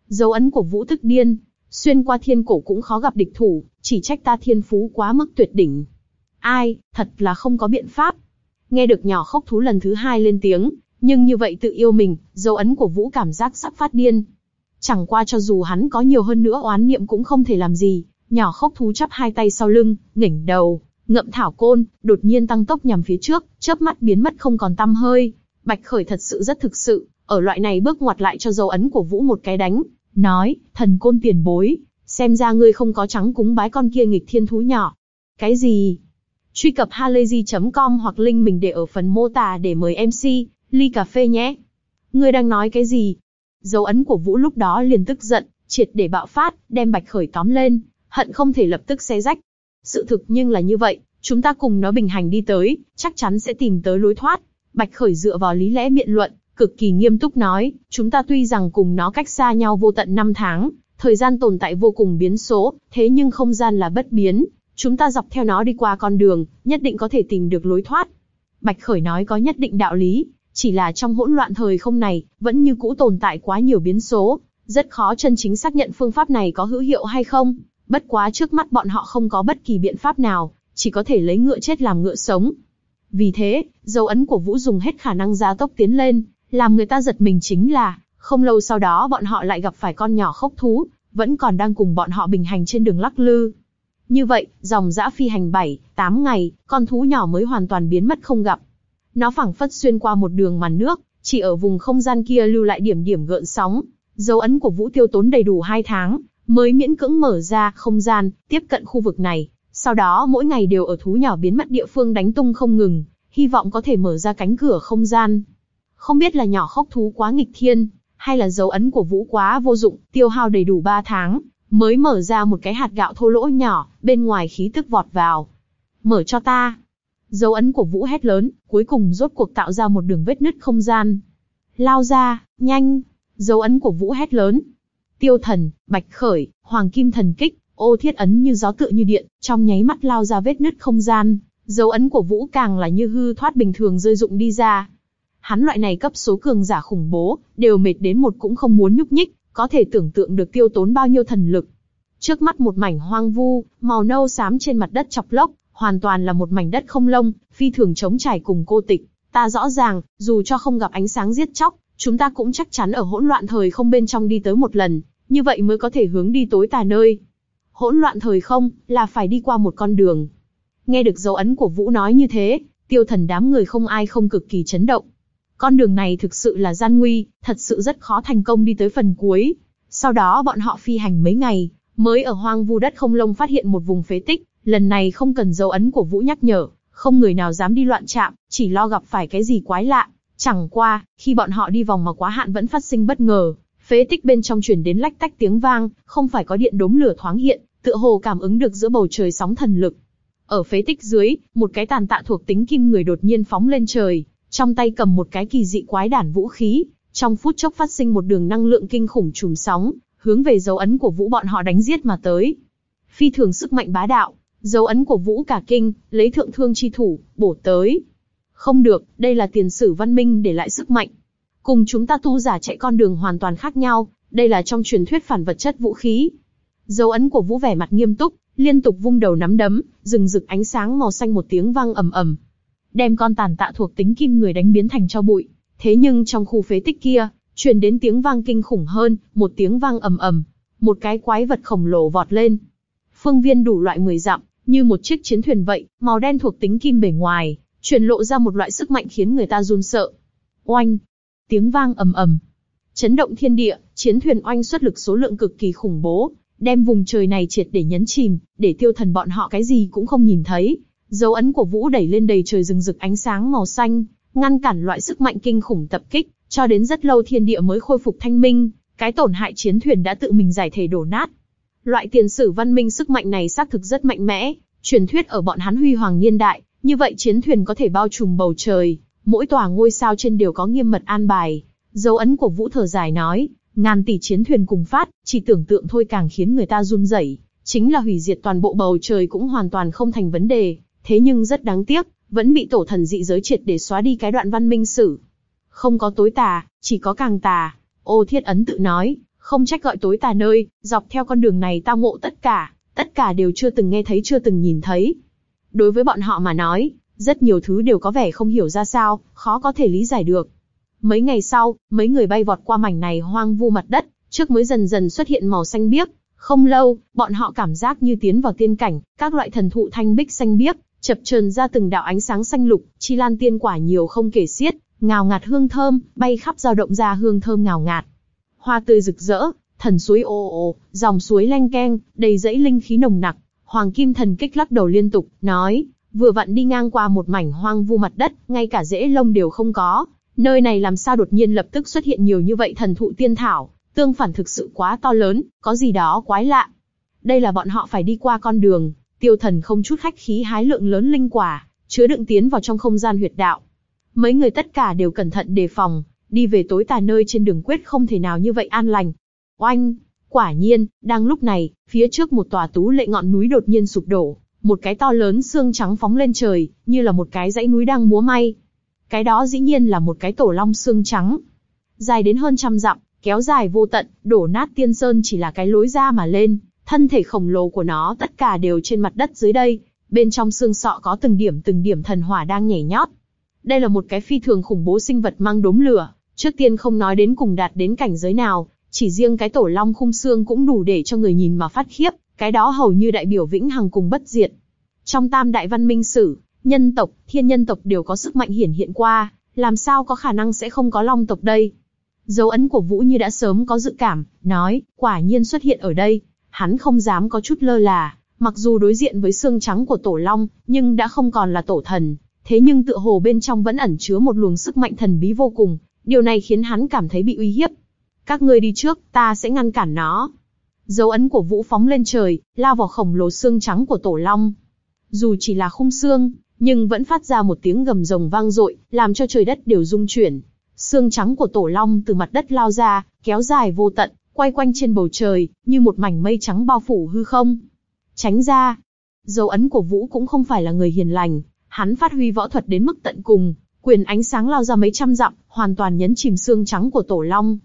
A: Dấu ấn của Vũ tức điên, xuyên qua thiên cổ cũng khó gặp địch thủ, chỉ trách ta thiên phú quá mức tuyệt đỉnh. Ai, thật là không có biện pháp. Nghe được nhỏ khóc thú lần thứ hai lên tiếng, nhưng như vậy tự yêu mình, dấu ấn của Vũ cảm giác sắp phát điên. Chẳng qua cho dù hắn có nhiều hơn nữa oán niệm cũng không thể làm gì, nhỏ khốc thú chắp hai tay sau lưng, ngẩng đầu, ngậm thảo côn, đột nhiên tăng tốc nhằm phía trước, chớp mắt biến mất không còn tăm hơi. Bạch Khởi thật sự rất thực sự, ở loại này bước ngoặt lại cho dấu ấn của Vũ một cái đánh, nói, thần côn tiền bối, xem ra ngươi không có trắng cúng bái con kia nghịch thiên thú nhỏ. Cái gì? Truy cập halayzi.com hoặc link mình để ở phần mô tả để mời MC, ly cà phê nhé. Ngươi đang nói cái gì? Dấu ấn của Vũ lúc đó liền tức giận, triệt để bạo phát, đem Bạch Khởi tóm lên, hận không thể lập tức xé rách. Sự thực nhưng là như vậy, chúng ta cùng nó bình hành đi tới, chắc chắn sẽ tìm tới lối thoát. Bạch Khởi dựa vào lý lẽ biện luận, cực kỳ nghiêm túc nói, chúng ta tuy rằng cùng nó cách xa nhau vô tận năm tháng, thời gian tồn tại vô cùng biến số, thế nhưng không gian là bất biến, chúng ta dọc theo nó đi qua con đường, nhất định có thể tìm được lối thoát. Bạch Khởi nói có nhất định đạo lý, chỉ là trong hỗn loạn thời không này, vẫn như cũ tồn tại quá nhiều biến số, rất khó chân chính xác nhận phương pháp này có hữu hiệu hay không. Bất quá trước mắt bọn họ không có bất kỳ biện pháp nào, chỉ có thể lấy ngựa chết làm ngựa sống. Vì thế, dấu ấn của Vũ dùng hết khả năng gia tốc tiến lên, làm người ta giật mình chính là, không lâu sau đó bọn họ lại gặp phải con nhỏ khốc thú, vẫn còn đang cùng bọn họ bình hành trên đường lắc lư. Như vậy, dòng dã phi hành 7, 8 ngày, con thú nhỏ mới hoàn toàn biến mất không gặp. Nó phẳng phất xuyên qua một đường màn nước, chỉ ở vùng không gian kia lưu lại điểm điểm gợn sóng. Dấu ấn của Vũ Tiêu tốn đầy đủ hai tháng, mới miễn cưỡng mở ra không gian, tiếp cận khu vực này. Sau đó mỗi ngày đều ở thú nhỏ biến mất địa phương đánh tung không ngừng, hy vọng có thể mở ra cánh cửa không gian. Không biết là nhỏ khốc thú quá nghịch thiên, hay là dấu ấn của Vũ quá vô dụng, tiêu hao đầy đủ 3 tháng, mới mở ra một cái hạt gạo thô lỗ nhỏ, bên ngoài khí tức vọt vào. Mở cho ta. Dấu ấn của Vũ hét lớn, cuối cùng rốt cuộc tạo ra một đường vết nứt không gian. Lao ra, nhanh. Dấu ấn của Vũ hét lớn. Tiêu thần, bạch khởi, hoàng kim thần kích, ô thiết ấn như gió tựa như điện, trong nháy mắt lao ra vết nứt không gian. Dấu ấn của Vũ càng là như hư thoát bình thường rơi dụng đi ra. Hắn loại này cấp số cường giả khủng bố, đều mệt đến một cũng không muốn nhúc nhích, có thể tưởng tượng được tiêu tốn bao nhiêu thần lực. Trước mắt một mảnh hoang vu, màu nâu xám trên mặt đất chọc lốc, hoàn toàn là một mảnh đất không lông, phi thường chống trải cùng cô tịch. Ta rõ ràng, dù cho không gặp ánh sáng giết chóc, chúng ta cũng chắc chắn ở hỗn loạn thời không bên trong đi tới một lần, như vậy mới có thể hướng đi tối tà nơi. Hỗn loạn thời không, là phải đi qua một con đường. Nghe được dấu ấn của Vũ nói như thế, tiêu thần đám người không ai không cực kỳ chấn động. Con đường này thực sự là gian nguy, thật sự rất khó thành công đi tới phần cuối. Sau đó bọn họ phi hành mấy ngày, mới ở hoang vu đất không lông phát hiện một vùng phế tích, lần này không cần dấu ấn của Vũ nhắc nhở, không người nào dám đi loạn chạm, chỉ lo gặp phải cái gì quái lạ. Chẳng qua, khi bọn họ đi vòng mà quá hạn vẫn phát sinh bất ngờ, phế tích bên trong truyền đến lách tách tiếng vang, không phải có điện đốm lửa thoáng hiện, tựa hồ cảm ứng được giữa bầu trời sóng thần lực. Ở phế tích dưới, một cái tàn tạ thuộc tính kim người đột nhiên phóng lên trời, trong tay cầm một cái kỳ dị quái đản vũ khí, trong phút chốc phát sinh một đường năng lượng kinh khủng trùm sóng, hướng về dấu ấn của Vũ bọn họ đánh giết mà tới. Phi thường sức mạnh bá đạo, dấu ấn của Vũ cả kinh, lấy thượng thương chi thủ, bổ tới. Không được, đây là tiền sử văn minh để lại sức mạnh. Cùng chúng ta tu giả chạy con đường hoàn toàn khác nhau, đây là trong truyền thuyết phản vật chất vũ khí. Dấu ấn của Vũ vẻ mặt nghiêm túc, liên tục vung đầu nắm đấm, rừng rực ánh sáng màu xanh một tiếng vang ầm ầm, đem con tàn tạ thuộc tính kim người đánh biến thành cho bụi. Thế nhưng trong khu phế tích kia, truyền đến tiếng vang kinh khủng hơn, một tiếng vang ầm ầm, một cái quái vật khổng lồ vọt lên. Phương viên đủ loại 10 dặm, như một chiếc chiến thuyền vậy, màu đen thuộc tính kim bề ngoài, truyền lộ ra một loại sức mạnh khiến người ta run sợ. Oanh! Tiếng vang ầm ầm, chấn động thiên địa, chiến thuyền oanh xuất lực số lượng cực kỳ khủng bố, đem vùng trời này triệt để nhấn chìm, để tiêu thần bọn họ cái gì cũng không nhìn thấy, Dấu ấn của Vũ đẩy lên đầy trời rừng rực ánh sáng màu xanh, ngăn cản loại sức mạnh kinh khủng tập kích, cho đến rất lâu thiên địa mới khôi phục thanh minh, cái tổn hại chiến thuyền đã tự mình giải thể đổ nát. Loại tiền sử văn minh sức mạnh này xác thực rất mạnh mẽ, truyền thuyết ở bọn hắn huy hoàng niên đại, như vậy chiến thuyền có thể bao trùm bầu trời, mỗi tòa ngôi sao trên đều có nghiêm mật an bài. Dấu ấn của Vũ thở dài nói, ngàn tỷ chiến thuyền cùng phát, chỉ tưởng tượng thôi càng khiến người ta run rẩy. Chính là hủy diệt toàn bộ bầu trời cũng hoàn toàn không thành vấn đề, thế nhưng rất đáng tiếc, vẫn bị tổ thần dị giới triệt để xóa đi cái đoạn văn minh sử. Không có tối tà, chỉ có càng tà. Ô Thiết Ấn tự nói, không trách gọi tối tà nơi, dọc theo con đường này tao ngộ tất cả, tất cả đều chưa từng nghe thấy chưa từng nhìn thấy. Đối với bọn họ mà nói, rất nhiều thứ đều có vẻ không hiểu ra sao, khó có thể lý giải được. Mấy ngày sau, mấy người bay vọt qua mảnh này hoang vu mặt đất, trước mới dần dần xuất hiện màu xanh biếc. Không lâu, bọn họ cảm giác như tiến vào tiên cảnh, các loại thần thụ thanh bích xanh biếc, chập chờn ra từng đạo ánh sáng xanh lục, chi lan tiên quả nhiều không kể xiết, ngào ngạt hương thơm, bay khắp dao động ra hương thơm ngào ngạt. Hoa tươi rực rỡ, thần suối ồ ồ, dòng suối leng keng, đầy dẫy linh khí nồng nặc. Hoàng Kim Thần kích lắc đầu liên tục, nói, vừa vặn đi ngang qua một mảnh hoang vu mặt đất, ngay cả rễ lông đều không có. Nơi này làm sao đột nhiên lập tức xuất hiện nhiều như vậy thần thụ tiên thảo, tương phản thực sự quá to lớn, có gì đó quái lạ. Đây là bọn họ phải đi qua con đường, tiêu thần không chút khách khí hái lượng lớn linh quả, chứa đựng tiến vào trong không gian huyệt đạo. Mấy người tất cả đều cẩn thận đề phòng, đi về tối tà nơi trên đường quyết không thể nào như vậy an lành. Oanh! Quả nhiên, đang lúc này, phía trước một tòa tú lệ ngọn núi đột nhiên sụp đổ, một cái to lớn xương trắng phóng lên trời, như là một cái dãy núi đang múa may. Cái đó dĩ nhiên là một cái tổ long xương trắng. Dài đến hơn trăm dặm, kéo dài vô tận, đổ nát tiên sơn chỉ là cái lối ra mà lên, thân thể khổng lồ của nó tất cả đều trên mặt đất dưới đây, bên trong xương sọ có từng điểm từng điểm thần hỏa đang nhảy nhót. Đây là một cái phi thường khủng bố sinh vật mang đốm lửa, trước tiên không nói đến cùng đạt đến cảnh giới nào, chỉ riêng cái tổ long khung xương cũng đủ để cho người nhìn mà phát khiếp, cái đó hầu như đại biểu vĩnh hằng cùng bất diệt. Trong tam đại văn minh sử, nhân tộc, thiên nhân tộc đều có sức mạnh hiển hiện qua, làm sao có khả năng sẽ không có long tộc đây? Dấu ấn của Vũ như đã sớm có dự cảm, nói, quả nhiên xuất hiện ở đây, hắn không dám có chút lơ là, mặc dù đối diện với xương trắng của tổ long, nhưng đã không còn là tổ thần, thế nhưng tựa hồ bên trong vẫn ẩn chứa một luồng sức mạnh thần bí vô cùng, điều này khiến hắn cảm thấy bị uy hiếp. Các ngươi đi trước, ta sẽ ngăn cản nó. Dấu ấn của Vũ phóng lên trời, lao vào khổng lồ xương trắng của tổ long. Dù chỉ là khung xương, nhưng vẫn phát ra một tiếng gầm rồng vang dội, làm cho trời đất đều rung chuyển. Xương trắng của tổ long từ mặt đất lao ra, kéo dài vô tận, quay quanh trên bầu trời, như một mảnh mây trắng bao phủ hư không. Tránh ra. Dấu ấn của Vũ cũng không phải là người hiền lành, hắn phát huy võ thuật đến mức tận cùng, quyền ánh sáng lao ra mấy trăm dặm, hoàn toàn nhấn chìm xương trắng của tổ long.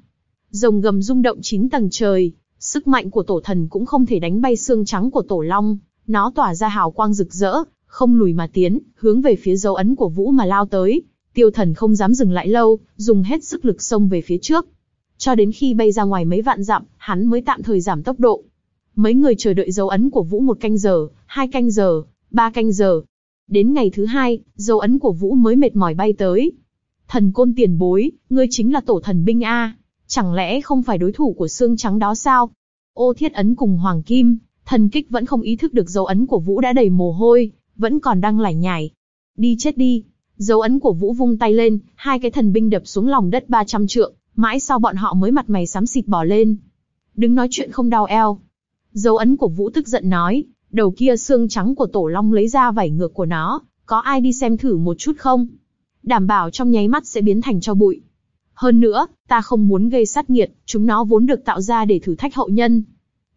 A: Rồng gầm rung động chín tầng trời, sức mạnh của tổ thần cũng không thể đánh bay xương trắng của tổ long, nó tỏa ra hào quang rực rỡ, không lùi mà tiến, hướng về phía dấu ấn của Vũ mà lao tới. Tiêu thần không dám dừng lại lâu, dùng hết sức lực xông về phía trước. Cho đến khi bay ra ngoài mấy vạn dặm, hắn mới tạm thời giảm tốc độ. Mấy người chờ đợi dấu ấn của Vũ một canh giờ, hai canh giờ, ba canh giờ. Đến ngày thứ hai, dấu ấn của Vũ mới mệt mỏi bay tới. Thần côn tiền bối, ngươi chính là tổ thần binh A. Chẳng lẽ không phải đối thủ của xương trắng đó sao? Ô thiết ấn cùng Hoàng Kim, thần kích vẫn không ý thức được dấu ấn của Vũ đã đầy mồ hôi, vẫn còn đang lải nhải. Đi chết đi. Dấu ấn của Vũ vung tay lên, hai cái thần binh đập xuống lòng đất 300 trượng, mãi sau bọn họ mới mặt mày xám xịt bỏ lên. Đứng nói chuyện không đau eo. Dấu ấn của Vũ tức giận nói, đầu kia xương trắng của tổ long lấy ra vảy ngược của nó, có ai đi xem thử một chút không? Đảm bảo trong nháy mắt sẽ biến thành cho bụi. Hơn nữa, ta không muốn gây sát nghiệt, chúng nó vốn được tạo ra để thử thách hậu nhân.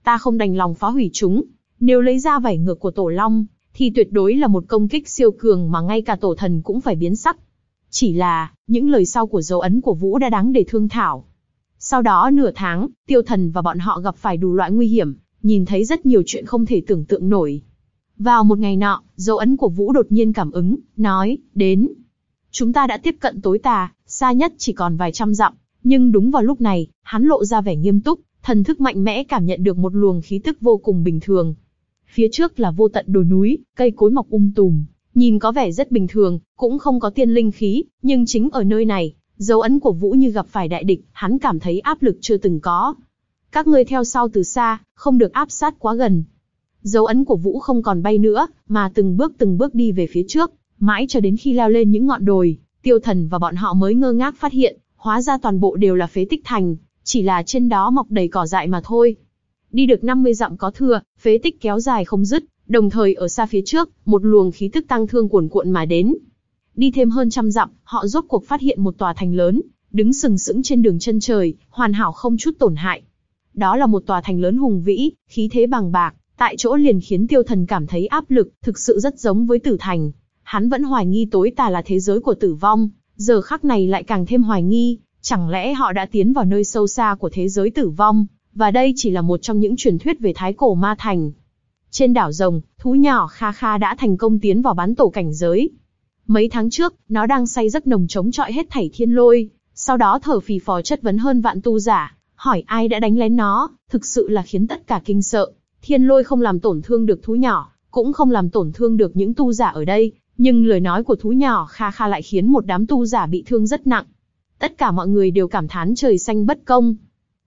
A: Ta không đành lòng phá hủy chúng. Nếu lấy ra vảy ngược của tổ long, thì tuyệt đối là một công kích siêu cường mà ngay cả tổ thần cũng phải biến sắc. Chỉ là, những lời sau của dấu ấn của Vũ đã đáng để thương thảo. Sau đó nửa tháng, tiêu thần và bọn họ gặp phải đủ loại nguy hiểm, nhìn thấy rất nhiều chuyện không thể tưởng tượng nổi. Vào một ngày nọ, dấu ấn của Vũ đột nhiên cảm ứng, nói, đến. Chúng ta đã tiếp cận tối tà, xa nhất chỉ còn vài trăm dặm, nhưng đúng vào lúc này, hắn lộ ra vẻ nghiêm túc, thần thức mạnh mẽ cảm nhận được một luồng khí tức vô cùng bình thường. Phía trước là vô tận đồi núi, cây cối mọc um tùm, nhìn có vẻ rất bình thường, cũng không có tiên linh khí, nhưng chính ở nơi này, dấu ấn của Vũ như gặp phải đại địch, hắn cảm thấy áp lực chưa từng có. Các ngươi theo sau từ xa, không được áp sát quá gần. Dấu ấn của Vũ không còn bay nữa, mà từng bước từng bước đi về phía trước, mãi cho đến khi leo lên những ngọn đồi, tiêu thần và bọn họ mới ngơ ngác phát hiện, hóa ra toàn bộ đều là phế tích thành, chỉ là trên đó mọc đầy cỏ dại mà thôi. Đi được 50 dặm có thừa, phế tích kéo dài không dứt, đồng thời ở xa phía trước, một luồng khí tức tăng thương cuồn cuộn mà đến. Đi thêm hơn trăm dặm, họ rốt cuộc phát hiện một tòa thành lớn, đứng sừng sững trên đường chân trời, hoàn hảo không chút tổn hại. Đó là một tòa thành lớn hùng vĩ, khí thế bằng bạc, tại chỗ liền khiến tiêu thần cảm thấy áp lực, thực sự rất giống với tử thành. Hắn vẫn hoài nghi tối tà là thế giới của tử vong, giờ khắc này lại càng thêm hoài nghi, chẳng lẽ họ đã tiến vào nơi sâu xa của thế giới tử vong, và đây chỉ là một trong những truyền thuyết về thái cổ ma thành. Trên đảo rồng, thú nhỏ Kha Kha đã thành công tiến vào bán tổ cảnh giới. Mấy tháng trước, nó đang say giấc nồng chống chọi hết thảy thiên lôi, sau đó thở phì phò chất vấn hơn vạn tu giả, hỏi ai đã đánh lén nó, thực sự là khiến tất cả kinh sợ. Thiên lôi không làm tổn thương được thú nhỏ, cũng không làm tổn thương được những tu giả ở đây, nhưng lời nói của thú nhỏ Kha Kha lại khiến một đám tu giả bị thương rất nặng. Tất cả mọi người đều cảm thán trời xanh bất công.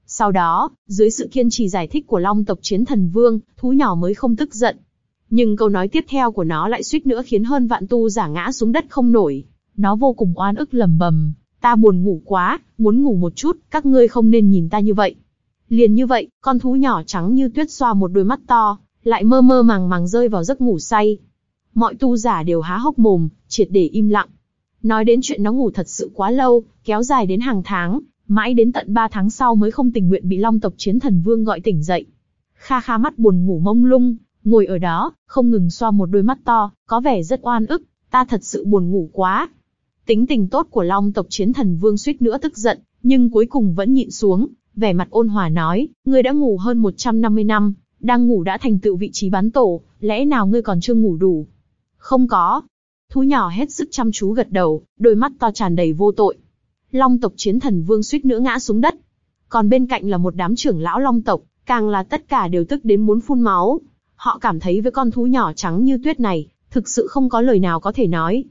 A: Sau đó, dưới sự kiên trì giải thích của Long tộc chiến thần vương, thú nhỏ mới không tức giận. Nhưng câu nói tiếp theo của nó lại suýt nữa khiến hơn vạn tu giả ngã xuống đất không nổi. Nó vô cùng oan ức lầm bầm, ta buồn ngủ quá, muốn ngủ một chút, các ngươi không nên nhìn ta như vậy. Liền như vậy, con thú nhỏ trắng như tuyết xoa một đôi mắt to, lại mơ mơ màng màng rơi vào giấc ngủ say. Mọi tu giả đều há hốc mồm, triệt để im lặng. Nói đến chuyện nó ngủ thật sự quá lâu, kéo dài đến hàng tháng, mãi đến tận 3 tháng sau mới không tình nguyện bị Long tộc chiến thần vương gọi tỉnh dậy. Kha kha mắt buồn ngủ mông lung, ngồi ở đó, không ngừng xoa một đôi mắt to, có vẻ rất oan ức, ta thật sự buồn ngủ quá. Tính tình tốt của Long tộc chiến thần vương suýt nữa tức giận, nhưng cuối cùng vẫn nhịn xuống, vẻ mặt ôn hòa nói, ngươi đã ngủ hơn 150 năm, đang ngủ đã thành tựu vị trí bán tổ, lẽ nào ngươi còn chưa ngủ đủ? Không có. Thú nhỏ hết sức chăm chú gật đầu, đôi mắt to tràn đầy vô tội. Long tộc chiến thần vương suýt nữa ngã xuống đất. Còn bên cạnh là một đám trưởng lão long tộc, càng là tất cả đều tức đến muốn phun máu. Họ cảm thấy với con thú nhỏ trắng như tuyết này, thực sự không có lời nào có thể nói.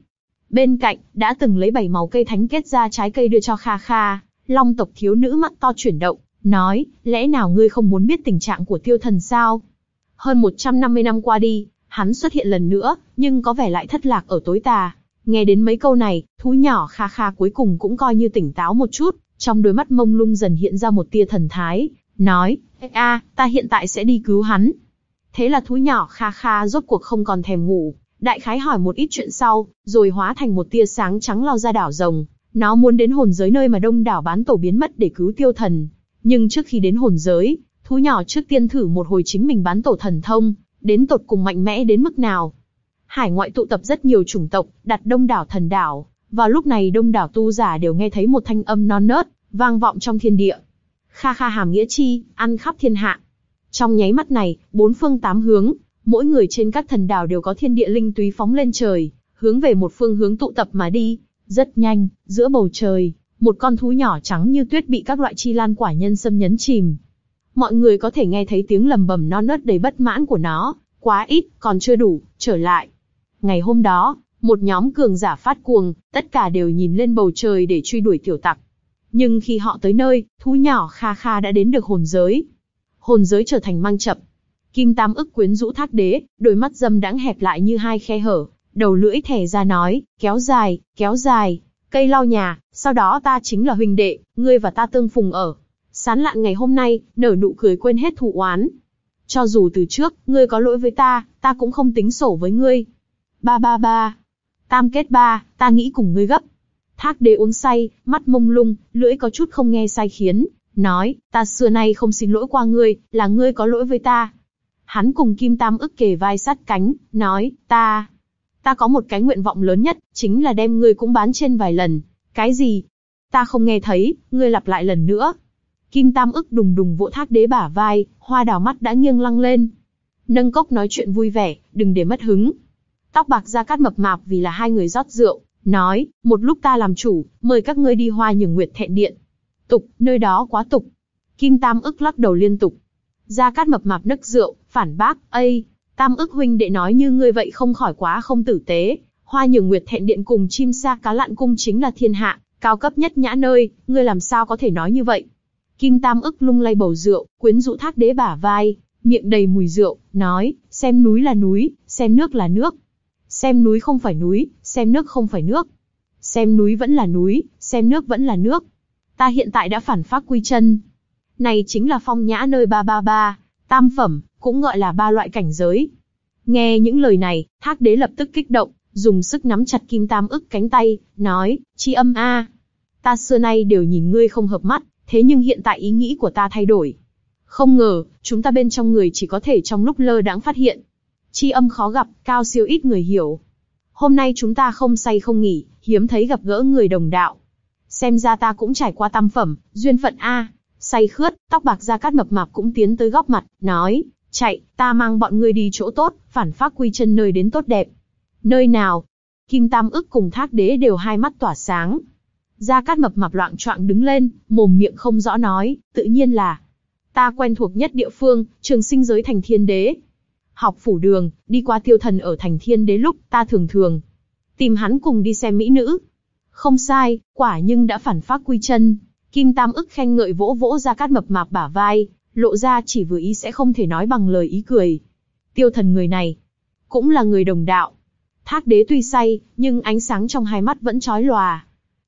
A: Bên cạnh, đã từng lấy bảy màu cây thánh kết ra trái cây đưa cho Kha Kha, long tộc thiếu nữ mắt to chuyển động, nói, lẽ nào ngươi không muốn biết tình trạng của tiêu thần sao? Hơn 150 năm qua đi, hắn xuất hiện lần nữa, nhưng có vẻ lại thất lạc ở tối tà. Nghe đến mấy câu này, thú nhỏ Kha Kha cuối cùng cũng coi như tỉnh táo một chút, trong đôi mắt mông lung dần hiện ra một tia thần thái, nói, a, ta hiện tại sẽ đi cứu hắn. Thế là thú nhỏ Kha Kha rốt cuộc không còn thèm ngủ, đại khái hỏi một ít chuyện sau, rồi hóa thành một tia sáng trắng lao ra đảo rồng. Nó muốn đến hồn giới nơi mà đông đảo bán tổ biến mất để cứu tiêu thần. Nhưng trước khi đến hồn giới, thú nhỏ trước tiên thử một hồi chính mình bán tổ thần thông, đến tột cùng mạnh mẽ đến mức nào. Hải ngoại tụ tập rất nhiều chủng tộc, đặt đông đảo thần đảo. Vào lúc này đông đảo tu giả đều nghe thấy một thanh âm non nớt, vang vọng trong thiên địa. Kha kha hàm nghĩa chi, ăn khắp thiên hạ. Trong nháy mắt này, bốn phương tám hướng, mỗi người trên các thần đảo đều có thiên địa linh túy phóng lên trời, hướng về một phương hướng tụ tập mà đi. Rất nhanh, giữa bầu trời, một con thú nhỏ trắng như tuyết bị các loại chi lan quả nhân xâm nhấn chìm. Mọi người có thể nghe thấy tiếng lầm bầm non nớt đầy bất mãn của nó, quá ít, còn chưa đủ, trở lại. Ngày hôm đó, một nhóm cường giả phát cuồng, tất cả đều nhìn lên bầu trời để truy đuổi tiểu tặc. Nhưng khi họ tới nơi, thú nhỏ Kha Kha đã đến được hồn giới. Hồn giới trở thành mang chập. Kim Tam ức quyến rũ thác đế, đôi mắt dâm đãng hẹp lại như hai khe hở, đầu lưỡi thẻ ra nói, kéo dài, kéo dài, cây lau nhà, sau đó ta chính là huynh đệ, ngươi và ta tương phùng ở. Sán lạn ngày hôm nay, nở nụ cười quên hết thù oán. Cho dù từ trước, ngươi có lỗi với ta, ta cũng không tính sổ với ngươi. Ba ba ba. Tam kết ba, ta nghĩ cùng ngươi gấp. Thác đế uống say, mắt mông lung, lưỡi có chút không nghe sai khiến, nói, ta xưa nay không xin lỗi qua ngươi, là ngươi có lỗi với ta. Hắn cùng Kim Tam ức kề vai sát cánh, nói, ta, ta có một cái nguyện vọng lớn nhất, chính là đem ngươi cũng bán trên vài lần. Cái gì? Ta không nghe thấy, ngươi lặp lại lần nữa. Kim Tam ức đùng đùng vỗ thác đế bả vai, hoa đào mắt đã nghiêng lăng lên. Nâng cốc nói chuyện vui vẻ, đừng để mất hứng. Tóc bạc ra cắt mập mạp vì là hai người rót rượu, nói, một lúc ta làm chủ, mời các ngươi đi hoa nhường nguyệt thẹn điện. Tục, nơi đó quá tục. Kim Tam ức lắc đầu liên tục. Gia Cát mập mạp nức rượu, phản bác, ây, Tam ức huynh đệ nói như ngươi vậy không khỏi quá không tử tế. Hoa nhường nguyệt thẹn điện cùng chim sa cá lặn cung chính là thiên hạ, cao cấp nhất nhã nơi, ngươi làm sao có thể nói như vậy? Kim Tam ức lung lay bầu rượu, quyến rũ thác đế bả vai, miệng đầy mùi rượu, nói, xem núi là núi, xem nước là nước. Xem núi không phải núi, xem nước không phải nước. xem núi vẫn là núi, xem nước vẫn là nước. Ta hiện tại đã phản phát quy chân. Này chính là phong nhã nơi ba ba ba, tam phẩm, cũng gọi là ba loại cảnh giới. Nghe những lời này, thác đế lập tức kích động, dùng sức nắm chặt kim tam ức cánh tay, nói, chi âm a, ta xưa nay đều nhìn ngươi không hợp mắt, thế nhưng hiện tại ý nghĩ của ta thay đổi. Không ngờ, chúng ta bên trong người chỉ có thể trong lúc lơ đãng phát hiện. Chi âm khó gặp, cao siêu ít người hiểu. Hôm nay chúng ta không say không nghỉ, hiếm thấy gặp gỡ người đồng đạo. Xem ra ta cũng trải qua tam phẩm, duyên phận A. Say khướt, tóc bạc ra cát mập mạp cũng tiến tới góc mặt, nói, chạy, ta mang bọn ngươi đi chỗ tốt, phản phát quy chân nơi đến tốt đẹp. Nơi nào? Kim Tam ức cùng thác đế đều hai mắt tỏa sáng. Gia Cát mập mạp loạn choạng đứng lên, mồm miệng không rõ nói, tự nhiên là ta quen thuộc nhất địa phương, trường sinh giới thành thiên đế. Học phủ đường, đi qua tiêu thần ở thành thiên đế lúc, ta thường thường tìm hắn cùng đi xem mỹ nữ. Không sai, quả nhưng đã phản phát quy chân. Kim Tam ức khen ngợi vỗ vỗ Gia Cát mập mạp bả vai, lộ ra chỉ vừa ý sẽ không thể nói bằng lời ý cười. Tiêu thần người này, cũng là người đồng đạo. Thác đế tuy say, nhưng ánh sáng trong hai mắt vẫn chói lòa.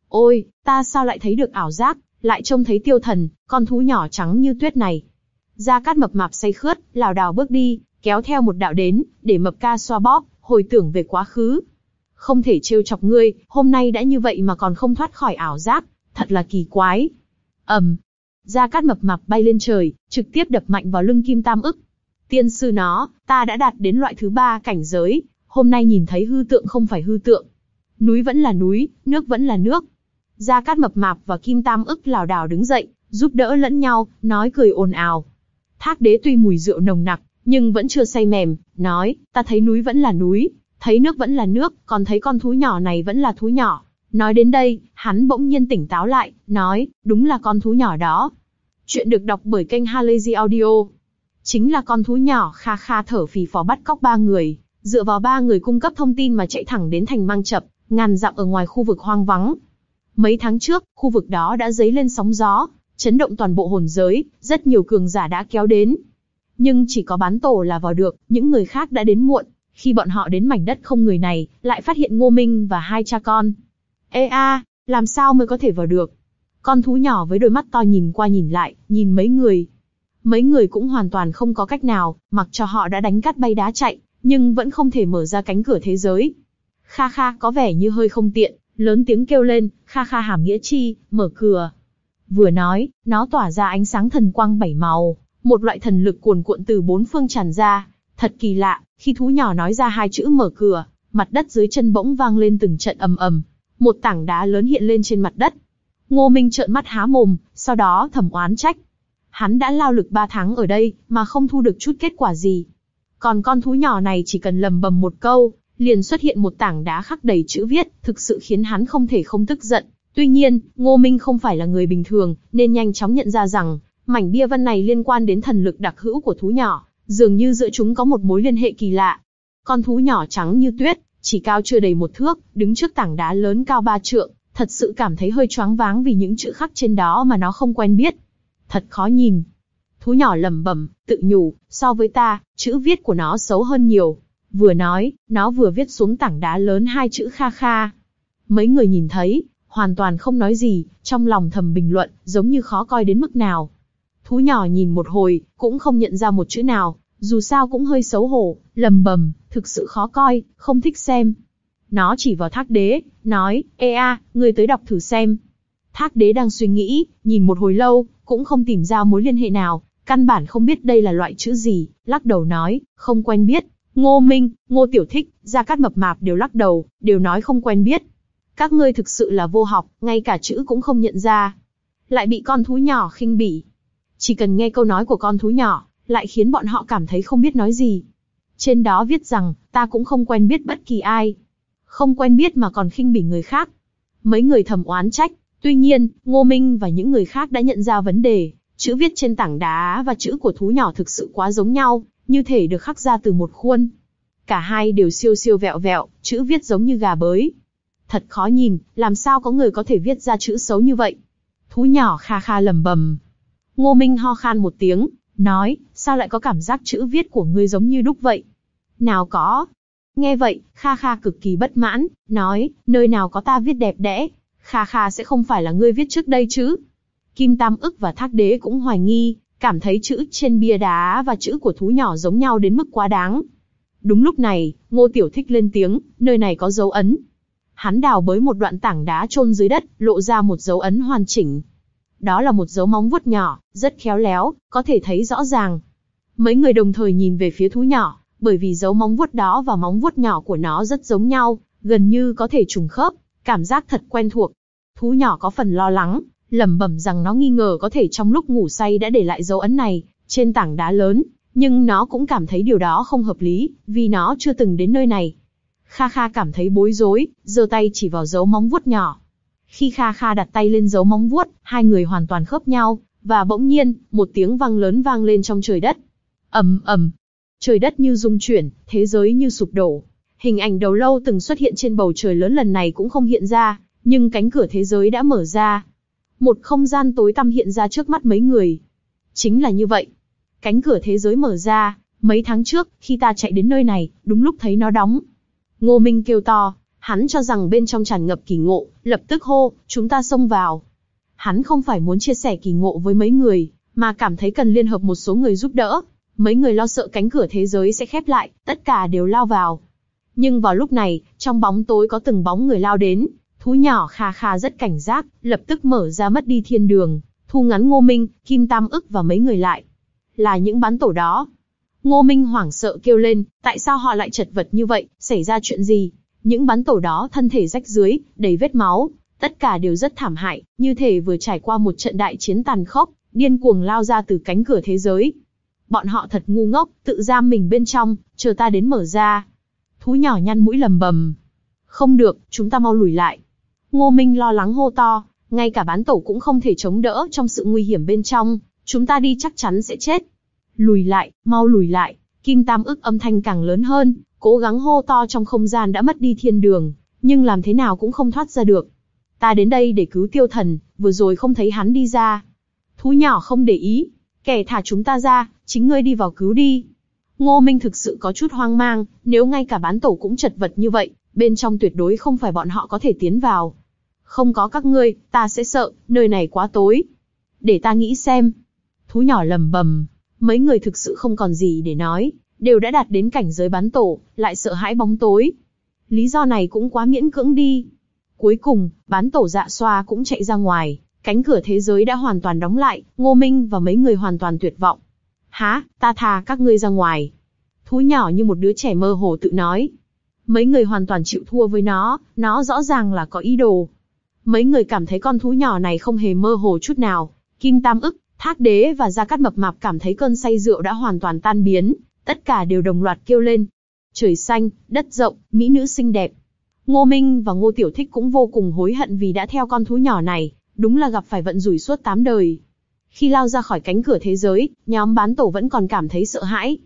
A: Ôi, ta sao lại thấy được ảo giác, lại trông thấy tiêu thần, con thú nhỏ trắng như tuyết này. Gia Cát mập mạp say khướt, lảo đảo bước đi, kéo theo một đạo đến, để mập ca xoa bóp, hồi tưởng về quá khứ. Không thể trêu chọc ngươi, hôm nay đã như vậy mà còn không thoát khỏi ảo giác, thật là kỳ quái. ầm, Gia Cát mập mạp bay lên trời, trực tiếp đập mạnh vào lưng Kim Tam ức. Tiên sư nó, ta đã đạt đến loại thứ ba cảnh giới, hôm nay nhìn thấy hư tượng không phải hư tượng. Núi vẫn là núi, nước vẫn là nước. Gia Cát mập mạp và Kim Tam ức lảo đảo đứng dậy, giúp đỡ lẫn nhau, nói cười ồn ào. Thác đế tuy mùi rượu nồng nặc, nhưng vẫn chưa say mềm, nói, ta thấy núi vẫn là núi, thấy nước vẫn là nước, còn thấy con thú nhỏ này vẫn là thú nhỏ. Nói đến đây, hắn bỗng nhiên tỉnh táo lại, nói, đúng là con thú nhỏ đó. Chuyện được đọc bởi kênh Halazy Audio. Chính là con thú nhỏ kha kha thở phì phò bắt cóc ba người, dựa vào ba người cung cấp thông tin mà chạy thẳng đến thành mang chập, ngàn dặm ở ngoài khu vực hoang vắng. Mấy tháng trước, khu vực đó đã dấy lên sóng gió, chấn động toàn bộ hồn giới, rất nhiều cường giả đã kéo đến. Nhưng chỉ có bán tổ là vào được, những người khác đã đến muộn. Khi bọn họ đến mảnh đất không người này, lại phát hiện Ngô Minh và hai cha con. Ê a, làm sao mới có thể vào được? Con thú nhỏ với đôi mắt to nhìn qua nhìn lại, nhìn mấy người. Mấy người cũng hoàn toàn không có cách nào, mặc cho họ đã đánh cắt bay đá chạy, nhưng vẫn không thể mở ra cánh cửa thế giới. Kha Kha có vẻ như hơi không tiện, lớn tiếng kêu lên, Kha Kha hàm nghĩa chi, mở cửa. Vừa nói, nó tỏa ra ánh sáng thần quang bảy màu, một loại thần lực cuồn cuộn từ bốn phương tràn ra. Thật kỳ lạ, khi thú nhỏ nói ra hai chữ mở cửa, mặt đất dưới chân bỗng vang lên từng trận ầm ầm, một tảng đá lớn hiện lên trên mặt đất. Ngô Minh trợn mắt há mồm, sau đó thầm oán trách. Hắn đã lao lực ba tháng ở đây, mà không thu được chút kết quả gì. Còn con thú nhỏ này chỉ cần lầm bầm một câu, liền xuất hiện một tảng đá khắc đầy chữ viết, thực sự khiến hắn không thể không tức giận. Tuy nhiên, Ngô Minh không phải là người bình thường, nên nhanh chóng nhận ra rằng, mảnh bia văn này liên quan đến thần lực đặc hữu của thú nhỏ, dường như giữa chúng có một mối liên hệ kỳ lạ. Con thú nhỏ trắng như tuyết, chỉ cao chưa đầy một thước, đứng trước tảng đá lớn cao ba trượng, thật sự cảm thấy hơi choáng váng vì những chữ khắc trên đó mà nó không quen biết. Thật khó nhìn. Thú nhỏ lẩm bẩm, tự nhủ, so với ta, chữ viết của nó xấu hơn nhiều. Vừa nói, nó vừa viết xuống tảng đá lớn hai chữ kha kha. Mấy người nhìn thấy, hoàn toàn không nói gì, trong lòng thầm bình luận, giống như khó coi đến mức nào. Thú nhỏ nhìn một hồi, cũng không nhận ra một chữ nào, dù sao cũng hơi xấu hổ, lầm bầm, thực sự khó coi, không thích xem. Nó chỉ vào thác đế, nói, ê a, người tới đọc thử xem. Thác đế đang suy nghĩ, nhìn một hồi lâu, cũng không tìm ra mối liên hệ nào, căn bản không biết đây là loại chữ gì, lắc đầu nói, không quen biết. Ngô Minh, Ngô Tiểu Thích, Gia Cát Mập Mạp đều lắc đầu, đều nói không quen biết. Các ngươi thực sự là vô học, ngay cả chữ cũng không nhận ra. Lại bị con thú nhỏ khinh bỉ. Chỉ cần nghe câu nói của con thú nhỏ, lại khiến bọn họ cảm thấy không biết nói gì. Trên đó viết rằng, ta cũng không quen biết bất kỳ ai. Không quen biết mà còn khinh bỉ người khác. Mấy người thầm oán trách, tuy nhiên, Ngô Minh và những người khác đã nhận ra vấn đề. Chữ viết trên tảng đá và chữ của thú nhỏ thực sự quá giống nhau, như thể được khắc ra từ một khuôn. Cả hai đều siêu siêu vẹo vẹo, chữ viết giống như gà bới. Thật khó nhìn, làm sao có người có thể viết ra chữ xấu như vậy? Thú nhỏ kha kha lầm bầm. Ngô Minh ho khan một tiếng, nói, sao lại có cảm giác chữ viết của ngươi giống như đúc vậy? Nào có. Nghe vậy, Kha Kha cực kỳ bất mãn, nói, nơi nào có ta viết đẹp đẽ, Kha Kha sẽ không phải là ngươi viết trước đây chứ. Kim Tam ức và Thác Đế cũng hoài nghi, cảm thấy chữ trên bia đá và chữ của thú nhỏ giống nhau đến mức quá đáng. Đúng lúc này, Ngô Tiểu Thích lên tiếng, nơi này có dấu ấn. Hắn đào bới một đoạn tảng đá chôn dưới đất, lộ ra một dấu ấn hoàn chỉnh. Đó là một dấu móng vuốt nhỏ, rất khéo léo, có thể thấy rõ ràng. Mấy người đồng thời nhìn về phía thú nhỏ, bởi vì dấu móng vuốt đó và móng vuốt nhỏ của nó rất giống nhau, gần như có thể trùng khớp, cảm giác thật quen thuộc. Thú nhỏ có phần lo lắng, lẩm bẩm rằng nó nghi ngờ có thể trong lúc ngủ say đã để lại dấu ấn này trên tảng đá lớn, nhưng nó cũng cảm thấy điều đó không hợp lý, vì nó chưa từng đến nơi này. Kha Kha cảm thấy bối rối, giơ tay chỉ vào dấu móng vuốt nhỏ. Khi Kha Kha đặt tay lên dấu móng vuốt, hai người hoàn toàn khớp nhau, và bỗng nhiên, một tiếng vang lớn vang lên trong trời đất. ầm ầm, trời đất như rung chuyển, thế giới như sụp đổ. Hình ảnh đầu lâu từng xuất hiện trên bầu trời lớn lần này cũng không hiện ra, nhưng cánh cửa thế giới đã mở ra. Một không gian tối tăm hiện ra trước mắt mấy người. Chính là như vậy. Cánh cửa thế giới mở ra, mấy tháng trước, khi ta chạy đến nơi này, đúng lúc thấy nó đóng. Ngô Minh kêu to, hắn cho rằng bên trong tràn ngập kỳ ngộ, lập tức hô, chúng ta xông vào. Hắn không phải muốn chia sẻ kỳ ngộ với mấy người, mà cảm thấy cần liên hợp một số người giúp đỡ. Mấy người lo sợ cánh cửa thế giới sẽ khép lại, tất cả đều lao vào. Nhưng vào lúc này, trong bóng tối có từng bóng người lao đến, thú nhỏ kha kha rất cảnh giác, lập tức mở ra mất đi thiên đường, thu ngắn Ngô Minh, Kim Tam ức và mấy người lại. Là những bán tổ đó. Ngô Minh hoảng sợ kêu lên, tại sao họ lại chật vật như vậy, xảy ra chuyện gì? Những bắn tổ đó thân thể rách dưới, đầy vết máu, tất cả đều rất thảm hại, như thể vừa trải qua một trận đại chiến tàn khốc, điên cuồng lao ra từ cánh cửa thế giới. Bọn họ thật ngu ngốc, tự giam mình bên trong, chờ ta đến mở ra. Thú nhỏ nhăn mũi lầm bầm. Không được, chúng ta mau lùi lại. Ngô Minh lo lắng hô to, ngay cả bán tổ cũng không thể chống đỡ trong sự nguy hiểm bên trong, chúng ta đi chắc chắn sẽ chết. Lùi lại, mau lùi lại, Kim Tam ức âm thanh càng lớn hơn, cố gắng hô to trong không gian đã mất đi thiên đường, nhưng làm thế nào cũng không thoát ra được. Ta đến đây để cứu tiêu thần, vừa rồi không thấy hắn đi ra. Thú nhỏ không để ý, kẻ thả chúng ta ra, chính ngươi đi vào cứu đi. Ngô Minh thực sự có chút hoang mang, nếu ngay cả bán tổ cũng chật vật như vậy, bên trong tuyệt đối không phải bọn họ có thể tiến vào. Không có các ngươi, ta sẽ sợ, nơi này quá tối. Để ta nghĩ xem. Thú nhỏ lầm bầm, mấy người thực sự không còn gì để nói, đều đã đạt đến cảnh giới bán tổ, lại sợ hãi bóng tối. Lý do này cũng quá miễn cưỡng đi. Cuối cùng, bán tổ dạ xoa cũng chạy ra ngoài, cánh cửa thế giới đã hoàn toàn đóng lại, Ngô Minh và mấy người hoàn toàn tuyệt vọng. Há, ta thà các ngươi ra ngoài. Thú nhỏ như một đứa trẻ mơ hồ tự nói. Mấy người hoàn toàn chịu thua với nó, nó rõ ràng là có ý đồ. Mấy người cảm thấy con thú nhỏ này không hề mơ hồ chút nào. Kim Tam ức, Thác Đế và Gia Cát Mập Mạp cảm thấy cơn say rượu đã hoàn toàn tan biến, tất cả đều đồng loạt kêu lên. Trời xanh, đất rộng, mỹ nữ xinh đẹp. Ngô Minh và Ngô Tiểu Thích cũng vô cùng hối hận vì đã theo con thú nhỏ này, đúng là gặp phải vận rủi suốt tám đời. Khi lao ra khỏi cánh cửa thế giới, nhóm bán tổ vẫn còn cảm thấy sợ hãi.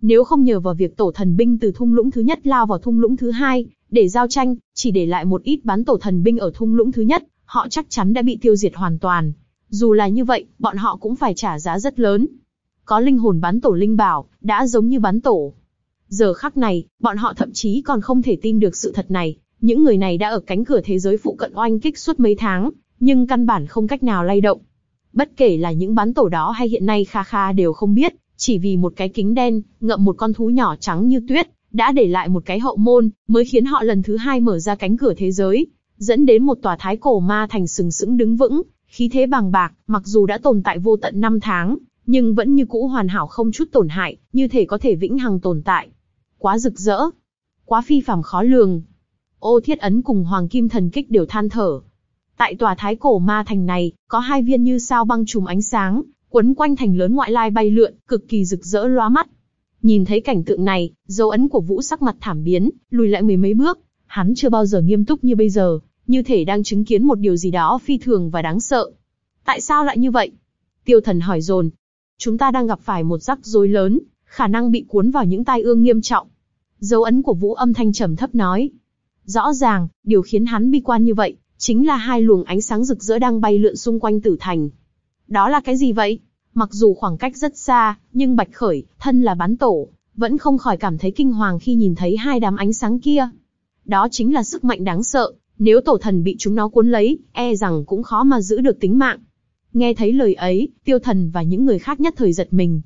A: Nếu không nhờ vào việc tổ thần binh từ thung lũng thứ nhất lao vào thung lũng thứ hai, để giao tranh, chỉ để lại một ít bán tổ thần binh ở thung lũng thứ nhất, họ chắc chắn đã bị tiêu diệt hoàn toàn. Dù là như vậy, bọn họ cũng phải trả giá rất lớn. Có linh hồn bán tổ linh bảo, đã giống như bán tổ. Giờ khắc này, bọn họ thậm chí còn không thể tin được sự thật này. Những người này đã ở cánh cửa thế giới phụ cận oanh kích suốt mấy tháng, nhưng căn bản không cách nào lay động. Bất kể là những bán tổ đó hay hiện nay Kha Kha đều không biết, chỉ vì một cái kính đen, ngậm một con thú nhỏ trắng như tuyết, đã để lại một cái hậu môn, mới khiến họ lần thứ hai mở ra cánh cửa thế giới, dẫn đến một tòa thái cổ ma thành sừng sững đứng vững, khí thế bằng bạc, mặc dù đã tồn tại vô tận năm tháng, nhưng vẫn như cũ hoàn hảo không chút tổn hại, như thể có thể vĩnh hằng tồn tại. Quá rực rỡ, quá phi phàm khó lường. Ô Thiết Ấn cùng Hoàng Kim Thần Kích đều than thở. Tại tòa thái cổ ma thành này, có hai viên như sao băng trùm ánh sáng, quấn quanh thành lớn ngoại lai bay lượn, cực kỳ rực rỡ lóa mắt. Nhìn thấy cảnh tượng này, dấu ấn của Vũ sắc mặt thảm biến, lùi lại mười mấy bước. Hắn chưa bao giờ nghiêm túc như bây giờ, như thể đang chứng kiến một điều gì đó phi thường và đáng sợ. Tại sao lại như vậy? Tiêu thần hỏi dồn. Chúng ta đang gặp phải một rắc rối lớn, khả năng bị cuốn vào những tai ương nghiêm trọng. Dấu ấn của Vũ âm thanh trầm thấp nói. Rõ ràng, điều khiến hắn bi quan như vậy, chính là hai luồng ánh sáng rực rỡ đang bay lượn xung quanh tử thành. Đó là cái gì vậy? Mặc dù khoảng cách rất xa, nhưng Bạch Khởi, thân là bán tổ, vẫn không khỏi cảm thấy kinh hoàng khi nhìn thấy hai đám ánh sáng kia. Đó chính là sức mạnh đáng sợ, nếu tổ thần bị chúng nó cuốn lấy, e rằng cũng khó mà giữ được tính mạng. Nghe thấy lời ấy, tiêu thần và những người khác nhất thời giật mình.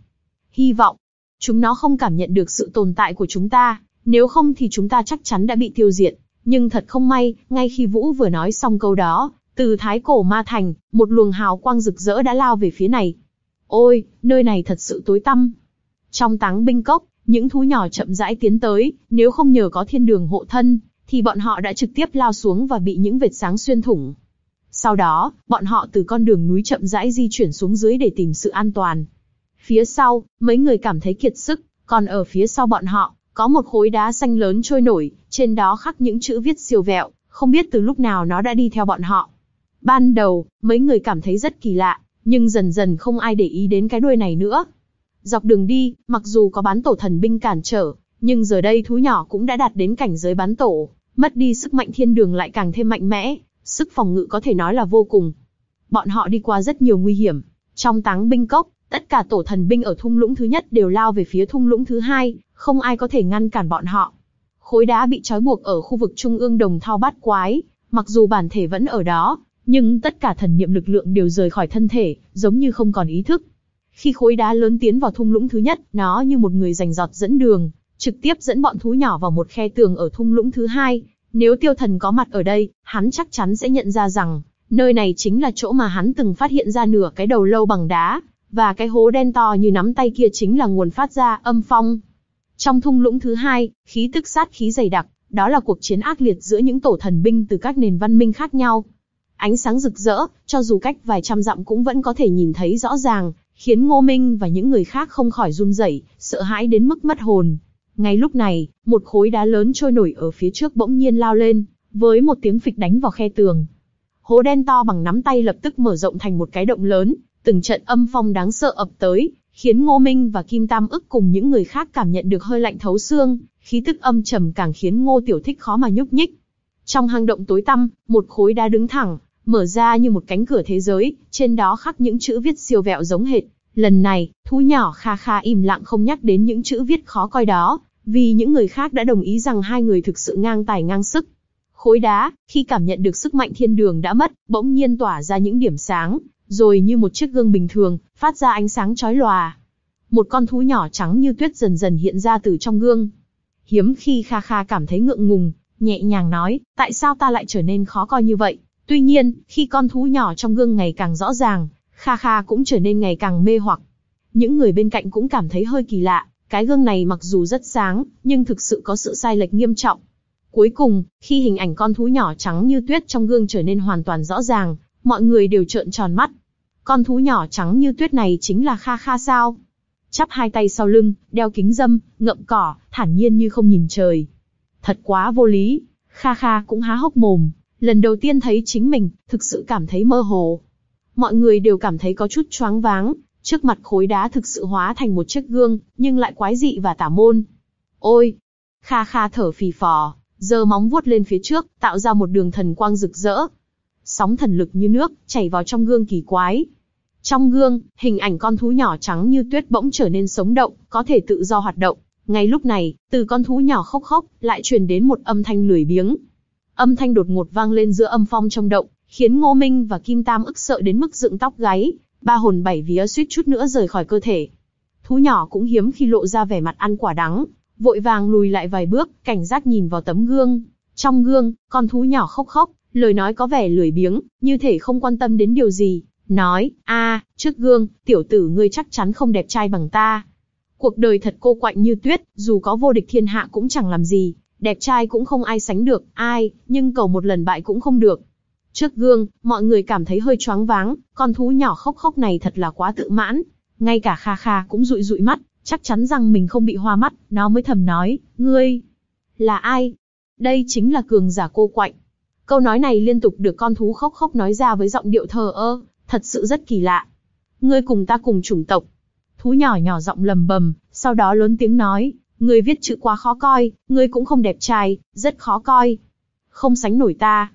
A: Hy vọng, chúng nó không cảm nhận được sự tồn tại của chúng ta, nếu không thì chúng ta chắc chắn đã bị tiêu diệt. Nhưng thật không may, ngay khi Vũ vừa nói xong câu đó, từ thái cổ ma thành, một luồng hào quang rực rỡ đã lao về phía này. Ôi, nơi này thật sự tối tăm. Trong táng binh cốc, những thú nhỏ chậm rãi tiến tới, nếu không nhờ có thiên đường hộ thân, thì bọn họ đã trực tiếp lao xuống và bị những vệt sáng xuyên thủng. Sau đó, bọn họ từ con đường núi chậm rãi di chuyển xuống dưới để tìm sự an toàn. Phía sau, mấy người cảm thấy kiệt sức, còn ở phía sau bọn họ, có một khối đá xanh lớn trôi nổi, trên đó khắc những chữ viết siêu vẹo, không biết từ lúc nào nó đã đi theo bọn họ. Ban đầu, mấy người cảm thấy rất kỳ lạ, nhưng dần dần không ai để ý đến cái đuôi này nữa. Dọc đường đi, mặc dù có bán tổ thần binh cản trở, nhưng giờ đây thú nhỏ cũng đã đạt đến cảnh giới bán tổ, mất đi sức mạnh thiên đường lại càng thêm mạnh mẽ, sức phòng ngự có thể nói là vô cùng. Bọn họ đi qua rất nhiều nguy hiểm. Trong táng binh cốc, tất cả tổ thần binh ở thung lũng thứ nhất đều lao về phía thung lũng thứ hai, không ai có thể ngăn cản bọn họ. Khối đá bị trói buộc ở khu vực trung ương đồng thao bát quái, mặc dù bản thể vẫn ở đó, nhưng tất cả thần niệm lực lượng đều rời khỏi thân thể, giống như không còn ý thức. Khi khối đá lớn tiến vào thung lũng thứ nhất, nó như một người giành giọt dẫn đường, trực tiếp dẫn bọn thú nhỏ vào một khe tường ở thung lũng thứ hai. Nếu tiêu thần có mặt ở đây, hắn chắc chắn sẽ nhận ra rằng, nơi này chính là chỗ mà hắn từng phát hiện ra nửa cái đầu lâu bằng đá, và cái hố đen to như nắm tay kia chính là nguồn phát ra âm phong. Trong thung lũng thứ hai, khí tức sát khí dày đặc, đó là cuộc chiến ác liệt giữa những tổ thần binh từ các nền văn minh khác nhau. Ánh sáng rực rỡ, cho dù cách vài trăm dặm cũng vẫn có thể nhìn thấy rõ ràng, khiến Ngô Minh và những người khác không khỏi run rẩy, sợ hãi đến mức mất hồn. Ngay lúc này, một khối đá lớn trôi nổi ở phía trước bỗng nhiên lao lên, với một tiếng phịch đánh vào khe tường. Hố đen to bằng nắm tay lập tức mở rộng thành một cái động lớn, từng trận âm phong đáng sợ ập tới, khiến Ngô Minh và Kim Tam ức cùng những người khác cảm nhận được hơi lạnh thấu xương, khí tức âm trầm càng khiến Ngô Tiểu Thích khó mà nhúc nhích. Trong hang động tối tăm, một khối đá đứng thẳng, mở ra như một cánh cửa thế giới, trên đó khắc những chữ viết siêu vẹo giống hệt. Lần này, thú nhỏ kha kha im lặng không nhắc đến những chữ viết khó coi đó, vì những người khác đã đồng ý rằng hai người thực sự ngang tài ngang sức. Khối đá, khi cảm nhận được sức mạnh thiên đường đã mất, bỗng nhiên tỏa ra những điểm sáng, rồi như một chiếc gương bình thường, phát ra ánh sáng chói lòa. Một con thú nhỏ trắng như tuyết dần dần hiện ra từ trong gương. Hiếm khi Kha Kha cảm thấy ngượng ngùng, nhẹ nhàng nói, tại sao ta lại trở nên khó coi như vậy? Tuy nhiên, khi con thú nhỏ trong gương ngày càng rõ ràng, Kha Kha cũng trở nên ngày càng mê hoặc. Những người bên cạnh cũng cảm thấy hơi kỳ lạ, cái gương này mặc dù rất sáng, nhưng thực sự có sự sai lệch nghiêm trọng. Cuối cùng, khi hình ảnh con thú nhỏ trắng như tuyết trong gương trở nên hoàn toàn rõ ràng, mọi người đều trợn tròn mắt. Con thú nhỏ trắng như tuyết này chính là Kha Kha sao? Chắp hai tay sau lưng, đeo kính dâm, ngậm cỏ, thản nhiên như không nhìn trời. Thật quá vô lý. Kha Kha cũng há hốc mồm, lần đầu tiên thấy chính mình, thực sự cảm thấy mơ hồ. Mọi người đều cảm thấy có chút choáng váng, trước mặt khối đá thực sự hóa thành một chiếc gương, nhưng lại quái dị và tả môn. Ôi! Kha Kha thở phì phò, giơ móng vuốt lên phía trước, tạo ra một đường thần quang rực rỡ, sóng thần lực như nước, chảy vào trong gương kỳ quái. Trong gương, hình ảnh con thú nhỏ trắng như tuyết bỗng trở nên sống động, có thể tự do hoạt động. Ngay lúc này, từ con thú nhỏ khóc khóc, lại truyền đến một âm thanh lười biếng. Âm thanh đột ngột vang lên giữa âm phong trong động, khiến Ngô Minh và Kim Tam ức sợ đến mức dựng tóc gáy, ba hồn bảy vía suýt chút nữa rời khỏi cơ thể. Thú nhỏ cũng hiếm khi lộ ra vẻ mặt ăn quả đắng, vội vàng lùi lại vài bước, cảnh giác nhìn vào tấm gương. Trong gương, con thú nhỏ khóc khóc, lời nói có vẻ lười biếng, như thể không quan tâm đến điều gì, nói, a, trước gương, tiểu tử ngươi chắc chắn không đẹp trai bằng ta. Cuộc đời thật cô quạnh như tuyết, dù có vô địch thiên hạ cũng chẳng làm gì, đẹp trai cũng không ai sánh được, ai, nhưng cầu một lần bại cũng không được. Trước gương, mọi người cảm thấy hơi choáng váng, con thú nhỏ khóc khóc này thật là quá tự mãn. Ngay cả Kha Kha cũng dụi dụi mắt, chắc chắn rằng mình không bị hoa mắt, nó mới thầm nói, ngươi, là ai? Đây chính là cường giả cô quạnh. Câu nói này liên tục được con thú khóc khóc nói ra với giọng điệu thờ ơ, thật sự rất kỳ lạ. Ngươi cùng ta cùng chủng tộc. Thú nhỏ nhỏ giọng lầm bầm, sau đó lớn tiếng nói, ngươi viết chữ quá khó coi, ngươi cũng không đẹp trai, rất khó coi. Không sánh nổi ta.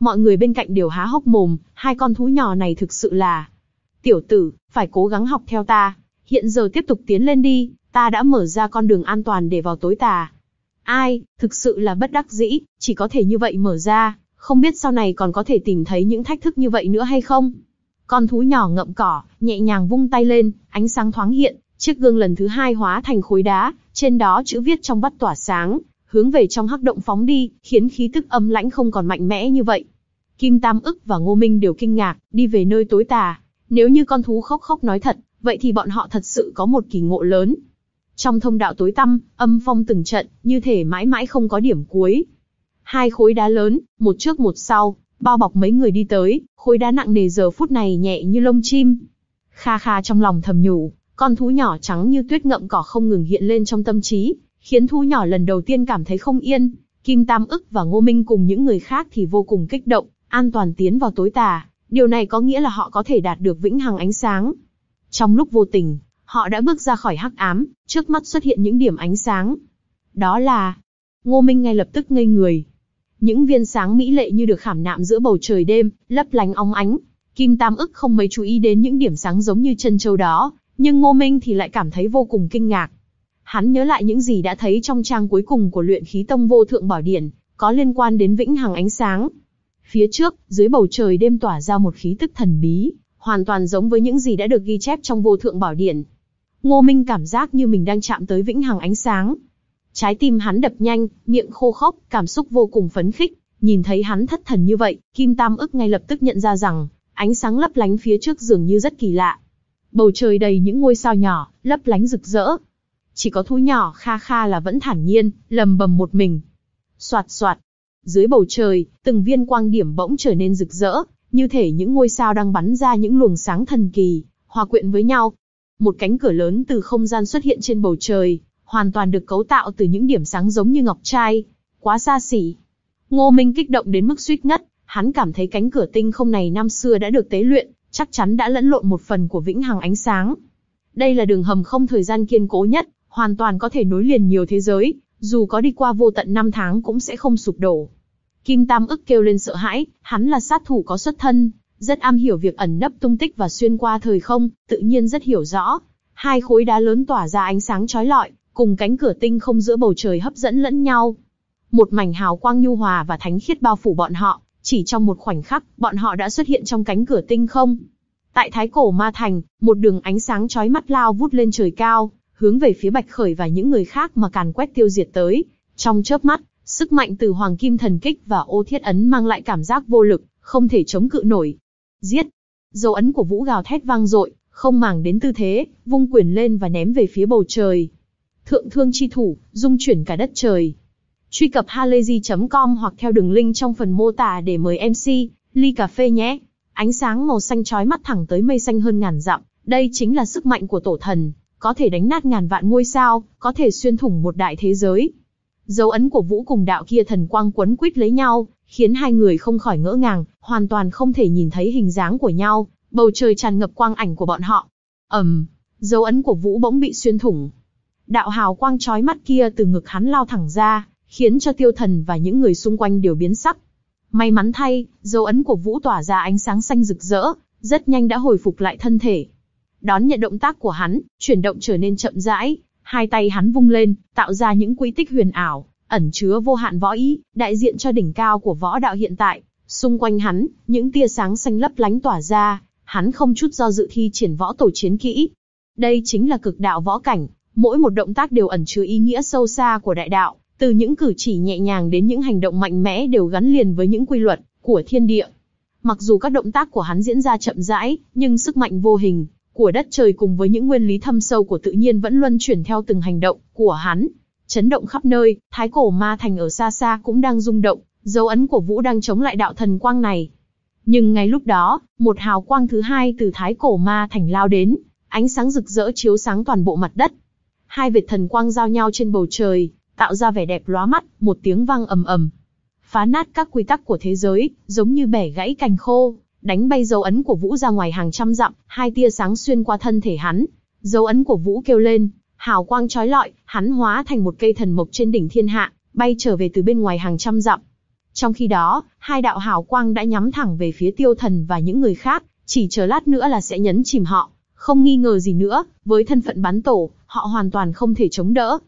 A: Mọi người bên cạnh đều há hốc mồm, hai con thú nhỏ này thực sự là. Tiểu tử, phải cố gắng học theo ta. Hiện giờ tiếp tục tiến lên đi, ta đã mở ra con đường an toàn để vào tối tà. Ai, thực sự là bất đắc dĩ, chỉ có thể như vậy mở ra, không biết sau này còn có thể tìm thấy những thách thức như vậy nữa hay không. Con thú nhỏ ngậm cỏ, nhẹ nhàng vung tay lên, ánh sáng thoáng hiện, chiếc gương lần thứ hai hóa thành khối đá, trên đó chữ viết trong vắt tỏa sáng, hướng về trong hắc động phóng đi, khiến khí tức âm lãnh không còn mạnh mẽ như vậy. Kim Tam ức và Ngô Minh đều kinh ngạc, đi về nơi tối tà. Nếu như con thú khóc khóc nói thật, vậy thì bọn họ thật sự có một kỳ ngộ lớn. Trong thông đạo tối tăm, âm phong từng trận, như thể mãi mãi không có điểm cuối. Hai khối đá lớn, một trước một sau, bao bọc mấy người đi tới, khối đá nặng nề giờ phút này nhẹ như lông chim. Kha kha trong lòng thầm nhủ, con thú nhỏ trắng như tuyết ngậm cỏ không ngừng hiện lên trong tâm trí, khiến thú nhỏ lần đầu tiên cảm thấy không yên. Kim Tam ức và Ngô Minh cùng những người khác thì vô cùng kích động, an toàn tiến vào tối tà. Điều này có nghĩa là họ có thể đạt được vĩnh hằng ánh sáng. Trong lúc vô tình, họ đã bước ra khỏi hắc ám, trước mắt xuất hiện những điểm ánh sáng. Đó là... Ngô Minh ngay lập tức ngây người. Những viên sáng mỹ lệ như được khảm nạm giữa bầu trời đêm, lấp lánh óng ánh. Kim Tam ức không mấy chú ý đến những điểm sáng giống như chân châu đó, nhưng Ngô Minh thì lại cảm thấy vô cùng kinh ngạc. Hắn nhớ lại những gì đã thấy trong trang cuối cùng của luyện khí tông vô thượng bảo điển, có liên quan đến vĩnh hằng ánh sáng. Phía trước, dưới bầu trời đêm tỏa ra một khí tức thần bí, hoàn toàn giống với những gì đã được ghi chép trong vô thượng bảo điển. Ngô Minh cảm giác như mình đang chạm tới vĩnh hằng ánh sáng. Trái tim hắn đập nhanh, miệng khô khốc, cảm xúc vô cùng phấn khích. Nhìn thấy hắn thất thần như vậy, Kim Tam ức ngay lập tức nhận ra rằng, ánh sáng lấp lánh phía trước dường như rất kỳ lạ. Bầu trời đầy những ngôi sao nhỏ, lấp lánh rực rỡ. Chỉ có thú nhỏ kha kha là vẫn thản nhiên, lầm bầm một mình. Soạt soạt. Dưới bầu trời, từng viên quang điểm bỗng trở nên rực rỡ, như thể những ngôi sao đang bắn ra những luồng sáng thần kỳ, hòa quyện với nhau. Một cánh cửa lớn từ không gian xuất hiện trên bầu trời, hoàn toàn được cấu tạo từ những điểm sáng giống như ngọc trai. Quá xa xỉ. Ngô Minh kích động đến mức suýt ngất, hắn cảm thấy cánh cửa tinh không này năm xưa đã được tế luyện, chắc chắn đã lẫn lộn một phần của vĩnh hằng ánh sáng. Đây là đường hầm không thời gian kiên cố nhất, hoàn toàn có thể nối liền nhiều thế giới, dù có đi qua vô tận năm tháng cũng sẽ không sụp đổ. Kim Tam ức kêu lên sợ hãi, hắn là sát thủ có xuất thân, rất am hiểu việc ẩn nấp tung tích và xuyên qua thời không, tự nhiên rất hiểu rõ. Hai khối đá lớn tỏa ra ánh sáng chói lọi, cùng cánh cửa tinh không giữa bầu trời hấp dẫn lẫn nhau. Một mảnh hào quang nhu hòa và thánh khiết bao phủ bọn họ, chỉ trong một khoảnh khắc, bọn họ đã xuất hiện trong cánh cửa tinh không. Tại Thái Cổ Ma Thành, một đường ánh sáng chói mắt lao vút lên trời cao, hướng về phía Bạch Khởi và những người khác mà càn quét tiêu diệt tới. Trong chớp mắt, sức mạnh từ Hoàng Kim Thần Kích và Ô Thiết Ấn mang lại cảm giác vô lực, không thể chống cự nổi. Giết! Dấu ấn của Vũ gào thét vang dội, không màng đến tư thế, vung quyền lên và ném về phía bầu trời. Thượng thương chi thủ, dung chuyển cả đất trời. Truy cập halayzi.com hoặc theo đường link trong phần mô tả để mời MC, ly cà phê nhé. Ánh sáng màu xanh chói mắt thẳng tới mây xanh hơn ngàn dặm, đây chính là sức mạnh của tổ thần, có thể đánh nát ngàn vạn ngôi sao, có thể xuyên thủng một đại thế giới. Dấu ấn của vũ cùng đạo kia thần quang quấn quýt lấy nhau, khiến hai người không khỏi ngỡ ngàng, hoàn toàn không thể nhìn thấy hình dáng của nhau, bầu trời tràn ngập quang ảnh của bọn họ. ầm, um, dấu ấn của vũ bỗng bị xuyên thủng. Đạo hào quang chói mắt kia từ ngực hắn lao thẳng ra, khiến cho tiêu thần và những người xung quanh đều biến sắc. May mắn thay, dấu ấn của Vũ tỏa ra ánh sáng xanh rực rỡ, rất nhanh đã hồi phục lại thân thể. Đón nhận động tác của hắn, chuyển động trở nên chậm rãi, hai tay hắn vung lên, tạo ra những quy tích huyền ảo, ẩn chứa vô hạn võ ý, đại diện cho đỉnh cao của võ đạo hiện tại. Xung quanh hắn, những tia sáng xanh lấp lánh tỏa ra, hắn không chút do dự thi triển võ tổ chiến kỹ. Đây chính là cực đạo võ cảnh, mỗi một động tác đều ẩn chứa ý nghĩa sâu xa của đại đạo, từ những cử chỉ nhẹ nhàng đến những hành động mạnh mẽ đều gắn liền với những quy luật của thiên địa. Mặc dù các động tác của hắn diễn ra chậm rãi, nhưng sức mạnh vô hình của đất trời cùng với những nguyên lý thâm sâu của tự nhiên vẫn luân chuyển theo từng hành động của hắn. Chấn động khắp nơi, thái cổ ma thành ở xa xa cũng đang rung động, dấu ấn của Vũ đang chống lại đạo thần quang này. Nhưng ngay lúc đó, một hào quang thứ hai từ thái cổ ma thành lao đến, ánh sáng rực rỡ chiếu sáng toàn bộ mặt đất. Hai vệt thần quang giao nhau trên bầu trời, tạo ra vẻ đẹp lóa mắt, một tiếng vang ầm ầm. Phá nát các quy tắc của thế giới, giống như bẻ gãy cành khô, đánh bay dấu ấn của Vũ ra ngoài hàng trăm dặm, hai tia sáng xuyên qua thân thể hắn. Dấu ấn của Vũ kêu lên, hào quang chói lọi, hắn hóa thành một cây thần mộc trên đỉnh thiên hạ, bay trở về từ bên ngoài hàng trăm dặm. Trong khi đó, hai đạo hào quang đã nhắm thẳng về phía tiêu thần và những người khác, chỉ chờ lát nữa là sẽ nhấn chìm họ. Không nghi ngờ gì nữa, với thân phận bán tổ, họ hoàn toàn không thể chống đỡ.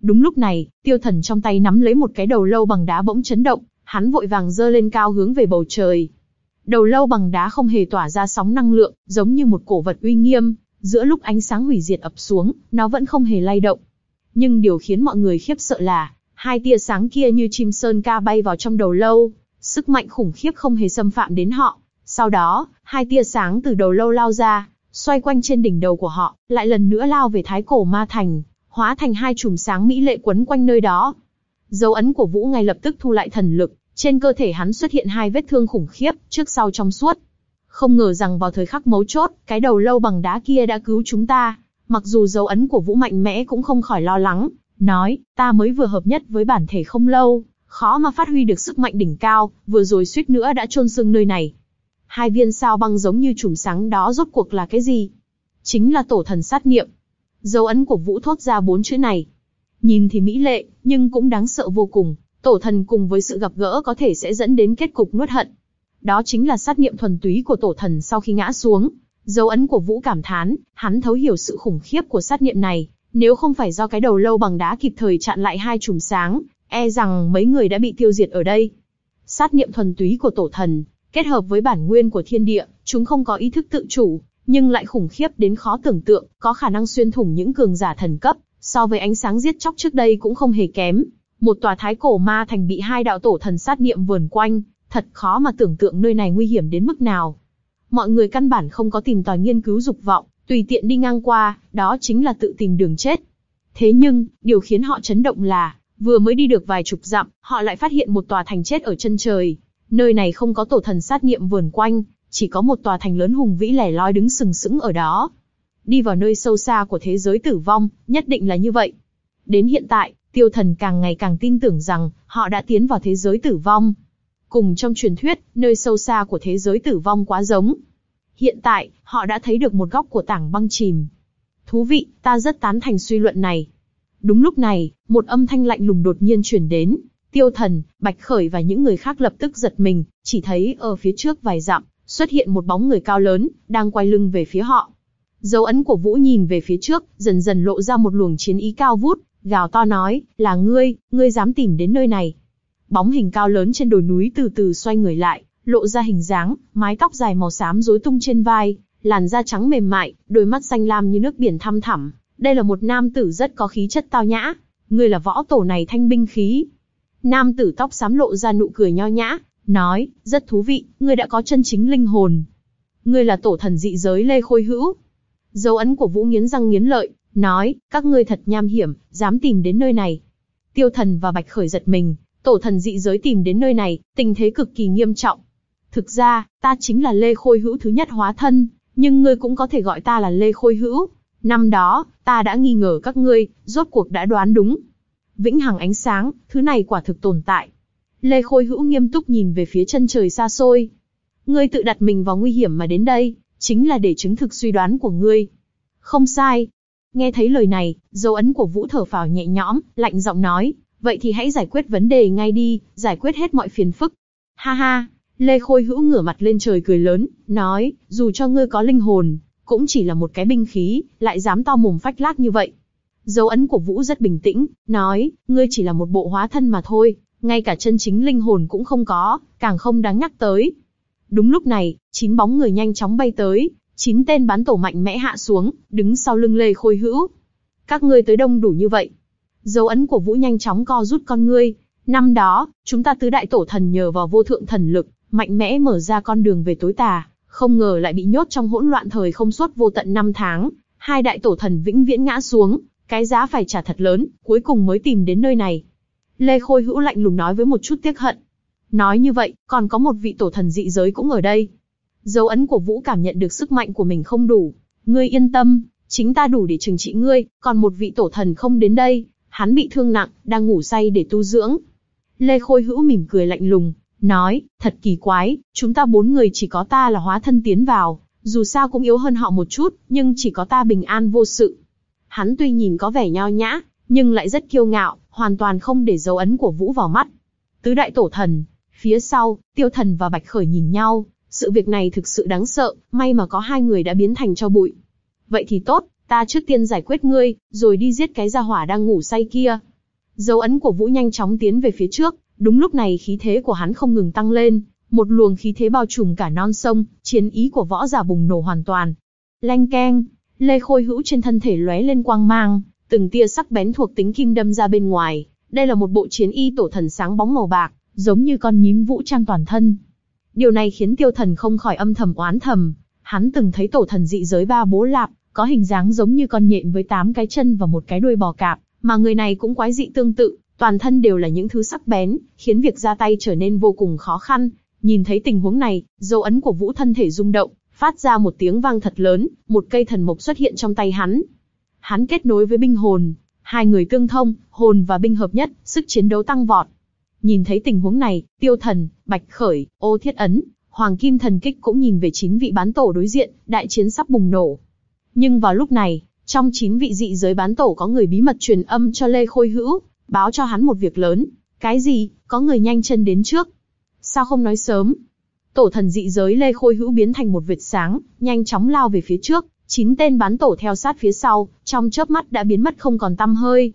A: Đúng lúc này, tiêu thần trong tay nắm lấy một cái đầu lâu bằng đá bỗng chấn động, hắn vội vàng giơ lên cao hướng về bầu trời. Đầu lâu bằng đá không hề tỏa ra sóng năng lượng, giống như một cổ vật uy nghiêm, giữa lúc ánh sáng hủy diệt ập xuống, nó vẫn không hề lay động. Nhưng điều khiến mọi người khiếp sợ là, hai tia sáng kia như chim sơn ca bay vào trong đầu lâu, sức mạnh khủng khiếp không hề xâm phạm đến họ. Sau đó, hai tia sáng từ đầu lâu lao ra, xoay quanh trên đỉnh đầu của họ, lại lần nữa lao về thái cổ ma thành, hóa thành hai chùm sáng mỹ lệ quấn quanh nơi đó. Dấu ấn của Vũ ngay lập tức thu lại thần lực, trên cơ thể hắn xuất hiện hai vết thương khủng khiếp, trước sau trong suốt. Không ngờ rằng vào thời khắc mấu chốt, cái đầu lâu bằng đá kia đã cứu chúng ta. Mặc dù dấu ấn của Vũ mạnh mẽ cũng không khỏi lo lắng, nói, ta mới vừa hợp nhất với bản thể không lâu, khó mà phát huy được sức mạnh đỉnh cao, vừa rồi suýt nữa đã chôn xương nơi này. Hai viên sao băng giống như chùm sáng đó rốt cuộc là cái gì? Chính là tổ thần sát niệm. Dấu ấn của Vũ thốt ra bốn chữ này. Nhìn thì mỹ lệ, nhưng cũng đáng sợ vô cùng. Tổ thần cùng với sự gặp gỡ có thể sẽ dẫn đến kết cục nuốt hận. Đó chính là sát niệm thuần túy của tổ thần sau khi ngã xuống. Dấu ấn của Vũ cảm thán, hắn thấu hiểu sự khủng khiếp của sát niệm này. Nếu không phải do cái đầu lâu bằng đá kịp thời chặn lại hai chùm sáng, e rằng mấy người đã bị tiêu diệt ở đây. Sát niệm thuần túy của tổ thần, kết hợp với bản nguyên của thiên địa, chúng không có ý thức tự chủ, nhưng lại khủng khiếp đến khó tưởng tượng, có khả năng xuyên thủng những cường giả thần cấp, so với ánh sáng giết chóc trước đây cũng không hề kém. Một tòa thái cổ ma thành bị hai đạo tổ thần sát niệm vườn quanh, thật khó mà tưởng tượng nơi này nguy hiểm đến mức nào. Mọi người căn bản không có tìm tòi nghiên cứu dục vọng, tùy tiện đi ngang qua, đó chính là tự tìm đường chết. Thế nhưng, điều khiến họ chấn động là, vừa mới đi được vài chục dặm, họ lại phát hiện một tòa thành chết ở chân trời. Nơi này không có tổ thần sát niệm vườn quanh, chỉ có một tòa thành lớn hùng vĩ lẻ loi đứng sừng sững ở đó. Đi vào nơi sâu xa của thế giới tử vong, nhất định là như vậy. Đến hiện tại, tiêu thần càng ngày càng tin tưởng rằng, họ đã tiến vào thế giới tử vong. Cùng trong truyền thuyết, nơi sâu xa của thế giới tử vong quá giống. Hiện tại, họ đã thấy được một góc của tảng băng chìm. Thú vị, ta rất tán thành suy luận này. Đúng lúc này, một âm thanh lạnh lùng đột nhiên truyền đến. Tiêu thần, Bạch Khởi và những người khác lập tức giật mình, chỉ thấy ở phía trước vài dặm, xuất hiện một bóng người cao lớn, đang quay lưng về phía họ. Dấu ấn của Vũ nhìn về phía trước, dần dần lộ ra một luồng chiến ý cao vút, gào to nói, là ngươi, ngươi dám tìm đến nơi này. Bóng hình cao lớn trên đồi núi từ từ xoay người lại, lộ ra hình dáng, mái tóc dài màu xám rối tung trên vai, làn da trắng mềm mại, đôi mắt xanh lam như nước biển thăm thẳm. Đây là một nam tử rất có khí chất tao nhã. Ngươi là võ tổ này thanh binh khí. Nam tử tóc xám lộ ra nụ cười nho nhã, nói, rất thú vị, ngươi đã có chân chính linh hồn. Ngươi là tổ thần dị giới Lê Khôi Hữu. Dấu ấn của Vũ nghiến răng nghiến lợi, nói, các ngươi thật nham hiểm, dám tìm đến nơi này. Tiêu thần và Bạch Khởi giật mình, tổ thần dị giới tìm đến nơi này, tình thế cực kỳ nghiêm trọng. Thực ra, ta chính là Lê Khôi Hữu thứ nhất hóa thân, nhưng ngươi cũng có thể gọi ta là Lê Khôi Hữu. Năm đó, ta đã nghi ngờ các ngươi, rốt cuộc đã đoán đúng. Vĩnh hằng ánh sáng, thứ này quả thực tồn tại. Lê Khôi Hữu nghiêm túc nhìn về phía chân trời xa xôi. Ngươi tự đặt mình vào nguy hiểm mà đến đây, chính là để chứng thực suy đoán của ngươi. Không sai. Nghe thấy lời này, dấu ấn của Vũ thở phào nhẹ nhõm, lạnh giọng nói, vậy thì hãy giải quyết vấn đề ngay đi, giải quyết hết mọi phiền phức. Ha ha, Lê Khôi Hữu ngửa mặt lên trời cười lớn, nói, dù cho ngươi có linh hồn, cũng chỉ là một cái binh khí, lại dám to mồm phách lác như vậy. Dấu ấn của Vũ rất bình tĩnh, nói, ngươi chỉ là một bộ hóa thân mà thôi, ngay cả chân chính linh hồn cũng không có, càng không đáng nhắc tới. Đúng lúc này, chín bóng người nhanh chóng bay tới, chín tên bán tổ mạnh mẽ hạ xuống, đứng sau lưng Lê Khôi Hữu. Các ngươi tới đông đủ như vậy. Dấu ấn của Vũ nhanh chóng co rút con ngươi. Năm đó, chúng ta tứ đại tổ thần nhờ vào vô thượng thần lực, mạnh mẽ mở ra con đường về tối tà, không ngờ lại bị nhốt trong hỗn loạn thời không suốt vô tận năm tháng. Hai đại tổ thần vĩnh viễn ngã xuống, cái giá phải trả thật lớn, cuối cùng mới tìm đến nơi này. Lê Khôi Hữu lạnh lùng nói với một chút tiếc hận. Nói như vậy, còn có một vị tổ thần dị giới cũng ở đây. Dấu ấn của Vũ cảm nhận được sức mạnh của mình không đủ. Ngươi yên tâm, chính ta đủ để trừng trị ngươi, còn một vị tổ thần không đến đây, hắn bị thương nặng, đang ngủ say để tu dưỡng. Lê Khôi Hữu mỉm cười lạnh lùng, nói, thật kỳ quái, chúng ta bốn người chỉ có ta là hóa thân tiến vào, dù sao cũng yếu hơn họ một chút, nhưng chỉ có ta bình an vô sự. Hắn tuy nhìn có vẻ nho nhã, nhưng lại rất kiêu ngạo, hoàn toàn không để dấu ấn của Vũ vào mắt. Tứ đại tổ thần, phía sau, tiêu thần và bạch khởi nhìn nhau, sự việc này thực sự đáng sợ, may mà có hai người đã biến thành cho bụi. vậy thì tốt, ta trước tiên giải quyết ngươi, rồi đi giết cái gia hỏa đang ngủ say kia. Dấu ấn của Vũ nhanh chóng tiến về phía trước, đúng lúc này khí thế của hắn không ngừng tăng lên, một luồng khí thế bao trùm cả non sông, chiến ý của võ giả bùng nổ hoàn toàn. Lanh keng, Lê Khôi Hữu trên thân thể lóe lên quang mang, từng tia sắc bén thuộc tính kim đâm ra bên ngoài. Đây là một bộ chiến y tổ thần sáng bóng màu bạc, giống như con nhím vũ trang toàn thân. Điều này khiến tiêu thần không khỏi âm thầm oán thầm. Hắn từng thấy tổ thần dị giới ba bố lạp, có hình dáng giống như con nhện với tám cái chân và một cái đuôi bò cạp, mà người này cũng quái dị tương tự, toàn thân đều là những thứ sắc bén, khiến việc ra tay trở nên vô cùng khó khăn. Nhìn thấy tình huống này, dấu ấn của vũ thân thể rung động, phát ra một tiếng vang thật lớn, một cây thần mộc xuất hiện trong tay hắn. Hắn kết nối với binh hồn, hai người tương thông, hồn và binh hợp nhất, sức chiến đấu tăng vọt. Nhìn thấy tình huống này, tiêu thần, bạch khởi, ô thiết ấn, hoàng kim thần kích cũng nhìn về chín vị bán tổ đối diện, đại chiến sắp bùng nổ. Nhưng vào lúc này, trong chín vị dị giới bán tổ có người bí mật truyền âm cho Lê Khôi Hữu, báo cho hắn một việc lớn. Cái gì? Có người nhanh chân đến trước. Sao không nói sớm? Tổ thần dị giới Lê Khôi Hữu biến thành một vệt sáng, nhanh chóng lao về phía trước, chín tên bán tổ theo sát phía sau, trong chớp mắt đã biến mất không còn tăm hơi.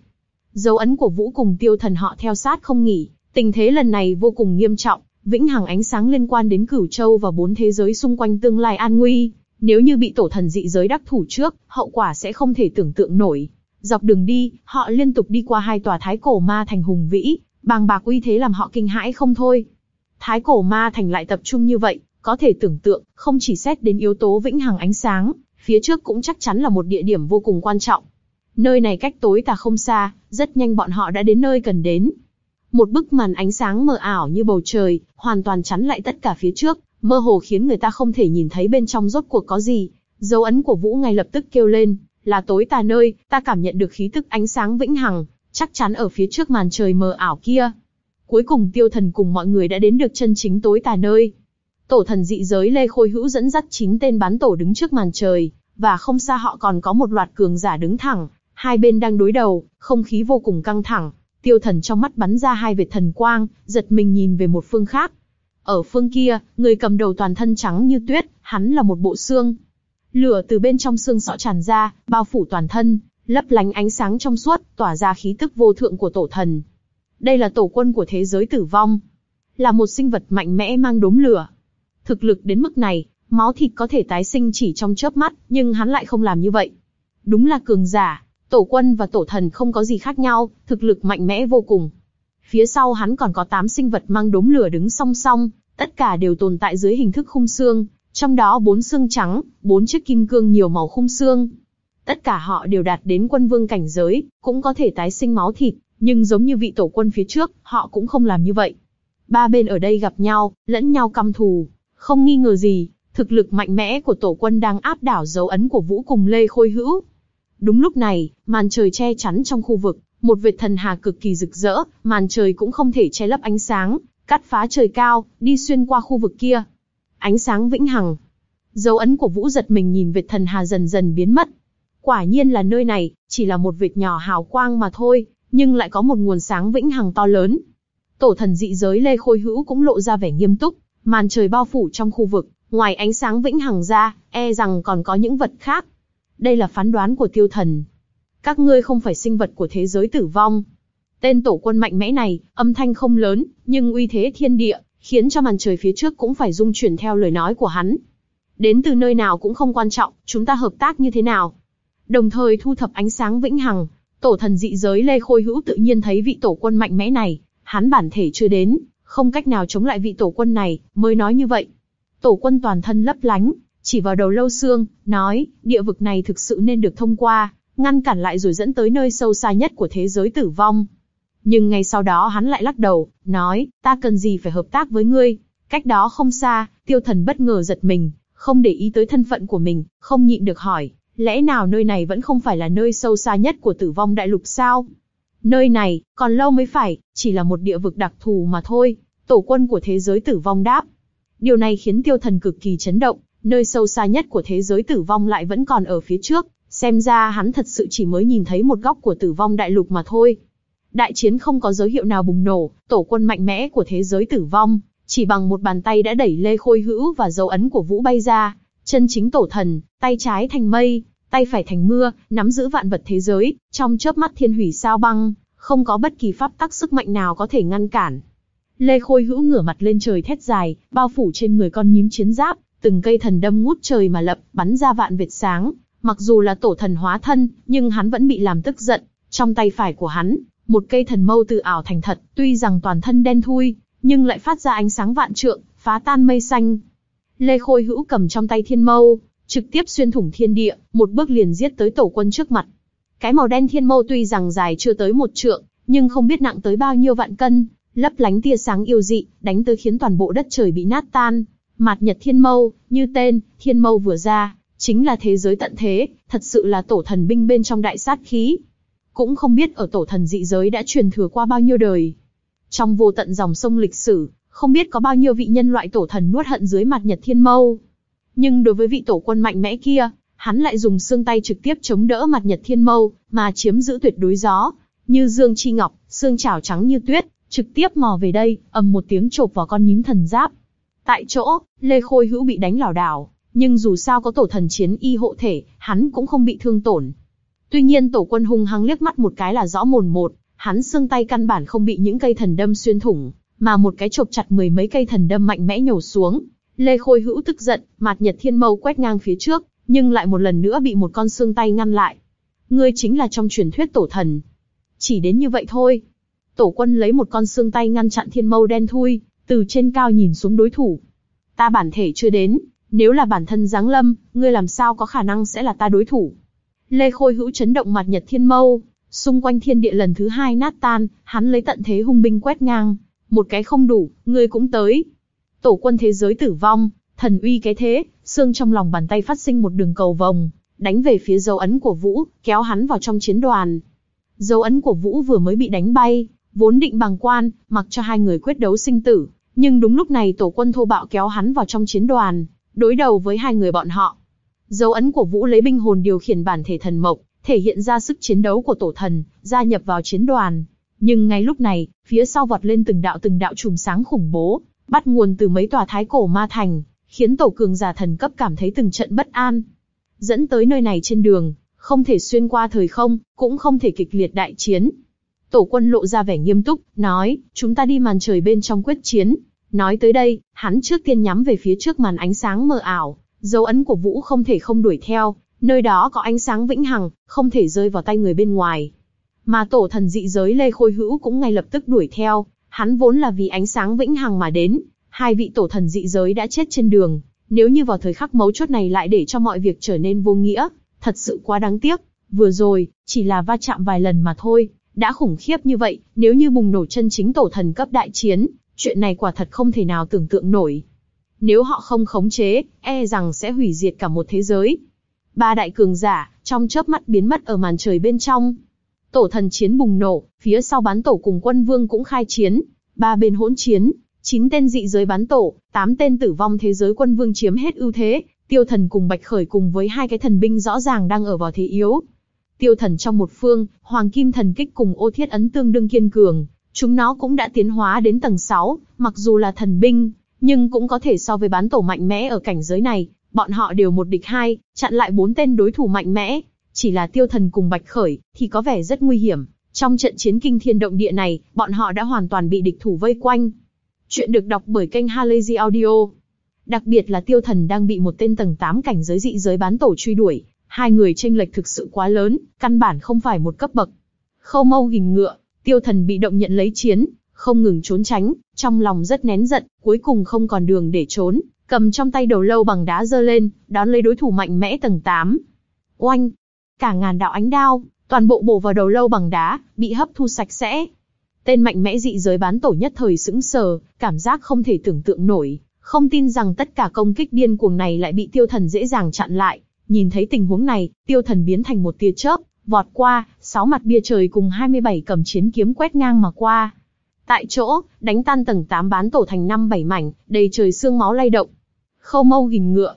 A: Dấu ấn của Vũ cùng tiêu thần họ theo sát không nghỉ, tình thế lần này vô cùng nghiêm trọng, vĩnh hằng ánh sáng liên quan đến cửu châu và bốn thế giới xung quanh tương lai an nguy. Nếu như bị tổ thần dị giới đắc thủ trước, hậu quả sẽ không thể tưởng tượng nổi. Dọc đường đi, họ liên tục đi qua hai tòa thái cổ ma thành hùng vĩ, bàng bạc uy thế làm họ kinh hãi không thôi. Thái cổ ma thành lại tập trung như vậy, có thể tưởng tượng, không chỉ xét đến yếu tố vĩnh hằng ánh sáng, phía trước cũng chắc chắn là một địa điểm vô cùng quan trọng. Nơi này cách tối tà không xa, rất nhanh bọn họ đã đến nơi cần đến. Một bức màn ánh sáng mờ ảo như bầu trời, hoàn toàn chắn lại tất cả phía trước, mơ hồ khiến người ta không thể nhìn thấy bên trong rốt cuộc có gì. Dấu ấn của Vũ ngay lập tức kêu lên, là tối tà nơi, ta cảm nhận được khí tức ánh sáng vĩnh hằng, chắc chắn ở phía trước màn trời mờ ảo kia. Cuối cùng tiêu thần cùng mọi người đã đến được chân chính tối tà nơi. Tổ thần dị giới Lê Khôi Hữu dẫn dắt chín tên bán tổ đứng trước màn trời, và không xa họ còn có một loạt cường giả đứng thẳng, hai bên đang đối đầu, không khí vô cùng căng thẳng. Tiêu thần trong mắt bắn ra hai vệt thần quang, giật mình nhìn về một phương khác. Ở phương kia, người cầm đầu toàn thân trắng như tuyết, hắn là một bộ xương. Lửa từ bên trong xương sọ tràn ra, bao phủ toàn thân, lấp lánh ánh sáng trong suốt, tỏa ra khí tức vô thượng của tổ thần. Đây là tổ quân của thế giới tử vong. Là một sinh vật mạnh mẽ mang đốm lửa. Thực lực đến mức này, máu thịt có thể tái sinh chỉ trong chớp mắt, nhưng hắn lại không làm như vậy. Đúng là cường giả, tổ quân và tổ thần không có gì khác nhau, thực lực mạnh mẽ vô cùng. Phía sau hắn còn có 8 sinh vật mang đốm lửa đứng song song, tất cả đều tồn tại dưới hình thức khung xương, trong đó bốn xương trắng, bốn chiếc kim cương nhiều màu khung xương. Tất cả họ đều đạt đến quân vương cảnh giới, cũng có thể tái sinh máu thịt, nhưng giống như vị tổ quân phía trước, họ cũng không làm như vậy. Ba bên ở đây gặp nhau, lẫn nhau căm thù, không nghi ngờ gì, thực lực mạnh mẽ của tổ quân đang áp đảo dấu ấn của Vũ cùng Lê Khôi Hữu. Đúng lúc này, màn trời che chắn trong khu vực, một vệt thần hà cực kỳ rực rỡ, màn trời cũng không thể che lấp ánh sáng, cắt phá trời cao, đi xuyên qua khu vực kia. Ánh sáng vĩnh hằng. Dấu ấn của Vũ giật mình nhìn vệt thần hà dần dần biến mất. Quả nhiên là nơi này, chỉ là một vệt nhỏ hào quang mà thôi, nhưng lại có một nguồn sáng vĩnh hằng to lớn. Tổ thần dị giới Lê Khôi Hữu cũng lộ ra vẻ nghiêm túc, màn trời bao phủ trong khu vực, ngoài ánh sáng vĩnh hằng ra, e rằng còn có những vật khác. Đây là phán đoán của tiêu thần. Các ngươi không phải sinh vật của thế giới tử vong. Tên tổ quân mạnh mẽ này, âm thanh không lớn, nhưng uy thế thiên địa, khiến cho màn trời phía trước cũng phải rung chuyển theo lời nói của hắn. Đến từ nơi nào cũng không quan trọng, chúng ta hợp tác như thế nào. Đồng thời thu thập ánh sáng vĩnh hằng, tổ thần dị giới Lê Khôi Hữu tự nhiên thấy vị tổ quân mạnh mẽ này, hắn bản thể chưa đến, không cách nào chống lại vị tổ quân này, mới nói như vậy. Tổ quân toàn thân lấp lánh, chỉ vào đầu lâu xương, nói, địa vực này thực sự nên được thông qua, ngăn cản lại rồi dẫn tới nơi sâu xa nhất của thế giới tử vong. Nhưng ngay sau đó hắn lại lắc đầu, nói, ta cần gì phải hợp tác với ngươi. Cách đó không xa, tiêu thần bất ngờ giật mình, không để ý tới thân phận của mình, không nhịn được hỏi, lẽ nào nơi này vẫn không phải là nơi sâu xa nhất của tử vong đại lục sao? Nơi này, còn lâu mới phải, chỉ là một địa vực đặc thù mà thôi, tổ quân của thế giới tử vong đáp. Điều này khiến tiêu thần cực kỳ chấn động, nơi sâu xa nhất của thế giới tử vong lại vẫn còn ở phía trước, xem ra hắn thật sự chỉ mới nhìn thấy một góc của tử vong đại lục mà thôi. Đại chiến không có dấu hiệu nào bùng nổ, tổ quân mạnh mẽ của thế giới tử vong, chỉ bằng một bàn tay đã đẩy Lê Khôi Hữu và dấu ấn của Vũ bay ra, chân chính tổ thần, tay trái thành mây, tay phải thành mưa, nắm giữ vạn vật thế giới, trong chớp mắt thiên hủy sao băng, không có bất kỳ pháp tắc sức mạnh nào có thể ngăn cản. Lê Khôi Hữu ngửa mặt lên trời thét dài, bao phủ trên người con nhím chiến giáp, từng cây thần đâm ngút trời mà lập, bắn ra vạn vệt sáng. Mặc dù là tổ thần hóa thân, nhưng hắn vẫn bị làm tức giận. Trong tay phải của hắn, một cây thần mâu từ ảo thành thật, tuy rằng toàn thân đen thui, nhưng lại phát ra ánh sáng vạn trượng, phá tan mây xanh. Lê Khôi Hữu cầm trong tay thiên mâu, trực tiếp xuyên thủng thiên địa, một bước liền giết tới tổ quân trước mặt. Cái màu đen thiên mâu tuy rằng dài chưa tới một trượng, nhưng không biết nặng tới bao nhiêu vạn cân, lấp lánh tia sáng yêu dị, đánh tới khiến toàn bộ đất trời bị nát tan. Mạt Nhật Thiên Mâu, như tên, Thiên Mâu vừa ra, chính là thế giới tận thế, thật sự là tổ thần binh bên trong đại sát khí. Cũng không biết ở tổ thần dị giới đã truyền thừa qua bao nhiêu đời. Trong vô tận dòng sông lịch sử, không biết có bao nhiêu vị nhân loại tổ thần nuốt hận dưới mặt Nhật Thiên Mâu. Nhưng đối với vị tổ quân mạnh mẽ kia, hắn lại dùng xương tay trực tiếp chống đỡ mặt Nhật Thiên Mâu, mà chiếm giữ tuyệt đối gió, như dương chi ngọc, xương chảo trắng như tuyết, trực tiếp mò về đây, ầm một tiếng chộp vào con nhím thần giáp. Tại chỗ, Lê Khôi Hữu bị đánh lảo đảo, nhưng dù sao có tổ thần chiến y hộ thể, hắn cũng không bị thương tổn. Tuy nhiên tổ quân hung hăng liếc mắt một cái là rõ mồn một, hắn xương tay căn bản không bị những cây thần đâm xuyên thủng, mà một cái chộp chặt mười mấy cây thần đâm mạnh mẽ nhổ xuống. Lê Khôi Hữu tức giận, mạt nhật thiên mâu quét ngang phía trước, nhưng lại một lần nữa bị một con xương tay ngăn lại. Ngươi chính là trong truyền thuyết tổ thần. Chỉ đến như vậy thôi. Tổ quân lấy một con xương tay ngăn chặn thiên mâu đen thui, từ trên cao nhìn xuống đối thủ. Ta bản thể chưa đến, nếu là bản thân giáng lâm, ngươi làm sao có khả năng sẽ là ta đối thủ. Lê Khôi Hữu chấn động mặt nhật thiên mâu, xung quanh thiên địa lần thứ hai nát tan, hắn lấy tận thế hung binh quét ngang. Một cái không đủ, ngươi cũng tới. Tổ quân thế giới tử vong, thần uy cái thế, xương trong lòng bàn tay phát sinh một đường cầu vòng, đánh về phía dấu ấn của Vũ, kéo hắn vào trong chiến đoàn. Dấu ấn của Vũ vừa mới bị đánh bay, vốn định bằng quan, mặc cho hai người quyết đấu sinh tử, nhưng đúng lúc này tổ quân thô bạo kéo hắn vào trong chiến đoàn, đối đầu với hai người bọn họ. Dấu ấn của Vũ lấy binh hồn điều khiển bản thể thần mộc, thể hiện ra sức chiến đấu của tổ thần, gia nhập vào chiến đoàn. Nhưng ngay lúc này, phía sau vọt lên từng đạo từng đạo chùm sáng khủng bố, bắt nguồn từ mấy tòa thái cổ ma thành, khiến tổ cường giả thần cấp cảm thấy từng trận bất an. Dẫn tới nơi này trên đường, không thể xuyên qua thời không, cũng không thể kịch liệt đại chiến. Tổ quân lộ ra vẻ nghiêm túc, nói, chúng ta đi màn trời bên trong quyết chiến. Nói tới đây, hắn trước tiên nhắm về phía trước màn ánh sáng mờ ảo, dấu ấn của Vũ không thể không đuổi theo, nơi đó có ánh sáng vĩnh hằng, không thể rơi vào tay người bên ngoài. Mà tổ thần dị giới Lê Khôi Hữu cũng ngay lập tức đuổi theo, hắn vốn là vì ánh sáng vĩnh hằng mà đến, hai vị tổ thần dị giới đã chết trên đường, nếu như vào thời khắc mấu chốt này lại để cho mọi việc trở nên vô nghĩa, thật sự quá đáng tiếc. Vừa rồi, chỉ là va chạm vài lần mà thôi, đã khủng khiếp như vậy, nếu như bùng nổ chân chính tổ thần cấp đại chiến, chuyện này quả thật không thể nào tưởng tượng nổi. Nếu họ không khống chế, e rằng sẽ hủy diệt cả một thế giới. Ba đại cường giả, trong chớp mắt biến mất ở màn trời bên trong. Tổ thần chiến bùng nổ, phía sau bán tổ cùng quân vương cũng khai chiến. Ba bên hỗn chiến, chín tên dị giới bán tổ, tám tên tử vong thế giới quân vương chiếm hết ưu thế, tiêu thần cùng bạch khởi cùng với hai cái thần binh rõ ràng đang ở vào thế yếu. Tiêu thần trong một phương, hoàng kim thần kích cùng ô thiết ấn tương đương kiên cường, chúng nó cũng đã tiến hóa đến tầng 6, mặc dù là thần binh, nhưng cũng có thể so với bán tổ mạnh mẽ ở cảnh giới này, bọn họ đều một địch hai, chặn lại bốn tên đối thủ mạnh mẽ. Chỉ là tiêu thần cùng bạch khởi, thì có vẻ rất nguy hiểm. Trong trận chiến kinh thiên động địa này, bọn họ đã hoàn toàn bị địch thủ vây quanh. Chuyện được đọc bởi kênh Halazy Audio. Đặc biệt là tiêu thần đang bị một tên tầng 8 cảnh giới dị giới bán tổ truy đuổi, hai người tranh lệch thực sự quá lớn, căn bản không phải một cấp bậc. Khâu mâu gình ngựa, tiêu thần bị động nhận lấy chiến, không ngừng trốn tránh, trong lòng rất nén giận, cuối cùng không còn đường để trốn, cầm trong tay đầu lâu bằng đá giơ lên, đón lấy đối thủ mạnh mẽ tầng 8. Oanh! Cả ngàn đạo ánh đao, toàn bộ bổ vào đầu lâu bằng đá, bị hấp thu sạch sẽ. Tên mạnh mẽ dị giới bán tổ nhất thời sững sờ, cảm giác không thể tưởng tượng nổi, không tin rằng tất cả công kích điên cuồng này lại bị tiêu thần dễ dàng chặn lại. Nhìn thấy tình huống này, tiêu thần biến thành một tia chớp, vọt qua, sáu mặt bia trời cùng 27 cầm chiến kiếm quét ngang mà qua. Tại chỗ, đánh tan tầng 8 bán tổ thành năm bảy mảnh, đầy trời xương máu lay động. Khâu mâu gìn ngựa.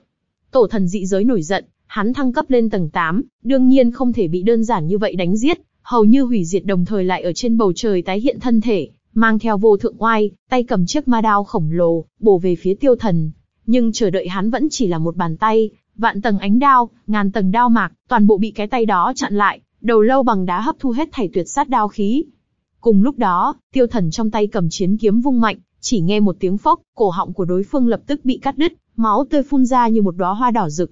A: Tổ thần dị giới nổi giận, hắn thăng cấp lên tầng 8, đương nhiên không thể bị đơn giản như vậy đánh giết, hầu như hủy diệt đồng thời lại ở trên bầu trời tái hiện thân thể, mang theo vô thượng oai, tay cầm chiếc ma đao khổng lồ, bổ về phía tiêu thần. Nhưng chờ đợi hắn vẫn chỉ là một bàn tay, Vạn tầng ánh đao, ngàn tầng đao mạc, toàn bộ bị cái tay đó chặn lại, đầu lâu bằng đá hấp thu hết thảy tuyệt sát đao khí. Cùng lúc đó, tiêu thần trong tay cầm chiến kiếm vung mạnh, chỉ nghe một tiếng phốc, cổ họng của đối phương lập tức bị cắt đứt, máu tươi phun ra như một đóa hoa đỏ rực.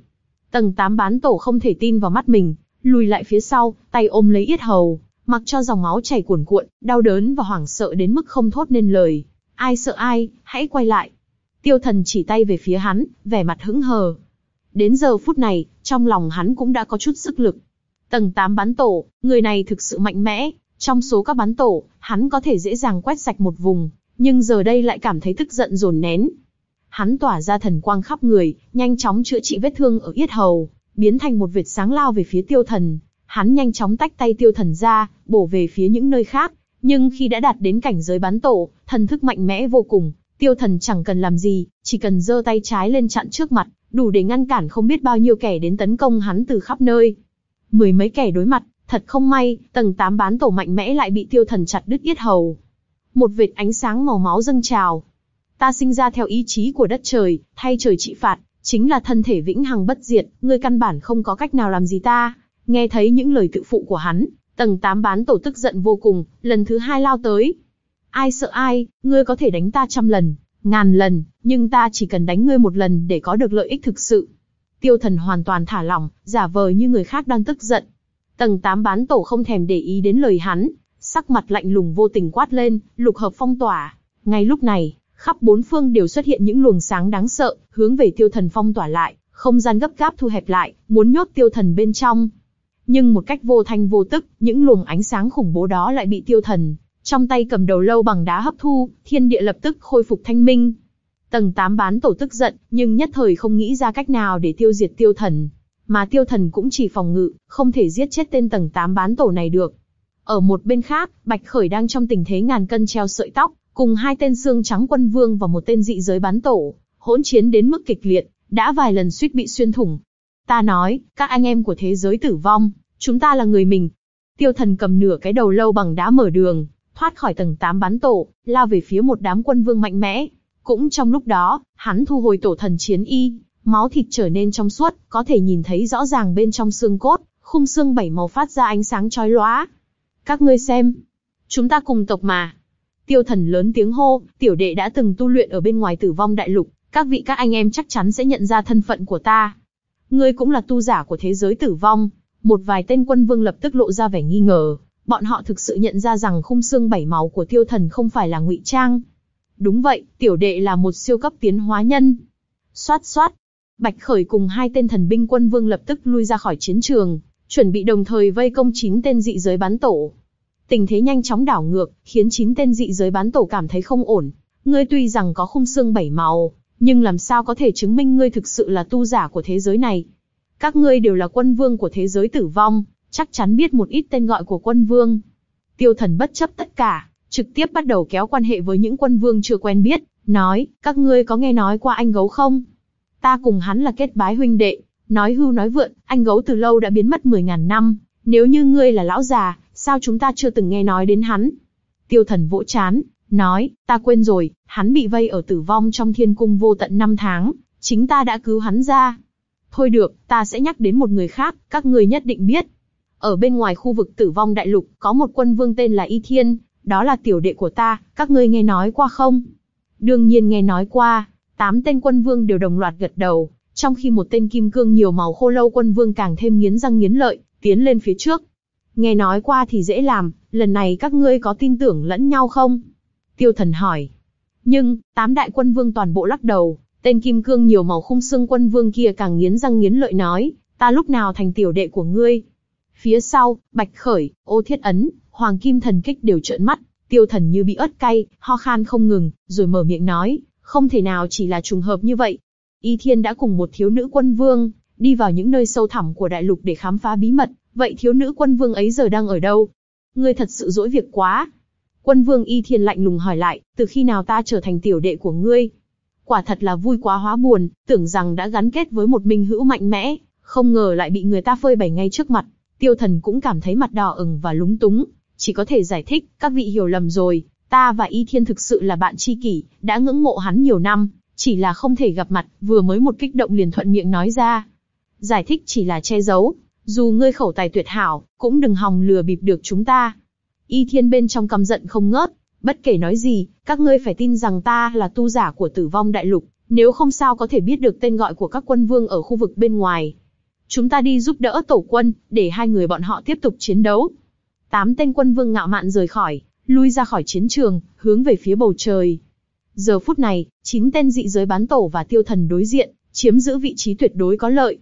A: Tầng 8 bán tổ không thể tin vào mắt mình, lùi lại phía sau, tay ôm lấy yết hầu, mặc cho dòng máu chảy cuồn cuộn, đau đớn và hoảng sợ đến mức không thốt nên lời. Ai sợ ai, hãy quay lại. Tiêu thần chỉ tay về phía hắn, vẻ mặt hững hờ. Đến giờ phút này, trong lòng hắn cũng đã có chút sức lực. Tầng 8 bắn tổ, người này thực sự mạnh mẽ, trong số các bắn tổ, hắn có thể dễ dàng quét sạch một vùng, nhưng giờ đây lại cảm thấy tức giận dồn nén. Hắn tỏa ra thần quang khắp người, nhanh chóng chữa trị vết thương ở yết hầu, biến thành một vệt sáng lao về phía tiêu thần. Hắn nhanh chóng tách tay tiêu thần ra, bổ về phía những nơi khác, nhưng khi đã đạt đến cảnh giới bán tổ, thần thức mạnh mẽ vô cùng, tiêu thần chẳng cần làm gì, chỉ cần giơ tay trái lên chặn trước mặt, đủ để ngăn cản không biết bao nhiêu kẻ đến tấn công hắn từ khắp nơi. Mười mấy kẻ đối mặt, thật không may, tầng 8 bán tổ mạnh mẽ lại bị tiêu thần chặt đứt yết hầu. Một vệt ánh sáng màu máu dâng trào. Ta sinh ra theo ý chí của đất trời, thay trời trị phạt, chính là thân thể vĩnh hằng bất diệt, ngươi căn bản không có cách nào làm gì ta. Nghe thấy những lời tự phụ của hắn, tầng 8 bán tổ tức giận vô cùng, lần thứ hai lao tới. Ai sợ ai, ngươi có thể đánh ta trăm lần, ngàn lần, nhưng ta chỉ cần đánh ngươi một lần để có được lợi ích thực sự. Tiêu thần hoàn toàn thả lỏng, giả vờ như người khác đang tức giận. Tầng 8 bán tổ không thèm để ý đến lời hắn, sắc mặt lạnh lùng vô tình quát lên, lục hợp phong tỏa. Ngay lúc này, khắp bốn phương đều xuất hiện những luồng sáng đáng sợ, hướng về tiêu thần phong tỏa lại, không gian gấp gáp thu hẹp lại, muốn nhốt tiêu thần bên trong. Nhưng một cách vô thanh vô tức, những luồng ánh sáng khủng bố đó lại bị tiêu thần, trong tay cầm đầu lâu bằng đá hấp thu, thiên địa lập tức khôi phục thanh minh. Tầng 8 bán tổ tức giận, nhưng nhất thời không nghĩ ra cách nào để tiêu diệt tiêu thần. Mà tiêu thần cũng chỉ phòng ngự, không thể giết chết tên tầng 8 bán tổ này được. Ở một bên khác, Bạch Khởi đang trong tình thế ngàn cân treo sợi tóc, cùng hai tên xương trắng quân vương và một tên dị giới bán tổ, hỗn chiến đến mức kịch liệt, đã vài lần suýt bị xuyên thủng. Ta nói, các anh em của thế giới tử vong, chúng ta là người mình. Tiêu thần cầm nửa cái đầu lâu bằng đá mở đường, thoát khỏi tầng 8 bán tổ, lao về phía một đám quân vương mạnh mẽ. Cũng trong lúc đó, hắn thu hồi tổ thần chiến y, máu thịt trở nên trong suốt, có thể nhìn thấy rõ ràng bên trong xương cốt, khung xương bảy màu phát ra ánh sáng chói lóa. Các ngươi xem, chúng ta cùng tộc mà. Tiêu thần lớn tiếng hô, tiểu đệ đã từng tu luyện ở bên ngoài tử vong đại lục, các vị các anh em chắc chắn sẽ nhận ra thân phận của ta. Ngươi cũng là tu giả của thế giới tử vong. Một vài tên quân vương lập tức lộ ra vẻ nghi ngờ, bọn họ thực sự nhận ra rằng khung xương bảy màu của tiêu thần không phải là ngụy trang. Đúng vậy, tiểu đệ là một siêu cấp tiến hóa nhân. Xoát xoát, Bạch Khởi cùng hai tên thần binh quân vương lập tức lui ra khỏi chiến trường, chuẩn bị đồng thời vây công chín tên dị giới bán tổ. Tình thế nhanh chóng đảo ngược, khiến chín tên dị giới bán tổ cảm thấy không ổn. Ngươi tuy rằng có khung xương bảy màu, nhưng làm sao có thể chứng minh ngươi thực sự là tu giả của thế giới này? Các ngươi đều là quân vương của thế giới tử vong, chắc chắn biết một ít tên gọi của quân vương. Tiêu thần bất chấp tất cả, trực tiếp bắt đầu kéo quan hệ với những quân vương chưa quen biết, nói, các ngươi có nghe nói qua anh gấu không? Ta cùng hắn là kết bái huynh đệ, nói hưu nói vượn, anh gấu từ lâu đã biến mất 10.000 năm, nếu như ngươi là lão già, sao chúng ta chưa từng nghe nói đến hắn? Tiêu thần vỗ chán, nói, ta quên rồi, hắn bị vây ở tử vong trong thiên cung vô tận năm tháng, chính ta đã cứu hắn ra. Thôi được, ta sẽ nhắc đến một người khác, các ngươi nhất định biết. Ở bên ngoài khu vực tử vong đại lục, có một quân vương tên là Y Thiên, đó là tiểu đệ của ta, các ngươi nghe nói qua không? Đương nhiên nghe nói qua, tám tên quân vương đều đồng loạt gật đầu, trong khi một tên kim cương nhiều màu khô lâu quân vương càng thêm nghiến răng nghiến lợi, tiến lên phía trước. Nghe nói qua thì dễ làm, lần này các ngươi có tin tưởng lẫn nhau không? Tiêu thần hỏi. Nhưng, tám đại quân vương toàn bộ lắc đầu, tên kim cương nhiều màu khung xương quân vương kia càng nghiến răng nghiến lợi nói, ta lúc nào thành tiểu đệ của ngươi? Phía sau, Bạch Khởi, Ô Thiết Ấn, Hoàng Kim Thần Kích đều trợn mắt, tiêu thần như bị ớt cay, ho khan không ngừng, rồi mở miệng nói, không thể nào chỉ là trùng hợp như vậy. Y Thiên đã cùng một thiếu nữ quân vương, đi vào những nơi sâu thẳm của đại lục để khám phá bí mật, vậy thiếu nữ quân vương ấy giờ đang ở đâu? Ngươi thật sự dỗi việc quá. Quân vương Y Thiên lạnh lùng hỏi lại, từ khi nào ta trở thành tiểu đệ của ngươi? Quả thật là vui quá hóa buồn, tưởng rằng đã gắn kết với một minh hữu mạnh mẽ, không ngờ lại bị người ta phơi bày ngay trước mặt. Tiêu thần cũng cảm thấy mặt đỏ ửng và lúng túng, chỉ có thể giải thích, các vị hiểu lầm rồi, ta và Y Thiên thực sự là bạn tri kỷ, đã ngưỡng mộ hắn nhiều năm, chỉ là không thể gặp mặt, vừa mới một kích động liền thuận miệng nói ra. Giải thích chỉ là che giấu, dù ngươi khẩu tài tuyệt hảo, cũng đừng hòng lừa bịp được chúng ta. Y thiên bên trong căm giận không ngớt, bất kể nói gì, các ngươi phải tin rằng ta là tu giả của tử vong đại lục, nếu không sao có thể biết được tên gọi của các quân vương ở khu vực bên ngoài. Chúng ta đi giúp đỡ tổ quân, để hai người bọn họ tiếp tục chiến đấu. Tám tên quân vương ngạo mạn rời khỏi, lui ra khỏi chiến trường, hướng về phía bầu trời. Giờ phút này, chín tên dị giới bán tổ và tiêu thần đối diện, chiếm giữ vị trí tuyệt đối có lợi.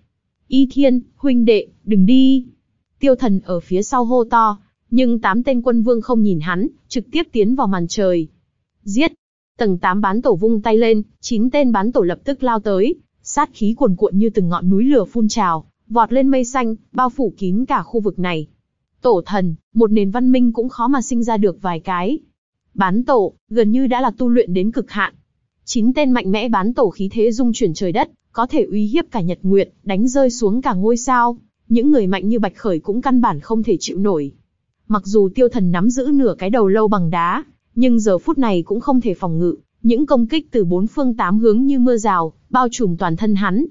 A: Y Thiên, huynh đệ, đừng đi. Tiêu thần ở phía sau hô to, nhưng tám tên quân vương không nhìn hắn, trực tiếp tiến vào màn trời. Giết! Tầng 8 bán tổ vung tay lên, chín tên bán tổ lập tức lao tới, sát khí cuồn cuộn như từng ngọn núi lửa phun trào, vọt lên mây xanh, bao phủ kín cả khu vực này. Tổ thần, một nền văn minh cũng khó mà sinh ra được vài cái. Bán tổ, gần như đã là tu luyện đến cực hạn. Chín tên mạnh mẽ bán tổ khí thế dung chuyển trời đất, có thể uy hiếp cả nhật nguyệt, đánh rơi xuống cả ngôi sao. Những người mạnh như Bạch Khởi cũng căn bản không thể chịu nổi. Mặc dù tiêu thần nắm giữ nửa cái đầu lâu bằng đá, nhưng giờ phút này cũng không thể phòng ngự. Những công kích từ bốn phương tám hướng như mưa rào, bao trùm toàn thân hắn.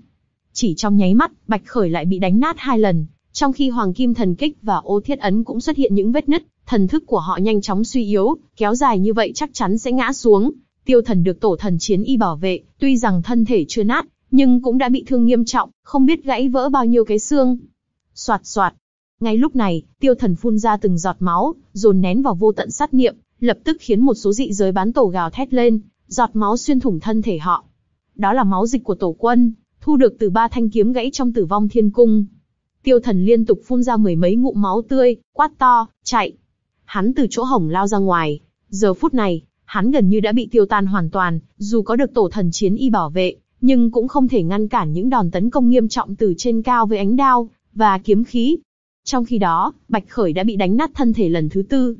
A: Chỉ trong nháy mắt, Bạch Khởi lại bị đánh nát hai lần, trong khi Hoàng Kim Thần Kích và Ô Thiết Ấn cũng xuất hiện những vết nứt, thần thức của họ nhanh chóng suy yếu, kéo dài như vậy chắc chắn sẽ ngã xuống. Tiêu thần được tổ thần chiến y bảo vệ, tuy rằng thân thể chưa nát, nhưng cũng đã bị thương nghiêm trọng, không biết gãy vỡ bao nhiêu cái xương. Soạt soạt. Ngay lúc này, tiêu thần phun ra từng giọt máu, dồn nén vào vô tận sát niệm, lập tức khiến một số dị giới bán tổ gào thét lên, giọt máu xuyên thủng thân thể họ. Đó là máu dịch của tổ quân, thu được từ ba thanh kiếm gãy trong tử vong thiên cung. Tiêu thần liên tục phun ra mười mấy ngụm máu tươi, quát to, chạy. Hắn từ chỗ hổng lao ra ngoài. Giờ phút này, hắn gần như đã bị tiêu tan hoàn toàn, dù có được tổ thần chiến y bảo vệ, nhưng cũng không thể ngăn cản những đòn tấn công nghiêm trọng từ trên cao với ánh đao và kiếm khí. Trong khi đó, Bạch Khởi đã bị đánh nát thân thể lần thứ tư.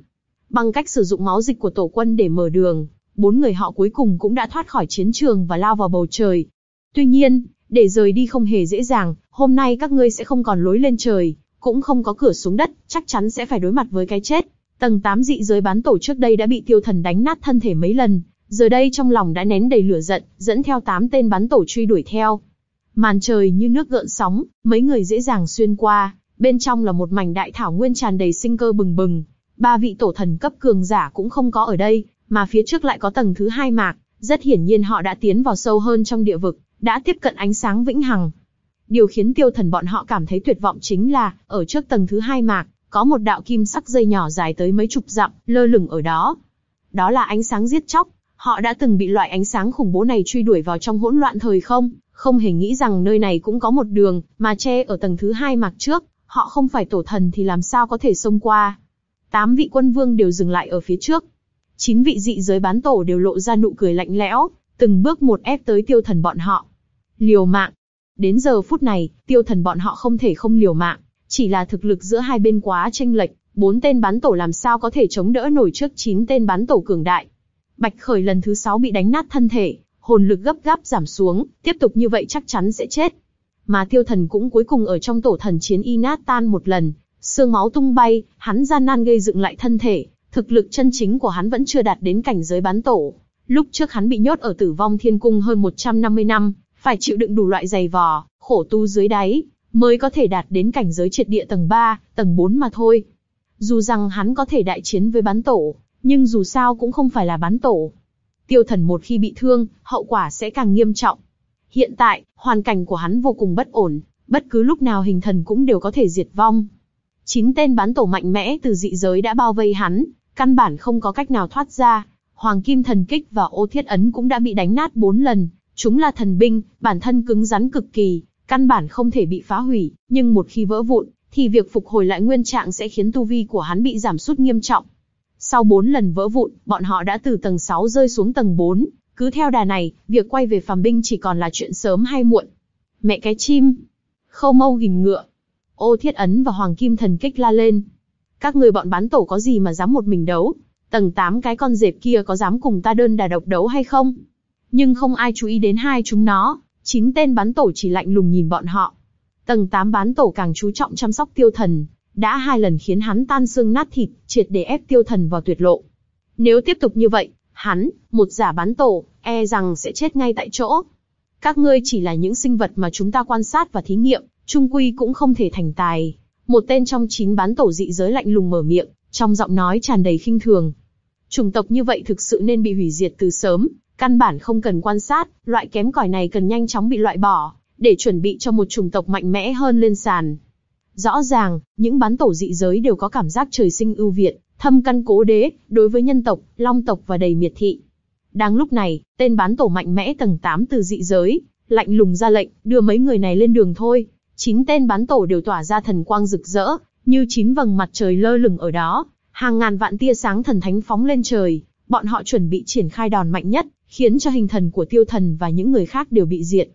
A: Bằng cách sử dụng máu dịch của tổ quân để mở đường, bốn người họ cuối cùng cũng đã thoát khỏi chiến trường và lao vào bầu trời. Tuy nhiên, để rời đi không hề dễ dàng, hôm nay các ngươi sẽ không còn lối lên trời, cũng không có cửa xuống đất, chắc chắn sẽ phải đối mặt với cái chết. Tầng 8 dị giới bán tổ trước đây đã bị tiêu thần đánh nát thân thể mấy lần, giờ đây trong lòng đã nén đầy lửa giận, dẫn theo 8 tên bán tổ truy đuổi theo. Màn trời như nước gợn sóng, mấy người dễ dàng xuyên qua, bên trong là một mảnh đại thảo nguyên tràn đầy sinh cơ bừng bừng. Ba vị tổ thần cấp cường giả cũng không có ở đây, mà phía trước lại có tầng thứ hai mạc, rất hiển nhiên họ đã tiến vào sâu hơn trong địa vực, đã tiếp cận ánh sáng vĩnh hằng. Điều khiến tiêu thần bọn họ cảm thấy tuyệt vọng chính là, ở trước tầng thứ hai mạc, có một đạo kim sắc dây nhỏ dài tới mấy chục dặm, lơ lửng ở đó. Đó là ánh sáng giết chóc, họ đã từng bị loại ánh sáng khủng bố này truy đuổi vào trong hỗn loạn thời không, không hề nghĩ rằng nơi này cũng có một đường, mà che ở tầng thứ hai mạc trước, họ không phải tổ thần thì làm sao có thể xông qua. Tám vị quân vương đều dừng lại ở phía trước. Chín vị dị giới bán tổ đều lộ ra nụ cười lạnh lẽo, từng bước một ép tới tiêu thần bọn họ. Liều mạng. Đến giờ phút này, tiêu thần bọn họ không thể không liều mạng, chỉ là thực lực giữa hai bên quá tranh lệch, bốn tên bán tổ làm sao có thể chống đỡ nổi trước chín tên bán tổ cường đại. Bạch Khởi lần thứ sáu bị đánh nát thân thể, hồn lực gấp gáp giảm xuống, tiếp tục như vậy chắc chắn sẽ chết. Mà tiêu thần cũng cuối cùng ở trong tổ thần chiến y nát tan một lần, xương máu tung bay, hắn gian nan gây dựng lại thân thể, thực lực chân chính của hắn vẫn chưa đạt đến cảnh giới bán tổ. Lúc trước hắn bị nhốt ở tử vong thiên cung hơn 150 năm, phải chịu đựng đủ loại giày vò, khổ tu dưới đáy, mới có thể đạt đến cảnh giới triệt địa tầng 3, tầng 4 mà thôi. Dù rằng hắn có thể đại chiến với bán tổ, nhưng dù sao cũng không phải là bán tổ. Tiêu thần một khi bị thương, hậu quả sẽ càng nghiêm trọng. Hiện tại, hoàn cảnh của hắn vô cùng bất ổn, bất cứ lúc nào hình thần cũng đều có thể diệt vong. Chín tên bán tổ mạnh mẽ từ dị giới đã bao vây hắn, căn bản không có cách nào thoát ra. Hoàng Kim Thần Kích và Ô Thiết Ấn cũng đã bị đánh nát bốn lần, chúng là thần binh, bản thân cứng rắn cực kỳ, căn bản không thể bị phá hủy, nhưng một khi vỡ vụn, thì việc phục hồi lại nguyên trạng sẽ khiến tu vi của hắn bị giảm sút nghiêm trọng. Sau bốn lần vỡ vụn, bọn họ đã từ tầng 6 rơi xuống tầng 4, cứ theo đà này, việc quay về phàm binh chỉ còn là chuyện sớm hay muộn. Mẹ cái chim! Khâu mâu gìn ngựa! Ô thiết ấn và hoàng kim thần kích la lên. Các người bọn bán tổ có gì mà dám một mình đấu? Tầng 8 cái con dẹp kia có dám cùng ta đơn đà độc đấu hay không? Nhưng không ai chú ý đến hai chúng nó, chín tên bán tổ chỉ lạnh lùng nhìn bọn họ. Tầng 8 bán tổ càng chú trọng chăm sóc tiêu thần, đã hai lần khiến hắn tan xương nát thịt, triệt để ép tiêu thần vào tuyệt lộ. Nếu tiếp tục như vậy, hắn, một giả bán tổ, e rằng sẽ chết ngay tại chỗ. Các ngươi chỉ là những sinh vật mà chúng ta quan sát và thí nghiệm, trung quy cũng không thể thành tài. Một tên trong chín bán tổ dị giới lạnh lùng mở miệng, trong giọng nói tràn đầy khinh thường. Chủng tộc như vậy thực sự nên bị hủy diệt từ sớm, căn bản không cần quan sát, loại kém cỏi này cần nhanh chóng bị loại bỏ, để chuẩn bị cho một chủng tộc mạnh mẽ hơn lên sàn. Rõ ràng, những bán tổ dị giới đều có cảm giác trời sinh ưu việt, thâm căn cố đế, đối với nhân tộc, long tộc và đầy miệt thị. Đang lúc này, tên bán tổ mạnh mẽ tầng 8 từ dị giới, lạnh lùng ra lệnh, đưa mấy người này lên đường thôi. Chín tên bán tổ đều tỏa ra thần quang rực rỡ, như chín vầng mặt trời lơ lửng ở đó, hàng ngàn vạn tia sáng thần thánh phóng lên trời, bọn họ chuẩn bị triển khai đòn mạnh nhất, khiến cho hình thần của tiêu thần và những người khác đều bị diệt.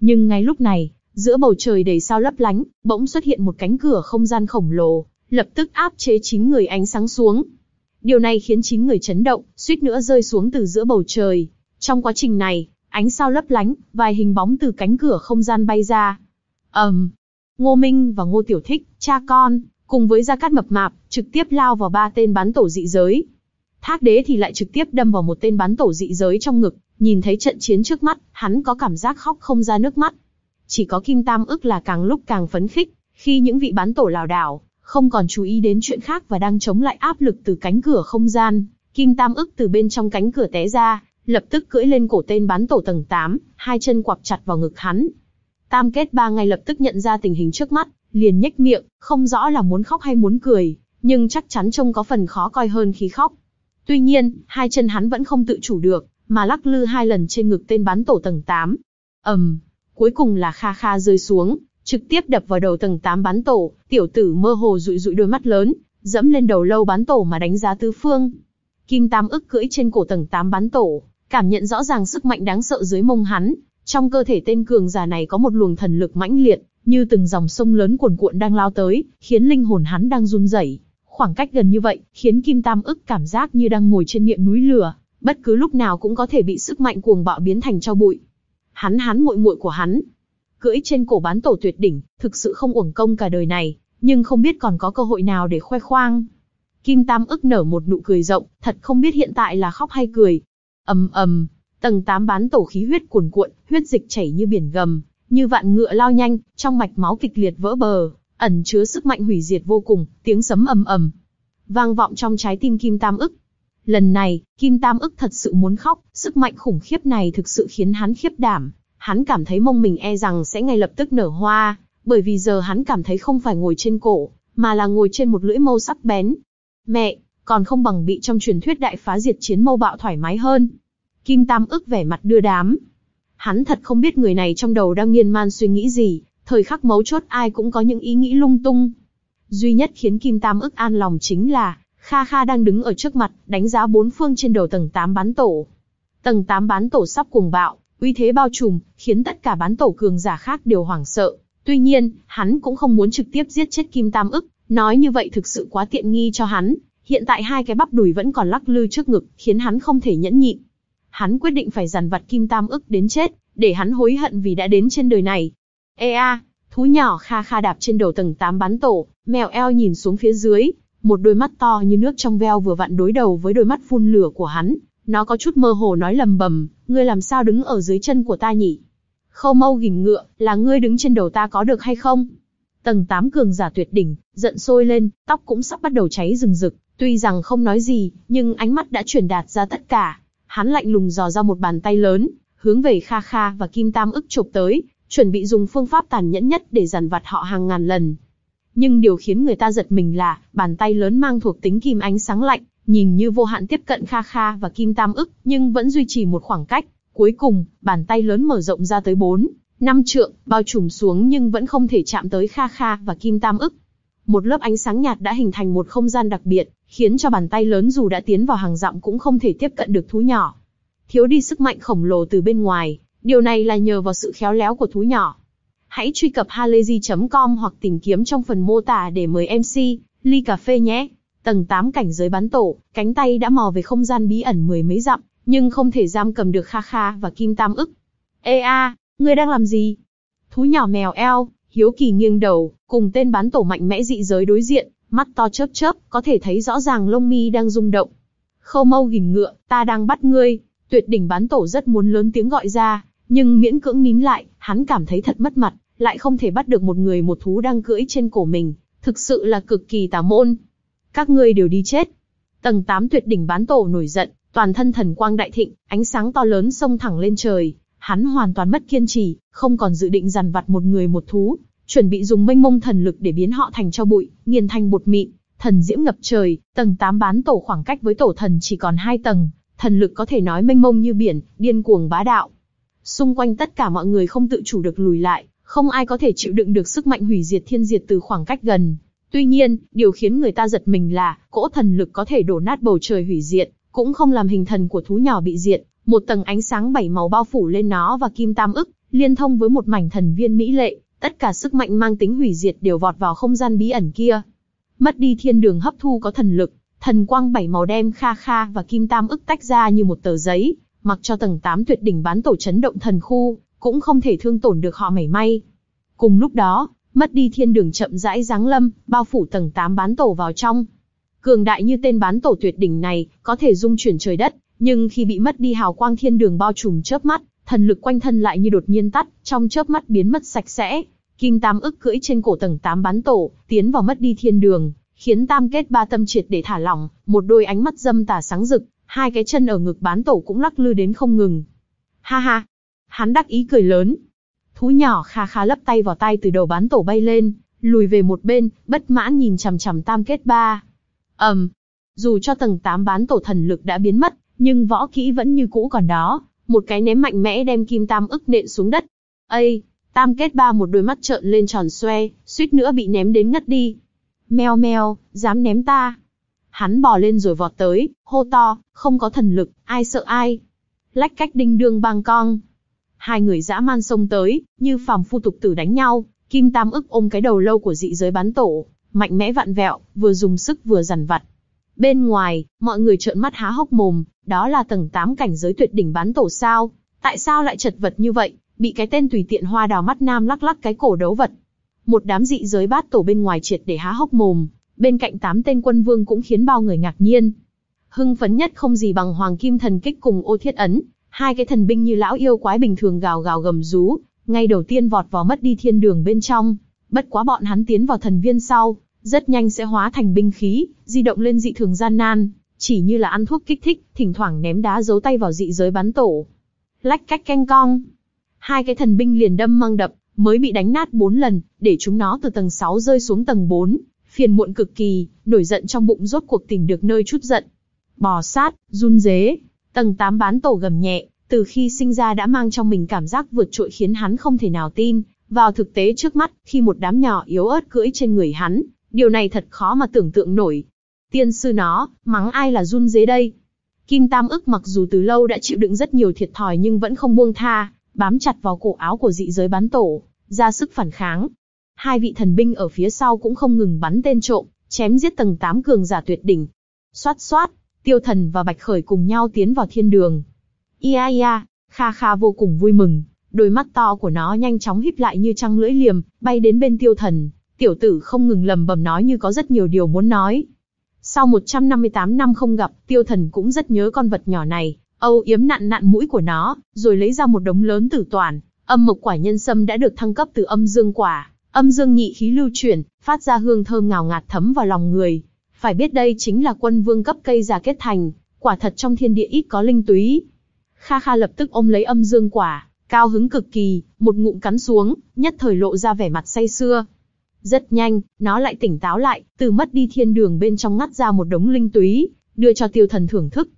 A: Nhưng ngay lúc này, giữa bầu trời đầy sao lấp lánh, bỗng xuất hiện một cánh cửa không gian khổng lồ, lập tức áp chế chín người ánh sáng xuống. Điều này khiến chín người chấn động, suýt nữa rơi xuống từ giữa bầu trời. Trong quá trình này, ánh sao lấp lánh, vài hình bóng từ cánh cửa không gian bay ra. ầm, um, Ngô Minh và Ngô Tiểu Thích, cha con, cùng với Gia Cát Mập Mạp, trực tiếp lao vào ba tên bán tổ dị giới. Thác đế thì lại trực tiếp đâm vào một tên bán tổ dị giới trong ngực, nhìn thấy trận chiến trước mắt, hắn có cảm giác khóc không ra nước mắt. Chỉ có Kim Tam ức là càng lúc càng phấn khích, khi những vị bán tổ lào đảo, không còn chú ý đến chuyện khác và đang chống lại áp lực từ cánh cửa không gian. Kim Tam ức từ bên trong cánh cửa té ra, lập tức cưỡi lên cổ tên bán tổ tầng 8, hai chân quặp chặt vào ngực hắn. Tam kết ba ngay lập tức nhận ra tình hình trước mắt, liền nhếch miệng, không rõ là muốn khóc hay muốn cười, nhưng chắc chắn trông có phần khó coi hơn khi khóc. Tuy nhiên, hai chân hắn vẫn không tự chủ được, mà lắc lư hai lần trên ngực tên bán tổ tầng 8. ầm, um, cuối cùng là kha kha rơi xuống, trực tiếp đập vào đầu tầng 8 bán tổ, tiểu tử mơ hồ rụi rụi đôi mắt lớn, dẫm lên đầu lâu bán tổ mà đánh giá tứ phương. Kim Tam ức cưỡi trên cổ tầng 8 bán tổ, cảm nhận rõ ràng sức mạnh đáng sợ dưới mông hắn, trong cơ thể tên cường giả này có một luồng thần lực mãnh liệt, như từng dòng sông lớn cuồn cuộn đang lao tới, khiến linh hồn hắn đang run rẩy. Khoảng cách gần như vậy, khiến Kim Tam ức cảm giác như đang ngồi trên miệng núi lửa, bất cứ lúc nào cũng có thể bị sức mạnh cuồng bạo biến thành cho bụi. Hắn hắn muội muội của hắn, cưỡi trên cổ bán tổ tuyệt đỉnh, thực sự không uổng công cả đời này, nhưng không biết còn có cơ hội nào để khoe khoang. Kim Tam ức nở một nụ cười rộng, thật không biết hiện tại là khóc hay cười. ầm ầm, tầng 8 bán tổ khí huyết cuồn cuộn, huyết dịch chảy như biển gầm, như vạn ngựa lao nhanh, trong mạch máu kịch liệt vỡ bờ, ẩn chứa sức mạnh hủy diệt vô cùng, tiếng sấm ầm ầm, vang vọng trong trái tim Kim Tam ức. Lần này, Kim Tam ức thật sự muốn khóc, sức mạnh khủng khiếp này thực sự khiến hắn khiếp đảm. Hắn cảm thấy mông mình e rằng sẽ ngay lập tức nở hoa, bởi vì giờ hắn cảm thấy không phải ngồi trên cổ, mà là ngồi trên một lưỡi mâu sắc bén. Mẹ, còn không bằng bị trong truyền thuyết đại phá diệt chiến mâu bạo thoải mái hơn. Kim Tam ức vẻ mặt đưa đám. Hắn thật không biết người này trong đầu đang miên man suy nghĩ gì, thời khắc mấu chốt ai cũng có những ý nghĩ lung tung. Duy nhất khiến Kim Tam ức an lòng chính là, Kha Kha đang đứng ở trước mặt, đánh giá bốn phương trên đầu tầng 8 bán tổ. Tầng 8 bán tổ sắp cuồng bạo, uy thế bao trùm, khiến tất cả bán tổ cường giả khác đều hoảng sợ. Tuy nhiên, hắn cũng không muốn trực tiếp giết chết Kim Tam ức, nói như vậy thực sự quá tiện nghi cho hắn. Hiện tại hai cái bắp đùi vẫn còn lắc lư trước ngực, khiến hắn không thể nhẫn nhịn. Hắn quyết định phải dằn vặt Kim Tam ức đến chết, để hắn hối hận vì đã đến trên đời này. Ê a, thú nhỏ kha kha đạp trên đầu tầng 8 bán tổ, mèo eo nhìn xuống phía dưới, một đôi mắt to như nước trong veo vừa vặn đối đầu với đôi mắt phun lửa của hắn, nó có chút mơ hồ nói lầm bầm, ngươi làm sao đứng ở dưới chân của ta nhỉ? Khâu mâu gỉnh ngựa, là ngươi đứng trên đầu ta có được hay không? Tầng 8 cường giả tuyệt đỉnh, giận sôi lên, tóc cũng sắp bắt đầu cháy rừng rực, tuy rằng không nói gì, nhưng ánh mắt đã truyền đạt ra tất cả. Hắn lạnh lùng dò ra một bàn tay lớn, hướng về Kha Kha và Kim Tam ức chụp tới, chuẩn bị dùng phương pháp tàn nhẫn nhất để dằn vặt họ hàng ngàn lần. Nhưng điều khiến người ta giật mình là, bàn tay lớn mang thuộc tính kim ánh sáng lạnh, nhìn như vô hạn tiếp cận Kha Kha và Kim Tam ức, nhưng vẫn duy trì một khoảng cách. Cuối cùng, bàn tay lớn mở rộng ra tới 4, 5 trượng, bao trùm xuống nhưng vẫn không thể chạm tới Kha Kha và Kim Tam ức. Một lớp ánh sáng nhạt đã hình thành một không gian đặc biệt, khiến cho bàn tay lớn dù đã tiến vào hàng dặm cũng không thể tiếp cận được thú nhỏ. Thiếu đi sức mạnh khổng lồ từ bên ngoài, điều này là nhờ vào sự khéo léo của thú nhỏ. Hãy truy cập halayzi.com hoặc tìm kiếm trong phần mô tả để mời MC, ly cà phê nhé. Tầng 8 cảnh giới bán tổ, cánh tay đã mò về không gian bí ẩn mười mấy dặm, nhưng không thể giam cầm được Kha Kha và Kim Tam ức. Ê a, ngươi đang làm gì? Thú nhỏ mèo eo, hiếu kỳ nghiêng đầu, cùng tên bán tổ mạnh mẽ dị giới đối diện, mắt to chớp chớp, có thể thấy rõ ràng lông mi đang rung động. Khâu mâu gìn ngựa, ta đang bắt ngươi. Tuyệt đỉnh bán tổ rất muốn lớn tiếng gọi ra, nhưng miễn cưỡng nín lại, hắn cảm thấy thật mất mặt, lại không thể bắt được một người một thú đang cưỡi trên cổ mình, thực sự là cực kỳ tà môn. Các ngươi đều đi chết. Tầng 8 tuyệt đỉnh bán tổ nổi giận, toàn thân thần quang đại thịnh, ánh sáng to lớn xông thẳng lên trời. Hắn hoàn toàn mất kiên trì, không còn dự định dằn vặt một người một thú, chuẩn bị dùng mênh mông thần lực để biến họ thành cho bụi, nghiền thành bột mịn. Thần diễm ngập trời, tầng 8 bán tổ khoảng cách với tổ thần chỉ còn hai tầng, thần lực có thể nói mênh mông như biển, điên cuồng bá đạo. Xung quanh tất cả mọi người không tự chủ được lùi lại, không ai có thể chịu đựng được sức mạnh hủy diệt thiên diệt từ khoảng cách gần. Tuy nhiên, điều khiến người ta giật mình là, cỗ thần lực có thể đổ nát bầu trời hủy diệt, cũng không làm hình thần của thú nhỏ bị diệt, một tầng ánh sáng bảy màu bao phủ lên nó và kim tam ức, liên thông với một mảnh thần viên mỹ lệ, tất cả sức mạnh mang tính hủy diệt đều vọt vào không gian bí ẩn kia. Mất đi thiên đường hấp thu có thần lực, thần quang bảy màu đem kha kha và kim tam ức tách ra như một tờ giấy, mặc cho tầng 8 tuyệt đỉnh bán tổ chấn động thần khu, cũng không thể thương tổn được họ mảy may. Cùng lúc đó, mất đi thiên đường chậm rãi giáng lâm, bao phủ tầng 8 bán tổ vào trong. Cường đại như tên bán tổ tuyệt đỉnh này, có thể dung chuyển trời đất, nhưng khi bị mất đi hào quang thiên đường bao trùm chớp mắt, thần lực quanh thân lại như đột nhiên tắt, trong chớp mắt biến mất sạch sẽ. Kim Tam ức cưỡi trên cổ tầng 8 bán tổ, tiến vào mất đi thiên đường, khiến Tam kết ba tâm triệt để thả lỏng, một đôi ánh mắt dâm tà sáng rực, hai cái chân ở ngực bán tổ cũng lắc lư đến không ngừng. Ha ha, Hắn đắc ý cười lớn. Thú nhỏ kha khá lấp tay vào tay từ đầu bán tổ bay lên, lùi về một bên, bất mãn nhìn chằm chằm tam kết ba. ầm, um, dù cho tầng 8 bán tổ thần lực đã biến mất, nhưng võ kỹ vẫn như cũ còn đó, một cái ném mạnh mẽ đem kim tam ức nện xuống đất. Ây, tam kết ba một đôi mắt trợn lên tròn xoe, suýt nữa bị ném đến ngất đi. Meo meo, dám ném ta. Hắn bò lên rồi vọt tới, hô to, không có thần lực, ai sợ ai. Lách cách đinh đương bang cong, hai người dã man xông tới, như phàm phu tục tử đánh nhau, Kim Tam ức ôm cái đầu lâu của dị giới bán tổ, mạnh mẽ vặn vẹo, vừa dùng sức vừa dằn vặt. Bên ngoài, mọi người trợn mắt há hốc mồm, đó là tầng 8 cảnh giới tuyệt đỉnh bán tổ sao? Tại sao lại chật vật như vậy, bị cái tên tùy tiện hoa đào mắt nam lắc lắc cái cổ đấu vật. Một đám dị giới bát tổ bên ngoài triệt để há hốc mồm, bên cạnh tám tên quân vương cũng khiến bao người ngạc nhiên. Hưng phấn nhất không gì bằng Hoàng Kim Thần Kích cùng Ô Thiết Ấn, Hai cái thần binh như lão yêu quái bình thường gào gào gầm rú, ngay đầu tiên vọt vào mất đi thiên đường bên trong. Bất quá bọn hắn tiến vào thần viên sau, rất nhanh sẽ hóa thành binh khí, di động lên dị thường gian nan, chỉ như là ăn thuốc kích thích, thỉnh thoảng ném đá giấu tay vào dị giới bắn tổ. Lách cách canh cong. Hai cái thần binh liền đâm mang đập, mới bị đánh nát bốn lần, để chúng nó từ tầng 6 rơi xuống tầng 4. Phiền muộn cực kỳ, nổi giận trong bụng rốt cuộc tìm được nơi chút giận. Bò sát, run dế, Tầng 8 bán tổ gầm nhẹ, từ khi sinh ra đã mang trong mình cảm giác vượt trội khiến hắn không thể nào tin. Vào thực tế trước mắt, khi một đám nhỏ yếu ớt cưỡi trên người hắn, điều này thật khó mà tưởng tượng nổi. Tiên sư nó, mắng ai là run dế đây? Kim Tam ức mặc dù từ lâu đã chịu đựng rất nhiều thiệt thòi nhưng vẫn không buông tha, bám chặt vào cổ áo của dị giới bán tổ, ra sức phản kháng. Hai vị thần binh ở phía sau cũng không ngừng bắn tên trộm, chém giết tầng 8 cường giả tuyệt đỉnh. Xoát xoát, Tiêu Thần và Bạch Khởi cùng nhau tiến vào thiên đường. Ia ia, Kha Kha vô cùng vui mừng, đôi mắt to của nó nhanh chóng híp lại như trăng lưỡi liềm, bay đến bên Tiêu Thần. Tiểu tử không ngừng lầm bầm nói như có rất nhiều điều muốn nói. Sau 158 năm không gặp, Tiêu Thần cũng rất nhớ con vật nhỏ này, âu yếm nặn nặn mũi của nó, rồi lấy ra một đống lớn tử toàn. Âm mộc quả nhân sâm đã được thăng cấp từ âm dương quả, âm dương nhị khí lưu chuyển, phát ra hương thơm ngào ngạt thấm vào lòng người, phải biết đây chính là quân vương cấp cây già kết thành, quả thật trong thiên địa ít có linh túy. Kha Kha lập tức ôm lấy âm dương quả, cao hứng cực kỳ, một ngụm cắn xuống, nhất thời lộ ra vẻ mặt say sưa. Rất nhanh, nó lại tỉnh táo lại, từ mất đi thiên đường bên trong ngắt ra một đống linh túy, đưa cho tiêu thần thưởng thức.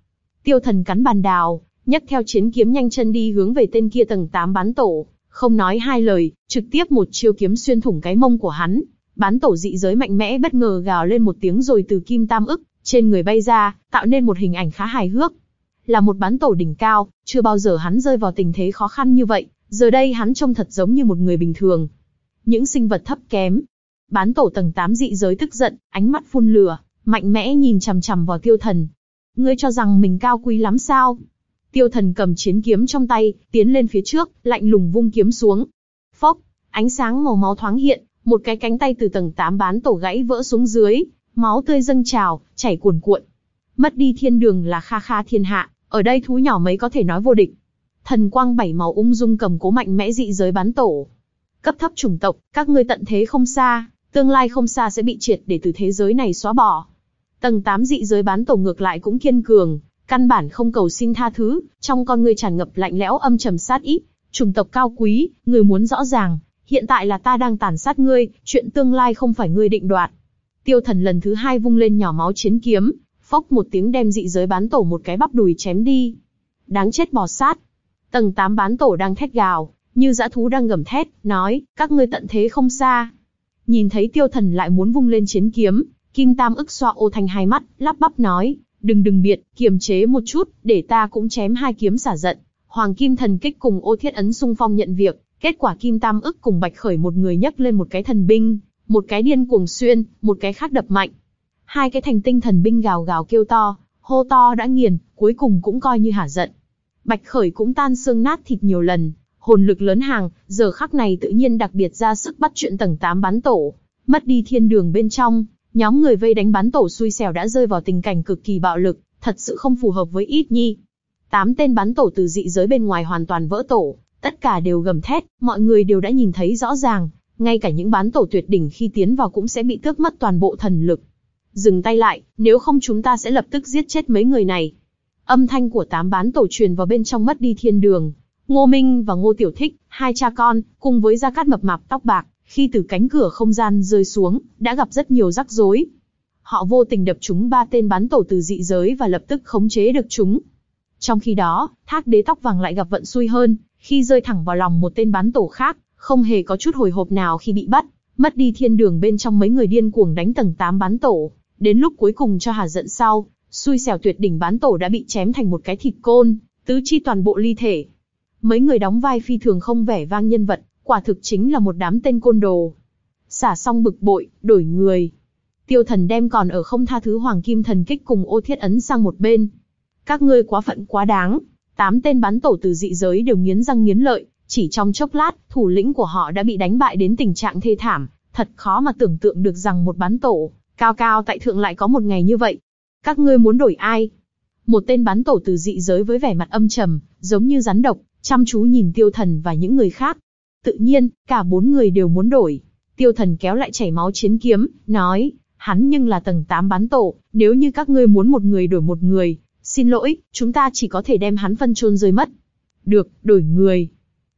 A: Tiêu thần cắn bàn đào, nhấc theo chiến kiếm nhanh chân đi hướng về tên kia tầng 8 bán tổ, không nói hai lời, trực tiếp một chiêu kiếm xuyên thủng cái mông của hắn, Bán tổ dị giới mạnh mẽ bất ngờ gào lên một tiếng rồi từ kim tam ức, trên người bay ra, tạo nên một hình ảnh khá hài hước. Là một bán tổ đỉnh cao, chưa bao giờ hắn rơi vào tình thế khó khăn như vậy, giờ đây hắn trông thật giống như một người bình thường. Những sinh vật thấp kém. Bán tổ tầng 8 dị giới tức giận, ánh mắt phun lửa, mạnh mẽ nhìn chằm chằm vào tiêu thần. Ngươi cho rằng mình cao quý lắm sao? Tiêu thần cầm chiến kiếm trong tay, tiến lên phía trước, lạnh lùng vung kiếm xuống. Phốc, ánh sáng màu máu thoáng hiện, một cái cánh tay từ tầng 8 bán tổ gãy vỡ xuống dưới, máu tươi dâng trào, chảy cuồn cuộn. Mất đi thiên đường là kha kha thiên hạ, ở đây thú nhỏ mấy có thể nói vô địch. Thần quang bảy màu ung dung cầm cố mạnh mẽ dị giới bán tổ. cấp thấp chủng tộc, các ngươi tận thế không xa, tương lai không xa sẽ bị triệt để từ thế giới này xóa bỏ. Tầng 8 dị giới bán tổ ngược lại cũng kiên cường, căn bản không cầu xin tha thứ, trong con ngươi tràn ngập lạnh lẽo âm trầm sát ý, chủng tộc cao quý, người muốn rõ ràng, hiện tại là ta đang tàn sát ngươi, chuyện tương lai không phải ngươi định đoạt. Tiêu thần lần thứ hai vung lên nhỏ máu chiến kiếm, phốc một tiếng đem dị giới bán tổ một cái bắp đùi chém đi. Đáng chết bò sát. Tầng 8 bán tổ đang thét gào, như dã thú đang gầm thét, nói, các ngươi tận thế không xa. Nhìn thấy tiêu thần lại muốn vung lên chiến kiếm, Kim Tam ức xoa ô thành hai mắt, lắp bắp nói, đừng đừng biệt, kiềm chế một chút, để ta cũng chém hai kiếm xả giận. Hoàng Kim Thần Kích cùng ô thiết ấn sung phong nhận việc, kết quả Kim Tam ức cùng Bạch Khởi một người nhấc lên một cái thần binh, một cái điên cuồng xuyên, một cái khác đập mạnh. Hai cái thành tinh thần binh gào gào kêu to, hô to đã nghiền, cuối cùng cũng coi như hả giận. Bạch Khởi cũng tan xương nát thịt nhiều lần, hồn lực lớn hàng, giờ khắc này tự nhiên đặc biệt ra sức bắt chuyện tầng 8 bắn tổ, mất đi thiên đường bên trong, nhóm người vây đánh bắn tổ xui xẻo đã rơi vào tình cảnh cực kỳ bạo lực, thật sự không phù hợp với ít nhi. Tám tên bắn tổ từ dị giới bên ngoài hoàn toàn vỡ tổ, tất cả đều gầm thét, mọi người đều đã nhìn thấy rõ ràng, ngay cả những bán tổ tuyệt đỉnh khi tiến vào cũng sẽ bị tước mất toàn bộ thần lực. Dừng tay lại, nếu không chúng ta sẽ lập tức giết chết mấy người này. Âm thanh của tám bán tổ truyền vào bên trong mất đi thiên đường. Ngô Minh và Ngô Tiểu Thích, hai cha con, cùng với Gia Cát mập mạp tóc bạc, khi từ cánh cửa không gian rơi xuống, đã gặp rất nhiều rắc rối. Họ vô tình đập chúng ba tên bán tổ từ dị giới và lập tức khống chế được chúng. Trong khi đó, thác đế tóc vàng lại gặp vận xui hơn, khi rơi thẳng vào lòng một tên bán tổ khác, không hề có chút hồi hộp nào khi bị bắt, mất đi thiên đường bên trong mấy người điên cuồng đánh tầng 8 bán tổ. Đến lúc cuối cùng cho hà giận sau, xui xẻo tuyệt đỉnh bán tổ đã bị chém thành một cái thịt côn, tứ chi toàn bộ ly thể. Mấy người đóng vai phi thường không vẻ vang nhân vật, quả thực chính là một đám tên côn đồ. Xả xong bực bội, đổi người. Tiêu thần đem còn ở không tha thứ hoàng kim thần kích cùng ô thiết ấn sang một bên. Các ngươi quá phận quá đáng. Tám tên bắn tổ từ dị giới đều nghiến răng nghiến lợi, chỉ trong chốc lát, thủ lĩnh của họ đã bị đánh bại đến tình trạng thê thảm, thật khó mà tưởng tượng được rằng một bắn tổ, cao cao tại thượng lại có một ngày như vậy. Các ngươi muốn đổi ai? Một tên bắn tổ từ dị giới với vẻ mặt âm trầm, giống như rắn độc, chăm chú nhìn tiêu thần và những người khác. Tự nhiên, cả bốn người đều muốn đổi. Tiêu thần kéo lại chảy máu chiến kiếm, nói, hắn nhưng là tầng 8 bán tổ, nếu như các ngươi muốn một người đổi một người, xin lỗi, chúng ta chỉ có thể đem hắn phân chôn rơi mất. Được, đổi người.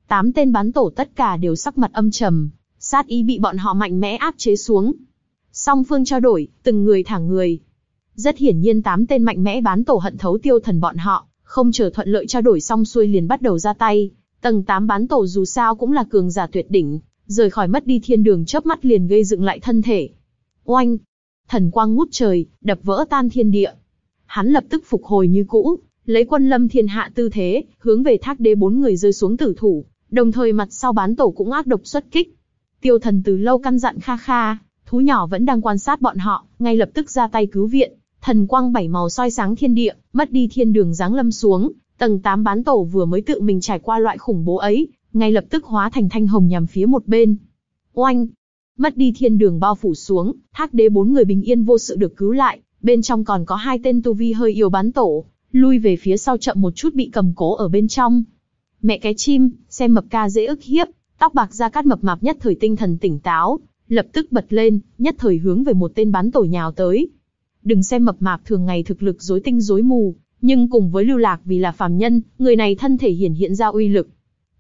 A: Tám tên bán tổ tất cả đều sắc mặt âm trầm, sát ý bị bọn họ mạnh mẽ áp chế xuống. Song phương trao đổi, từng người thả người. Rất hiển nhiên tám tên mạnh mẽ bán tổ hận thấu tiêu thần bọn họ, không chờ thuận lợi trao đổi xong xuôi liền bắt đầu ra tay. Tầng 8 bán tổ dù sao cũng là cường giả tuyệt đỉnh, rời khỏi mất đi thiên đường chớp mắt liền gây dựng lại thân thể. Oanh! Thần quang ngút trời, đập vỡ tan thiên địa. Hắn lập tức phục hồi như cũ, lấy quân lâm thiên hạ tư thế, hướng về thác đế bốn người rơi xuống tử thủ, đồng thời mặt sau bán tổ cũng ác độc xuất kích. Tiêu thần từ lâu căn dặn kha kha, thú nhỏ vẫn đang quan sát bọn họ, ngay lập tức ra tay cứu viện. Thần quang bảy màu soi sáng thiên địa, mất đi thiên đường giáng lâm xuống, tầng 8 bán tổ vừa mới tự mình trải qua loại khủng bố ấy, ngay lập tức hóa thành thanh hồng nhằm phía một bên. Oanh! Mất đi thiên đường bao phủ xuống, thác đế bốn người bình yên vô sự được cứu lại, bên trong còn có hai tên tu vi hơi yếu bán tổ, lui về phía sau chậm một chút bị cầm cố ở bên trong. Mẹ cái chim, xem mập ca dễ ức hiếp, tóc bạc ra cát mập mạp nhất thời tinh thần tỉnh táo, lập tức bật lên, nhất thời hướng về một tên bán tổ nhào tới. Đừng xem mập mạp thường ngày thực lực rối tinh rối mù, nhưng cùng với lưu lạc vì là phàm nhân, người này thân thể hiển hiện ra uy lực.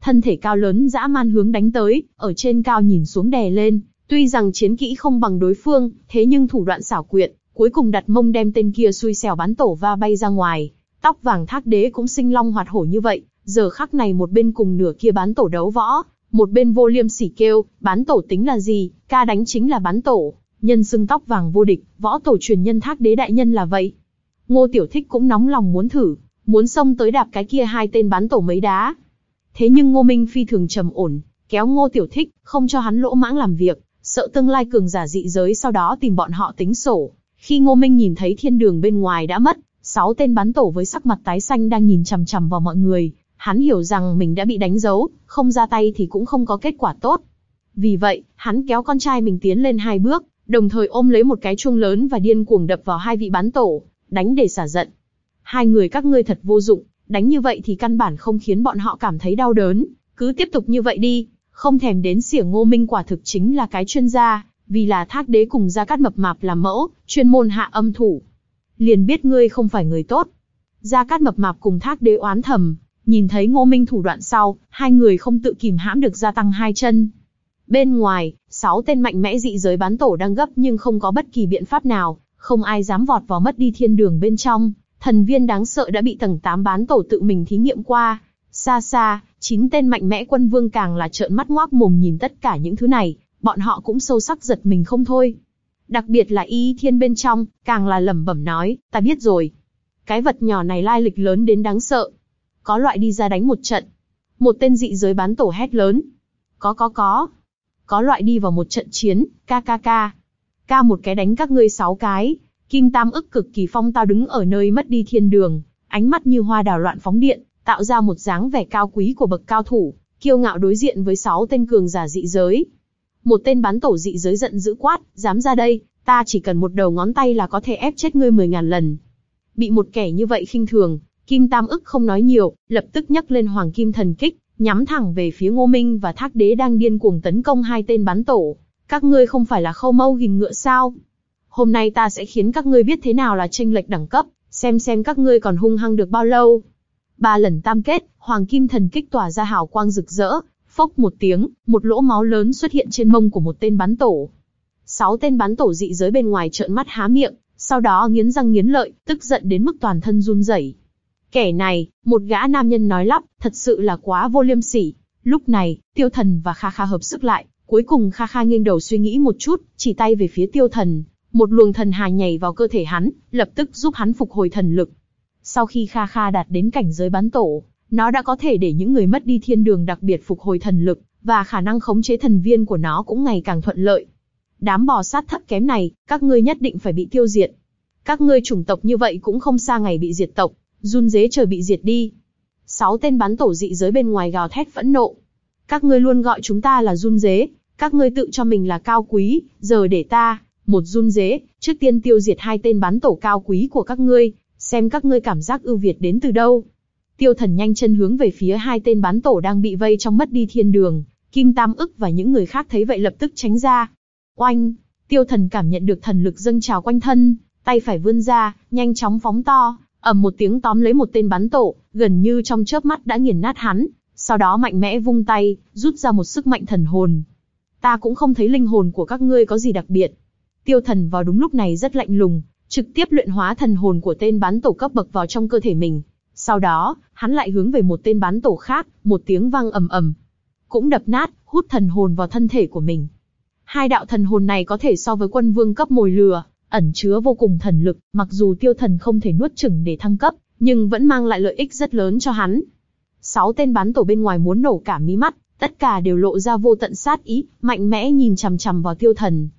A: Thân thể cao lớn dã man hướng đánh tới, ở trên cao nhìn xuống đè lên, tuy rằng chiến kỹ không bằng đối phương, thế nhưng thủ đoạn xảo quyệt, cuối cùng đặt mông đem tên kia xui xẻo bắn tổ va bay ra ngoài. Tóc vàng thác đế cũng sinh long hoạt hổ như vậy, giờ khắc này một bên cùng nửa kia bán tổ đấu võ, một bên vô liêm sỉ kêu, bán tổ tính là gì, ca đánh chính là bán tổ, nhân xưng tóc vàng vô địch, võ tổ truyền nhân thác đế đại nhân là vậy. Ngô Tiểu Thích cũng nóng lòng muốn thử, muốn xông tới đạp cái kia hai tên bán tổ mấy đá. Thế nhưng Ngô Minh phi thường trầm ổn, kéo Ngô Tiểu Thích, không cho hắn lỗ mãng làm việc, sợ tương lai cường giả dị giới sau đó tìm bọn họ tính sổ. Khi Ngô Minh nhìn thấy thiên đường bên ngoài đã mất, sáu tên bắn tổ với sắc mặt tái xanh đang nhìn chằm chằm vào mọi người, hắn hiểu rằng mình đã bị đánh dấu, không ra tay thì cũng không có kết quả tốt. Vì vậy, hắn kéo con trai mình tiến lên hai bước, đồng thời ôm lấy một cái chuông lớn và điên cuồng đập vào hai vị bán tổ, đánh để xả giận. Hai người các ngươi thật vô dụng, đánh như vậy thì căn bản không khiến bọn họ cảm thấy đau đớn, cứ tiếp tục như vậy đi, không thèm đến xỉa Ngô Minh quả thực chính là cái chuyên gia, vì là thác đế cùng gia cát mập mạp làm mẫu, chuyên môn hạ âm thủ. Liền biết ngươi không phải người tốt. Gia cát mập mạp cùng thác đế oán thầm, nhìn thấy Ngô Minh thủ đoạn sau, hai người không tự kìm hãm được gia tăng hai chân. Bên ngoài, sáu tên mạnh mẽ dị giới bán tổ đang gấp nhưng không có bất kỳ biện pháp nào, không ai dám vọt vào mất đi thiên đường bên trong. Thần viên đáng sợ đã bị tầng 8 bán tổ tự mình thí nghiệm qua. Xa xa, chín tên mạnh mẽ quân vương càng là trợn mắt ngoác mồm nhìn tất cả những thứ này, bọn họ cũng sâu sắc giật mình không thôi. Đặc biệt là y thiên bên trong, càng là lẩm bẩm nói, ta biết rồi. Cái vật nhỏ này lai lịch lớn đến đáng sợ. Có loại đi ra đánh một trận. Một tên dị giới bán tổ hét lớn. Có có có. Có loại đi vào một trận chiến, ca ca ca. Ca một cái đánh các ngươi sáu cái. Kim Tam ức cực kỳ phong tao đứng ở nơi mất đi thiên đường, ánh mắt như hoa đào loạn phóng điện, tạo ra một dáng vẻ cao quý của bậc cao thủ, kiêu ngạo đối diện với sáu tên cường giả dị giới. Một tên bán tổ dị giới giận dữ quát, dám ra đây, ta chỉ cần một đầu ngón tay là có thể ép chết ngươi mười ngàn lần. Bị một kẻ như vậy khinh thường, Kim Tam ức không nói nhiều, lập tức nhấc lên Hoàng Kim Thần Kích, nhắm thẳng về phía Ngô Minh và Thác Đế đang điên cuồng tấn công hai tên bắn tổ. Các ngươi không phải là khâu mâu gìn ngựa sao? Hôm nay ta sẽ khiến các ngươi biết thế nào là tranh lệch đẳng cấp, xem xem các ngươi còn hung hăng được bao lâu. Ba lần tam kết, Hoàng Kim Thần Kích tỏa ra hào quang rực rỡ, phốc một tiếng, một lỗ máu lớn xuất hiện trên mông của một tên bắn tổ. Sáu tên bắn tổ dị giới bên ngoài trợn mắt há miệng, sau đó nghiến răng nghiến lợi, tức giận đến mức toàn thân run rẩy. Kẻ này, một gã nam nhân nói lắp, thật sự là quá vô liêm sỉ. Lúc này, tiêu thần và Kha Kha hợp sức lại, cuối cùng Kha Kha nghiêng đầu suy nghĩ một chút, chỉ tay về phía tiêu thần. Một luồng thần hà nhảy vào cơ thể hắn, lập tức giúp hắn phục hồi thần lực. Sau khi Kha Kha đạt đến cảnh giới bán tổ, nó đã có thể để những người mất đi thiên đường đặc biệt phục hồi thần lực, và khả năng khống chế thần viên của nó cũng ngày càng thuận lợi. Đám bò sát thấp kém này, các ngươi nhất định phải bị tiêu diệt. Các ngươi chủng tộc như vậy cũng không xa ngày bị diệt tộc, run dế trời bị diệt đi. Sáu tên bắn tổ dị giới bên ngoài gào thét phẫn nộ. Các ngươi luôn gọi chúng ta là run dế, các ngươi tự cho mình là cao quý, giờ để ta, một run dế, trước tiên tiêu diệt hai tên bắn tổ cao quý của các ngươi, xem các ngươi cảm giác ưu việt đến từ đâu. Tiêu thần nhanh chân hướng về phía hai tên bán tổ đang bị vây trong mất đi thiên đường. Kim Tam ức và những người khác thấy vậy lập tức tránh ra. Oanh! Tiêu thần cảm nhận được thần lực dâng trào quanh thân, tay phải vươn ra, nhanh chóng phóng to, ầm một tiếng tóm lấy một tên bắn tổ, gần như trong chớp mắt đã nghiền nát hắn, sau đó mạnh mẽ vung tay, rút ra một sức mạnh thần hồn. Ta cũng không thấy linh hồn của các ngươi có gì đặc biệt. Tiêu thần vào đúng lúc này rất lạnh lùng, trực tiếp luyện hóa thần hồn của tên bắn tổ cấp bậc vào trong cơ thể mình. Sau đó, hắn lại hướng về một tên bán tổ khác, một tiếng vang ầm ầm, cũng đập nát, hút thần hồn vào thân thể của mình. Hai đạo thần hồn này có thể so với quân vương cấp mồi lừa, ẩn chứa vô cùng thần lực, mặc dù tiêu thần không thể nuốt chửng để thăng cấp, nhưng vẫn mang lại lợi ích rất lớn cho hắn. Sáu tên bán tổ bên ngoài muốn nổ cả mí mắt, tất cả đều lộ ra vô tận sát ý, mạnh mẽ nhìn chằm chằm vào tiêu thần.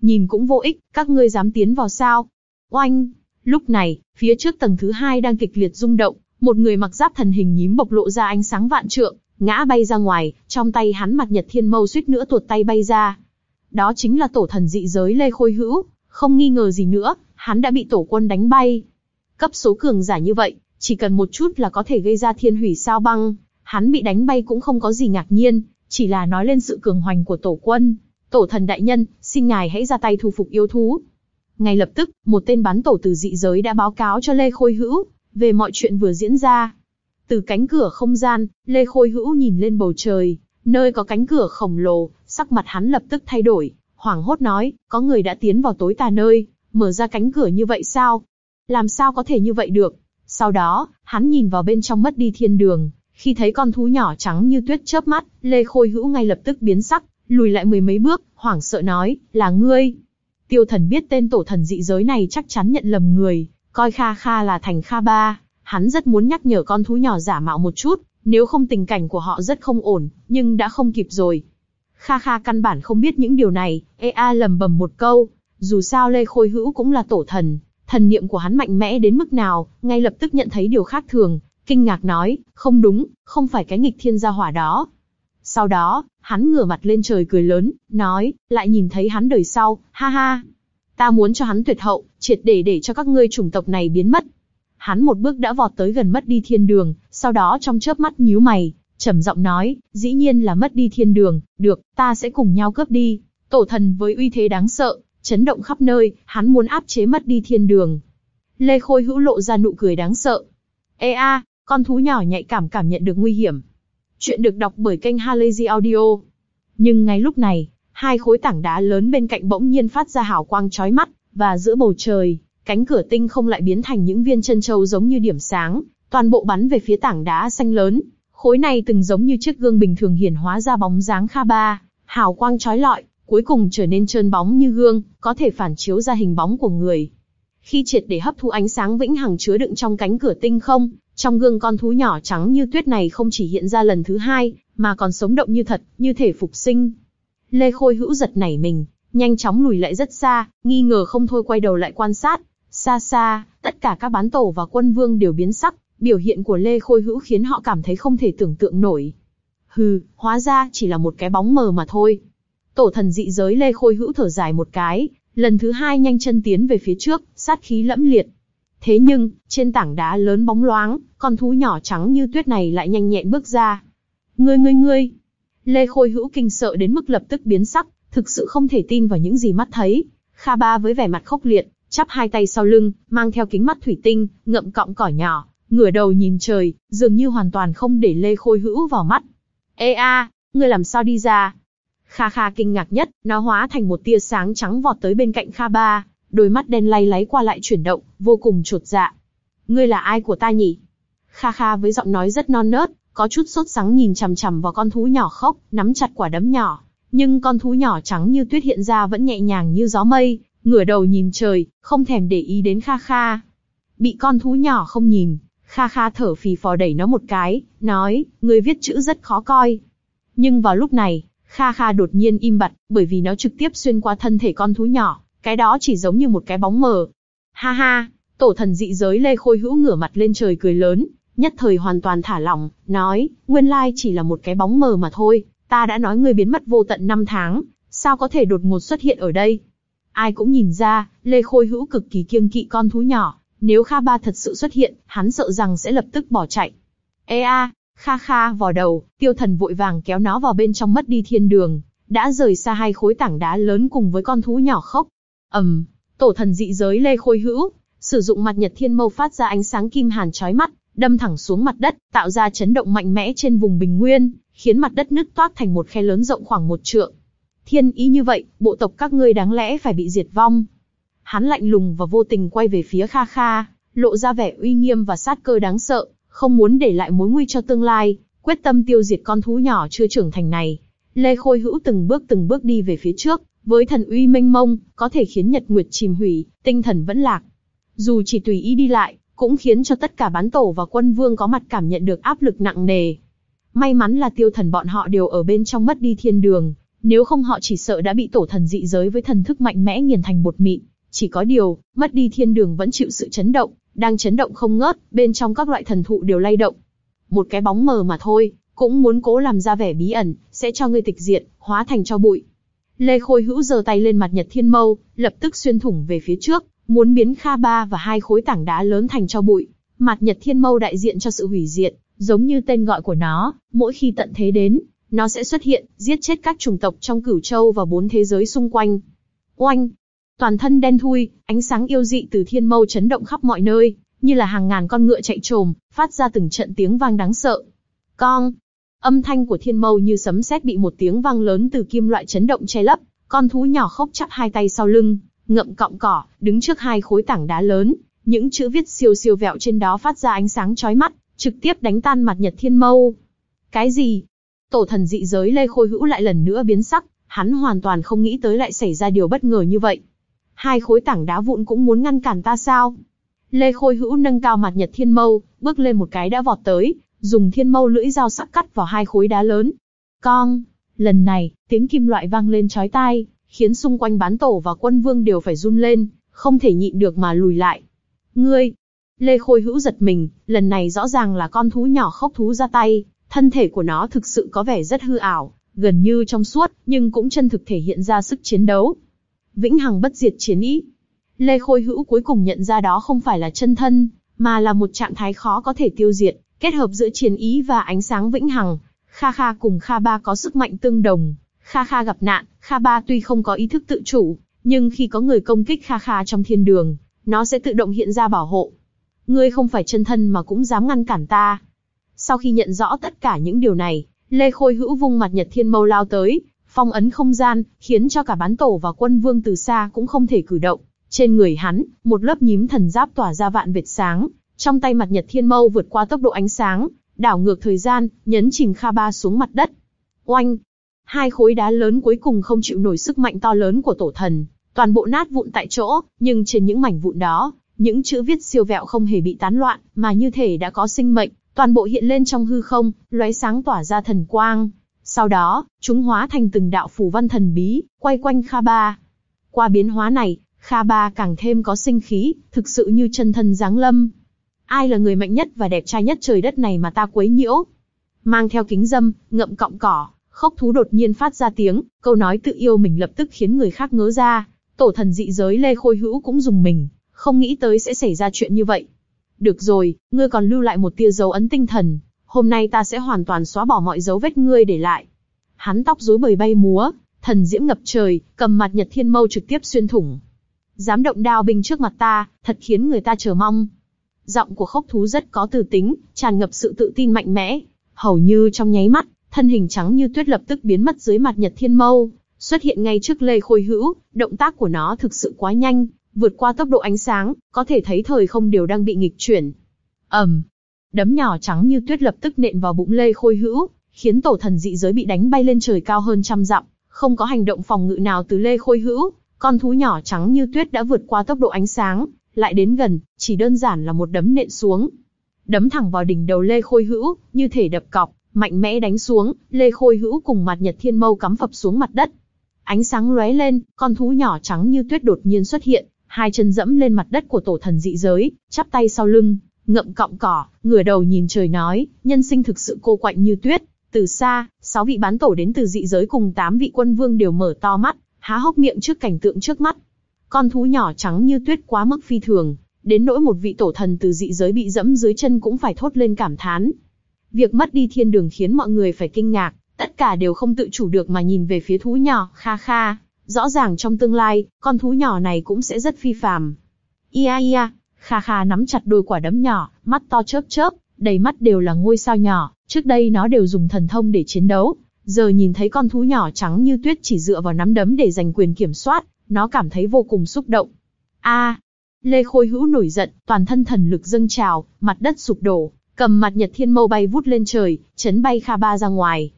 A: Nhìn cũng vô ích, các ngươi dám tiến vào sao? Oanh! Lúc này, phía trước tầng thứ hai đang kịch liệt rung động, một người mặc giáp thần hình nhím bộc lộ ra ánh sáng vạn trượng, ngã bay ra ngoài, trong tay hắn mặt nhật thiên mâu suýt nữa tuột tay bay ra. Đó chính là tổ thần dị giới Lê Khôi Hữu, không nghi ngờ gì nữa, hắn đã bị tổ quân đánh bay. Cấp số cường giả như vậy, chỉ cần một chút là có thể gây ra thiên hủy sao băng, hắn bị đánh bay cũng không có gì ngạc nhiên, chỉ là nói lên sự cường hoành của tổ quân. Tổ thần đại nhân, xin ngài hãy ra tay thu phục yêu thú. Ngay lập tức, một tên bắn tổ từ dị giới đã báo cáo cho Lê Khôi Hữu, về mọi chuyện vừa diễn ra. Từ cánh cửa không gian, Lê Khôi Hữu nhìn lên bầu trời, nơi có cánh cửa khổng lồ, sắc mặt hắn lập tức thay đổi, hoảng hốt nói, có người đã tiến vào tối tà nơi, mở ra cánh cửa như vậy sao? Làm sao có thể như vậy được? Sau đó, hắn nhìn vào bên trong mất đi thiên đường, khi thấy con thú nhỏ trắng như tuyết chớp mắt, Lê Khôi Hữu ngay lập tức biến sắc, lùi lại mười mấy bước, hoảng sợ nói, là ngươi. Tiêu thần biết tên tổ thần dị giới này chắc chắn nhận lầm người, coi Kha Kha là thành Kha Ba, hắn rất muốn nhắc nhở con thú nhỏ giả mạo một chút, nếu không tình cảnh của họ rất không ổn, nhưng đã không kịp rồi. Kha Kha căn bản không biết những điều này, EA lầm bầm một câu, dù sao Lê Khôi Hữu cũng là tổ thần, thần niệm của hắn mạnh mẽ đến mức nào, ngay lập tức nhận thấy điều khác thường, kinh ngạc nói, không đúng, không phải cái nghịch thiên gia hỏa đó. Sau đó, hắn ngửa mặt lên trời cười lớn, nói, lại nhìn thấy hắn đời sau, ha ha. Ta muốn cho hắn tuyệt hậu, triệt để để cho các ngươi chủng tộc này biến mất. Hắn một bước đã vọt tới gần mất đi thiên đường, sau đó trong chớp mắt nhíu mày, trầm giọng nói, dĩ nhiên là mất đi thiên đường, được, ta sẽ cùng nhau cướp đi. Tổ thần với uy thế đáng sợ, chấn động khắp nơi, hắn muốn áp chế mất đi thiên đường. Lê Khôi Hữu lộ ra nụ cười đáng sợ. Ê a, con thú nhỏ nhạy cảm cảm nhận được nguy hiểm. Chuyện được đọc bởi kênh Halazy Audio. Nhưng ngay lúc này, hai khối tảng đá lớn bên cạnh bỗng nhiên phát ra hào quang chói mắt, và giữa bầu trời, cánh cửa tinh không lại biến thành những viên chân châu giống như điểm sáng, toàn bộ bắn về phía tảng đá xanh lớn. Khối này từng giống như chiếc gương bình thường hiển hóa ra bóng dáng Kha Ba, hào quang chói lọi, cuối cùng trở nên trơn bóng như gương, có thể phản chiếu ra hình bóng của người. Khi triệt để hấp thu ánh sáng vĩnh hằng chứa đựng trong cánh cửa tinh không, trong gương con thú nhỏ trắng như tuyết này không chỉ hiện ra lần thứ hai, mà còn sống động như thật, như thể phục sinh. Lê Khôi Hữu giật nảy mình, nhanh chóng lùi lại rất xa, nghi ngờ không thôi quay đầu lại quan sát. Xa xa, tất cả các bán tổ và quân vương đều biến sắc, biểu hiện của Lê Khôi Hữu khiến họ cảm thấy không thể tưởng tượng nổi. Hừ, hóa ra chỉ là một cái bóng mờ mà thôi. Tổ thần dị giới Lê Khôi Hữu thở dài một cái, lần thứ hai nhanh chân tiến về phía trước, sát khí lẫm liệt. Thế nhưng, trên tảng đá lớn bóng loáng, con thú nhỏ trắng như tuyết này lại nhanh nhẹn bước ra. Ngươi ngươi ngươi! Lê Khôi Hữu kinh sợ đến mức lập tức biến sắc, thực sự không thể tin vào những gì mắt thấy. Kha Ba với vẻ mặt khốc liệt, chắp hai tay sau lưng, mang theo kính mắt thủy tinh, ngậm cọng cỏ nhỏ, ngửa đầu nhìn trời, dường như hoàn toàn không để Lê Khôi Hữu vào mắt. Ê a, ngươi làm sao đi ra? Kha Kha kinh ngạc nhất, nó hóa thành một tia sáng trắng vọt tới bên cạnh Kha Ba, đôi mắt đen lay láy qua lại chuyển động, vô cùng trột dạ. Ngươi là ai của ta nhỉ? Kha Kha với giọng nói rất non nớt, có chút sốt sắng nhìn chằm chằm vào con thú nhỏ khóc, nắm chặt quả đấm nhỏ. Nhưng con thú nhỏ trắng như tuyết hiện ra vẫn nhẹ nhàng như gió mây, ngửa đầu nhìn trời, không thèm để ý đến Kha Kha. Bị con thú nhỏ không nhìn, Kha Kha thở phì phò đẩy nó một cái, nói, người viết chữ rất khó coi. Nhưng vào lúc này, Kha Kha đột nhiên im bặt, bởi vì nó trực tiếp xuyên qua thân thể con thú nhỏ, cái đó chỉ giống như một cái bóng mờ. Ha ha, tổ thần dị giới Lê Khôi Hữu ngửa mặt lên trời cười lớn, nhất thời hoàn toàn thả lỏng, nói, nguyên lai chỉ là một cái bóng mờ mà thôi, ta đã nói ngươi biến mất vô tận năm tháng, sao có thể đột ngột xuất hiện ở đây? Ai cũng nhìn ra, Lê Khôi Hữu cực kỳ kiêng kỵ con thú nhỏ, nếu Kha Ba thật sự xuất hiện, hắn sợ rằng sẽ lập tức bỏ chạy. Ê a, Kha Kha vò đầu, tiêu thần vội vàng kéo nó vào bên trong mất đi thiên đường, đã rời xa hai khối tảng đá lớn cùng với con thú nhỏ khóc. ầm, um, tổ thần dị giới Lê Khôi Hữu, sử dụng mặt nhật thiên mâu phát ra ánh sáng kim hàn chói mắt, đâm thẳng xuống mặt đất, tạo ra chấn động mạnh mẽ trên vùng bình nguyên, khiến mặt đất nứt toát thành một khe lớn rộng khoảng một trượng. Thiên ý như vậy, bộ tộc các ngươi đáng lẽ phải bị diệt vong. Hắn lạnh lùng và vô tình quay về phía Kha Kha, lộ ra vẻ uy nghiêm và sát cơ đáng sợ, không muốn để lại mối nguy cho tương lai, quyết tâm tiêu diệt con thú nhỏ chưa trưởng thành này. Lê Khôi Hữu từng bước từng bước đi về phía trước, với thần uy mênh mông, có thể khiến nhật nguyệt chìm hủy, tinh thần vẫn lạc. Dù chỉ tùy ý đi lại, cũng khiến cho tất cả bán tổ và quân vương có mặt cảm nhận được áp lực nặng nề. May mắn là tiêu thần bọn họ đều ở bên trong mất đi thiên đường, nếu không họ chỉ sợ đã bị tổ thần dị giới với thần thức mạnh mẽ nghiền thành bột mịn. Chỉ có điều, mất đi thiên đường vẫn chịu sự chấn động, đang chấn động không ngớt, bên trong các loại thần thụ đều lay động. Một cái bóng mờ mà thôi, cũng muốn cố làm ra vẻ bí ẩn, sẽ cho ngươi tịch diệt, hóa thành cho bụi. Lê Khôi Hữu giơ tay lên mặt Nhật Thiên Mâu, lập tức xuyên thủng về phía trước, muốn biến Kha Ba và hai khối tảng đá lớn thành cho bụi. Mặt Nhật Thiên Mâu đại diện cho sự hủy diệt, giống như tên gọi của nó, mỗi khi tận thế đến, nó sẽ xuất hiện, giết chết các chủng tộc trong cửu châu và bốn thế giới xung quanh. Oanh! Toàn thân đen thui, ánh sáng yêu dị từ thiên mâu chấn động khắp mọi nơi, như là hàng ngàn con ngựa chạy trồm, phát ra từng trận tiếng vang đáng sợ. Con! Âm thanh của thiên mâu như sấm sét bị một tiếng vang lớn từ kim loại chấn động che lấp, con thú nhỏ khóc chắp hai tay sau lưng, ngậm cọng cỏ, đứng trước hai khối tảng đá lớn, những chữ viết siêu siêu vẹo trên đó phát ra ánh sáng chói mắt, trực tiếp đánh tan mặt nhật thiên mâu. Cái gì? Tổ thần dị giới Lê Khôi Hữu lại lần nữa biến sắc, hắn hoàn toàn không nghĩ tới lại xảy ra điều bất ngờ như vậy. Hai khối tảng đá vụn cũng muốn ngăn cản ta sao? Lê Khôi Hữu nâng cao mặt nhật thiên mâu, bước lên một cái đã vọt tới, dùng thiên mâu lưỡi dao sắc cắt vào hai khối đá lớn. Con! Lần này, tiếng kim loại vang lên chói tai, khiến xung quanh bán tổ và quân vương đều phải run lên, không thể nhịn được mà lùi lại. Ngươi! Lê Khôi Hữu giật mình, lần này rõ ràng là con thú nhỏ khốc thú ra tay, thân thể của nó thực sự có vẻ rất hư ảo, gần như trong suốt, nhưng cũng chân thực thể hiện ra sức chiến đấu. Vĩnh hằng bất diệt chiến ý. Lê Khôi Hữu cuối cùng nhận ra đó không phải là chân thân, mà là một trạng thái khó có thể tiêu diệt, kết hợp giữa chiến ý và ánh sáng vĩnh hằng, Kha Kha cùng Kha Ba có sức mạnh tương đồng. Kha Kha gặp nạn, Kha Ba tuy không có ý thức tự chủ, nhưng khi có người công kích Kha Kha trong thiên đường, nó sẽ tự động hiện ra bảo hộ. Ngươi không phải chân thân mà cũng dám ngăn cản ta. Sau khi nhận rõ tất cả những điều này, Lê Khôi Hữu vung mặt Nhật Thiên Mâu lao tới, phong ấn không gian, khiến cho cả bán tổ và quân vương từ xa cũng không thể cử động. Trên người hắn, một lớp nhím thần giáp tỏa ra vạn vệt sáng, trong tay mặt Nhật Thiên Mâu vượt qua tốc độ ánh sáng, đảo ngược thời gian, nhấn chìm Kha Ba xuống mặt đất. Oanh! Hai khối đá lớn cuối cùng không chịu nổi sức mạnh to lớn của tổ thần, toàn bộ nát vụn tại chỗ, nhưng trên những mảnh vụn đó, những chữ viết siêu vẹo không hề bị tán loạn, mà như thể đã có sinh mệnh, toàn bộ hiện lên trong hư không, lóe sáng tỏa ra thần quang. Sau đó, chúng hóa thành từng đạo phủ văn thần bí, quay quanh Kha Ba. Qua biến hóa này, Kha Ba càng thêm có sinh khí, thực sự như chân thân giáng lâm. Ai là người mạnh nhất và đẹp trai nhất trời đất này mà ta quấy nhiễu? Mang theo kính dâm, ngậm cọng cỏ, khốc thú đột nhiên phát ra tiếng, câu nói tự yêu mình lập tức khiến người khác ngớ ra. Tổ thần dị giới Lê Khôi Hữu cũng dùng mình, không nghĩ tới sẽ xảy ra chuyện như vậy. Được rồi, ngươi còn lưu lại một tia dấu ấn tinh thần, hôm nay ta sẽ hoàn toàn xóa bỏ mọi dấu vết ngươi để lại. Hắn tóc rối bời bay múa, thần diễm ngập trời, cầm mặt Nhật Thiên Mâu trực tiếp xuyên thủng. Dám động đao binh trước mặt ta, thật khiến người ta chờ mong. Giọng của khốc thú rất có từ tính, tràn ngập sự tự tin mạnh mẽ. Hầu như trong nháy mắt, thân hình trắng như tuyết lập tức biến mất dưới mặt Nhật Thiên Mâu, xuất hiện ngay trước Lê Khôi Hữu. Động tác của nó thực sự quá nhanh, vượt qua tốc độ ánh sáng, có thể thấy thời không đều đang bị nghịch chuyển. ầm, đấm nhỏ trắng như tuyết lập tức nện vào bụng Lê Khôi Hữu, khiến tổ thần dị giới bị đánh bay lên trời cao hơn trăm dặm, không có hành động phòng ngự nào từ Lê Khôi Hữu, con thú nhỏ trắng như tuyết đã vượt qua tốc độ ánh sáng, lại đến gần, chỉ đơn giản là một đấm nện xuống. Đấm thẳng vào đỉnh đầu Lê Khôi Hữu, như thể đập cọc, mạnh mẽ đánh xuống, Lê Khôi Hữu cùng mặt Nhật Thiên Mâu cắm phập xuống mặt đất. Ánh sáng lóe lên, con thú nhỏ trắng như tuyết đột nhiên xuất hiện, hai chân dẫm lên mặt đất của tổ thần dị giới, chắp tay sau lưng, ngậm cọng cỏ, ngửa đầu nhìn trời nói, nhân sinh thực sự cô quạnh như tuyết. Từ xa, sáu vị bán tổ đến từ dị giới cùng tám vị quân vương đều mở to mắt, há hốc miệng trước cảnh tượng trước mắt. Con thú nhỏ trắng như tuyết quá mức phi thường, đến nỗi một vị tổ thần từ dị giới bị dẫm dưới chân cũng phải thốt lên cảm thán. Việc mất đi thiên đường khiến mọi người phải kinh ngạc, tất cả đều không tự chủ được mà nhìn về phía thú nhỏ, kha kha. Rõ ràng trong tương lai, con thú nhỏ này cũng sẽ rất phi phàm. Ia ia, kha kha nắm chặt đôi quả đấm nhỏ, mắt to chớp chớp, đầy mắt đều là ngôi sao nhỏ, trước đây nó đều dùng thần thông để chiến đấu. Giờ nhìn thấy con thú nhỏ trắng như tuyết chỉ dựa vào nắm đấm để giành quyền kiểm soát, nó cảm thấy vô cùng xúc động. A, Lê Khôi Hữu nổi giận, toàn thân thần lực dâng trào, mặt đất sụp đổ, cầm mặt Nhật Thiên Mâu bay vút lên trời, chấn bay Kha Ba ra ngoài.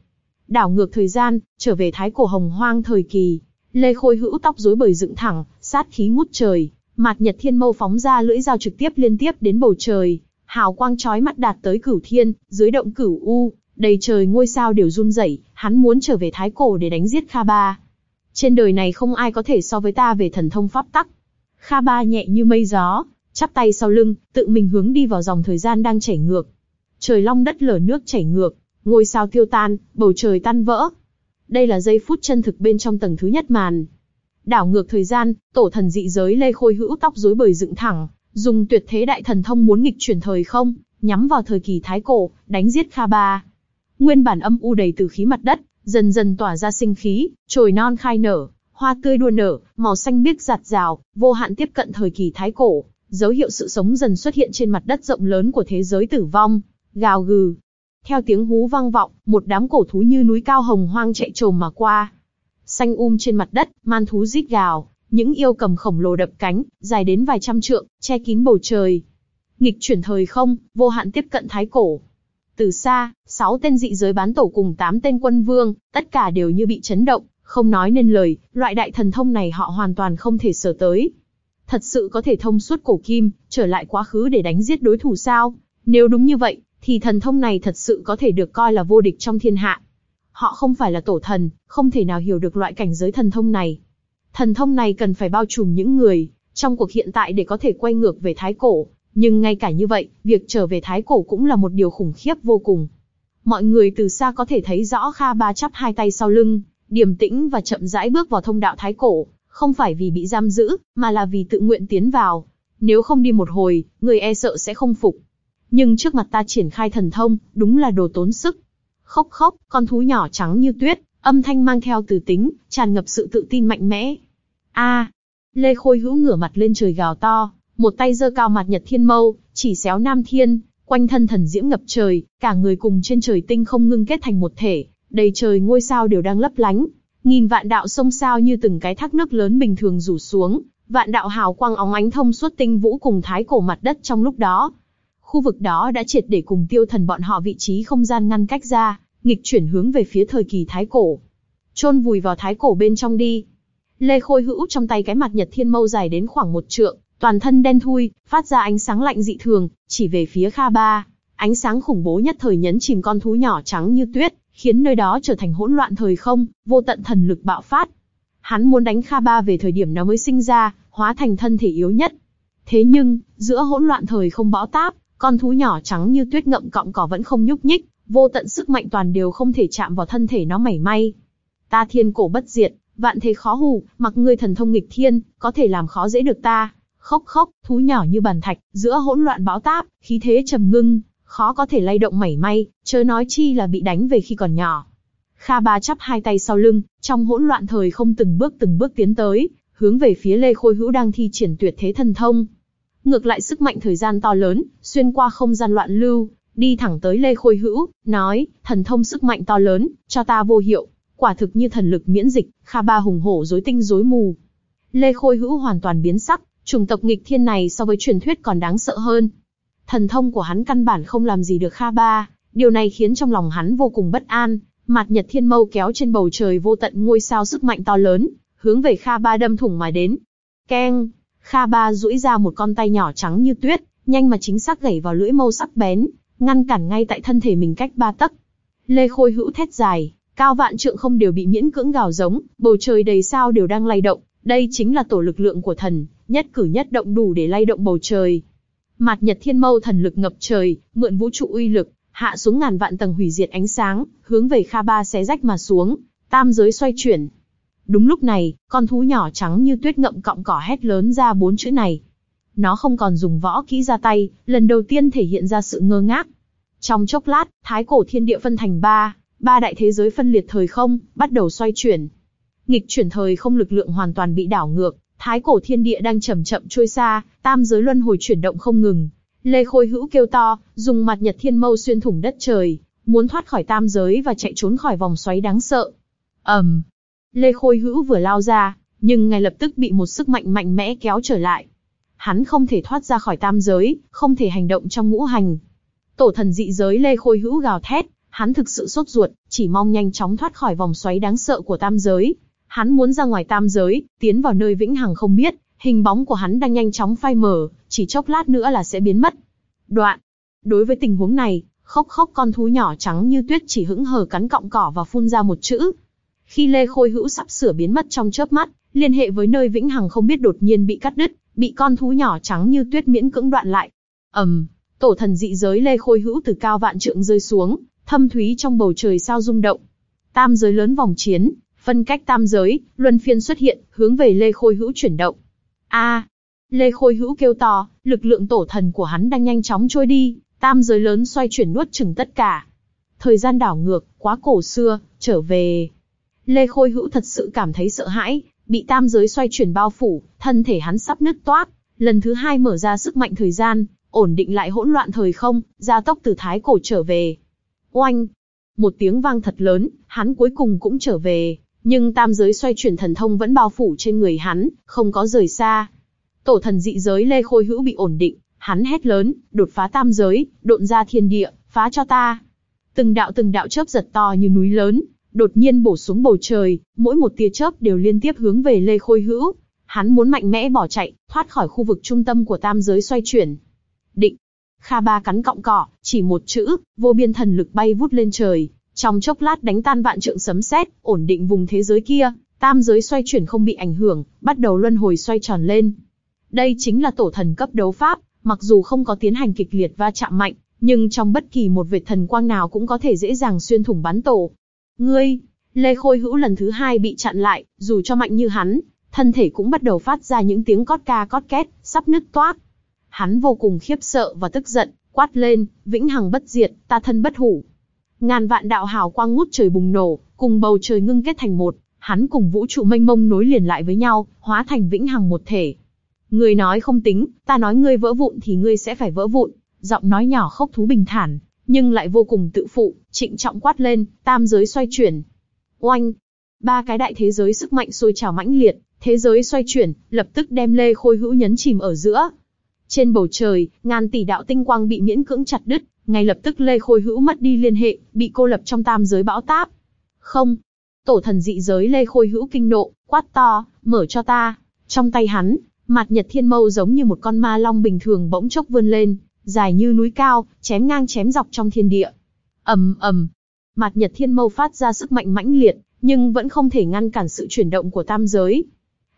A: Đảo ngược thời gian, trở về thái cổ hồng hoang thời kỳ, Lê Khôi Hữu tóc rối bời dựng thẳng, sát khí ngút trời, mạt Nhật Thiên Mâu phóng ra lưỡi dao trực tiếp liên tiếp đến bầu trời, hào quang chói mắt đạt tới cửu thiên, dưới động cửu u, đầy trời ngôi sao đều run rẩy, hắn muốn trở về thái cổ để đánh giết Kha Ba. Trên đời này không ai có thể so với ta về thần thông pháp tắc. Kha Ba nhẹ như mây gió, chắp tay sau lưng, tự mình hướng đi vào dòng thời gian đang chảy ngược. Trời long đất lở nước chảy ngược, ngôi sao tiêu tan, bầu trời tan vỡ. Đây là giây phút chân thực bên trong tầng thứ nhất màn. Đảo ngược thời gian, tổ thần dị giới lê khôi hữu tóc rối bời dựng thẳng, dùng tuyệt thế đại thần thông muốn nghịch chuyển thời không, nhắm vào thời kỳ thái cổ, đánh giết Kha Ba. Nguyên bản âm u đầy từ khí mặt đất, dần dần tỏa ra sinh khí, trồi non khai nở, hoa tươi đua nở, màu xanh biếc giạt rào, vô hạn tiếp cận thời kỳ thái cổ, dấu hiệu sự sống dần xuất hiện trên mặt đất rộng lớn của thế giới tử vong, gào gừ. Theo tiếng hú vang vọng, một đám cổ thú như núi cao hồng hoang chạy trồm mà qua. Xanh um trên mặt đất, man thú rít gào, những yêu cầm khổng lồ đập cánh, dài đến vài trăm trượng, che kín bầu trời. Nghịch chuyển thời không, vô hạn tiếp cận thái cổ, từ xa, sáu tên dị giới bán tổ cùng tám tên quân vương, tất cả đều như bị chấn động, không nói nên lời, loại đại thần thông này họ hoàn toàn không thể sở tới. Thật sự có thể thông suốt cổ kim, trở lại quá khứ để đánh giết đối thủ sao? Nếu đúng như vậy, thì thần thông này thật sự có thể được coi là vô địch trong thiên hạ. Họ không phải là tổ thần, không thể nào hiểu được loại cảnh giới thần thông này. Thần thông này cần phải bao trùm những người, trong cuộc hiện tại để có thể quay ngược về thái cổ, nhưng ngay cả như vậy, việc trở về Thái Cổ cũng là một điều khủng khiếp vô cùng. Mọi người từ xa có thể thấy rõ Kha Ba chắp hai tay sau lưng, điềm tĩnh và chậm rãi bước vào thông đạo Thái Cổ, không phải vì bị giam giữ, mà là vì tự nguyện tiến vào. Nếu không đi một hồi, người e sợ sẽ không phục. Nhưng trước mặt ta triển khai thần thông, đúng là đồ tốn sức. Khóc khóc, con thú nhỏ trắng như tuyết, âm thanh mang theo từ tính, tràn ngập sự tự tin mạnh mẽ. A, Lê Khôi Hữu ngửa mặt lên trời gào to, một tay giơ cao mặt nhật thiên mâu, chỉ xéo nam thiên, quanh thân thần diễm ngập trời, cả người cùng trên trời tinh không ngưng kết thành một thể, đầy trời ngôi sao đều đang lấp lánh. Nghìn vạn đạo sông sao như từng cái thác nước lớn bình thường rủ xuống, vạn đạo hào quang óng ánh thông suốt tinh vũ cùng thái cổ mặt đất trong lúc đó. Khu vực đó đã triệt để cùng tiêu thần bọn họ vị trí không gian ngăn cách ra, nghịch chuyển hướng về phía thời kỳ thái cổ. Chôn vùi vào thái cổ bên trong đi. Lê Khôi Hữu trong tay cái mặt nhật thiên mâu dài đến khoảng một trượng, toàn thân đen thui, phát ra ánh sáng lạnh dị thường, chỉ về phía Kha Ba. Ánh sáng khủng bố nhất thời nhấn chìm con thú nhỏ trắng như tuyết, khiến nơi đó trở thành hỗn loạn thời không, vô tận thần lực bạo phát. Hắn muốn đánh Kha Ba về thời điểm nó mới sinh ra, hóa thành thân thể yếu nhất. Thế nhưng, giữa hỗn loạn thời không bão táp, con thú nhỏ trắng như tuyết ngậm cọng cỏ vẫn không nhúc nhích, vô tận sức mạnh toàn đều không thể chạm vào thân thể nó mảy may. Ta thiên cổ bất diệt, vạn thế khó hù, mặc ngươi thần thông nghịch thiên, có thể làm khó dễ được ta. Khóc khóc, thú nhỏ như bàn thạch, giữa hỗn loạn bão táp, khí thế trầm ngưng, khó có thể lay động mảy may, chớ nói chi là bị đánh về khi còn nhỏ. Kha Ba chắp hai tay sau lưng, trong hỗn loạn thời không từng bước từng bước tiến tới, hướng về phía Lê Khôi Hữu đang thi triển tuyệt thế thần thông. Ngược lại sức mạnh thời gian to lớn, xuyên qua không gian loạn lưu, đi thẳng tới Lê Khôi Hữu, nói, thần thông sức mạnh to lớn, cho ta vô hiệu, quả thực như thần lực miễn dịch, Kha Ba hùng hổ rối tinh rối mù. Lê Khôi Hữu hoàn toàn biến sắc, chủng tộc nghịch thiên này so với truyền thuyết còn đáng sợ hơn. Thần thông của hắn căn bản không làm gì được Kha Ba, điều này khiến trong lòng hắn vô cùng bất an, mặt nhật thiên mâu kéo trên bầu trời vô tận ngôi sao sức mạnh to lớn, hướng về Kha Ba đâm thủng mà đến. Keng! Kha Ba duỗi ra một con tay nhỏ trắng như tuyết, nhanh mà chính xác gảy vào lưỡi mâu sắc bén, ngăn cản ngay tại thân thể mình cách ba tấc. Lê Khôi hữu thét dài, cao vạn trượng không đều bị miễn cưỡng gào giống, bầu trời đầy sao đều đang lay động, đây chính là tổ lực lượng của thần, nhất cử nhất động đủ để lay động bầu trời. Mạt Nhật Thiên Mâu thần lực ngập trời, mượn vũ trụ uy lực, hạ xuống ngàn vạn tầng hủy diệt ánh sáng, hướng về Kha Ba xé rách mà xuống, tam giới xoay chuyển. Đúng lúc này, con thú nhỏ trắng như tuyết ngậm cọng cỏ hét lớn ra bốn chữ này. Nó không còn dùng võ kỹ ra tay, lần đầu tiên thể hiện ra sự ngơ ngác. Trong chốc lát, thái cổ thiên địa phân thành ba, ba đại thế giới phân liệt thời không, bắt đầu xoay chuyển. Nghịch chuyển thời không lực lượng hoàn toàn bị đảo ngược, thái cổ thiên địa đang chậm chậm trôi xa, tam giới luân hồi chuyển động không ngừng. Lê Khôi Hữu kêu to, dùng mặt nhật thiên mâu xuyên thủng đất trời, muốn thoát khỏi tam giới và chạy trốn khỏi vòng xoáy đáng sợ. ầm, um, Lê Khôi Hữu vừa lao ra, nhưng ngay lập tức bị một sức mạnh mạnh mẽ kéo trở lại. Hắn không thể thoát ra khỏi tam giới, không thể hành động trong ngũ hành. Tổ thần dị giới Lê Khôi Hữu gào thét, hắn thực sự sốt ruột, chỉ mong nhanh chóng thoát khỏi vòng xoáy đáng sợ của tam giới. Hắn muốn ra ngoài tam giới, tiến vào nơi vĩnh hằng không biết, hình bóng của hắn đang nhanh chóng phai mờ, chỉ chốc lát nữa là sẽ biến mất. Đoạn. Đối với tình huống này, khóc khóc con thú nhỏ trắng như tuyết chỉ hững hờ cắn cọng cỏ và phun ra một chữ. Khi Lê Khôi Hữu sắp sửa biến mất trong chớp mắt, liên hệ với nơi vĩnh hằng không biết đột nhiên bị cắt đứt, bị con thú nhỏ trắng như tuyết miễn cưỡng đoạn lại. ầm, um, tổ thần dị giới Lê Khôi Hữu từ cao vạn trượng rơi xuống, thâm thúy trong bầu trời sao rung động. Tam giới lớn vòng chiến, phân cách tam giới, luân phiên xuất hiện, hướng về Lê Khôi Hữu chuyển động. A, Lê Khôi Hữu kêu to, lực lượng tổ thần của hắn đang nhanh chóng trôi đi, tam giới lớn xoay chuyển nuốt chừng tất cả. Thời gian đảo ngược, quá cổ xưa, trở về. Lê Khôi Hữu thật sự cảm thấy sợ hãi, bị tam giới xoay chuyển bao phủ, thân thể hắn sắp nứt toát. Lần thứ hai mở ra sức mạnh thời gian, ổn định lại hỗn loạn thời không, gia tốc từ thái cổ trở về. Oanh! Một tiếng vang thật lớn, hắn cuối cùng cũng trở về, nhưng tam giới xoay chuyển thần thông vẫn bao phủ trên người hắn, không có rời xa. Tổ thần dị giới Lê Khôi Hữu bị ổn định, hắn hét lớn, đột phá tam giới, độn ra thiên địa, phá cho ta. Từng đạo từng đạo chớp giật to như núi lớn, đột nhiên bổ xuống bầu trời, mỗi một tia chớp đều liên tiếp hướng về Lê Khôi Hữu. Hắn muốn mạnh mẽ bỏ chạy, thoát khỏi khu vực trung tâm của tam giới xoay chuyển. Định. Kha Ba cắn cọng cỏ, chỉ một chữ, vô biên thần lực bay vút lên trời, trong chốc lát đánh tan vạn trượng sấm sét, ổn định vùng thế giới kia, tam giới xoay chuyển không bị ảnh hưởng, bắt đầu luân hồi xoay tròn lên. Đây chính là tổ thần cấp đấu pháp, mặc dù không có tiến hành kịch liệt va chạm mạnh, nhưng trong bất kỳ một vệt thần quang nào cũng có thể dễ dàng xuyên thủng bắn tổ. Ngươi, Lê Khôi Hữu lần thứ hai bị chặn lại, dù cho mạnh như hắn, thân thể cũng bắt đầu phát ra những tiếng cót ca cót két, sắp nứt toát. Hắn vô cùng khiếp sợ và tức giận, quát lên, vĩnh hằng bất diệt, ta thân bất hủ. Ngàn vạn đạo hào quang ngút trời bùng nổ, cùng bầu trời ngưng kết thành một, hắn cùng vũ trụ mênh mông nối liền lại với nhau, hóa thành vĩnh hằng một thể. Người nói không tính, ta nói ngươi vỡ vụn thì ngươi sẽ phải vỡ vụn. Giọng nói nhỏ khốc thú bình thản, nhưng lại vô cùng tự phụ, trịnh trọng quát lên, tam giới xoay chuyển. Oanh! Ba cái đại thế giới sức mạnh sôi trào mãnh liệt, thế giới xoay chuyển, lập tức đem Lê Khôi Hữu nhấn chìm ở giữa. Trên bầu trời, ngàn tỷ đạo tinh quang bị miễn cưỡng chặt đứt, ngay lập tức Lê Khôi Hữu mất đi liên hệ, bị cô lập trong tam giới bão táp. Không! Tổ thần dị giới Lê Khôi Hữu kinh nộ, quát to, mở cho ta. Trong tay hắn, mặt nhật thiên mâu giống như một con ma long bình thường bỗng chốc vươn lên, dài như núi cao, chém ngang chém dọc trong thiên địa. ầm ầm, mặt nhật thiên mâu phát ra sức mạnh mãnh liệt, nhưng vẫn không thể ngăn cản sự chuyển động của tam giới.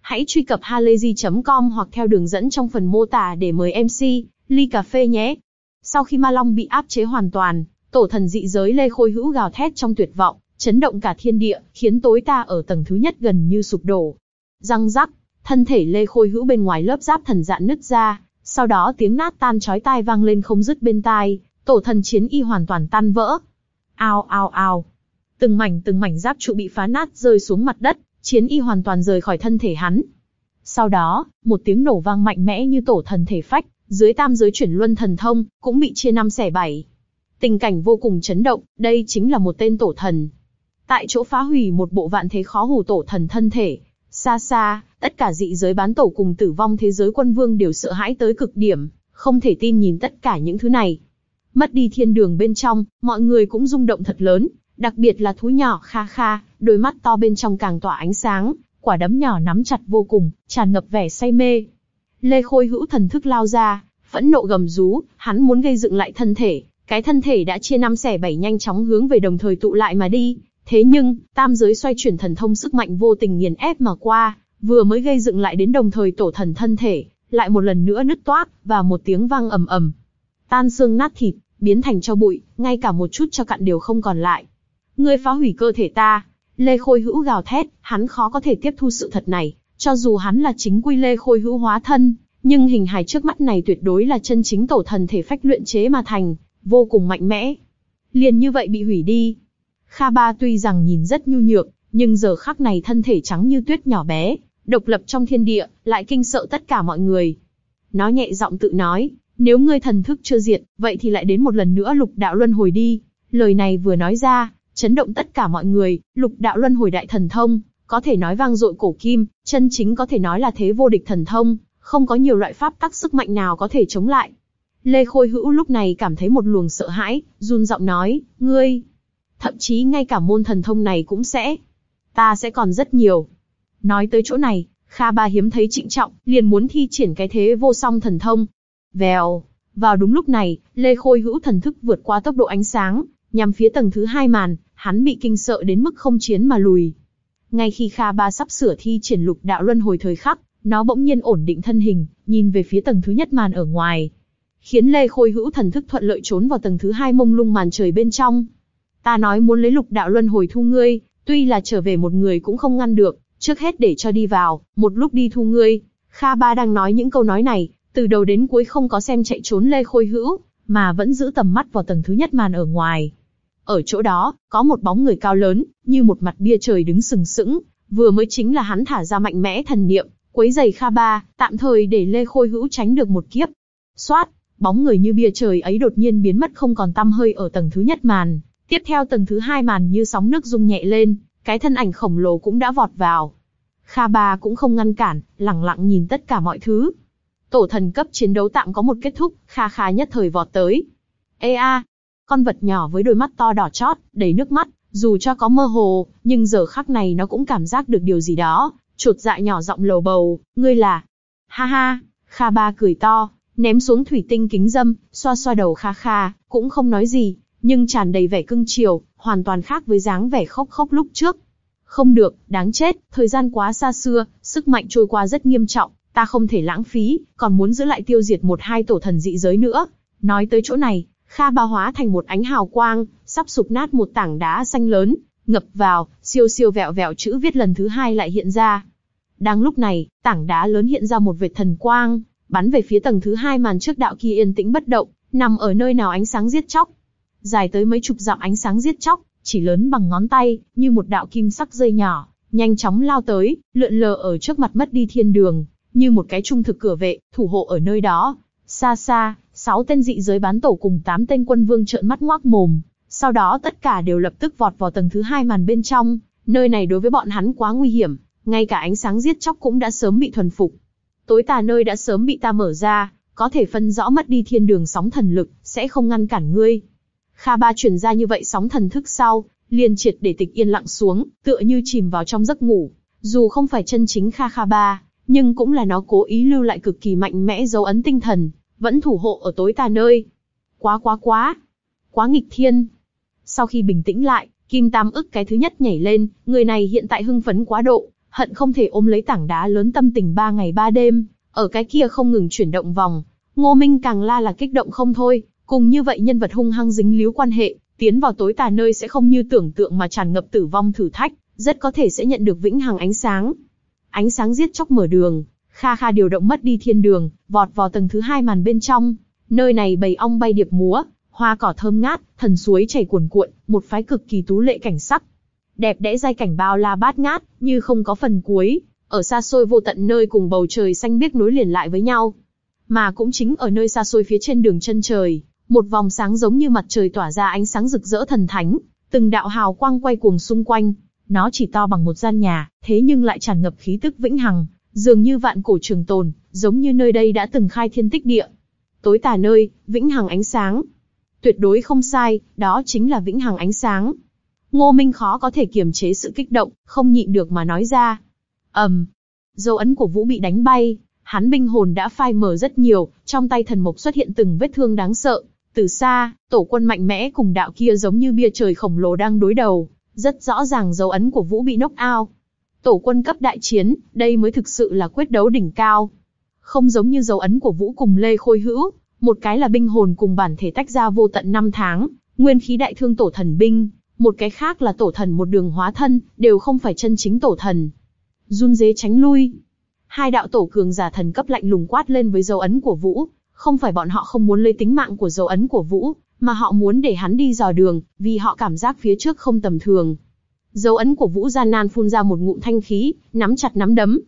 A: Hãy truy cập halayzi.com hoặc theo đường dẫn trong phần mô tả để mời MC, ly cà phê nhé. Sau khi ma long bị áp chế hoàn toàn, tổ thần dị giới Lê Khôi Hữu gào thét trong tuyệt vọng, chấn động cả thiên địa, khiến tối ta ở tầng thứ nhất gần như sụp đổ. Răng rắc, thân thể Lê Khôi Hữu bên ngoài lớp giáp thần dạn nứt ra, sau đó tiếng nát tan chói tai vang lên không dứt bên tai, tổ thần chiến y hoàn toàn tan vỡ. Ao ao ao. Từng mảnh từng mảnh giáp trụ bị phá nát rơi xuống mặt đất, chiến y hoàn toàn rời khỏi thân thể hắn. Sau đó, một tiếng nổ vang mạnh mẽ như tổ thần thể phách, dưới tam giới chuyển luân thần thông, cũng bị chia năm xẻ bảy. Tình cảnh vô cùng chấn động, đây chính là một tên tổ thần. Tại chỗ phá hủy một bộ vạn thế khó hủ tổ thần thân thể. Xa xa, tất cả dị giới bán tổ cùng tử vong thế giới quân vương đều sợ hãi tới cực điểm, không thể tin nhìn tất cả những thứ này. Mất đi thiên đường bên trong, mọi người cũng rung động thật lớn, đặc biệt là thú nhỏ kha kha, đôi mắt to bên trong càng tỏa ánh sáng, quả đấm nhỏ nắm chặt vô cùng, tràn ngập vẻ say mê. Lê Khôi hữu thần thức lao ra, phẫn nộ gầm rú, hắn muốn gây dựng lại thân thể, cái thân thể đã chia năm xẻ bảy nhanh chóng hướng về đồng thời tụ lại mà đi. Thế nhưng, tam giới xoay chuyển thần thông sức mạnh vô tình nghiền ép mà qua, vừa mới gây dựng lại đến đồng thời tổ thần thân thể, lại một lần nữa nứt toác và một tiếng vang ầm ầm. Tan xương nát thịt, biến thành cho bụi, ngay cả một chút cho cặn đều không còn lại. Ngươi phá hủy cơ thể ta. Lê Khôi Hữu gào thét, hắn khó có thể tiếp thu sự thật này, cho dù hắn là chính quy Lê Khôi Hữu hóa thân, nhưng hình hài trước mắt này tuyệt đối là chân chính tổ thần thể phách luyện chế mà thành, vô cùng mạnh mẽ. Liền như vậy bị hủy đi. Kha Ba tuy rằng nhìn rất nhu nhược, nhưng giờ khắc này thân thể trắng như tuyết nhỏ bé, độc lập trong thiên địa, lại kinh sợ tất cả mọi người. Nó nhẹ giọng tự nói, nếu ngươi thần thức chưa diệt, vậy thì lại đến một lần nữa lục đạo luân hồi đi. Lời này vừa nói ra, chấn động tất cả mọi người, lục đạo luân hồi đại thần thông, có thể nói vang dội cổ kim, chân chính có thể nói là thế vô địch thần thông, không có nhiều loại pháp tắc sức mạnh nào có thể chống lại. Lê Khôi Hữu lúc này cảm thấy một luồng sợ hãi, run giọng nói, ngươi, thậm chí ngay cả môn thần thông này cũng sẽ, ta sẽ còn rất nhiều. Nói tới chỗ này, Kha Ba hiếm thấy trịnh trọng, liền muốn thi triển cái thế vô song thần thông. Vèo, vào đúng lúc này, Lê Khôi Hữu thần thức vượt qua tốc độ ánh sáng, nhằm phía tầng thứ hai màn, hắn bị kinh sợ đến mức không chiến mà lùi. Ngay khi Kha Ba sắp sửa thi triển lục đạo luân hồi thời khắc, nó bỗng nhiên ổn định thân hình, nhìn về phía tầng thứ nhất màn ở ngoài, khiến Lê Khôi Hữu thần thức thuận lợi trốn vào tầng thứ hai mông lung màn trời bên trong. Ta nói muốn lấy lục đạo luân hồi thu ngươi, tuy là trở về một người cũng không ngăn được, trước hết để cho đi vào, một lúc đi thu ngươi. Kha Ba đang nói những câu nói này, từ đầu đến cuối không có xem chạy trốn Lê Khôi Hữu, mà vẫn giữ tầm mắt vào tầng thứ nhất màn ở ngoài. Ở chỗ đó, có một bóng người cao lớn, như một mặt bia trời đứng sừng sững, vừa mới chính là hắn thả ra mạnh mẽ thần niệm, quấy giày Kha Ba, tạm thời để Lê Khôi Hữu tránh được một kiếp. Xoát, bóng người như bia trời ấy đột nhiên biến mất không còn tăm hơi ở tầng thứ nhất màn. Tiếp theo tầng thứ hai màn như sóng nước rung nhẹ lên, cái thân ảnh khổng lồ cũng đã vọt vào. Kha Ba cũng không ngăn cản, lặng lặng nhìn tất cả mọi thứ. Tổ thần cấp chiến đấu tạm có một kết thúc, Kha Kha nhất thời vọt tới. Ê a, con vật nhỏ với đôi mắt to đỏ chót, đầy nước mắt, dù cho có mơ hồ, nhưng giờ khắc này nó cũng cảm giác được điều gì đó, chuột dại nhỏ giọng lầu bầu, ngươi là... Ha ha, Kha Ba cười to, ném xuống thủy tinh kính dâm, xoa xoa đầu Kha Kha, cũng không nói gì, nhưng tràn đầy vẻ cưng chiều, hoàn toàn khác với dáng vẻ khóc khóc lúc trước. Không được, đáng chết, thời gian quá xa xưa, sức mạnh trôi qua rất nghiêm trọng, ta không thể lãng phí, còn muốn giữ lại tiêu diệt một hai tổ thần dị giới nữa. Nói tới chỗ này, Kha Ba hóa thành một ánh hào quang, sắp sụp nát một tảng đá xanh lớn, ngập vào, siêu siêu vẹo vẹo chữ viết lần thứ hai lại hiện ra. Đang lúc này, tảng đá lớn hiện ra một vệt thần quang, bắn về phía tầng thứ hai màn trước đạo kia yên tĩnh bất động, nằm ở nơi nào ánh sáng giết chóc dài tới mấy chục dặm ánh sáng giết chóc, chỉ lớn bằng ngón tay, như một đạo kim sắc dây nhỏ, nhanh chóng lao tới, lượn lờ ở trước mặt mất đi thiên đường, như một cái trung thực cửa vệ, thủ hộ ở nơi đó. Xa xa, sáu tên dị giới bán tổ cùng tám tên quân vương trợn mắt ngoác mồm, sau đó tất cả đều lập tức vọt vào tầng thứ hai màn bên trong, nơi này đối với bọn hắn quá nguy hiểm, ngay cả ánh sáng giết chóc cũng đã sớm bị thuần phục. Tối tà nơi đã sớm bị ta mở ra, có thể phân rõ mất đi thiên đường sóng thần lực, sẽ không ngăn cản ngươi. Kha Ba truyền ra như vậy sóng thần thức sau, liền triệt để tịch yên lặng xuống, tựa như chìm vào trong giấc ngủ. Dù không phải chân chính Kha Kha Ba, nhưng cũng là nó cố ý lưu lại cực kỳ mạnh mẽ dấu ấn tinh thần, vẫn thủ hộ ở tối tà nơi. Quá quá quá, quá nghịch thiên. Sau khi bình tĩnh lại, Kim Tam ức cái thứ nhất nhảy lên, người này hiện tại hưng phấn quá độ, hận không thể ôm lấy tảng đá lớn tâm tình ba ngày ba đêm, ở cái kia không ngừng chuyển động vòng. Ngô Minh càng la là kích động không thôi, cùng như vậy nhân vật hung hăng dính líu quan hệ, tiến vào tối tà nơi sẽ không như tưởng tượng mà tràn ngập tử vong thử thách, rất có thể sẽ nhận được vĩnh hằng ánh sáng. Ánh sáng giết chóc mở đường, Kha Kha điều động mất đi thiên đường, vọt vào tầng thứ hai màn bên trong. Nơi này bầy ong bay điệp múa, hoa cỏ thơm ngát, thần suối chảy cuồn cuộn, một phái cực kỳ tú lệ cảnh sắc. Đẹp đẽ giai cảnh bao la bát ngát, như không có phần cuối, ở xa xôi vô tận nơi cùng bầu trời xanh biếc nối liền lại với nhau. Mà cũng chính ở nơi xa xôi phía trên đường chân trời, một vòng sáng giống như mặt trời tỏa ra ánh sáng rực rỡ thần thánh, từng đạo hào quang quay cuồng xung quanh. Nó chỉ to bằng một gian nhà, thế nhưng lại tràn ngập khí tức vĩnh hằng, dường như vạn cổ trường tồn, giống như nơi đây đã từng khai thiên tích địa. Tối tà nơi, vĩnh hằng ánh sáng. Tuyệt đối không sai, đó chính là vĩnh hằng ánh sáng. Ngô Minh khó có thể kiềm chế sự kích động, không nhịn được mà nói ra. ầm, um, dấu ấn của Vũ bị đánh bay, hắn binh hồn đã phai mờ rất nhiều, trong tay thần mộc xuất hiện từng vết thương đáng sợ. Từ xa, tổ quân mạnh mẽ cùng đạo kia giống như bia trời khổng lồ đang đối đầu, rất rõ ràng dấu ấn của Vũ bị knock out. Tổ quân cấp đại chiến, đây mới thực sự là quyết đấu đỉnh cao. Không giống như dấu ấn của Vũ cùng Lê Khôi Hữu, một cái là binh hồn cùng bản thể tách ra vô tận năm tháng, nguyên khí đại thương tổ thần binh, một cái khác là tổ thần một đường hóa thân, đều không phải chân chính tổ thần. Run dế tránh lui. Hai đạo tổ cường giả thần cấp lạnh lùng quát lên với dấu ấn của Vũ, không phải bọn họ không muốn lấy tính mạng của dấu ấn của Vũ, mà họ muốn để hắn đi dò đường, vì họ cảm giác phía trước không tầm thường. Dấu ấn của Vũ gian nan phun ra một ngụm thanh khí, nắm chặt nắm đấm.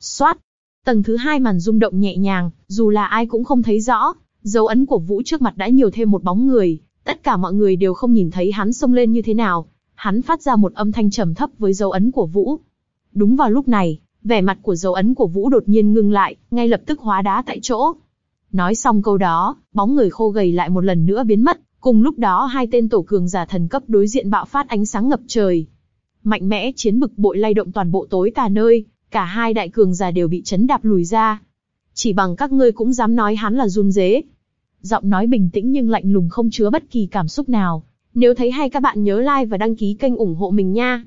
A: Xoát. Tầng thứ hai màn rung động nhẹ nhàng, dù là ai cũng không thấy rõ, dấu ấn của Vũ trước mặt đã nhiều thêm một bóng người, tất cả mọi người đều không nhìn thấy hắn xông lên như thế nào. Hắn phát ra một âm thanh trầm thấp với dấu ấn của Vũ. Đúng vào lúc này, vẻ mặt của dấu ấn của Vũ đột nhiên ngưng lại, ngay lập tức hóa đá tại chỗ. Nói xong câu đó, bóng người khô gầy lại một lần nữa biến mất, cùng lúc đó hai tên tổ cường giả thần cấp đối diện bạo phát ánh sáng ngập trời. Mạnh mẽ chiến bực bội lay động toàn bộ tối tà nơi, cả hai đại cường giả đều bị chấn đạp lùi ra. Chỉ bằng các ngươi cũng dám nói hắn là run dế. Giọng nói bình tĩnh nhưng lạnh lùng không chứa bất kỳ cảm xúc nào. Nếu thấy hay các bạn nhớ like và đăng ký kênh ủng hộ mình nha.